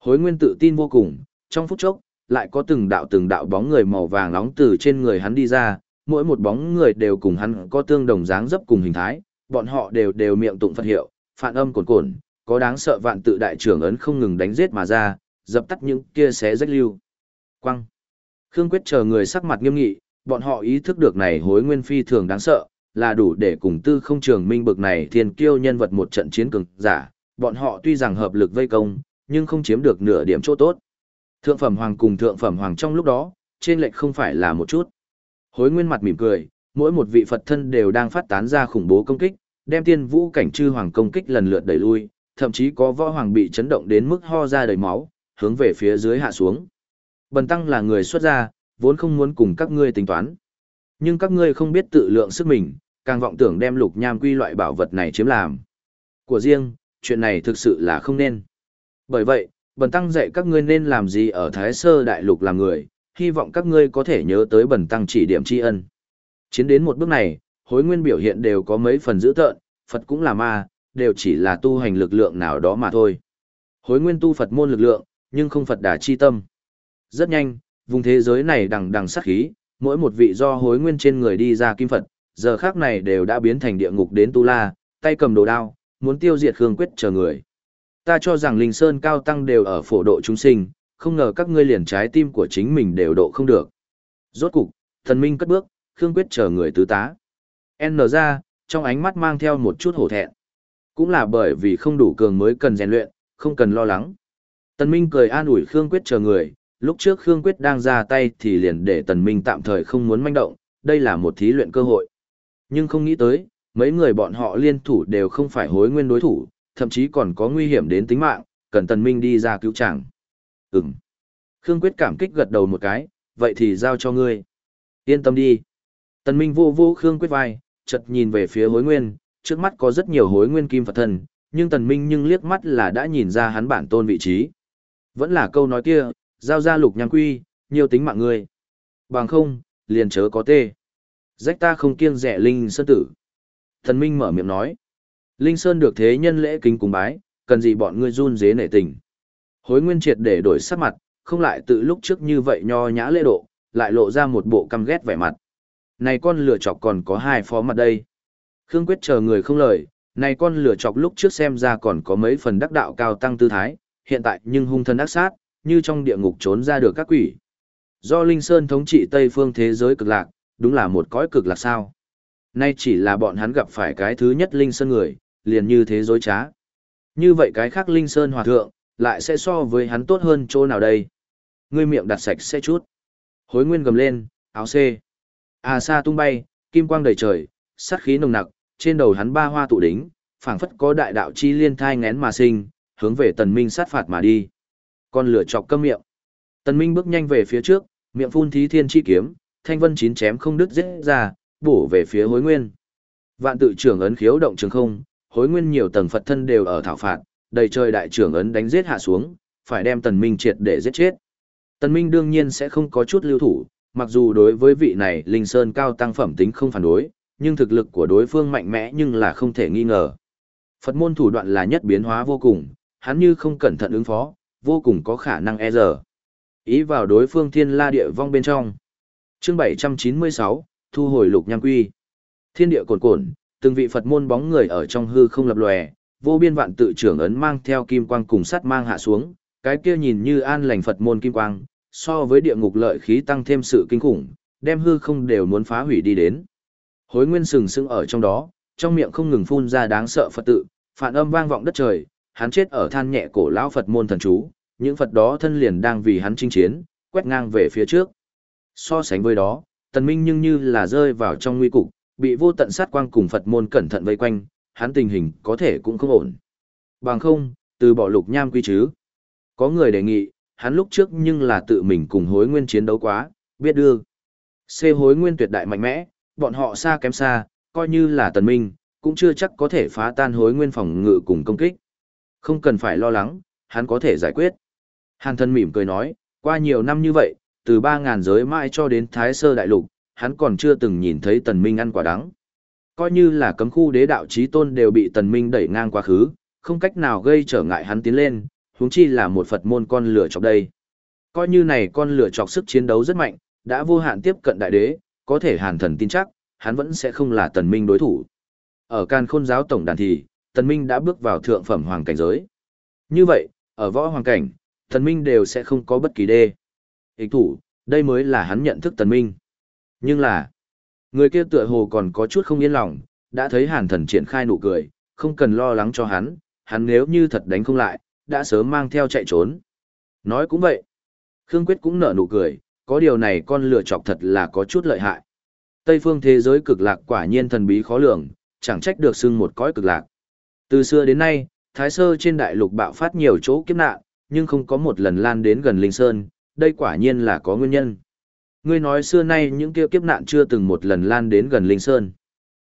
Hối nguyên tự tin vô cùng, trong phút chốc, lại có từng đạo từng đạo bóng người màu vàng nóng từ trên người hắn đi ra, mỗi một bóng người đều cùng hắn có tương đồng dáng dấp cùng hình thái, bọn họ đều đều miệng tụng Phật hiệu, phản âm cồn cồn, có đáng sợ vạn tự đại trưởng ấn không ngừng đánh giết mà ra, dập tắt những kia xé rách lưu. Quăng. Khương Quyết chờ người sắc mặt nghiêm nghị, bọn họ ý thức được này hối nguyên phi thường đáng sợ, là đủ để cùng tư không trường minh bực này thiên kiêu nhân vật một trận chiến cường giả, bọn họ tuy rằng hợp lực vây công, nhưng không chiếm được nửa điểm chỗ tốt. Thượng phẩm hoàng cùng thượng phẩm hoàng trong lúc đó, trên lệch không phải là một chút. Hối nguyên mặt mỉm cười, mỗi một vị Phật thân đều đang phát tán ra khủng bố công kích, đem tiên vũ cảnh chư hoàng công kích lần lượt đẩy lui, thậm chí có võ hoàng bị chấn động đến mức ho ra đầy máu, hướng về phía dưới hạ xuống. Bần tăng là người xuất gia, vốn không muốn cùng các ngươi tính toán. Nhưng các ngươi không biết tự lượng sức mình, càng vọng tưởng đem lục nham quy loại bảo vật này chiếm làm. Của riêng, chuyện này thực sự là không nên. Bởi vậy, bần tăng dạy các ngươi nên làm gì ở Thái Sơ Đại Lục làm người, hy vọng các ngươi có thể nhớ tới bần tăng chỉ điểm tri ân. Chiến đến một bước này, hối nguyên biểu hiện đều có mấy phần dữ tợn, Phật cũng là ma, đều chỉ là tu hành lực lượng nào đó mà thôi. Hối nguyên tu Phật môn lực lượng, nhưng không Phật đà chi tâm. Rất nhanh, vùng thế giới này đằng đằng sát khí, mỗi một vị do hối nguyên trên người đi ra kim Phật, giờ khác này đều đã biến thành địa ngục đến Tu La, tay cầm đồ đao, muốn tiêu diệt Khương Quyết chờ người. Ta cho rằng Linh Sơn cao tăng đều ở phổ độ chúng sinh, không ngờ các ngươi liền trái tim của chính mình đều độ không được. Rốt cục, thần minh cất bước, Khương Quyết chờ người tứ tá. N ra, trong ánh mắt mang theo một chút hổ thẹn. Cũng là bởi vì không đủ cường mới cần rèn luyện, không cần lo lắng. Tần Minh cười an ủi Khương Quyết chờ người, lúc trước Khương Quyết đang ra tay thì liền để Tần Minh tạm thời không muốn manh động, đây là một thí luyện cơ hội. Nhưng không nghĩ tới, mấy người bọn họ liên thủ đều không phải hối nguyên đối thủ, thậm chí còn có nguy hiểm đến tính mạng, cần Tần Minh đi ra cứu chàng. Ừm. Khương Quyết cảm kích gật đầu một cái, vậy thì giao cho ngươi. Yên tâm đi. Tần Minh vô vô Khương Quyết vai, chợt nhìn về phía hối nguyên, trước mắt có rất nhiều hối nguyên kim Phật thần, nhưng Tần Minh nhưng liếc mắt là đã nhìn ra hắn bản tôn vị trí. Vẫn là câu nói kia, giao ra lục nhang quy, nhiều tính mạng người, Bằng không, liền chớ có tê. Rách ta không kiêng rẻ Linh Sơn tử. Thần Minh mở miệng nói. Linh Sơn được thế nhân lễ kính cùng bái, cần gì bọn ngươi run dế nể tình. Hối nguyên triệt để đổi sắc mặt, không lại tự lúc trước như vậy nho nhã lễ độ, lại lộ ra một bộ căm ghét vẻ mặt. Này con lửa chọc còn có hai phó mặt đây. Khương Quyết chờ người không lời, này con lửa chọc lúc trước xem ra còn có mấy phần đắc đạo cao tăng tư thái, hiện tại nhưng hung thân ác sát, như trong địa ngục trốn ra được các quỷ. Do Linh Sơn thống trị Tây phương thế giới cực lạc, đúng là một cõi cực lạc sao. Nay chỉ là bọn hắn gặp phải cái thứ nhất Linh Sơn người, liền như thế dối trá. Như vậy cái khác Linh Sơn hòa thượng, lại sẽ so với hắn tốt hơn chỗ nào đây? Ngươi miệng đặt sạch sẽ chút. Hối nguyên gầm lên, áo C. À xa tung bay, kim quang đầy trời, sát khí nồng nặc, trên đầu hắn ba hoa tụ đính, phảng phất có đại đạo chi liên thai ngén mà sinh, hướng về tần minh sát phạt mà đi. Con lửa chọc câm miệng. Tần minh bước nhanh về phía trước, miệng phun thí thiên chi kiếm, thanh vân chín chém không đứt giết ra, bổ về phía hối nguyên. Vạn tự trưởng ấn khiếu động trường không, hối nguyên nhiều tầng Phật thân đều ở thảo phạt, đầy trời đại trưởng ấn đánh giết hạ xuống, phải đem Tần Minh triệt để giết chết. Tần Minh đương nhiên sẽ không có chút lưu thủ, mặc dù đối với vị này Linh Sơn cao tăng phẩm tính không phản đối, nhưng thực lực của đối phương mạnh mẽ nhưng là không thể nghi ngờ. Phật môn thủ đoạn là nhất biến hóa vô cùng, hắn như không cẩn thận ứng phó, vô cùng có khả năng e giờ. Ý vào đối phương thiên la địa vong bên trong. Chương 796, thu hồi lục nham quy. Thiên địa cồn cồn, từng vị Phật môn bóng người ở trong hư không lập lòe, vô biên vạn tự trưởng ấn mang theo kim quang cùng sắt mang hạ xuống, cái kia nhìn như an lành Phật môn kim quang, so với địa ngục lợi khí tăng thêm sự kinh khủng, đem hư không đều muốn phá hủy đi đến. Hối nguyên sừng sững ở trong đó, trong miệng không ngừng phun ra đáng sợ Phật tự, phản âm vang vọng đất trời, hắn chết ở than nhẹ cổ lão Phật môn thần chú, những Phật đó thân liền đang vì hắn chinh chiến, quét ngang về phía trước. So sánh với đó, tần minh nhưng như là rơi vào trong nguy cục, bị vô tận sát quang cùng Phật môn cẩn thận vây quanh, hắn tình hình có thể cũng không ổn. Bằng không, từ bỏ lục nham quy chứ. Có người đề nghị, hắn lúc trước nhưng là tự mình cùng hối nguyên chiến đấu quá, biết đưa. C hối nguyên tuyệt đại mạnh mẽ, bọn họ xa kém xa, coi như là tần minh, cũng chưa chắc có thể phá tan hối nguyên phòng ngự cùng công kích. Không cần phải lo lắng, hắn có thể giải quyết. Hàn thân mỉm cười nói, qua nhiều năm như vậy, từ 3.000 giới mãi cho đến Thái Sơ Đại Lục, hắn còn chưa từng nhìn thấy tần minh ăn quả đắng. Coi như là cấm khu đế đạo chí tôn đều bị tần minh đẩy ngang quá khứ, không cách nào gây trở ngại hắn tiến lên, huống chi là một Phật môn con lửa chọc đây. Coi như này con lửa chọc sức chiến đấu rất mạnh, đã vô hạn tiếp cận đại đế, có thể hàn thần tin chắc, hắn vẫn sẽ không là tần minh đối thủ. Ở can khôn giáo tổng đàn thì, tần minh đã bước vào thượng phẩm hoàng cảnh giới. Như vậy, ở võ hoàng cảnh, tần minh đều sẽ không có bất kỳ đê. Ích thủ, đây mới là hắn nhận thức tần minh. Nhưng là, người kia tựa hồ còn có chút không yên lòng, đã thấy hàn thần triển khai nụ cười, không cần lo lắng cho hắn, hắn nếu như thật đánh không lại, đã sớm mang theo chạy trốn. Nói cũng vậy. Khương Quyết cũng nở nụ cười, có điều này con lựa chọc thật là có chút lợi hại. Tây phương thế giới cực lạc quả nhiên thần bí khó lường, chẳng trách được xưng một cõi cực lạc. Từ xưa đến nay, Thái Sơ trên đại lục bạo phát nhiều chỗ kiếp nạn, nhưng không có một lần lan đến gần Linh Sơn, đây quả nhiên là có nguyên nhân. Ngươi nói xưa nay những kia kiếp nạn chưa từng một lần lan đến gần Linh Sơn.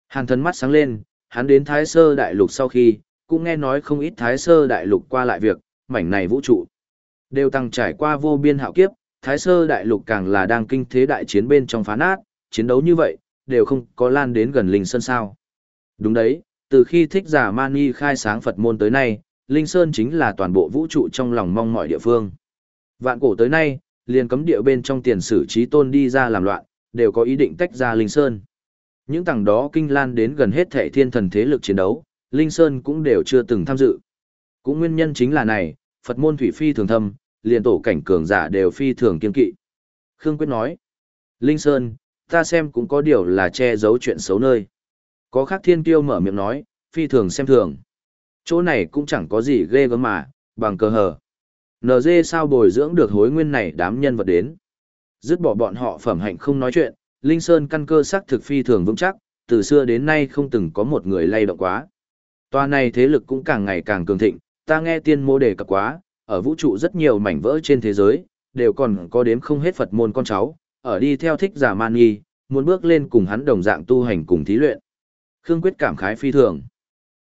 Hàn thần mắt sáng lên, hắn đến Thái Sơ đại lục sau khi, cũng nghe nói không ít Thái Sơ đại lục qua lại việc, mảnh này vũ trụ. Đều tăng trải qua vô biên hạo kiếp, Thái Sơ đại lục càng là đang kinh thế đại chiến bên trong phá nát, chiến đấu như vậy, đều không có lan đến gần Linh Sơn sao. Đúng đấy, từ khi thích giả Mani khai sáng Phật môn tới nay, Linh Sơn chính là toàn bộ vũ trụ trong lòng mong mọi địa phương. Vạn cổ tới nay, liền cấm địa bên trong tiền sử trí tôn đi ra làm loạn, đều có ý định tách ra Linh Sơn. Những tầng đó kinh lan đến gần hết thể thiên thần thế lực chiến đấu, Linh Sơn cũng đều chưa từng tham dự. Cũng nguyên nhân chính là này, Phật môn thủy phi thường thâm, liền tổ cảnh cường giả đều phi thường kiên kỵ. Khương Quyết nói, Linh Sơn, ta xem cũng có điều là che giấu chuyện xấu nơi. Có khác thiên kiêu mở miệng nói, phi thường xem thường. Chỗ này cũng chẳng có gì ghê gớm mà, bằng cờ hờ. NG sao bồi dưỡng được hối nguyên này đám nhân vật đến. Dứt bỏ bọn họ phẩm hạnh không nói chuyện, Linh Sơn căn cơ sắc thực phi thường vững chắc, từ xưa đến nay không từng có một người lay động quá. tòa này thế lực cũng càng ngày càng cường thịnh, ta nghe tiên mô đề cập quá, ở vũ trụ rất nhiều mảnh vỡ trên thế giới, đều còn có đếm không hết Phật môn con cháu, ở đi theo thích giả man nghi, muốn bước lên cùng hắn đồng dạng tu hành cùng thí luyện. Khương Quyết cảm khái phi thường.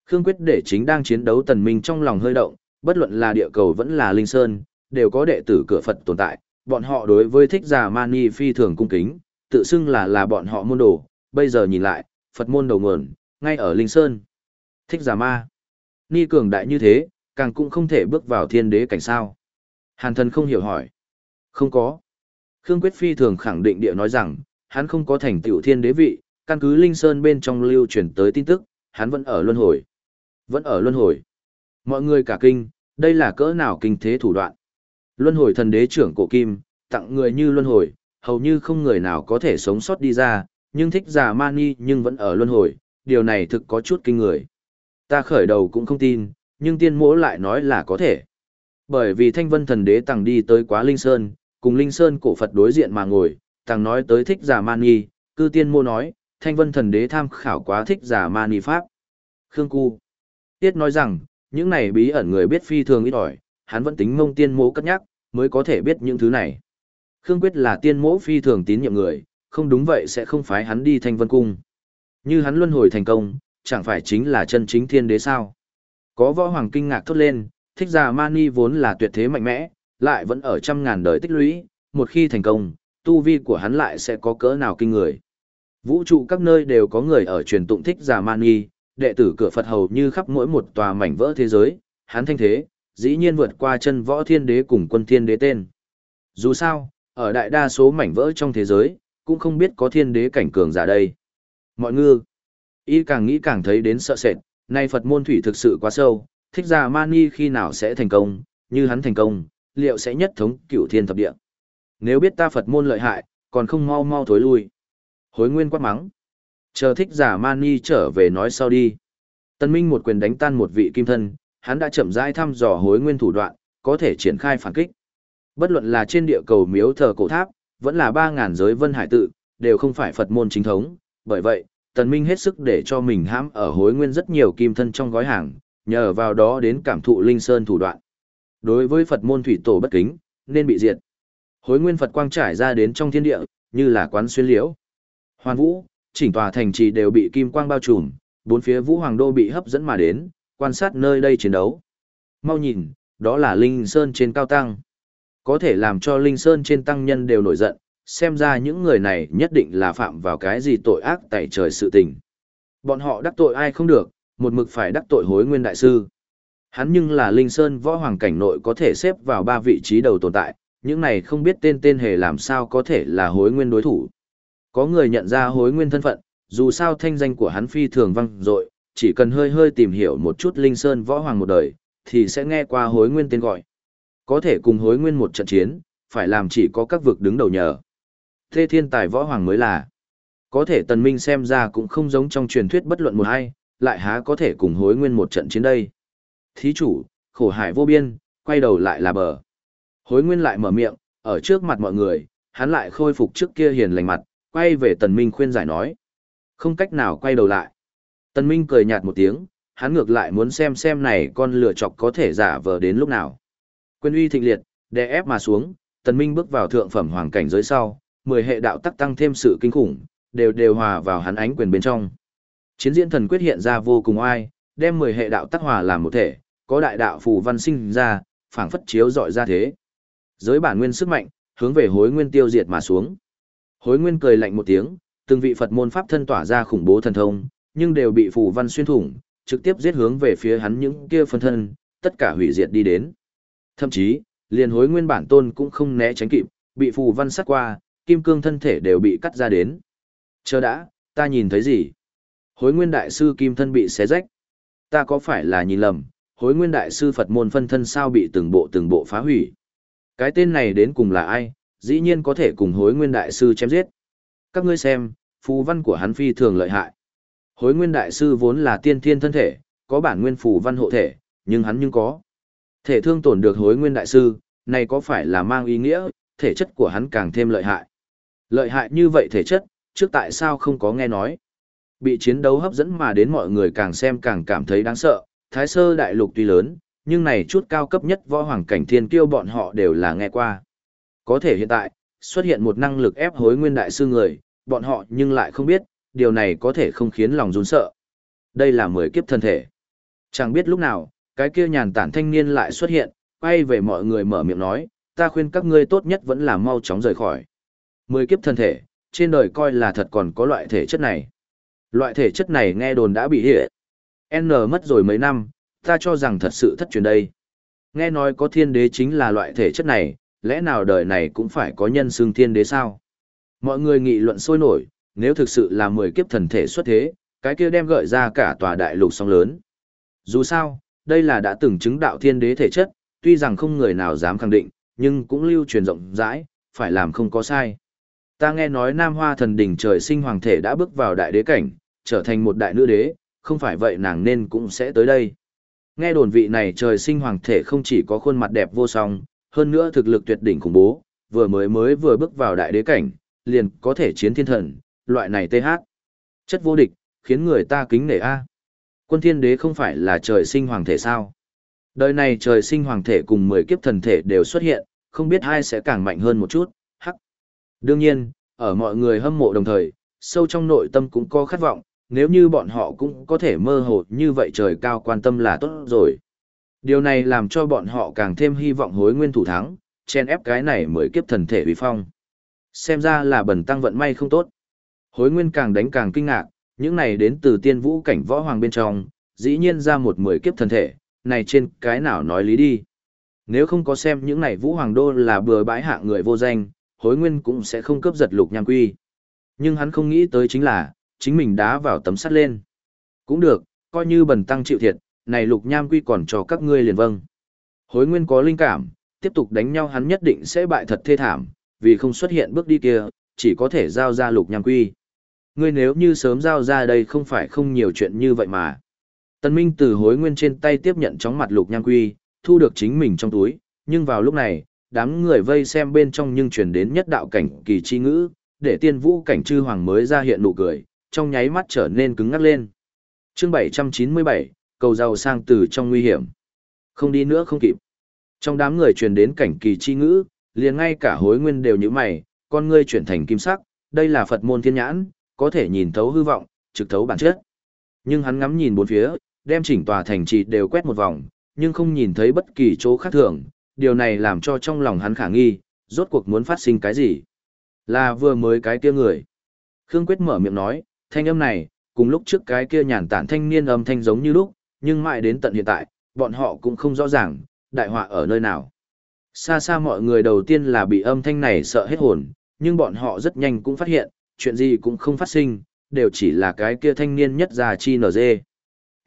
Khương Quyết để chính đang chiến đấu tần minh trong lòng hơi động, bất luận là địa cầu vẫn là linh sơn, đều có đệ tử cửa Phật tồn tại, bọn họ đối với thích giả mani phi thường cung kính, tự xưng là là bọn họ môn đồ, bây giờ nhìn lại, Phật môn đầu nguồn, ngay ở linh sơn. Thích giả ma. Ni cường đại như thế, càng cũng không thể bước vào thiên đế cảnh sao. Hàn thần không hiểu hỏi. Không có. Khương Quyết phi thường khẳng định địa nói rằng, hắn không có thành tựu thiên đế vị, căn cứ Linh Sơn bên trong lưu truyền tới tin tức, hắn vẫn ở luân hồi. Vẫn ở luân hồi. Mọi người cả kinh, đây là cỡ nào kinh thế thủ đoạn. Luân hồi thần đế trưởng cổ kim, tặng người như luân hồi, hầu như không người nào có thể sống sót đi ra, nhưng thích giả mani nhưng vẫn ở luân hồi, điều này thực có chút kinh người. Ta khởi đầu cũng không tin, nhưng tiên mỗ lại nói là có thể. Bởi vì thanh vân thần đế tàng đi tới quá Linh Sơn, cùng Linh Sơn cổ Phật đối diện mà ngồi, tàng nói tới thích giả mani, cư tiên mô nói, thanh vân thần đế tham khảo quá thích giả mani pháp. Khương Cu. Tiết nói rằng, những này bí ẩn người biết phi thường ít ỏi, hắn vẫn tính mông tiên mỗ cất nhắc, mới có thể biết những thứ này. Khương Quyết là tiên mỗ phi thường tín nhiệm người, không đúng vậy sẽ không phái hắn đi thanh vân cung. Như hắn luân hồi thành công, chẳng phải chính là chân chính thiên đế sao. Có võ hoàng kinh ngạc thốt lên, thích giả mani vốn là tuyệt thế mạnh mẽ, lại vẫn ở trăm ngàn đời tích lũy, một khi thành công, tu vi của hắn lại sẽ có cỡ nào kinh người. Vũ trụ các nơi đều có người ở truyền tụng thích giả mani, đệ tử cửa Phật hầu như khắp mỗi một tòa mảnh vỡ thế giới, hắn thanh thế, dĩ nhiên vượt qua chân võ thiên đế cùng quân thiên đế tên. Dù sao, ở đại đa số mảnh vỡ trong thế giới, cũng không biết có thiên đế cảnh cường giả đây. Mọi ngư, y càng nghĩ càng thấy đến sợ sệt, nay Phật môn thủy thực sự quá sâu, thích ra mani khi nào sẽ thành công, như hắn thành công, liệu sẽ nhất thống cửu thiên thập địa. Nếu biết ta Phật môn lợi hại, còn không mau mau thối lui. Hối nguyên quát mắng. Chờ thích giả mani trở về nói sau đi. Tân Minh một quyền đánh tan một vị kim thân, hắn đã chậm rãi thăm dò hối nguyên thủ đoạn, có thể triển khai phản kích. Bất luận là trên địa cầu miếu thờ cổ tháp, vẫn là 3.000 giới vân hải tự, đều không phải Phật môn chính thống, bởi vậy, Tần Minh hết sức để cho mình hãm ở hối nguyên rất nhiều kim thân trong gói hàng, nhờ vào đó đến cảm thụ linh sơn thủ đoạn. Đối với Phật môn thủy tổ bất kính, nên bị diệt. Hối nguyên Phật quang trải ra đến trong thiên địa, như là quán xuyên liễu. Hoàn vũ, chỉnh tòa thành trì đều bị kim quang bao trùm, bốn phía vũ hoàng đô bị hấp dẫn mà đến, quan sát nơi đây chiến đấu. Mau nhìn, đó là Linh Sơn trên cao tăng. Có thể làm cho Linh Sơn trên tăng nhân đều nổi giận, xem ra những người này nhất định là phạm vào cái gì tội ác tại trời sự tình. Bọn họ đắc tội ai không được, một mực phải đắc tội hối nguyên đại sư. Hắn nhưng là Linh Sơn võ hoàng cảnh nội có thể xếp vào ba vị trí đầu tồn tại, những này không biết tên tên hề làm sao có thể là hối nguyên đối thủ. Có người nhận ra hối nguyên thân phận, dù sao thanh danh của hắn phi thường văng dội chỉ cần hơi hơi tìm hiểu một chút Linh Sơn võ hoàng một đời, thì sẽ nghe qua hối nguyên tên gọi. Có thể cùng hối nguyên một trận chiến, phải làm chỉ có các vực đứng đầu nhờ. Thế thiên tài võ hoàng mới là. Có thể tần minh xem ra cũng không giống trong truyền thuyết bất luận một hay, lại há có thể cùng hối nguyên một trận chiến đây. Thí chủ, khổ hải vô biên, quay đầu lại là bờ. Hối nguyên lại mở miệng, ở trước mặt mọi người, hắn lại khôi phục trước kia hiền lành mặt, quay về tần minh khuyên giải nói. Không cách nào quay đầu lại. Tần minh cười nhạt một tiếng, hắn ngược lại muốn xem xem này con lửa chọc có thể giả vờ đến lúc nào. Quyền uy thịnh liệt, đè ép mà xuống, tần minh bước vào thượng phẩm hoàng cảnh giới sau, mười hệ đạo tắc tăng thêm sự kinh khủng, đều đều hòa vào hắn ánh quyền bên trong. Chiến diễn thần quyết hiện ra vô cùng oai, đem mười hệ đạo tắc hòa làm một thể, có đại đạo phù văn sinh ra, phảng phất chiếu dọi ra thế. Giới bản nguyên sức mạnh, hướng về hối nguyên tiêu diệt mà xuống. Hối nguyên cười lạnh một tiếng, từng vị Phật môn pháp thân tỏa ra khủng bố thần thông, nhưng đều bị phù văn xuyên thủng, trực tiếp giết hướng về phía hắn những kia phân thân, tất cả hủy diệt đi đến. Thậm chí, liền hối nguyên bản tôn cũng không né tránh kịp, bị phù văn sát qua, kim cương thân thể đều bị cắt ra đến. Chờ đã, ta nhìn thấy gì? Hối nguyên đại sư kim thân bị xé rách. Ta có phải là nhìn lầm, hối nguyên đại sư Phật môn phân thân sao bị từng bộ từng bộ phá hủy? Cái tên này đến cùng là ai, dĩ nhiên có thể cùng hối nguyên đại sư chém giết. Các ngươi xem, phù văn của hắn phi thường lợi hại. Hối nguyên đại sư vốn là tiên thiên thân thể, có bản nguyên phù văn hộ thể, nhưng hắn nhưng có. Thể thương tổn được hối nguyên đại sư, này có phải là mang ý nghĩa, thể chất của hắn càng thêm lợi hại. Lợi hại như vậy thể chất, trước tại sao không có nghe nói. Bị chiến đấu hấp dẫn mà đến mọi người càng xem càng cảm thấy đáng sợ, thái sơ đại lục tuy lớn, nhưng này chút cao cấp nhất võ hoàng cảnh thiên kiêu bọn họ đều là nghe qua. Có thể hiện tại, xuất hiện một năng lực ép hối nguyên đại sư người, bọn họ nhưng lại không biết, điều này có thể không khiến lòng run sợ. Đây là mười kiếp thân thể. Chẳng biết lúc nào, cái kia nhàn tản thanh niên lại xuất hiện, quay về mọi người mở miệng nói, ta khuyên các ngươi tốt nhất vẫn là mau chóng rời khỏi. Mười kiếp thân thể, trên đời coi là thật còn có loại thể chất này. Loại thể chất này nghe đồn đã bị hệ. N mất rồi mấy năm, ta cho rằng thật sự thất truyền đây. Nghe nói có thiên đế chính là loại thể chất này, lẽ nào đời này cũng phải có nhân xương thiên đế sao? Mọi người nghị luận sôi nổi, nếu thực sự là mười kiếp thần thể xuất thế, cái kia đem gợi ra cả tòa đại lục song lớn. Dù sao, đây là đã từng chứng đạo thiên đế thể chất, tuy rằng không người nào dám khẳng định, nhưng cũng lưu truyền rộng rãi, phải làm không có sai. Ta nghe nói Nam Hoa thần đỉnh trời sinh hoàng thể đã bước vào đại đế cảnh, trở thành một đại nữ đế, không phải vậy nàng nên cũng sẽ tới đây. Nghe đồn vị này trời sinh hoàng thể không chỉ có khuôn mặt đẹp vô song, hơn nữa thực lực tuyệt đỉnh khủng bố, vừa mới mới vừa bước vào đại đế cảnh, liền có thể chiến thiên thần, loại này TH. Chất vô địch, khiến người ta kính nể A. À. Quân thiên đế không phải là trời sinh hoàng thể sao? Đời này trời sinh hoàng thể cùng 10 kiếp thần thể đều xuất hiện, không biết ai sẽ càng mạnh hơn một chút. Đương nhiên, ở mọi người hâm mộ đồng thời, sâu trong nội tâm cũng có khát vọng, nếu như bọn họ cũng có thể mơ hồ như vậy trời cao quan tâm là tốt rồi. Điều này làm cho bọn họ càng thêm hy vọng hối nguyên thủ thắng, chen ép cái này mới kiếp thần thể uy phong. Xem ra là bần tăng vận may không tốt. Hối nguyên càng đánh càng kinh ngạc, những này đến từ tiên vũ cảnh võ hoàng bên trong, dĩ nhiên ra một mười kiếp thần thể, này trên cái nào nói lý đi. Nếu không có xem những này vũ hoàng đô là bừa bãi hạng người vô danh, hối nguyên cũng sẽ không cướp giật lục nham quy. Nhưng hắn không nghĩ tới chính là, chính mình đá vào tấm sắt lên. Cũng được, coi như bần tăng chịu thiệt, này lục nham quy còn cho các ngươi liền vâng. Hối nguyên có linh cảm, tiếp tục đánh nhau hắn nhất định sẽ bại thật thê thảm, vì không xuất hiện bước đi kia, chỉ có thể giao ra lục nham quy. Ngươi nếu như sớm giao ra đây không phải không nhiều chuyện như vậy mà. Tân Minh từ hối nguyên trên tay tiếp nhận chóng mặt lục nham quy, thu được chính mình trong túi, nhưng vào lúc này, đám người vây xem bên trong nhưng truyền đến nhất đạo cảnh kỳ chi ngữ, để tiên vũ cảnh chư hoàng mới ra hiện nụ cười, trong nháy mắt trở nên cứng ngắc lên. Chương 797, cầu giàu sang từ trong nguy hiểm. Không đi nữa không kịp. Trong đám người truyền đến cảnh kỳ chi ngữ, liền ngay cả hối nguyên đều như mày, con ngươi chuyển thành kim sắc, đây là Phật môn thiên nhãn, có thể nhìn thấu hư vọng, trực thấu bản chất. Nhưng hắn ngắm nhìn bốn phía, đem chỉnh tòa thành trì đều quét một vòng, nhưng không nhìn thấy bất kỳ chỗ khác thường, điều này làm cho trong lòng hắn khả nghi, rốt cuộc muốn phát sinh cái gì. Là vừa mới cái kia người. Khương Quyết mở miệng nói, thanh âm này, cùng lúc trước cái kia nhàn tản thanh niên âm thanh giống như lúc, nhưng mãi đến tận hiện tại, bọn họ cũng không rõ ràng, đại họa ở nơi nào. Xa xa mọi người đầu tiên là bị âm thanh này sợ hết hồn, nhưng bọn họ rất nhanh cũng phát hiện, chuyện gì cũng không phát sinh, đều chỉ là cái kia thanh niên nhất già chi nở dê.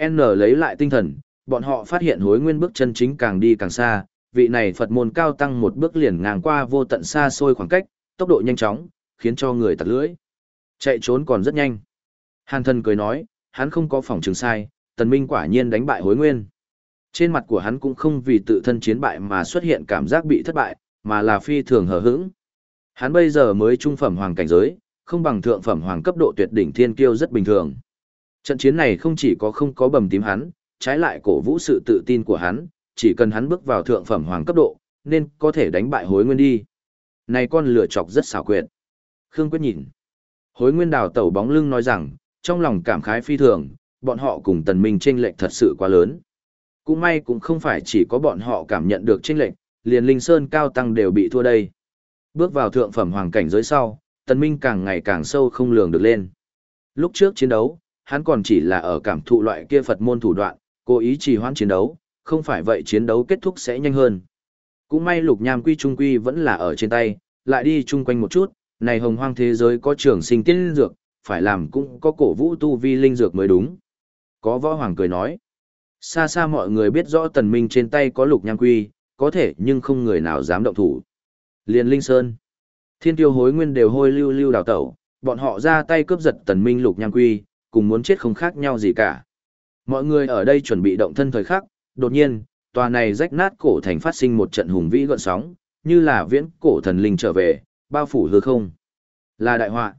N lấy lại tinh thần, bọn họ phát hiện hối nguyên bước chân chính càng đi càng xa, vị này Phật môn cao tăng một bước liền ngang qua vô tận xa xôi khoảng cách, tốc độ nhanh chóng, khiến cho người tặc lưỡi. Chạy trốn còn rất nhanh. Hàn thần cười nói, hắn không có phòng trường sai, tần minh quả nhiên đánh bại hối nguyên. Trên mặt của hắn cũng không vì tự thân chiến bại mà xuất hiện cảm giác bị thất bại, mà là phi thường hờ hững. Hắn bây giờ mới trung phẩm hoàng cảnh giới, không bằng thượng phẩm hoàng cấp độ tuyệt đỉnh thiên kiêu rất bình thường. Trận chiến này không chỉ có không có bầm tím hắn, trái lại cổ vũ sự tự tin của hắn, chỉ cần hắn bước vào thượng phẩm hoàng cấp độ, nên có thể đánh bại hối nguyên đi. Này con lửa chọc rất xảo quyệt. Khương Quyết nhìn. Hối nguyên đào tẩu bóng lưng nói rằng, trong lòng cảm khái phi thường, bọn họ cùng tần minh chênh lệch thật sự quá lớn. Cũng may cũng không phải chỉ có bọn họ cảm nhận được chênh lệch, liền linh sơn cao tăng đều bị thua đây. Bước vào thượng phẩm hoàng cảnh giới sau, tần minh càng ngày càng sâu không lường được lên. Lúc trước chiến đấu, hắn còn chỉ là ở cảm thụ loại kia Phật môn thủ đoạn, cố ý trì hoãn chiến đấu, không phải vậy chiến đấu kết thúc sẽ nhanh hơn. Cũng may lục nham quy trung quy vẫn là ở trên tay, lại đi chung quanh một chút, này hồng hoang thế giới có trường sinh tiên dược, phải làm cũng có cổ vũ tu vi linh dược mới đúng. Có võ hoàng cười nói, xa xa mọi người biết rõ tần minh trên tay có lục nham quy, có thể nhưng không người nào dám động thủ. Liên linh sơn, thiên tiêu hối nguyên đều hôi lưu lưu đào tẩu, bọn họ ra tay cướp giật tần minh lục nham quy, cùng muốn chết không khác nhau gì cả. Mọi người ở đây chuẩn bị động thân thời khắc, đột nhiên, tòa này rách nát cổ thành phát sinh một trận hùng vĩ gợn sóng, như là viễn cổ thần linh trở về, bao phủ hư không. Là đại họa.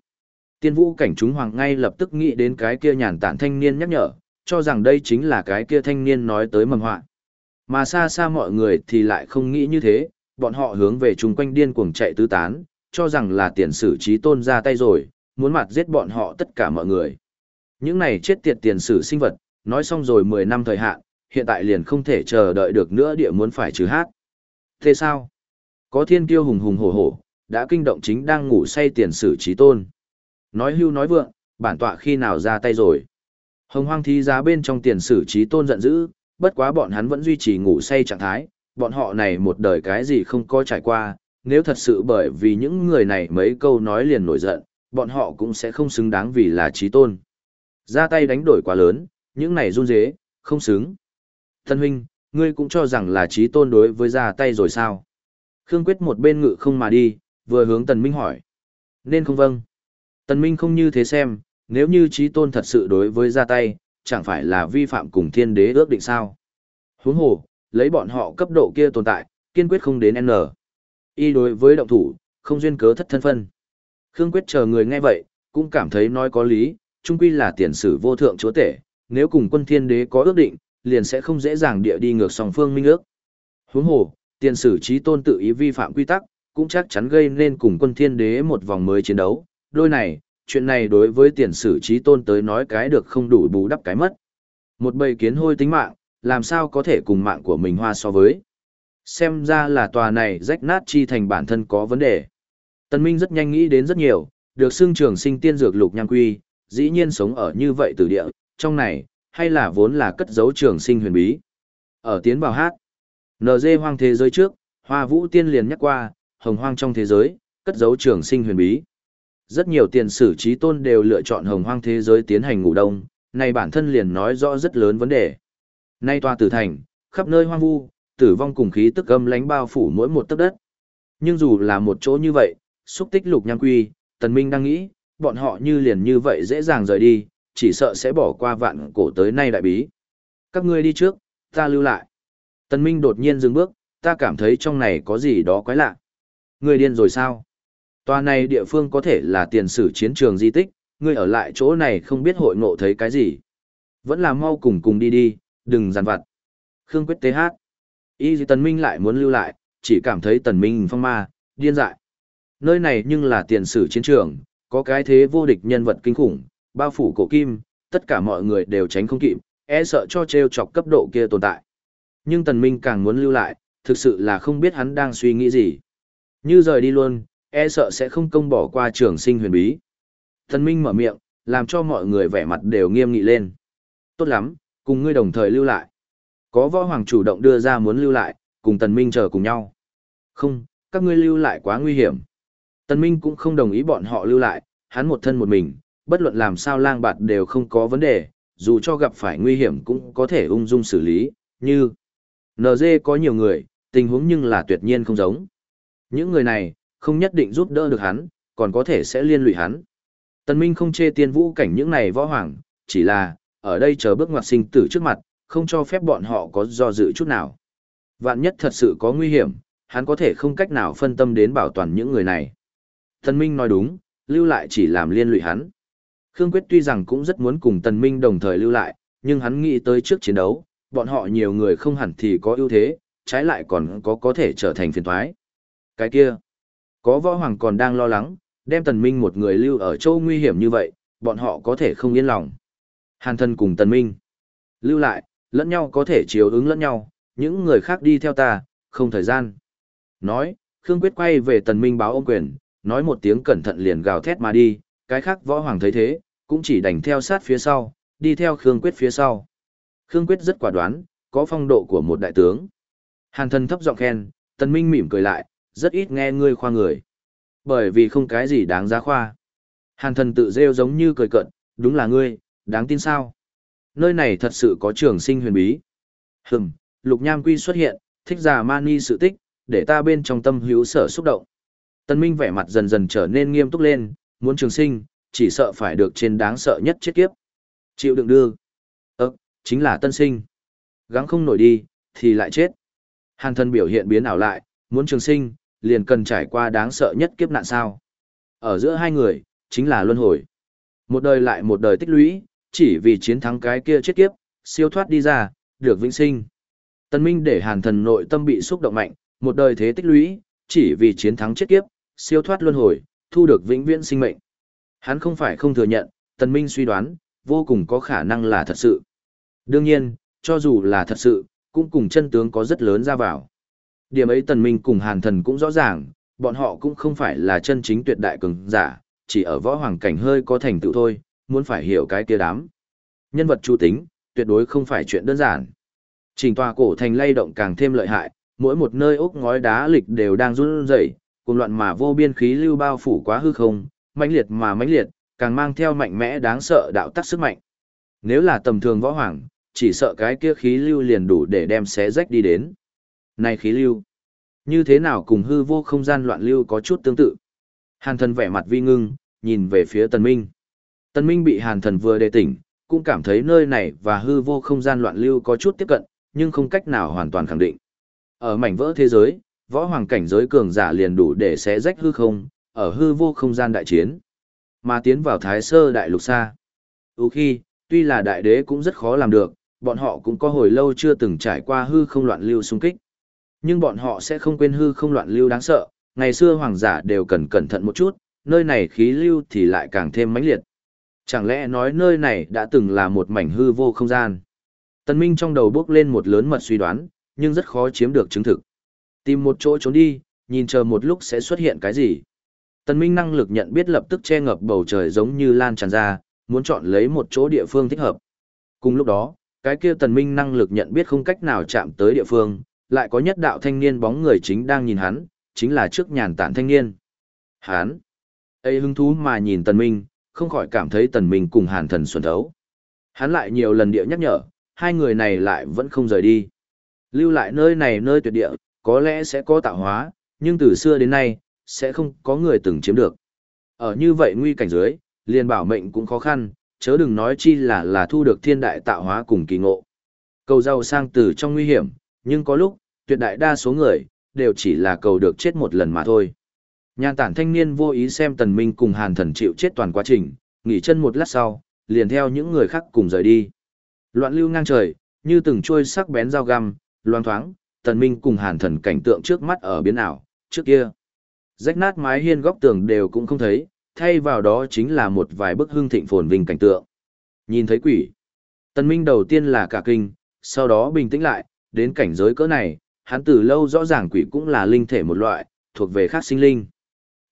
Tiên vũ cảnh chúng hoàng ngay lập tức nghĩ đến cái kia nhàn tản thanh niên nhắc nhở, cho rằng đây chính là cái kia thanh niên nói tới mầm họa. Mà xa xa mọi người thì lại không nghĩ như thế, bọn họ hướng về chung quanh điên cuồng chạy tứ tán, cho rằng là tiền sử trí tôn ra tay rồi, muốn mặt giết bọn họ tất cả mọi người. Những này chết tiệt tiền sử sinh vật, nói xong rồi 10 năm thời hạn, hiện tại liền không thể chờ đợi được nữa địa muốn phải trừ hát. Thế sao? Có thiên kiêu hùng hùng hổ hổ, đã kinh động chính đang ngủ say tiền sử trí tôn. Nói hưu nói vượng, bản tọa khi nào ra tay rồi. Hồng hoang thí giá bên trong tiền sử trí tôn giận dữ, bất quá bọn hắn vẫn duy trì ngủ say trạng thái, bọn họ này một đời cái gì không có trải qua, nếu thật sự bởi vì những người này mấy câu nói liền nổi giận, bọn họ cũng sẽ không xứng đáng vì là trí tôn. Ra tay đánh đổi quá lớn, những này run dế, không xứng. Thân huynh, ngươi cũng cho rằng là trí tôn đối với ra tay rồi sao? Khương Quyết một bên ngự không mà đi, vừa hướng Tần Minh hỏi. Nên không vâng. Tần Minh không như thế xem, nếu như trí tôn thật sự đối với ra tay, chẳng phải là vi phạm cùng thiên đế ước định sao? Huống hồ, lấy bọn họ cấp độ kia tồn tại, kiên quyết không đến N. Y đối với động thủ, không duyên cớ thất thân phân. Khương Quyết chờ người nghe vậy, cũng cảm thấy nói có lý, chung quy là tiền sử vô thượng chúa tể, nếu cùng quân thiên đế có ước định, liền sẽ không dễ dàng địa đi ngược song phương minh ước. Huống hồ, tiền sử trí tôn tự ý vi phạm quy tắc, cũng chắc chắn gây nên cùng quân thiên đế một vòng mới chiến đấu, đôi này, chuyện này đối với tiền sử trí tôn tới nói cái được không đủ bù đắp cái mất. Một bầy kiến hôi tính mạng, làm sao có thể cùng mạng của mình hoa so với. Xem ra là tòa này rách nát chi thành bản thân có vấn đề. Tân Minh rất nhanh nghĩ đến rất nhiều, được xưng trường sinh tiên dược lục nhang quy, dĩ nhiên sống ở như vậy từ địa, trong này, hay là vốn là cất giấu trường sinh huyền bí. Ở tiến vào hát, NG hoang thế giới trước, Hoa Vũ Tiên liền nhắc qua, hồng hoang trong thế giới, cất giấu trường sinh huyền bí. Rất nhiều tiền sử trí tôn đều lựa chọn hồng hoang thế giới tiến hành ngủ đông, này bản thân liền nói rõ rất lớn vấn đề. Nay tòa tử thành, khắp nơi hoang vu, tử vong cùng khí tức âm lánh bao phủ mỗi một tấc đất. Nhưng dù là một chỗ như vậy, xúc tích lục nham quy, tần minh đang nghĩ, bọn họ như liền như vậy dễ dàng rời đi, chỉ sợ sẽ bỏ qua vạn cổ tới nay đại bí. Các ngươi đi trước, ta lưu lại. Tần minh đột nhiên dừng bước, ta cảm thấy trong này có gì đó quái lạ. Ngươi điên rồi sao? Tòa này địa phương có thể là tiền sử chiến trường di tích, ngươi ở lại chỗ này không biết hội ngộ thấy cái gì. Vẫn là mau cùng cùng đi đi, đừng giàn vặt. Khương quyết tế hát. Y tần minh lại muốn lưu lại, chỉ cảm thấy tần minh phong ma, điên dại. Nơi này nhưng là tiền sử chiến trường, có cái thế vô địch nhân vật kinh khủng, bao phủ cổ kim, tất cả mọi người đều tránh không kịp, e sợ cho treo chọc cấp độ kia tồn tại. Nhưng tần minh càng muốn lưu lại, thực sự là không biết hắn đang suy nghĩ gì. Như rời đi luôn, e sợ sẽ không công bỏ qua trường sinh huyền bí. Tần minh mở miệng, làm cho mọi người vẻ mặt đều nghiêm nghị lên. Tốt lắm, cùng ngươi đồng thời lưu lại. Có võ hoàng chủ động đưa ra muốn lưu lại, cùng tần minh chờ cùng nhau. Không, các ngươi lưu lại quá nguy hiểm. Tần minh cũng không đồng ý bọn họ lưu lại, hắn một thân một mình, bất luận làm sao lang bạt đều không có vấn đề, dù cho gặp phải nguy hiểm cũng có thể ung dung xử lý, như NG có nhiều người, tình huống nhưng là tuyệt nhiên không giống. Những người này, không nhất định giúp đỡ được hắn, còn có thể sẽ liên lụy hắn. Tần Minh không chê tiên vũ cảnh những này võ hoàng, chỉ là, ở đây chờ bước ngoặt sinh tử trước mặt, không cho phép bọn họ có do dự chút nào. Vạn nhất thật sự có nguy hiểm, hắn có thể không cách nào phân tâm đến bảo toàn những người này. Tần Minh nói đúng, lưu lại chỉ làm liên lụy hắn. Khương Quyết tuy rằng cũng rất muốn cùng Tần Minh đồng thời lưu lại, nhưng hắn nghĩ tới trước chiến đấu, bọn họ nhiều người không hẳn thì có ưu thế, trái lại còn có có thể trở thành phiền toái. Cái kia, có võ hoàng còn đang lo lắng, đem Tần Minh một người lưu ở châu nguy hiểm như vậy, bọn họ có thể không yên lòng. Hàn thân cùng Tần Minh, lưu lại, lẫn nhau có thể chiếu ứng lẫn nhau, những người khác đi theo ta, không thời gian. Nói, Khương Quyết quay về Tần Minh báo ôm quyền, nói một tiếng cẩn thận liền gào thét mà đi, cái khác võ hoàng thấy thế, cũng chỉ đành theo sát phía sau, đi theo Khương Quyết phía sau. Khương Quyết rất quả đoán, có phong độ của một đại tướng. Hàn thân thấp giọng khen, Tần Minh mỉm cười lại, rất ít nghe ngươi khoa người. Bởi vì không cái gì đáng giá khoa. Hàn thần tự rêu giống như cười cận, đúng là ngươi, đáng tin sao. Nơi này thật sự có trường sinh huyền bí. Hừm, lục nham quy xuất hiện, thích giả mani sự tích, để ta bên trong tâm hữu sở xúc động. Tân Minh vẻ mặt dần dần trở nên nghiêm túc lên, muốn trường sinh, chỉ sợ phải được trên đáng sợ nhất chết kiếp. Chịu đựng đưa. Ơ, chính là tân sinh. Gắng không nổi đi, thì lại chết. Hàn thân biểu hiện biến ảo lại, muốn trường sinh, liền cần trải qua đáng sợ nhất kiếp nạn sao. Ở giữa hai người, chính là luân hồi. Một đời lại một đời tích lũy, chỉ vì chiến thắng cái kia chết kiếp, siêu thoát đi ra, được vĩnh sinh. Tân Minh để hàn thần nội tâm bị xúc động mạnh, một đời thế tích lũy, chỉ vì chiến thắng chết kiếp, siêu thoát luân hồi, thu được vĩnh viễn sinh mệnh. Hắn không phải không thừa nhận, tần Minh suy đoán, vô cùng có khả năng là thật sự. Đương nhiên, cho dù là thật sự, cũng cùng chân tướng có rất lớn ra vào. Điểm ấy Tần Minh cùng Hàn Thần cũng rõ ràng, bọn họ cũng không phải là chân chính tuyệt đại cường giả, chỉ ở võ hoàng cảnh hơi có thành tựu thôi, muốn phải hiểu cái kia đám. Nhân vật chu tính, tuyệt đối không phải chuyện đơn giản. Trình tòa cổ thành lay động càng thêm lợi hại, mỗi một nơi ốc ngói đá lịch đều đang run rẩy, Cuồng loạn mà vô biên khí lưu bao phủ quá hư không, mãnh liệt mà mãnh liệt, càng mang theo mạnh mẽ đáng sợ đạo tắc sức mạnh. Nếu là tầm thường võ hoàng, chỉ sợ cái kia khí lưu liền đủ để đem xé rách đi đến. Này khí lưu, như thế nào cùng hư vô không gian loạn lưu có chút tương tự. Hàn thần vẻ mặt vi ngưng, nhìn về phía tần minh. Tần minh bị hàn thần vừa đề tỉnh, cũng cảm thấy nơi này và hư vô không gian loạn lưu có chút tiếp cận, nhưng không cách nào hoàn toàn khẳng định. Ở mảnh vỡ thế giới, võ hoàng cảnh giới cường giả liền đủ để xé rách hư không, ở hư vô không gian đại chiến. Mà tiến vào thái sơ đại lục xa. Ú khi, tuy là đại đế cũng rất khó làm được, bọn họ cũng có hồi lâu chưa từng trải qua hư không loạn lưu xung kích. Nhưng bọn họ sẽ không quên hư không loạn lưu đáng sợ, ngày xưa hoàng giả đều cần cẩn thận một chút, nơi này khí lưu thì lại càng thêm mãnh liệt. Chẳng lẽ nói nơi này đã từng là một mảnh hư vô không gian? Tần Minh trong đầu bước lên một lớn mật suy đoán, nhưng rất khó chiếm được chứng thực. Tìm một chỗ trốn đi, nhìn chờ một lúc sẽ xuất hiện cái gì. Tần Minh năng lực nhận biết lập tức che ngập bầu trời giống như lan tràn ra, muốn chọn lấy một chỗ địa phương thích hợp. Cùng lúc đó, cái kia Tần Minh năng lực nhận biết không cách nào chạm tới địa phương, lại có nhất đạo thanh niên bóng người chính đang nhìn hắn, chính là trước nhàn tản thanh niên. Hắn, ấy hứng thú mà nhìn Tần Minh, không khỏi cảm thấy Tần Minh cùng Hàn Thần xuân thấu. Hắn lại nhiều lần địa nhắc nhở, hai người này lại vẫn không rời đi. Lưu lại nơi này nơi tuyệt địa, có lẽ sẽ có tạo hóa, nhưng từ xưa đến nay, sẽ không có người từng chiếm được. Ở như vậy nguy cảnh dưới, liền bảo mệnh cũng khó khăn, chớ đừng nói chi là là thu được thiên đại tạo hóa cùng kỳ ngộ. Cầu giàu sang từ trong nguy hiểm, nhưng có lúc, tuyệt đại đa số người, đều chỉ là cầu được chết một lần mà thôi. Nhàn tản thanh niên vô ý xem tần minh cùng hàn thần chịu chết toàn quá trình, nghỉ chân một lát sau, liền theo những người khác cùng rời đi. Loạn lưu ngang trời, như từng trôi sắc bén dao găm, loang thoáng, tần minh cùng hàn thần cảnh tượng trước mắt ở biến ảo, trước kia. Rách nát mái hiên góc tường đều cũng không thấy, thay vào đó chính là một vài bức hương thịnh phồn vinh cảnh tượng. Nhìn thấy quỷ. Tần minh đầu tiên là cả kinh, sau đó bình tĩnh lại, đến cảnh giới cỡ này, hắn từ lâu rõ ràng quỷ cũng là linh thể một loại, thuộc về khác sinh linh.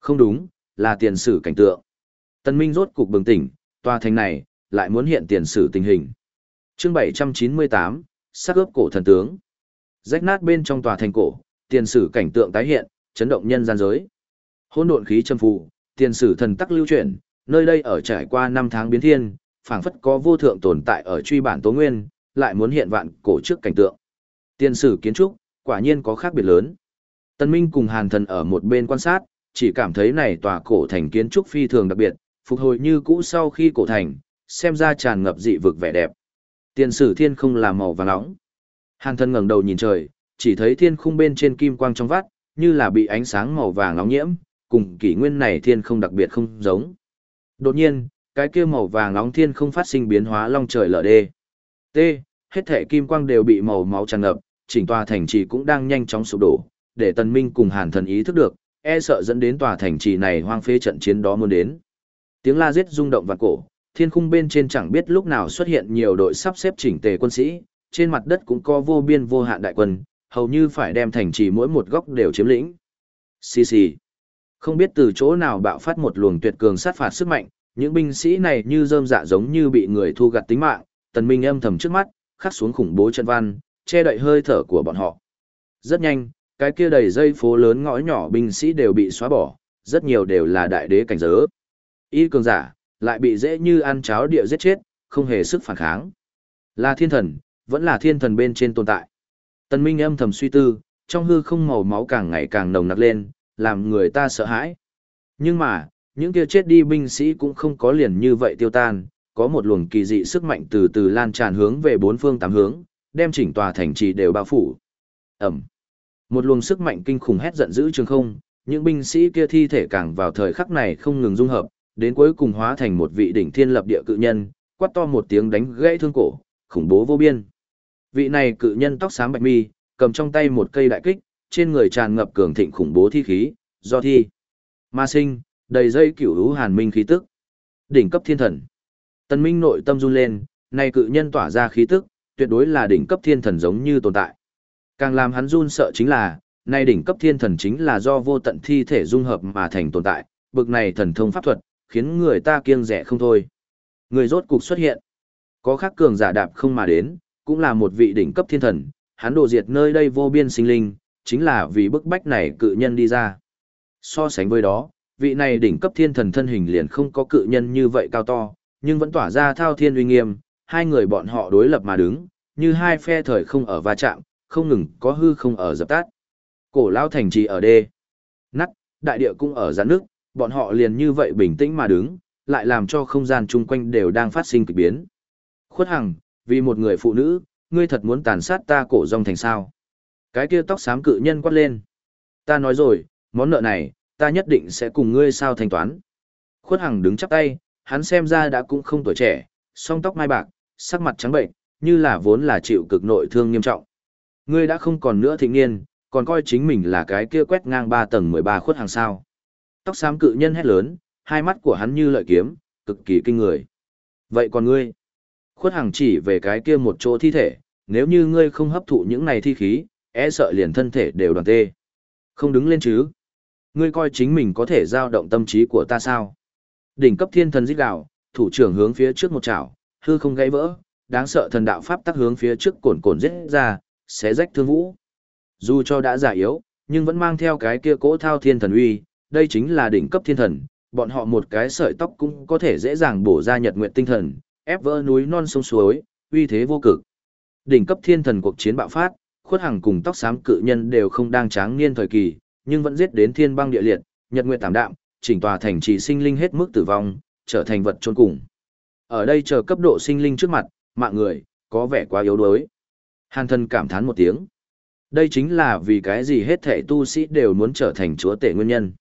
Không đúng, là tiền sử cảnh tượng. Tần minh rốt cục bừng tỉnh, tòa thành này, lại muốn hiện tiền sử tình hình. Chương 798, sắc ướp cổ thần tướng. Rách nát bên trong tòa thành cổ, tiền sử cảnh tượng tái hiện, chấn động nhân gian giới. Hỗn độn khí châm phù, tiền sử thần tắc lưu chuyển, nơi đây ở trải qua năm tháng biến thiên, phảng phất có vô thượng tồn tại ở truy bản tố nguyên, lại muốn hiện vạn cổ trước cảnh tượng. Tiền sử kiến trúc, quả nhiên có khác biệt lớn. Tân Minh cùng Hàn Thần ở một bên quan sát, chỉ cảm thấy này tòa cổ thành kiến trúc phi thường đặc biệt, phục hồi như cũ sau khi cổ thành, xem ra tràn ngập dị vực vẻ đẹp. Tiền sử thiên không là màu vàng nóng. Hàn Thần ngẩng đầu nhìn trời, chỉ thấy thiên khung bên trên kim quang trong vắt, như là bị ánh sáng màu vàng nóng nhiễm, cùng kỷ nguyên này thiên không đặc biệt không giống. Đột nhiên, cái kia màu vàng nóng thiên không phát sinh biến hóa long trời lở đê. T, hết thể kim quang đều bị màu máu tràn ngập, chỉnh tòa thành trì cũng đang nhanh chóng sụp đổ, để Tần Minh cùng Hàn Thần ý thức được, e sợ dẫn đến tòa thành trì này hoang phế trận chiến đó muốn đến. Tiếng la giết rung động vạn cổ, thiên khung bên trên chẳng biết lúc nào xuất hiện nhiều đội sắp xếp chỉnh tề quân sĩ, trên mặt đất cũng có vô biên vô hạn đại quân, hầu như phải đem thành trì mỗi một góc đều chiếm lĩnh. Xì xì. Không biết từ chỗ nào bạo phát một luồng tuyệt cường sát phạt sức mạnh, những binh sĩ này như rơm dạ giống như bị người thu gặt tính mạng, tần minh âm thầm trước mắt, khắc xuống khủng bố chân văn, che đậy hơi thở của bọn họ. Rất nhanh, cái kia đầy dây phố lớn ngõ nhỏ binh sĩ đều bị xóa bỏ, rất nhiều đều là đại đế cảnh giới. Y cường giả, lại bị dễ như ăn cháo địa giết chết, không hề sức phản kháng. Là thiên thần, vẫn là thiên thần bên trên tồn tại. Tần Minh âm thầm suy tư, trong hư không màu máu càng ngày càng nồng nặc lên, làm người ta sợ hãi. Nhưng mà, những kia chết đi binh sĩ cũng không có liền như vậy tiêu tan, có một luồng kỳ dị sức mạnh từ từ lan tràn hướng về bốn phương tám hướng, đem chỉnh tòa thành trì đều bao phủ. Ẩm. Một luồng sức mạnh kinh khủng hét giận dữ trường không, những binh sĩ kia thi thể càng vào thời khắc này không ngừng dung hợp, đến cuối cùng hóa thành một vị đỉnh thiên lập địa cự nhân, quát to một tiếng đánh gãy thương cổ, khủng bố vô biên. Vị này cự nhân tóc xám bạch mi, cầm trong tay một cây đại kích, trên người tràn ngập cường thịnh khủng bố thi khí, do thi. Ma sinh, đầy dây cửu hữu hàn minh khí tức. Đỉnh cấp thiên thần. Tần Minh nội tâm run lên, này cự nhân tỏa ra khí tức, tuyệt đối là đỉnh cấp thiên thần giống như tồn tại. Càng làm hắn run sợ chính là, nay đỉnh cấp thiên thần chính là do vô tận thi thể dung hợp mà thành tồn tại, bực này thần thông pháp thuật, khiến người ta kiêng rẻ không thôi. Người rốt cục xuất hiện. Có khắc cường giả đạp không mà đến, cũng là một vị đỉnh cấp thiên thần, hắn đổ diệt nơi đây vô biên sinh linh, chính là vì bức bách này cự nhân đi ra. So sánh với đó, vị này đỉnh cấp thiên thần thân hình liền không có cự nhân như vậy cao to, nhưng vẫn tỏa ra thao thiên uy nghiêm, hai người bọn họ đối lập mà đứng, như hai phe thời không ở va chạm, không ngừng có hư không ở dập tắt. Cổ lao thành trì ở đê. Nắt, đại địa cũng ở giãn nước, bọn họ liền như vậy bình tĩnh mà đứng, lại làm cho không gian chung quanh đều đang phát sinh kỳ biến. Khuất Hằng, vì một người phụ nữ, ngươi thật muốn tàn sát ta cổ rong thành sao. Cái kia tóc xám cự nhân quát lên. Ta nói rồi, món nợ này, ta nhất định sẽ cùng ngươi sao thanh toán. Khuất Hằng đứng chắp tay, hắn xem ra đã cũng không tuổi trẻ, song tóc mai bạc, sắc mặt trắng bệnh, như là vốn là chịu cực nội thương nghiêm trọng. Ngươi đã không còn nữa thịnh niên, còn coi chính mình là cái kia quét ngang ba tầng mười ba khuất hàng sao. Tóc xám cự nhân hét lớn, hai mắt của hắn như lợi kiếm, cực kỳ kinh người. Vậy còn ngươi? Khuất Hằng chỉ về cái kia một chỗ thi thể, nếu như ngươi không hấp thụ những này thi khí, e sợ liền thân thể đều đoàn tê. Không đứng lên chứ? Ngươi coi chính mình có thể giao động tâm trí của ta sao? Đỉnh cấp thiên thần giết đạo, thủ trưởng hướng phía trước một chảo, hư không gãy vỡ, đáng sợ thần đạo pháp tắc hướng phía trước cồn cồn giết ra, xé rách thương vũ. Dù cho đã già yếu, nhưng vẫn mang theo cái kia cỗ thao thiên thần uy, đây chính là đỉnh cấp thiên thần, bọn họ một cái sợi tóc cũng có thể dễ dàng bổ ra nhật nguyện tinh thần, ép vỡ núi non sông suối, uy thế vô cực. Đỉnh cấp thiên thần cuộc chiến bạo phát, khuất hàng cùng tóc xám cự nhân đều không đang tráng niên thời kỳ, nhưng vẫn giết đến thiên băng địa liệt, nhật nguyện tạm đạm, chỉnh tòa thành trì sinh linh hết mức tử vong, trở thành vật chôn cùng. Ở đây chờ cấp độ sinh linh trước mặt, mạng người, có vẻ quá yếu đuối. Hàn thân cảm thán một tiếng. Đây chính là vì cái gì hết thể tu sĩ đều muốn trở thành chúa tể nguyên nhân.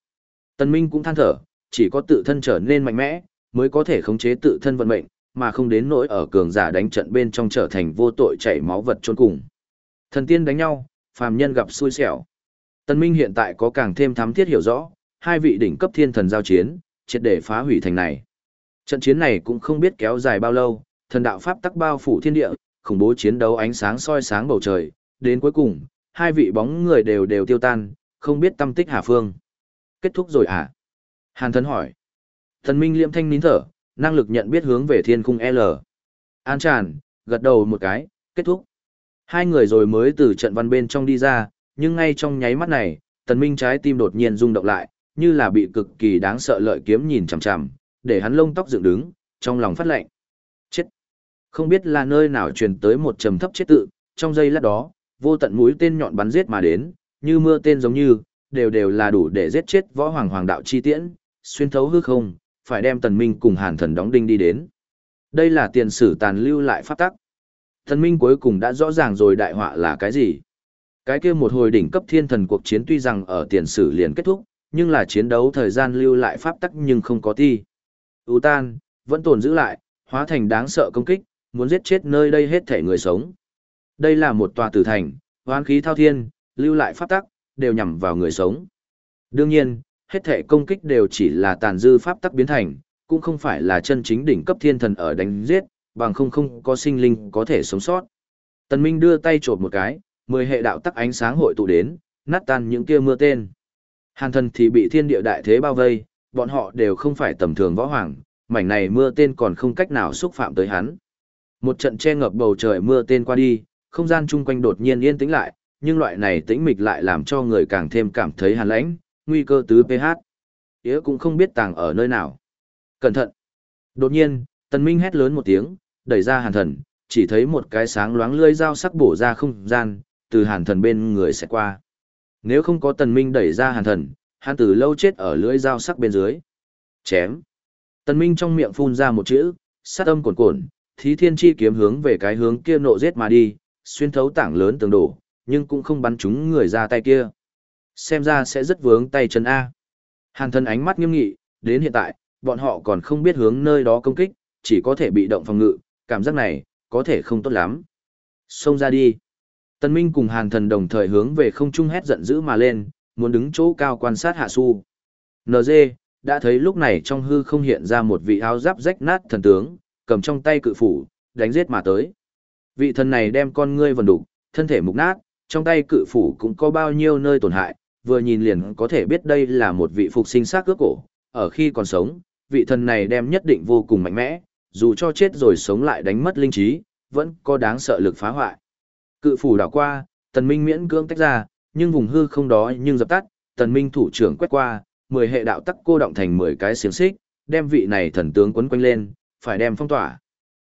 Tần Minh cũng than thở, chỉ có tự thân trở nên mạnh mẽ, mới có thể khống chế tự thân vận mệnh, mà không đến nỗi ở cường giả đánh trận bên trong trở thành vô tội chảy máu vật chôn cùng. Thần tiên đánh nhau, phàm nhân gặp xui xẻo. tân Minh hiện tại có càng thêm thám thiết hiểu rõ, hai vị đỉnh cấp thiên thần giao chiến, triệt để phá hủy thành này. Trận chiến này cũng không biết kéo dài bao lâu, thần đạo pháp tắc bao phủ thiên địa, khủng bố chiến đấu ánh sáng soi sáng bầu trời, đến cuối cùng, hai vị bóng người đều đều tiêu tan, không biết tâm tích Hà Phương. Kết thúc rồi à? Hàn thần hỏi. Thần Minh liệm thanh nín thở, năng lực nhận biết hướng về thiên khung L. An tràn, gật đầu một cái, kết thúc. Hai người rồi mới từ trận văn bên trong đi ra, nhưng ngay trong nháy mắt này, tần minh trái tim đột nhiên rung động lại, như là bị cực kỳ đáng sợ lợi kiếm nhìn chằm chằm, để hắn lông tóc dựng đứng, trong lòng phát lạnh. Chết! Không biết là nơi nào truyền tới một trầm thấp chết tự, trong giây lát đó, vô tận mũi tên nhọn bắn giết mà đến, như mưa tên giống như, đều đều là đủ để giết chết võ hoàng hoàng đạo chi tiễn, xuyên thấu hư không, phải đem tần minh cùng hàn thần đóng đinh đi đến. Đây là tiền sử tàn lưu lại pháp tắc. Tần minh cuối cùng đã rõ ràng rồi đại họa là cái gì. Cái kia một hồi đỉnh cấp thiên thần cuộc chiến tuy rằng ở tiền sử liền kết thúc, nhưng là chiến đấu thời gian lưu lại pháp tắc nhưng không có thi ưu tan, vẫn tồn giữ lại, hóa thành đáng sợ công kích, muốn giết chết nơi đây hết thể người sống. Đây là một tòa tử thành, hoán khí thao thiên, lưu lại pháp tắc, đều nhằm vào người sống. Đương nhiên, hết thể công kích đều chỉ là tàn dư pháp tắc biến thành, cũng không phải là chân chính đỉnh cấp thiên thần ở đánh giết, bằng không không có sinh linh có thể sống sót. Tần Minh đưa tay trộn một cái, mười hệ đạo tắc ánh sáng hội tụ đến, nát tan những kia mưa tên. Hàn thần thì bị thiên địa đại thế bao vây, bọn họ đều không phải tầm thường võ hoàng, mảnh này mưa tên còn không cách nào xúc phạm tới hắn. Một trận che ngập bầu trời mưa tên qua đi, không gian chung quanh đột nhiên yên tĩnh lại, nhưng loại này tĩnh mịch lại làm cho người càng thêm cảm thấy hàn lãnh, nguy cơ tứ pH. Ế cũng không biết tàng ở nơi nào. Cẩn thận! Đột nhiên, tần minh hét lớn một tiếng, đẩy ra hàn thần, chỉ thấy một cái sáng loáng lưỡi dao sắc bổ ra không gian, từ hàn thần bên người sẽ qua. Nếu không có tần minh đẩy ra hàn thần, hàn tử lâu chết ở lưỡi dao sắc bên dưới. Chém! Tần minh trong miệng phun ra một chữ, sát âm cuồn cuộn, thí thiên chi kiếm hướng về cái hướng kia nộ giết mà đi, xuyên thấu tảng lớn tường đổ, nhưng cũng không bắn trúng người ra tay kia. Xem ra sẽ rất vướng tay chân A. Hàn thân ánh mắt nghiêm nghị, đến hiện tại, bọn họ còn không biết hướng nơi đó công kích, chỉ có thể bị động phòng ngự, cảm giác này, có thể không tốt lắm. Xông ra đi. Tân Minh cùng Hàn thần đồng thời hướng về không trung hét giận dữ mà lên, muốn đứng chỗ cao quan sát hạ su. NG, đã thấy lúc này trong hư không hiện ra một vị áo giáp rách nát thần tướng, cầm trong tay cự phủ, đánh giết mà tới. Vị thần này đem con ngươi vần đục, thân thể mục nát, trong tay cự phủ cũng có bao nhiêu nơi tổn hại, vừa nhìn liền có thể biết đây là một vị phục sinh xác cướp cổ, ở khi còn sống, vị thần này đem nhất định vô cùng mạnh mẽ, dù cho chết rồi sống lại đánh mất linh trí, vẫn có đáng sợ lực phá hoại. Cự phủ đảo qua, tần minh miễn cưỡng tách ra, nhưng vùng hư không đó nhưng dập tắt, tần minh thủ trưởng quét qua, 10 hệ đạo tắc cô động thành 10 cái xiềng xích, đem vị này thần tướng quấn quanh lên, phải đem phong tỏa.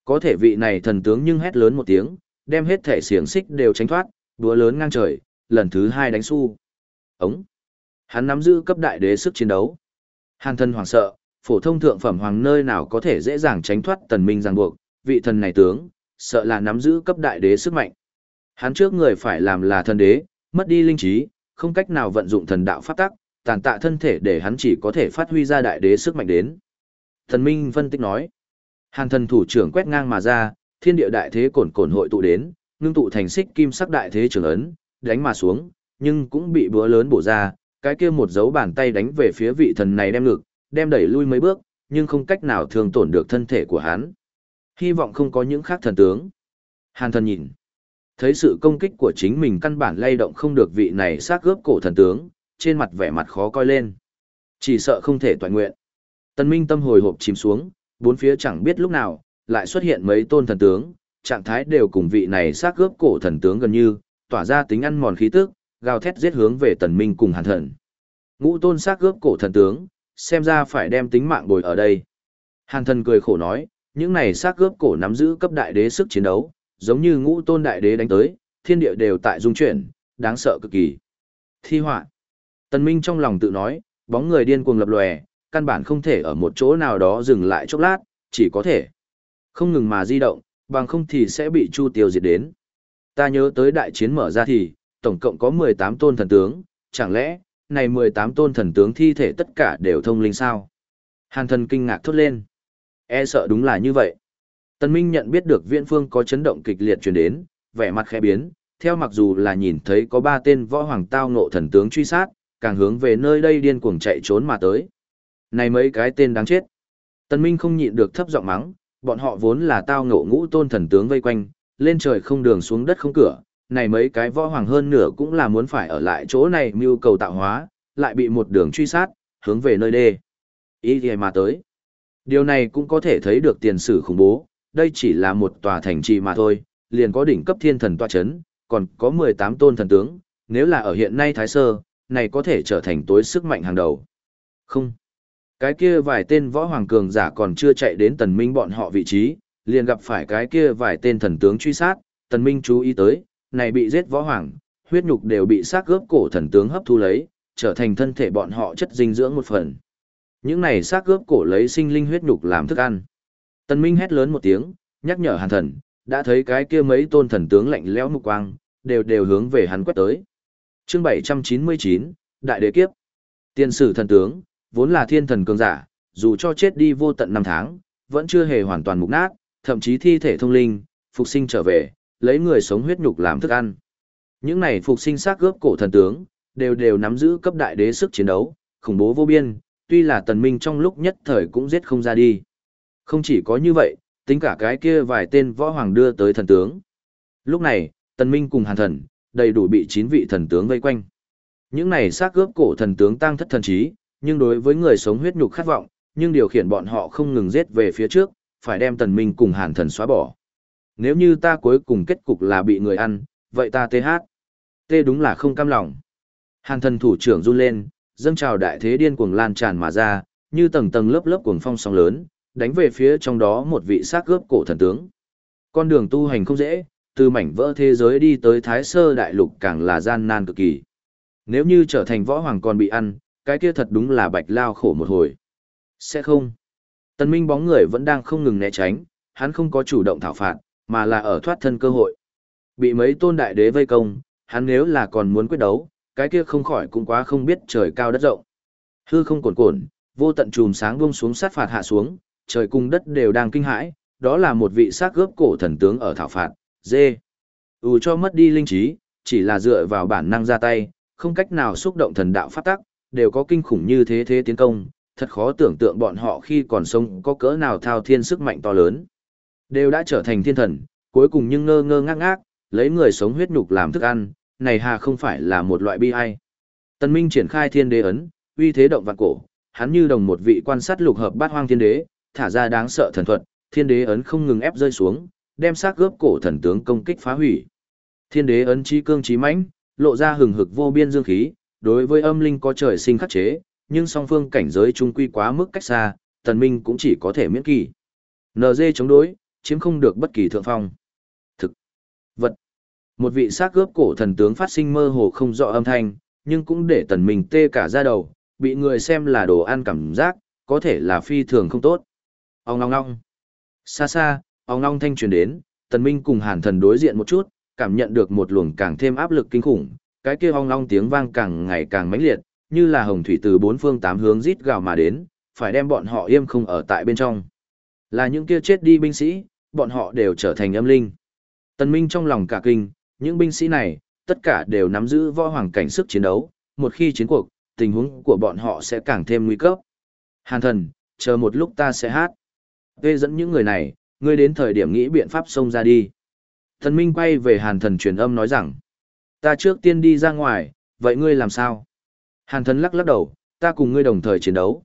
Có thể vị này thần tướng nhưng hét lớn một tiếng, đem hết thể xiềng xích đều tránh thoát, đúa lớn ngang trời, lần thứ hai đánh su. Ống. Hắn nắm giữ cấp đại đế sức chiến đấu. Hàn thân hoàng sợ, phổ thông thượng phẩm hoàng nơi nào có thể dễ dàng tránh thoát tần minh ràng buộc, vị thần này tướng, sợ là nắm giữ cấp đại đế sức mạnh. Hắn trước người phải làm là thần đế, mất đi linh trí, không cách nào vận dụng thần đạo pháp tắc, tàn tạ thân thể để hắn chỉ có thể phát huy ra đại đế sức mạnh đến. Thần Minh phân tích nói, Hàn thần thủ trưởng quét ngang mà ra, thiên địa đại thế cồn cồn hội tụ đến, ngưng tụ thành xích kim sắc đại thế trường ấn, đánh mà xuống, nhưng cũng bị búa lớn bổ ra, cái kia một dấu bàn tay đánh về phía vị thần này đem ngực, đem đẩy lui mấy bước, nhưng không cách nào thường tổn được thân thể của hắn. Hy vọng không có những khác thần tướng. Hàn thần nhìn. Thấy sự công kích của chính mình căn bản lay động không được vị này sát gớp cổ thần tướng, trên mặt vẻ mặt khó coi lên. Chỉ sợ không thể toàn nguyện. Tân Minh tâm hồi hộp chìm xuống, bốn phía chẳng biết lúc nào, lại xuất hiện mấy tôn thần tướng, trạng thái đều cùng vị này sát gớp cổ thần tướng gần như, tỏa ra tính ăn mòn khí tức, gào thét giết hướng về Tần Minh cùng Hàn Thần. Ngũ tôn sát gớp cổ thần tướng, xem ra phải đem tính mạng bồi ở đây. Hàn Thần cười khổ nói, những này sát gớp cổ nắm giữ cấp đại đế sức chiến đấu, giống như ngũ tôn đại đế đánh tới, thiên địa đều tại dung chuyển, đáng sợ cực kỳ. Thi họa. Tần Minh trong lòng tự nói, bóng người điên cuồng lập lòe, căn bản không thể ở một chỗ nào đó dừng lại chốc lát, chỉ có thể không ngừng mà di động, bằng không thì sẽ bị Chu Tiêu diệt đến. Ta nhớ tới đại chiến mở ra thì, tổng cộng có 18 tôn thần tướng, chẳng lẽ, này 18 tôn thần tướng thi thể tất cả đều thông linh sao? Hàn thần kinh ngạc thốt lên. E sợ đúng là như vậy. Tân Minh nhận biết được viễn phương có chấn động kịch liệt truyền đến, vẻ mặt khẽ biến, theo mặc dù là nhìn thấy có ba tên võ hoàng tao ngộ thần tướng truy sát, càng hướng về nơi đây điên cuồng chạy trốn mà tới. Này mấy cái tên đáng chết. Tân Minh không nhịn được thấp giọng mắng, bọn họ vốn là tao ngộ ngũ tôn thần tướng vây quanh, lên trời không đường xuống đất không cửa, này mấy cái võ hoàng hơn nửa cũng là muốn phải ở lại chỗ này mưu cầu tạo hóa, lại bị một đường truy sát, hướng về nơi đê. Ý thì mà tới. Điều này cũng có thể thấy được tiền sử khủng bố, đây chỉ là một tòa thành trì mà thôi, liền có đỉnh cấp thiên thần tọa chấn, còn có 18 tôn thần tướng, nếu là ở hiện nay Thái Sơ, này có thể trở thành tối sức mạnh hàng đầu. Không. Cái kia vài tên võ hoàng cường giả còn chưa chạy đến tần minh bọn họ vị trí, liền gặp phải cái kia vài tên thần tướng truy sát, tần minh chú ý tới, này bị giết võ hoàng, huyết nhục đều bị xác gớp cổ thần tướng hấp thu lấy, trở thành thân thể bọn họ chất dinh dưỡng một phần. Những này xác gớp cổ lấy sinh linh huyết nhục làm thức ăn. Tần Minh hét lớn một tiếng, nhắc nhở Hàn Thần, đã thấy cái kia mấy tôn thần tướng lạnh lẽo mục quang, đều đều hướng về hắn quét tới. Chương 799, Đại Đế Kiếp. Tiên sử thần tướng, vốn là thiên thần cường giả, dù cho chết đi vô tận năm tháng, vẫn chưa hề hoàn toàn mục nát, thậm chí thi thể thông linh, phục sinh trở về, lấy người sống huyết nhục làm thức ăn. Những này phục sinh xác gớp cổ thần tướng, đều đều nắm giữ cấp đại đế sức chiến đấu, khủng bố vô biên, tuy là tần minh trong lúc nhất thời cũng giết không ra đi. Không chỉ có như vậy, tính cả cái kia vài tên võ hoàng đưa tới thần tướng. Lúc này, tần minh cùng hàn thần, đầy đủ bị chín vị thần tướng vây quanh. Những này xác gớp cổ thần tướng tăng thất thần trí, nhưng đối với người sống huyết nhục khát vọng, nhưng điều khiển bọn họ không ngừng giết về phía trước, phải đem tần minh cùng hàn thần xóa bỏ. Nếu như ta cuối cùng kết cục là bị người ăn, vậy ta tê hát. Tê đúng là không cam lòng. Hàn thần thủ trưởng run lên, dâng trào đại thế điên cuồng lan tràn mà ra, như tầng tầng lớp lớp cuồng phong sóng lớn, đánh về phía trong đó một vị xác gớp cổ thần tướng. Con đường tu hành không dễ, từ mảnh vỡ thế giới đi tới Thái Sơ Đại Lục càng là gian nan cực kỳ. Nếu như trở thành võ hoàng còn bị ăn, cái kia thật đúng là bạch lao khổ một hồi. Sẽ không. Tần Minh bóng người vẫn đang không ngừng né tránh, hắn không có chủ động thảo phạt, mà là ở thoát thân cơ hội. Bị mấy tôn đại đế vây công, hắn nếu là còn muốn quyết đấu, cái kia không khỏi cũng quá không biết trời cao đất rộng. Hư không cuồn cuộn vô tận chùm sáng buông xuống sát phạt hạ xuống, trời cung đất đều đang kinh hãi, đó là một vị xác gớp cổ thần tướng ở thảo phạt, dê. Ú ừ cho mất đi linh trí, chỉ là dựa vào bản năng ra tay, không cách nào xúc động thần đạo phát tắc, đều có kinh khủng như thế thế tiến công, thật khó tưởng tượng bọn họ khi còn sống có cỡ nào thao thiên sức mạnh to lớn. Đều đã trở thành thiên thần, cuối cùng nhưng ngơ ngơ ngác ngác, lấy người sống huyết nhục làm thức ăn, này hà không phải là một loại bi ai. Tân Minh triển khai thiên đế ấn, uy thế động vạn cổ, hắn như đồng một vị quan sát lục hợp bát hoang thiên đế, thả ra đáng sợ thần thuật, thiên đế ấn không ngừng ép rơi xuống, đem xác gớp cổ thần tướng công kích phá hủy. Thiên đế ấn chi cương chí mãnh, lộ ra hừng hực vô biên dương khí, đối với âm linh có trời sinh khắc chế, nhưng song phương cảnh giới chung quy quá mức cách xa, tần minh cũng chỉ có thể miễn kỳ. NG chống đối, chiếm không được bất kỳ thượng phong. Thực, vật, một vị xác gớp cổ thần tướng phát sinh mơ hồ không rõ âm thanh, nhưng cũng để tần minh tê cả da đầu, bị người xem là đồ ăn cảm giác, có thể là phi thường không tốt. Ông ngong ngong. Xa xa, ông ngong thanh truyền đến, tần minh cùng hàn thần đối diện một chút, cảm nhận được một luồng càng thêm áp lực kinh khủng, cái kia ong long tiếng vang càng ngày càng mãnh liệt, như là hồng thủy từ bốn phương tám hướng rít gào mà đến, phải đem bọn họ im không ở tại bên trong. Là những kia chết đi binh sĩ, bọn họ đều trở thành âm linh. Tần Minh trong lòng cả kinh, những binh sĩ này, tất cả đều nắm giữ võ hoàng cảnh sức chiến đấu, một khi chiến cuộc, tình huống của bọn họ sẽ càng thêm nguy cấp. Hàn thần, chờ một lúc ta sẽ hát. Vê dẫn những người này, ngươi đến thời điểm nghĩ biện pháp xông ra đi. Tần Minh quay về hàn thần truyền âm nói rằng, ta trước tiên đi ra ngoài, vậy ngươi làm sao? Hàn thần lắc lắc đầu, ta cùng ngươi đồng thời chiến đấu.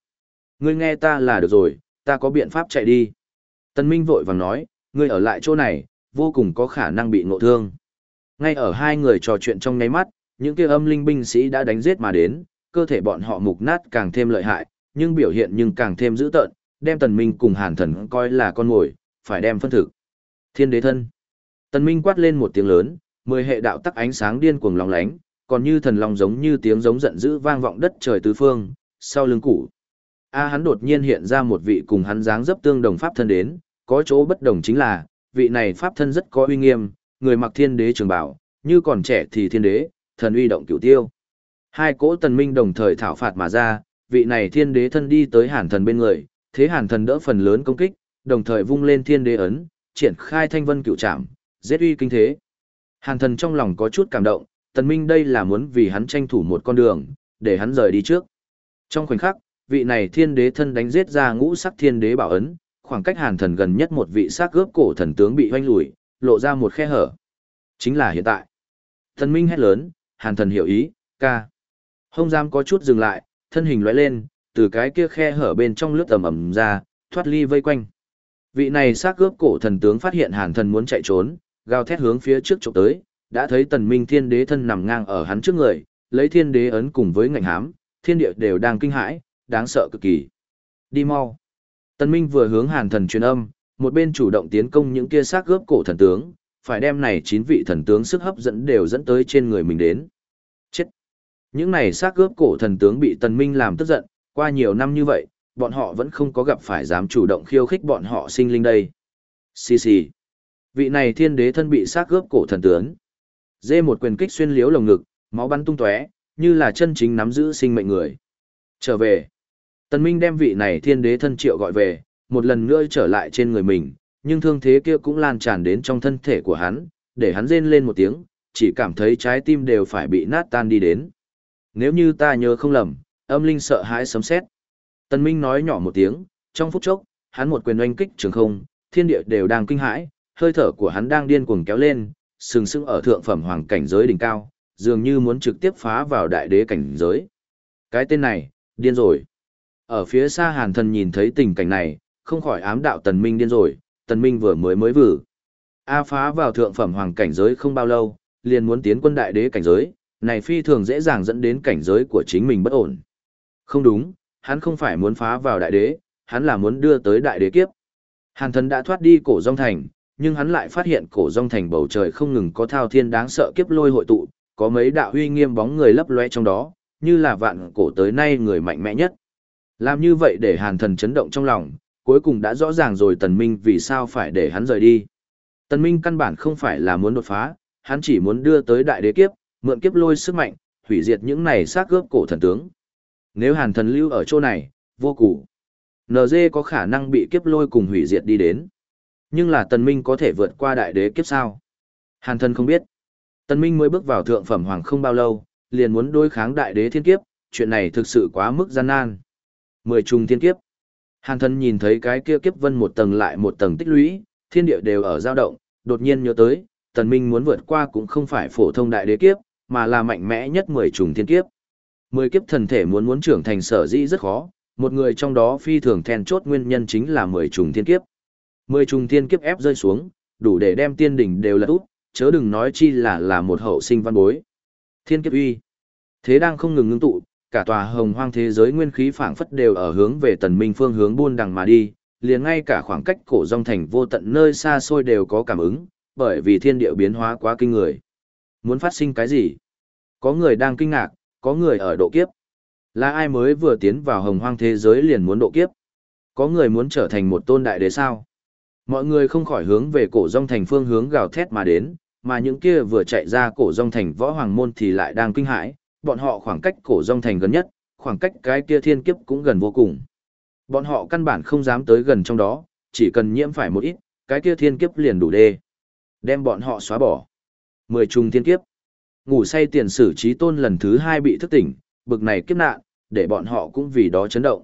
Ngươi nghe ta là được rồi, ta có biện pháp chạy đi. Tần Minh vội vàng nói, ngươi ở lại chỗ này, vô cùng có khả năng bị ngộ thương. Ngay ở hai người trò chuyện trong nháy mắt, những kia âm linh binh sĩ đã đánh giết mà đến, cơ thể bọn họ mục nát càng thêm lợi hại, nhưng biểu hiện nhưng càng thêm dữ tợn, đem Tần Minh cùng Hàn Thần coi là con mồi, phải đem phân thực. Thiên đế thân. Tần Minh quát lên một tiếng lớn, mười hệ đạo tắc ánh sáng điên cuồng lóng lánh, còn như thần long giống như tiếng giống giận dữ vang vọng đất trời tứ phương, sau lưng củ. A hắn đột nhiên hiện ra một vị cùng hắn dáng dấp tương đồng pháp thân đến, có chỗ bất đồng chính là, vị này pháp thân rất có uy nghiêm, người mặc thiên đế trường bảo, như còn trẻ thì thiên đế, thần uy động cửu tiêu. Hai cỗ tần minh đồng thời thảo phạt mà ra, vị này thiên đế thân đi tới hàn thần bên người, thế hàn thần đỡ phần lớn công kích, đồng thời vung lên thiên đế ấn, triển khai thanh vân cửu trảm, giết uy kinh thế. Hàn thần trong lòng có chút cảm động, tần minh đây là muốn vì hắn tranh thủ một con đường, để hắn rời đi trước. Trong khoảnh khắc, vị này thiên đế thân đánh giết ra ngũ sắc thiên đế bảo ấn, khoảng cách hàn thần gần nhất một vị xác gớp cổ thần tướng bị oanh lùi, lộ ra một khe hở. Chính là hiện tại. Thần minh hét lớn, hàn thần hiểu ý, ca. Hông giam có chút dừng lại, thân hình lóe lên, từ cái kia khe hở bên trong lướt ẩm ẩm ra, thoát ly vây quanh. Vị này xác gớp cổ thần tướng phát hiện hàn thần muốn chạy trốn, gào thét hướng phía trước trộm tới, đã thấy tần minh thiên đế thân nằm ngang ở hắn trước người, lấy thiên đế ấn cùng với ngạnh hám, thiên địa đều đang kinh hãi, đáng sợ cực kỳ. Đi mau. Tần minh vừa hướng hàn thần truyền âm, một bên chủ động tiến công những kia xác gớp cổ thần tướng, phải đem này chín vị thần tướng sức hấp dẫn đều dẫn tới trên người mình đến. Chết. Những này xác gớp cổ thần tướng bị tần minh làm tức giận, qua nhiều năm như vậy, bọn họ vẫn không có gặp phải dám chủ động khiêu khích bọn họ sinh linh đây. Xì xì. Vị này thiên đế thân bị xác gớp cổ thần tướng. Dê một quyền kích xuyên liếu lồng ngực, máu bắn tung tóe, như là chân chính nắm giữ sinh mệnh người. Trở về. Tần Minh đem vị này thiên đế thân triệu gọi về, một lần nữa trở lại trên người mình, nhưng thương thế kia cũng lan tràn đến trong thân thể của hắn, để hắn rên lên một tiếng, chỉ cảm thấy trái tim đều phải bị nát tan đi đến. Nếu như ta nhớ không lầm, âm linh sợ hãi sấm sét. Tần Minh nói nhỏ một tiếng, trong phút chốc, hắn một quyền oanh kích trường không, thiên địa đều đang kinh hãi, hơi thở của hắn đang điên cuồng kéo lên, sừng sững ở thượng phẩm hoàng cảnh giới đỉnh cao, dường như muốn trực tiếp phá vào đại đế cảnh giới. Cái tên này, điên rồi. Ở phía xa Hàn Thần nhìn thấy tình cảnh này, không khỏi ám đạo Tần Minh điên rồi, Tần Minh vừa mới mới vừa. A phá vào thượng phẩm hoàng cảnh giới không bao lâu, liền muốn tiến quân đại đế cảnh giới, này phi thường dễ dàng dẫn đến cảnh giới của chính mình bất ổn. Không đúng, hắn không phải muốn phá vào đại đế, hắn là muốn đưa tới đại đế kiếp. Hàn thần đã thoát đi cổ dòng thành, nhưng hắn lại phát hiện cổ dòng thành bầu trời không ngừng có thao thiên đáng sợ kiếp lôi hội tụ, có mấy đạo huy nghiêm bóng người lấp loe trong đó, như là vạn cổ tới nay người mạnh mẽ nhất. Làm như vậy để hàn thần chấn động trong lòng, cuối cùng đã rõ ràng rồi tần minh vì sao phải để hắn rời đi. Tần minh căn bản không phải là muốn đột phá, hắn chỉ muốn đưa tới đại đế kiếp, mượn kiếp lôi sức mạnh, hủy diệt những này xác gớp cổ thần tướng. Nếu hàn thần lưu ở chỗ này, vô cụ. NG có khả năng bị kiếp lôi cùng hủy diệt đi đến. Nhưng là tần minh có thể vượt qua đại đế kiếp sao? Hàn thần không biết. Tần minh mới bước vào thượng phẩm hoàng không bao lâu, liền muốn đối kháng đại đế thiên kiếp, chuyện này thực sự quá mức gian nan. Mười trùng thiên kiếp. Hàn thần nhìn thấy cái kia kiếp vân một tầng lại một tầng tích lũy, thiên địa đều ở dao động, đột nhiên nhớ tới, tần minh muốn vượt qua cũng không phải phổ thông đại đế kiếp, mà là mạnh mẽ nhất mười trùng thiên kiếp. Mười kiếp thần thể muốn muốn trưởng thành sở dĩ rất khó, một người trong đó phi thường then chốt nguyên nhân chính là mười trùng thiên kiếp. Mười trùng thiên kiếp ép rơi xuống, đủ để đem tiên đỉnh đều lật úp, chớ đừng nói chi là là một hậu sinh văn bối. Thiên kiếp uy. Thế đang không ngừng ngưng tụ, cả tòa hồng hoang thế giới nguyên khí phảng phất đều ở hướng về tần minh phương hướng buôn đằng mà đi, liền ngay cả khoảng cách cổ rong thành vô tận nơi xa xôi đều có cảm ứng, bởi vì thiên địa biến hóa quá kinh người. Muốn phát sinh cái gì? Có người đang kinh ngạc, có người ở độ kiếp. Là ai mới vừa tiến vào hồng hoang thế giới liền muốn độ kiếp? Có người muốn trở thành một tôn đại đế sao? Mọi người không khỏi hướng về cổ rong thành phương hướng gào thét mà đến, mà những kia vừa chạy ra cổ rong thành võ hoàng môn thì lại đang kinh hãi, bọn họ khoảng cách cổ rong thành gần nhất, khoảng cách cái kia thiên kiếp cũng gần vô cùng. Bọn họ căn bản không dám tới gần trong đó, chỉ cần nhiễm phải một ít, cái kia thiên kiếp liền đủ đê. Đem bọn họ xóa bỏ. Mười trùng thiên kiếp. Ngủ say tiền sử trí tôn lần thứ hai bị thức tỉnh, bực này kiếp nạn, để bọn họ cũng vì đó chấn động.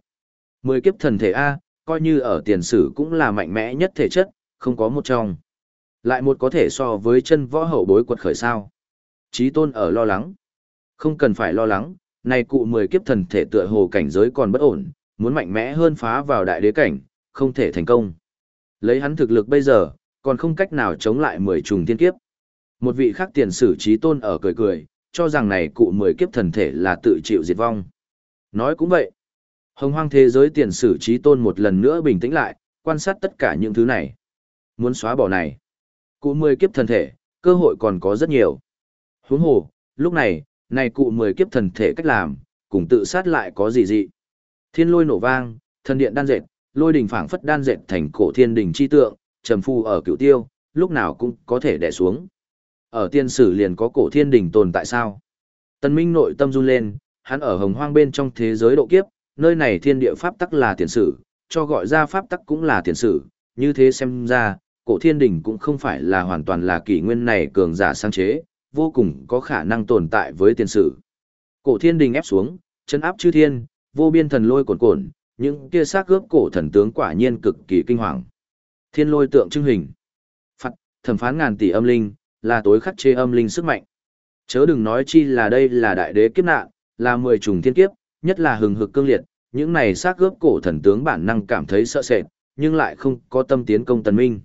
Mười kiếp thần thể A, coi như ở tiền sử cũng là mạnh mẽ nhất thể chất, không có một trong. Lại một có thể so với chân võ hậu bối quật khởi sao. trí tôn ở lo lắng. Không cần phải lo lắng, này cụ mười kiếp thần thể tựa hồ cảnh giới còn bất ổn, muốn mạnh mẽ hơn phá vào đại đế cảnh, không thể thành công. Lấy hắn thực lực bây giờ, còn không cách nào chống lại mười trùng tiên kiếp. Một vị khác tiền sử trí tôn ở cười cười, cho rằng này cụ mười kiếp thần thể là tự chịu diệt vong. Nói cũng vậy. Hồng hoang thế giới tiền sử trí tôn một lần nữa bình tĩnh lại, quan sát tất cả những thứ này. Muốn xóa bỏ này. Cụ mười kiếp thần thể, cơ hội còn có rất nhiều. Huống hồ, lúc này, này cụ mười kiếp thần thể cách làm, cùng tự sát lại có gì dị. Thiên lôi nổ vang, thần điện đan dệt, lôi đình phảng phất đan dệt thành cổ thiên đình chi tượng, trầm phu ở cựu tiêu, lúc nào cũng có thể đè xuống. Ở tiên sử liền có cổ thiên đình tồn tại sao? Tân Minh nội tâm run lên, hắn ở hồng hoang bên trong thế giới độ kiếp, nơi này thiên địa pháp tắc là tiền sử, cho gọi ra pháp tắc cũng là tiền sử, như thế xem ra, cổ thiên đình cũng không phải là hoàn toàn là kỷ nguyên này cường giả sáng chế, vô cùng có khả năng tồn tại với tiền sử. Cổ thiên đình ép xuống, chân áp chư thiên, vô biên thần lôi cuồn cuộn. những kia xác gớp cổ thần tướng quả nhiên cực kỳ kinh hoàng. Thiên lôi tượng trưng hình. Phật, thẩm phán ngàn tỷ âm linh, là tối khắc chế âm linh sức mạnh. Chớ đừng nói chi là đây là đại đế kiếp nạn, là mười trùng thiên kiếp, nhất là hừng hực cương liệt, những này xác gớp cổ thần tướng bản năng cảm thấy sợ sệt, nhưng lại không có tâm tiến công tần minh.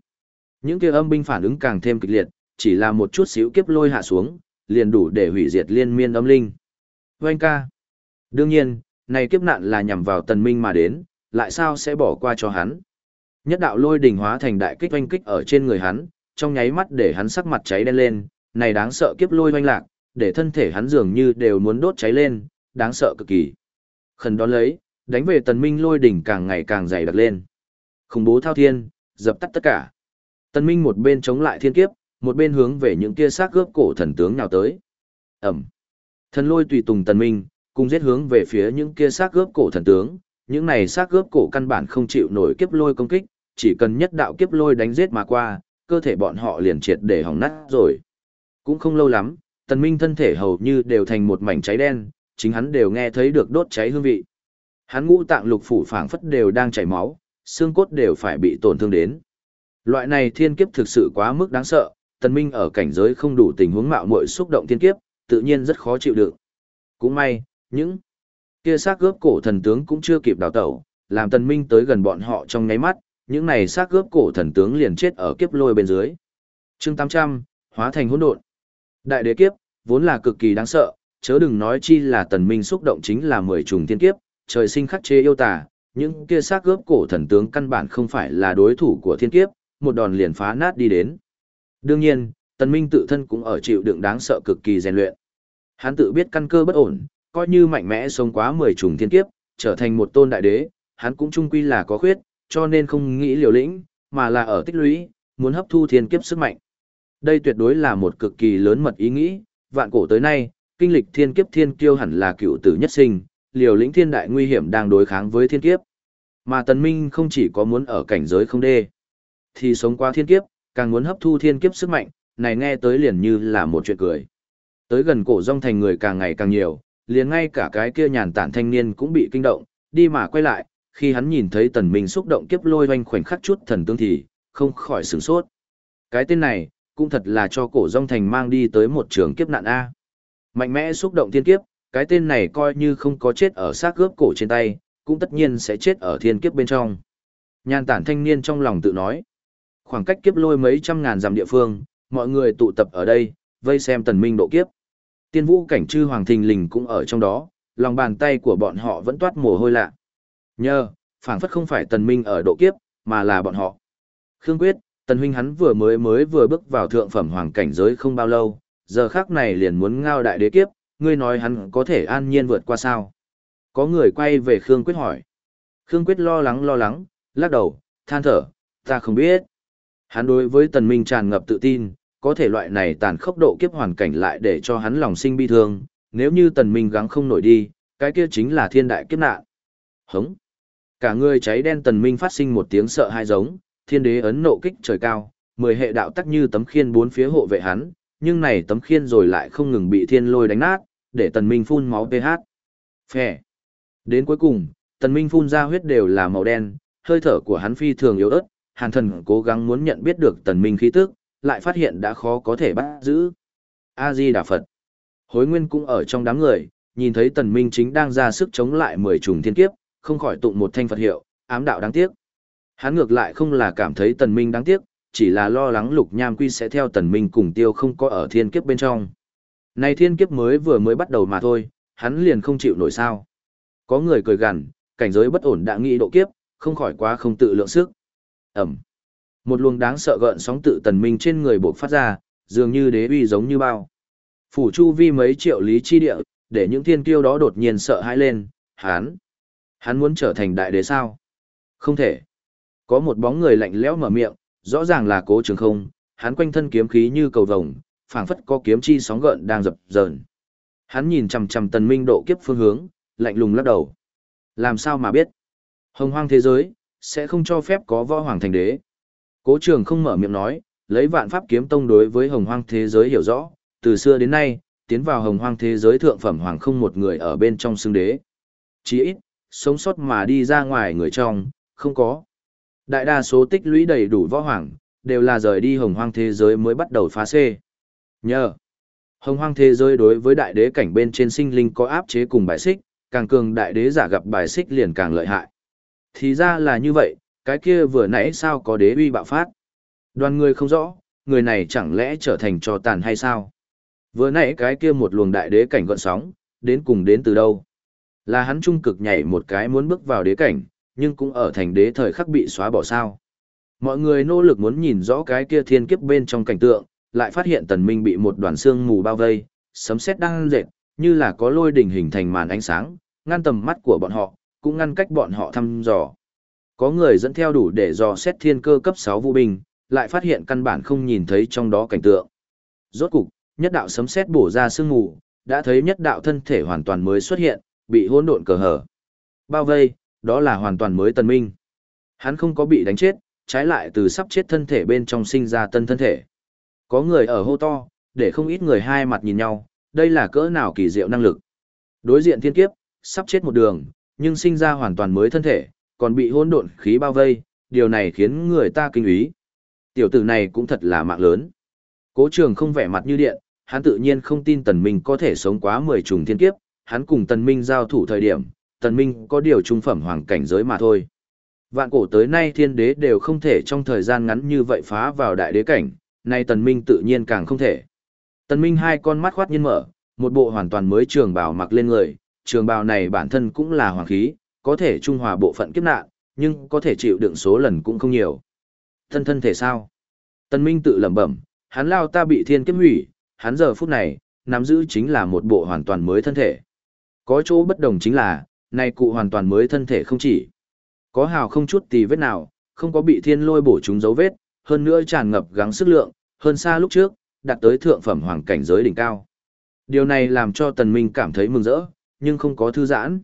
Những kia âm binh phản ứng càng thêm kịch liệt, chỉ là một chút xíu kiếp lôi hạ xuống, liền đủ để hủy diệt liên miên âm linh. Vâng ca. Đương nhiên, này kiếp nạn là nhằm vào tần minh mà đến, lại sao sẽ bỏ qua cho hắn. Nhất đạo lôi đỉnh hóa thành đại kích oanh kích ở trên người hắn, trong nháy mắt để hắn sắc mặt cháy đen lên, này đáng sợ kiếp lôi oanh lạc, để thân thể hắn dường như đều muốn đốt cháy lên, đáng sợ cực kỳ. Khẩn đón lấy, đánh về tần minh lôi đỉnh càng ngày càng dày đặc lên. Khủng bố thao thiên, dập tắt tất cả. Tần minh một bên chống lại thiên kiếp, một bên hướng về những kia xác gớp cổ thần tướng nào tới. Ẩm. Thần lôi tùy tùng tần minh, cùng giết hướng về phía những kia xác gớp cổ thần tướng, những này xác gớp cổ căn bản không chịu nổi kiếp lôi công kích, chỉ cần nhất đạo kiếp lôi đánh giết mà qua, cơ thể bọn họ liền triệt để hỏng nát rồi. Cũng không lâu lắm, tần minh thân thể hầu như đều thành một mảnh cháy đen, chính hắn đều nghe thấy được đốt cháy hương vị. Hắn ngũ tạng lục phủ phảng phất đều đang chảy máu, xương cốt đều phải bị tổn thương đến. Loại này thiên kiếp thực sự quá mức đáng sợ, tần minh ở cảnh giới không đủ tình huống mạo muội xúc động thiên kiếp, tự nhiên rất khó chịu đựng. Cũng may, những kia xác gớp cổ thần tướng cũng chưa kịp đào tẩu, làm tần minh tới gần bọn họ trong nháy mắt, những này xác gớp cổ thần tướng liền chết ở kiếp lôi bên dưới. Chương 800, hóa thành hỗn độn. Đại đế kiếp, vốn là cực kỳ đáng sợ, chớ đừng nói chi là tần minh xúc động chính là mười trùng thiên kiếp, trời sinh khắc chế yêu tà, những kia xác gớp cổ thần tướng căn bản không phải là đối thủ của thiên kiếp, một đòn liền phá nát đi đến. Đương nhiên, tần minh tự thân cũng ở chịu đựng đáng sợ cực kỳ rèn luyện. Hắn tự biết căn cơ bất ổn, coi như mạnh mẽ sống quá mười trùng thiên kiếp, trở thành một tôn đại đế, hắn cũng trung quy là có khuyết, cho nên không nghĩ liều lĩnh, mà là ở tích lũy, muốn hấp thu thiên kiếp sức mạnh. Đây tuyệt đối là một cực kỳ lớn mật ý nghĩ, vạn cổ tới nay, kinh lịch thiên kiếp thiên kiêu hẳn là cựu tử nhất sinh, liều lĩnh thiên đại nguy hiểm đang đối kháng với thiên kiếp. Mà tần minh không chỉ có muốn ở cảnh giới không đê, thì sống qua thiên kiếp, càng muốn hấp thu thiên kiếp sức mạnh, này nghe tới liền như là một chuyện cười. Tới gần cổ rong thành người càng ngày càng nhiều, liền ngay cả cái kia nhàn tản thanh niên cũng bị kinh động, đi mà quay lại, khi hắn nhìn thấy tần minh xúc động kiếp lôi hoanh khoảnh khắc chút thần tương thì, không khỏi sửng sốt. Cái tên này, cũng thật là cho cổ rong thành mang đi tới một trường kiếp nạn A. Mạnh mẽ xúc động thiên kiếp, cái tên này coi như không có chết ở xác cướp cổ trên tay, cũng tất nhiên sẽ chết ở thiên kiếp bên trong. Nhàn tản thanh niên trong lòng tự nói. Khoảng cách kiếp lôi mấy trăm ngàn dặm địa phương, mọi người tụ tập ở đây, vây xem tần minh độ kiếp. Tiên vũ cảnh chư hoàng thình lình cũng ở trong đó, lòng bàn tay của bọn họ vẫn toát mồ hôi lạ. Nhờ, phảng phất không phải tần minh ở độ kiếp, mà là bọn họ. Khương Quyết, tần huynh hắn vừa mới mới vừa bước vào thượng phẩm hoàng cảnh giới không bao lâu, giờ khắc này liền muốn ngao đại đế kiếp, ngươi nói hắn có thể an nhiên vượt qua sao? Có người quay về Khương Quyết hỏi. Khương Quyết lo lắng lo lắng, lắc đầu, than thở, ta không biết. Hắn đối với tần minh tràn ngập tự tin, có thể loại này tàn khốc độ kiếp hoàn cảnh lại để cho hắn lòng sinh bi thương, nếu như tần minh gắng không nổi đi, cái kia chính là thiên đại kiếp nạn. Hống! Cả người cháy đen tần minh phát sinh một tiếng sợ hai giống, thiên đế ấn nộ kích trời cao, mười hệ đạo tắc như tấm khiên bốn phía hộ vệ hắn, nhưng này tấm khiên rồi lại không ngừng bị thiên lôi đánh nát, để tần minh phun máu pH. Phè. Đến cuối cùng, tần minh phun ra huyết đều là màu đen, hơi thở của hắn phi thường yếu ớt, hàn thần cố gắng muốn nhận biết được tần minh khí tức, lại phát hiện đã khó có thể bắt giữ. A-di Đà Phật. Hối nguyên cũng ở trong đám người, nhìn thấy tần minh chính đang ra sức chống lại mười trùng thiên kiếp, không khỏi tụng một thanh Phật hiệu, ám đạo đáng tiếc. Hắn ngược lại không là cảm thấy tần minh đáng tiếc, chỉ là lo lắng lục nham quy sẽ theo tần minh cùng tiêu không có ở thiên kiếp bên trong. Này thiên kiếp mới vừa mới bắt đầu mà thôi, hắn liền không chịu nổi sao. Có người cười gằn, cảnh giới bất ổn đã nghĩ độ kiếp, không khỏi quá không tự lượng sức. Ẩm. Một luồng đáng sợ gợn sóng tự tần minh trên người buộc phát ra, dường như đế uy giống như bao. Phủ chu vi mấy triệu lý chi địa, để những thiên kiêu đó đột nhiên sợ hãi lên, hắn. Hắn muốn trở thành đại đế sao? Không thể. Có một bóng người lạnh lẽo mở miệng, rõ ràng là cố trường không, hắn quanh thân kiếm khí như cầu vồng, phảng phất có kiếm chi sóng gợn đang dập dờn. Hắn nhìn chằm chằm tần minh độ kiếp phương hướng, lạnh lùng lắc đầu. Làm sao mà biết? Hồng hoang thế giới, sẽ không cho phép có võ hoàng thành đế. Cố trường không mở miệng nói, lấy vạn pháp kiếm tông đối với hồng hoang thế giới hiểu rõ, từ xưa đến nay, tiến vào hồng hoang thế giới thượng phẩm hoàng không một người ở bên trong xương đế. Chỉ ít, sống sót mà đi ra ngoài người trong, không có. Đại đa số tích lũy đầy đủ võ hoàng, đều là rời đi hồng hoang thế giới mới bắt đầu phá xê. Nhờ, hồng hoang thế giới đối với đại đế cảnh bên trên sinh linh có áp chế cùng bài xích, càng cường đại đế giả gặp bài xích liền càng lợi hại. Thì ra là như vậy, cái kia vừa nãy sao có đế uy bạo phát. Đoàn người không rõ, người này chẳng lẽ trở thành trò tàn hay sao? Vừa nãy cái kia một luồng đại đế cảnh gọn sóng, đến cùng đến từ đâu? Là hắn trung cực nhảy một cái muốn bước vào đế cảnh, nhưng cũng ở thành đế thời khắc bị xóa bỏ sao. Mọi người nỗ lực muốn nhìn rõ cái kia thiên kiếp bên trong cảnh tượng, lại phát hiện tần minh bị một đoàn xương mù bao vây, sấm sét đang dệt, như là có lôi đỉnh hình thành màn ánh sáng, ngăn tầm mắt của bọn họ, cũng ngăn cách bọn họ thăm dò. Có người dẫn theo đủ để dò xét thiên cơ cấp 6 vũ binh, lại phát hiện căn bản không nhìn thấy trong đó cảnh tượng. Rốt cục, nhất đạo sấm sét bổ ra sương mù, đã thấy nhất đạo thân thể hoàn toàn mới xuất hiện, bị hỗn độn cờ hở. Bao vây, đó là hoàn toàn mới tần minh. Hắn không có bị đánh chết, trái lại từ sắp chết thân thể bên trong sinh ra tân thân thể. Có người ở hô to, để không ít người hai mặt nhìn nhau, đây là cỡ nào kỳ diệu năng lực. Đối diện thiên kiếp, sắp chết một đường, nhưng sinh ra hoàn toàn mới thân thể, còn bị hỗn độn khí bao vây, điều này khiến người ta kinh ý. Tiểu tử này cũng thật là mạng lớn. Cố trường không vẻ mặt như điện, hắn tự nhiên không tin tần minh có thể sống quá 10 trùng thiên kiếp, hắn cùng tần minh giao thủ thời điểm, tần minh có điều trung phẩm hoàng cảnh giới mà thôi. Vạn cổ tới nay thiên đế đều không thể trong thời gian ngắn như vậy phá vào đại đế cảnh, nay tần minh tự nhiên càng không thể. Tần minh hai con mắt khoát nhiên mở, một bộ hoàn toàn mới trường bào mặc lên người, trường bào này bản thân cũng là hoàng khí, có thể trung hòa bộ phận kiếp nạn, nhưng có thể chịu đựng số lần cũng không nhiều. Thân thân thể sao? Tần minh tự lẩm bẩm, hắn lao ta bị thiên kiếp hủy, hắn giờ phút này, nắm giữ chính là một bộ hoàn toàn mới thân thể. Có chỗ bất đồng chính là, này cụ hoàn toàn mới thân thể không chỉ có hào không chút tì vết nào, không có bị thiên lôi bổ trúng dấu vết, hơn nữa tràn ngập gắng sức lượng, hơn xa lúc trước, đạt tới thượng phẩm hoàng cảnh giới đỉnh cao. Điều này làm cho tần minh cảm thấy mừng rỡ, nhưng không có thư giãn.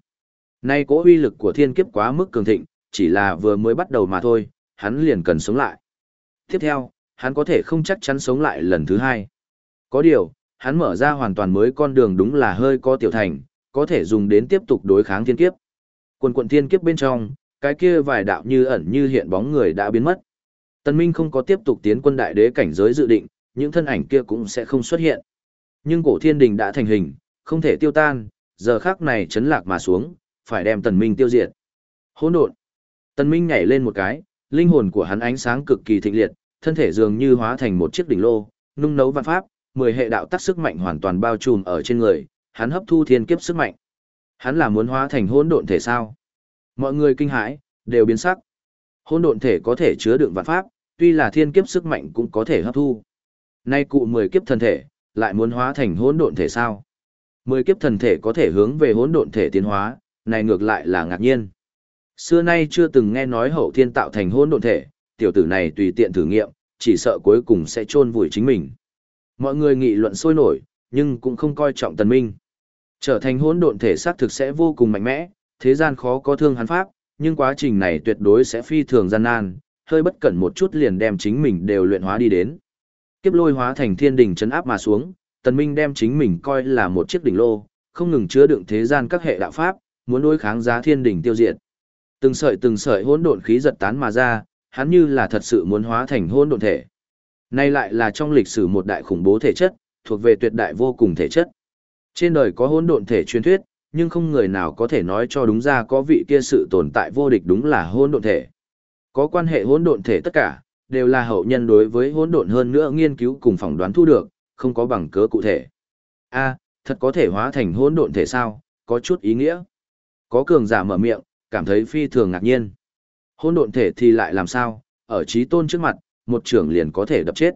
Nay cố uy lực của thiên kiếp quá mức cường thịnh, chỉ là vừa mới bắt đầu mà thôi, hắn liền cần sống lại. Tiếp theo, hắn có thể không chắc chắn sống lại lần thứ hai. Có điều, hắn mở ra hoàn toàn mới con đường đúng là hơi có tiểu thành, có thể dùng đến tiếp tục đối kháng thiên kiếp. Quần quận thiên kiếp bên trong, cái kia vài đạo như ẩn như hiện bóng người đã biến mất. Tần Minh không có tiếp tục tiến quân đại đế cảnh giới dự định, những thân ảnh kia cũng sẽ không xuất hiện. Nhưng cổ thiên đình đã thành hình, không thể tiêu tan, giờ khắc này chấn lạc mà xuống, phải đem Tần Minh tiêu diệt. Hỗn độn. Tần Minh nhảy lên một cái, linh hồn của hắn ánh sáng cực kỳ thịnh liệt, thân thể dường như hóa thành một chiếc đỉnh lô, nung nấu văn pháp, mười hệ đạo tác sức mạnh hoàn toàn bao trùm ở trên người, hắn hấp thu thiên kiếp sức mạnh. Hắn là muốn hóa thành hỗn độn thể sao? Mọi người kinh hãi, đều biến sắc. Hỗn độn thể có thể chứa đựng vạn pháp, tuy là thiên kiếp sức mạnh cũng có thể hấp thu. Nay cụ mười kiếp thân thể, lại muốn hóa thành hỗn độn thể sao? Mười kiếp thần thể có thể hướng về hỗn độn thể tiến hóa, này ngược lại là ngạc nhiên. Xưa nay chưa từng nghe nói hậu thiên tạo thành hỗn độn thể, tiểu tử này tùy tiện thử nghiệm, chỉ sợ cuối cùng sẽ chôn vùi chính mình. Mọi người nghị luận sôi nổi, nhưng cũng không coi trọng tần minh. Trở thành hỗn độn thể xác thực sẽ vô cùng mạnh mẽ, thế gian khó có thương hắn pháp, nhưng quá trình này tuyệt đối sẽ phi thường gian nan, hơi bất cẩn một chút liền đem chính mình đều luyện hóa đi đến. Kiếp lôi hóa thành thiên đỉnh chấn áp mà xuống, tần minh đem chính mình coi là một chiếc đỉnh lô, không ngừng chứa đựng thế gian các hệ đạo pháp, muốn đối kháng giá thiên đỉnh tiêu diệt. Từng sợi từng sợi hỗn độn khí giật tán mà ra, hắn như là thật sự muốn hóa thành hỗn độn thể. Nay lại là trong lịch sử một đại khủng bố thể chất, thuộc về tuyệt đại vô cùng thể chất. Trên đời có hỗn độn thể truyền thuyết, nhưng không người nào có thể nói cho đúng ra có vị kia sự tồn tại vô địch đúng là hỗn độn thể. Có quan hệ hỗn độn thể tất cả, đều là hậu nhân đối với hỗn độn hơn nữa nghiên cứu cùng phỏng đoán thu được, không có bằng cớ cụ thể. A, thật có thể hóa thành hỗn độn thể sao, có chút ý nghĩa. Có cường giả mở miệng, cảm thấy phi thường ngạc nhiên. Hỗn độn thể thì lại làm sao, ở trí tôn trước mặt, một trưởng liền có thể đập chết.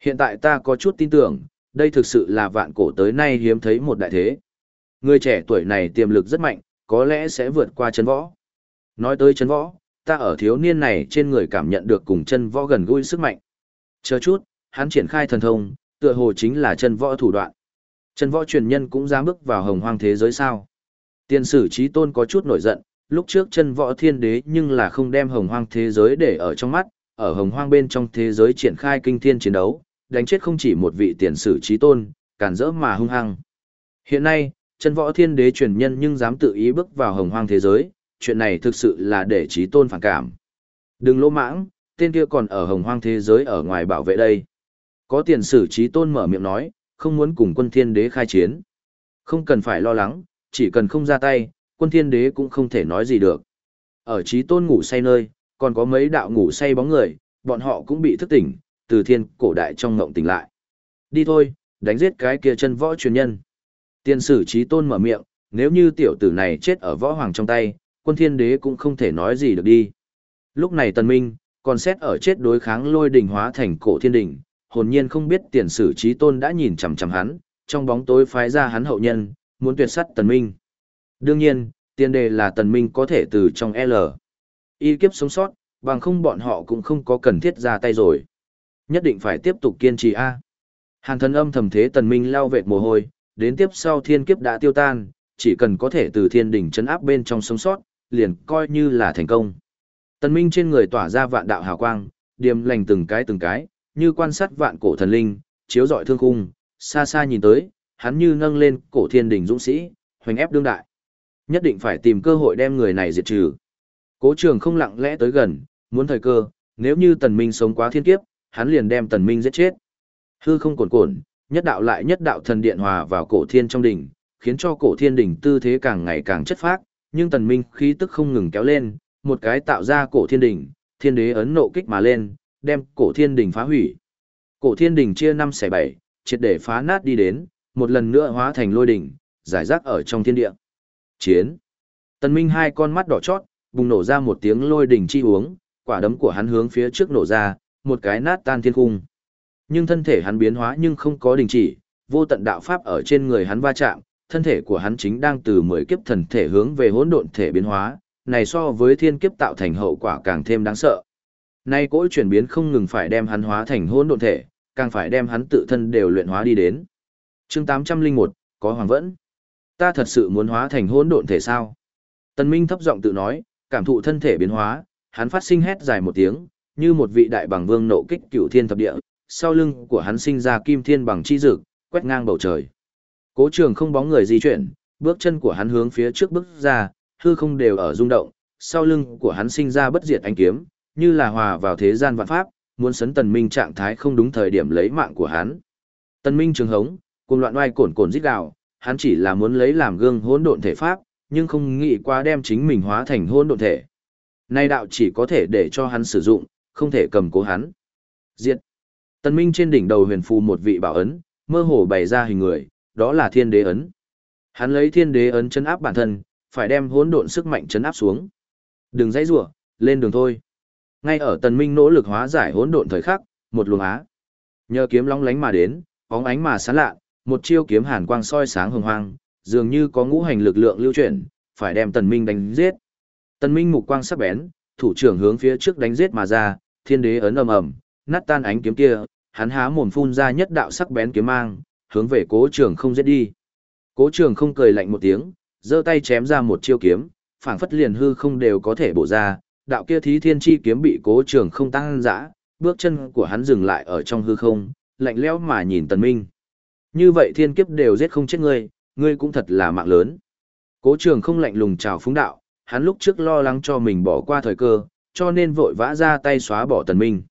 Hiện tại ta có chút tin tưởng, đây thực sự là vạn cổ tới nay hiếm thấy một đại thế. Người trẻ tuổi này tiềm lực rất mạnh, có lẽ sẽ vượt qua chân võ. Nói tới chân võ, ta ở thiếu niên này trên người cảm nhận được cùng chân võ gần gũi sức mạnh. Chờ chút, hắn triển khai thần thông, tựa hồ chính là chân võ thủ đoạn. Chân võ truyền nhân cũng dám bước vào hồng hoang thế giới sao. Tiên sử trí tôn có chút nổi giận, lúc trước chân võ thiên đế nhưng là không đem hồng hoang thế giới để ở trong mắt, ở hồng hoang bên trong thế giới triển khai kinh thiên chiến đấu, đánh chết không chỉ một vị tiền sử trí tôn, cản rỡ mà hung hăng. Hiện nay, chân võ thiên đế truyền nhân nhưng dám tự ý bước vào hồng hoang thế giới, chuyện này thực sự là để trí tôn phản cảm. Đừng lỗ mãng, tên kia còn ở hồng hoang thế giới ở ngoài bảo vệ đây. Có tiền sử trí tôn mở miệng nói, không muốn cùng quân thiên đế khai chiến. Không cần phải lo lắng, chỉ cần không ra tay, quân thiên đế cũng không thể nói gì được. Ở trí tôn ngủ say nơi, còn có mấy đạo ngủ say bóng người, bọn họ cũng bị thức tỉnh, từ thiên cổ đại trong ngộng tỉnh lại. Đi thôi, đánh giết cái kia chân võ truyền nhân. Tiên sử trí tôn mở miệng, nếu như tiểu tử này chết ở võ hoàng trong tay, quân thiên đế cũng không thể nói gì được đi. Lúc này tần minh, còn xét ở chết đối kháng lôi đỉnh hóa thành cổ thiên đỉnh, hồn nhiên không biết tiền sử trí tôn đã nhìn chằm chằm hắn, trong bóng tối phái ra hắn hậu nhân, muốn tuyệt sát tần minh. Đương nhiên, tiền đề là tần minh có thể từ trong L. Y kiếp sống sót, bằng không bọn họ cũng không có cần thiết ra tay rồi. Nhất định phải tiếp tục kiên trì A. Hàn thần âm thầm thế tần minh lao vệt mồ hôi, đến tiếp sau thiên kiếp đã tiêu tan, chỉ cần có thể từ thiên đỉnh chấn áp bên trong sống sót, liền coi như là thành công. Tần minh trên người tỏa ra vạn đạo hào quang, điềm lành từng cái từng cái, như quan sát vạn cổ thần linh, chiếu rọi thương khung, xa xa nhìn tới, hắn như nâng lên cổ thiên đỉnh dũng sĩ, hoành ép đương đại. Nhất định phải tìm cơ hội đem người này diệt trừ. Cố trường không lặng lẽ tới gần, muốn thời cơ, nếu như tần minh sống quá thiên kiếp, hắn liền đem tần minh giết chết. Hư không cồn cồn, nhất đạo lại nhất đạo thần điện hòa vào cổ thiên trong đỉnh, khiến cho cổ thiên đỉnh tư thế càng ngày càng chất phác, nhưng tần minh khí tức không ngừng kéo lên, một cái tạo ra cổ thiên đỉnh, thiên đế ấn nộ kích mà lên, đem cổ thiên đình phá hủy. Cổ thiên đình chia năm xẻ bảy, triệt để phá nát đi đến, một lần nữa hóa thành lôi đỉnh, giải rác ở trong thiên địa. Chiến. Tần Minh hai con mắt đỏ chót, bùng nổ ra một tiếng lôi đỉnh chi uống, quả đấm của hắn hướng phía trước nổ ra, một cái nát tan thiên cung. Nhưng thân thể hắn biến hóa nhưng không có đình chỉ, vô tận đạo pháp ở trên người hắn va chạm, thân thể của hắn chính đang từ mười kiếp thần thể hướng về hỗn độn thể biến hóa, này so với thiên kiếp tạo thành hậu quả càng thêm đáng sợ. Nay cỗ chuyển biến không ngừng phải đem hắn hóa thành hỗn độn thể, càng phải đem hắn tự thân đều luyện hóa đi đến. Chương 801, có hoàng vẫn. Ta thật sự muốn hóa thành hỗn độn thể sao? Tần Minh thấp giọng tự nói, cảm thụ thân thể biến hóa, hắn phát sinh hét dài một tiếng, như một vị đại bằng vương nộ kích cửu thiên thập địa, sau lưng của hắn sinh ra kim thiên bằng chi dực, quét ngang bầu trời. Cố trường không bóng người di chuyển, bước chân của hắn hướng phía trước bước ra, hư không đều ở rung động, sau lưng của hắn sinh ra bất diệt ánh kiếm, như là hòa vào thế gian vạn pháp, muốn sấn tần minh trạng thái không đúng thời điểm lấy mạng của hắn. Tần minh trường hống, cùng loạn oai cồn cồn rít gào, hắn chỉ là muốn lấy làm gương hỗn độn thể pháp, nhưng không nghĩ qua đem chính mình hóa thành hỗn độn thể. Nay đạo chỉ có thể để cho hắn sử dụng, không thể cầm cố hắn. Diệt. Tần Minh trên đỉnh đầu huyền phù một vị bảo ấn, mơ hồ bày ra hình người, đó là thiên đế ấn. Hắn lấy thiên đế ấn chấn áp bản thân, phải đem hỗn độn sức mạnh chấn áp xuống. Đừng dãy rủa, lên đường thôi. Ngay ở Tần Minh nỗ lực hóa giải hỗn độn thời khắc, một luồng á. Nhờ kiếm long lánh mà đến, bóng ánh mà sáng lạ, một chiêu kiếm hàn quang soi sáng hồng hoang, dường như có ngũ hành lực lượng lưu chuyển, phải đem Tần Minh đánh giết. Tần Minh mục quang sắc bén, thủ trưởng hướng phía trước đánh giết mà ra, thiên đế ấn ầm ầm, nát tan ánh kiếm kia, hắn há mồm phun ra nhất đạo sắc bén kiếm mang, hướng về Cố Trường không giết đi. Cố Trường không cười lạnh một tiếng, giơ tay chém ra một chiêu kiếm, phảng phất liền hư không đều có thể bổ ra, đạo kia thí thiên chi kiếm bị Cố Trường không tăng dã, bước chân của hắn dừng lại ở trong hư không, lạnh lẽo mà nhìn Tần Minh. Như vậy thiên kiếp đều giết không chết ngươi, ngươi cũng thật là mạng lớn. Cố trường không lạnh lùng chào phúng đạo, hắn lúc trước lo lắng cho mình bỏ qua thời cơ, cho nên vội vã ra tay xóa bỏ tần minh.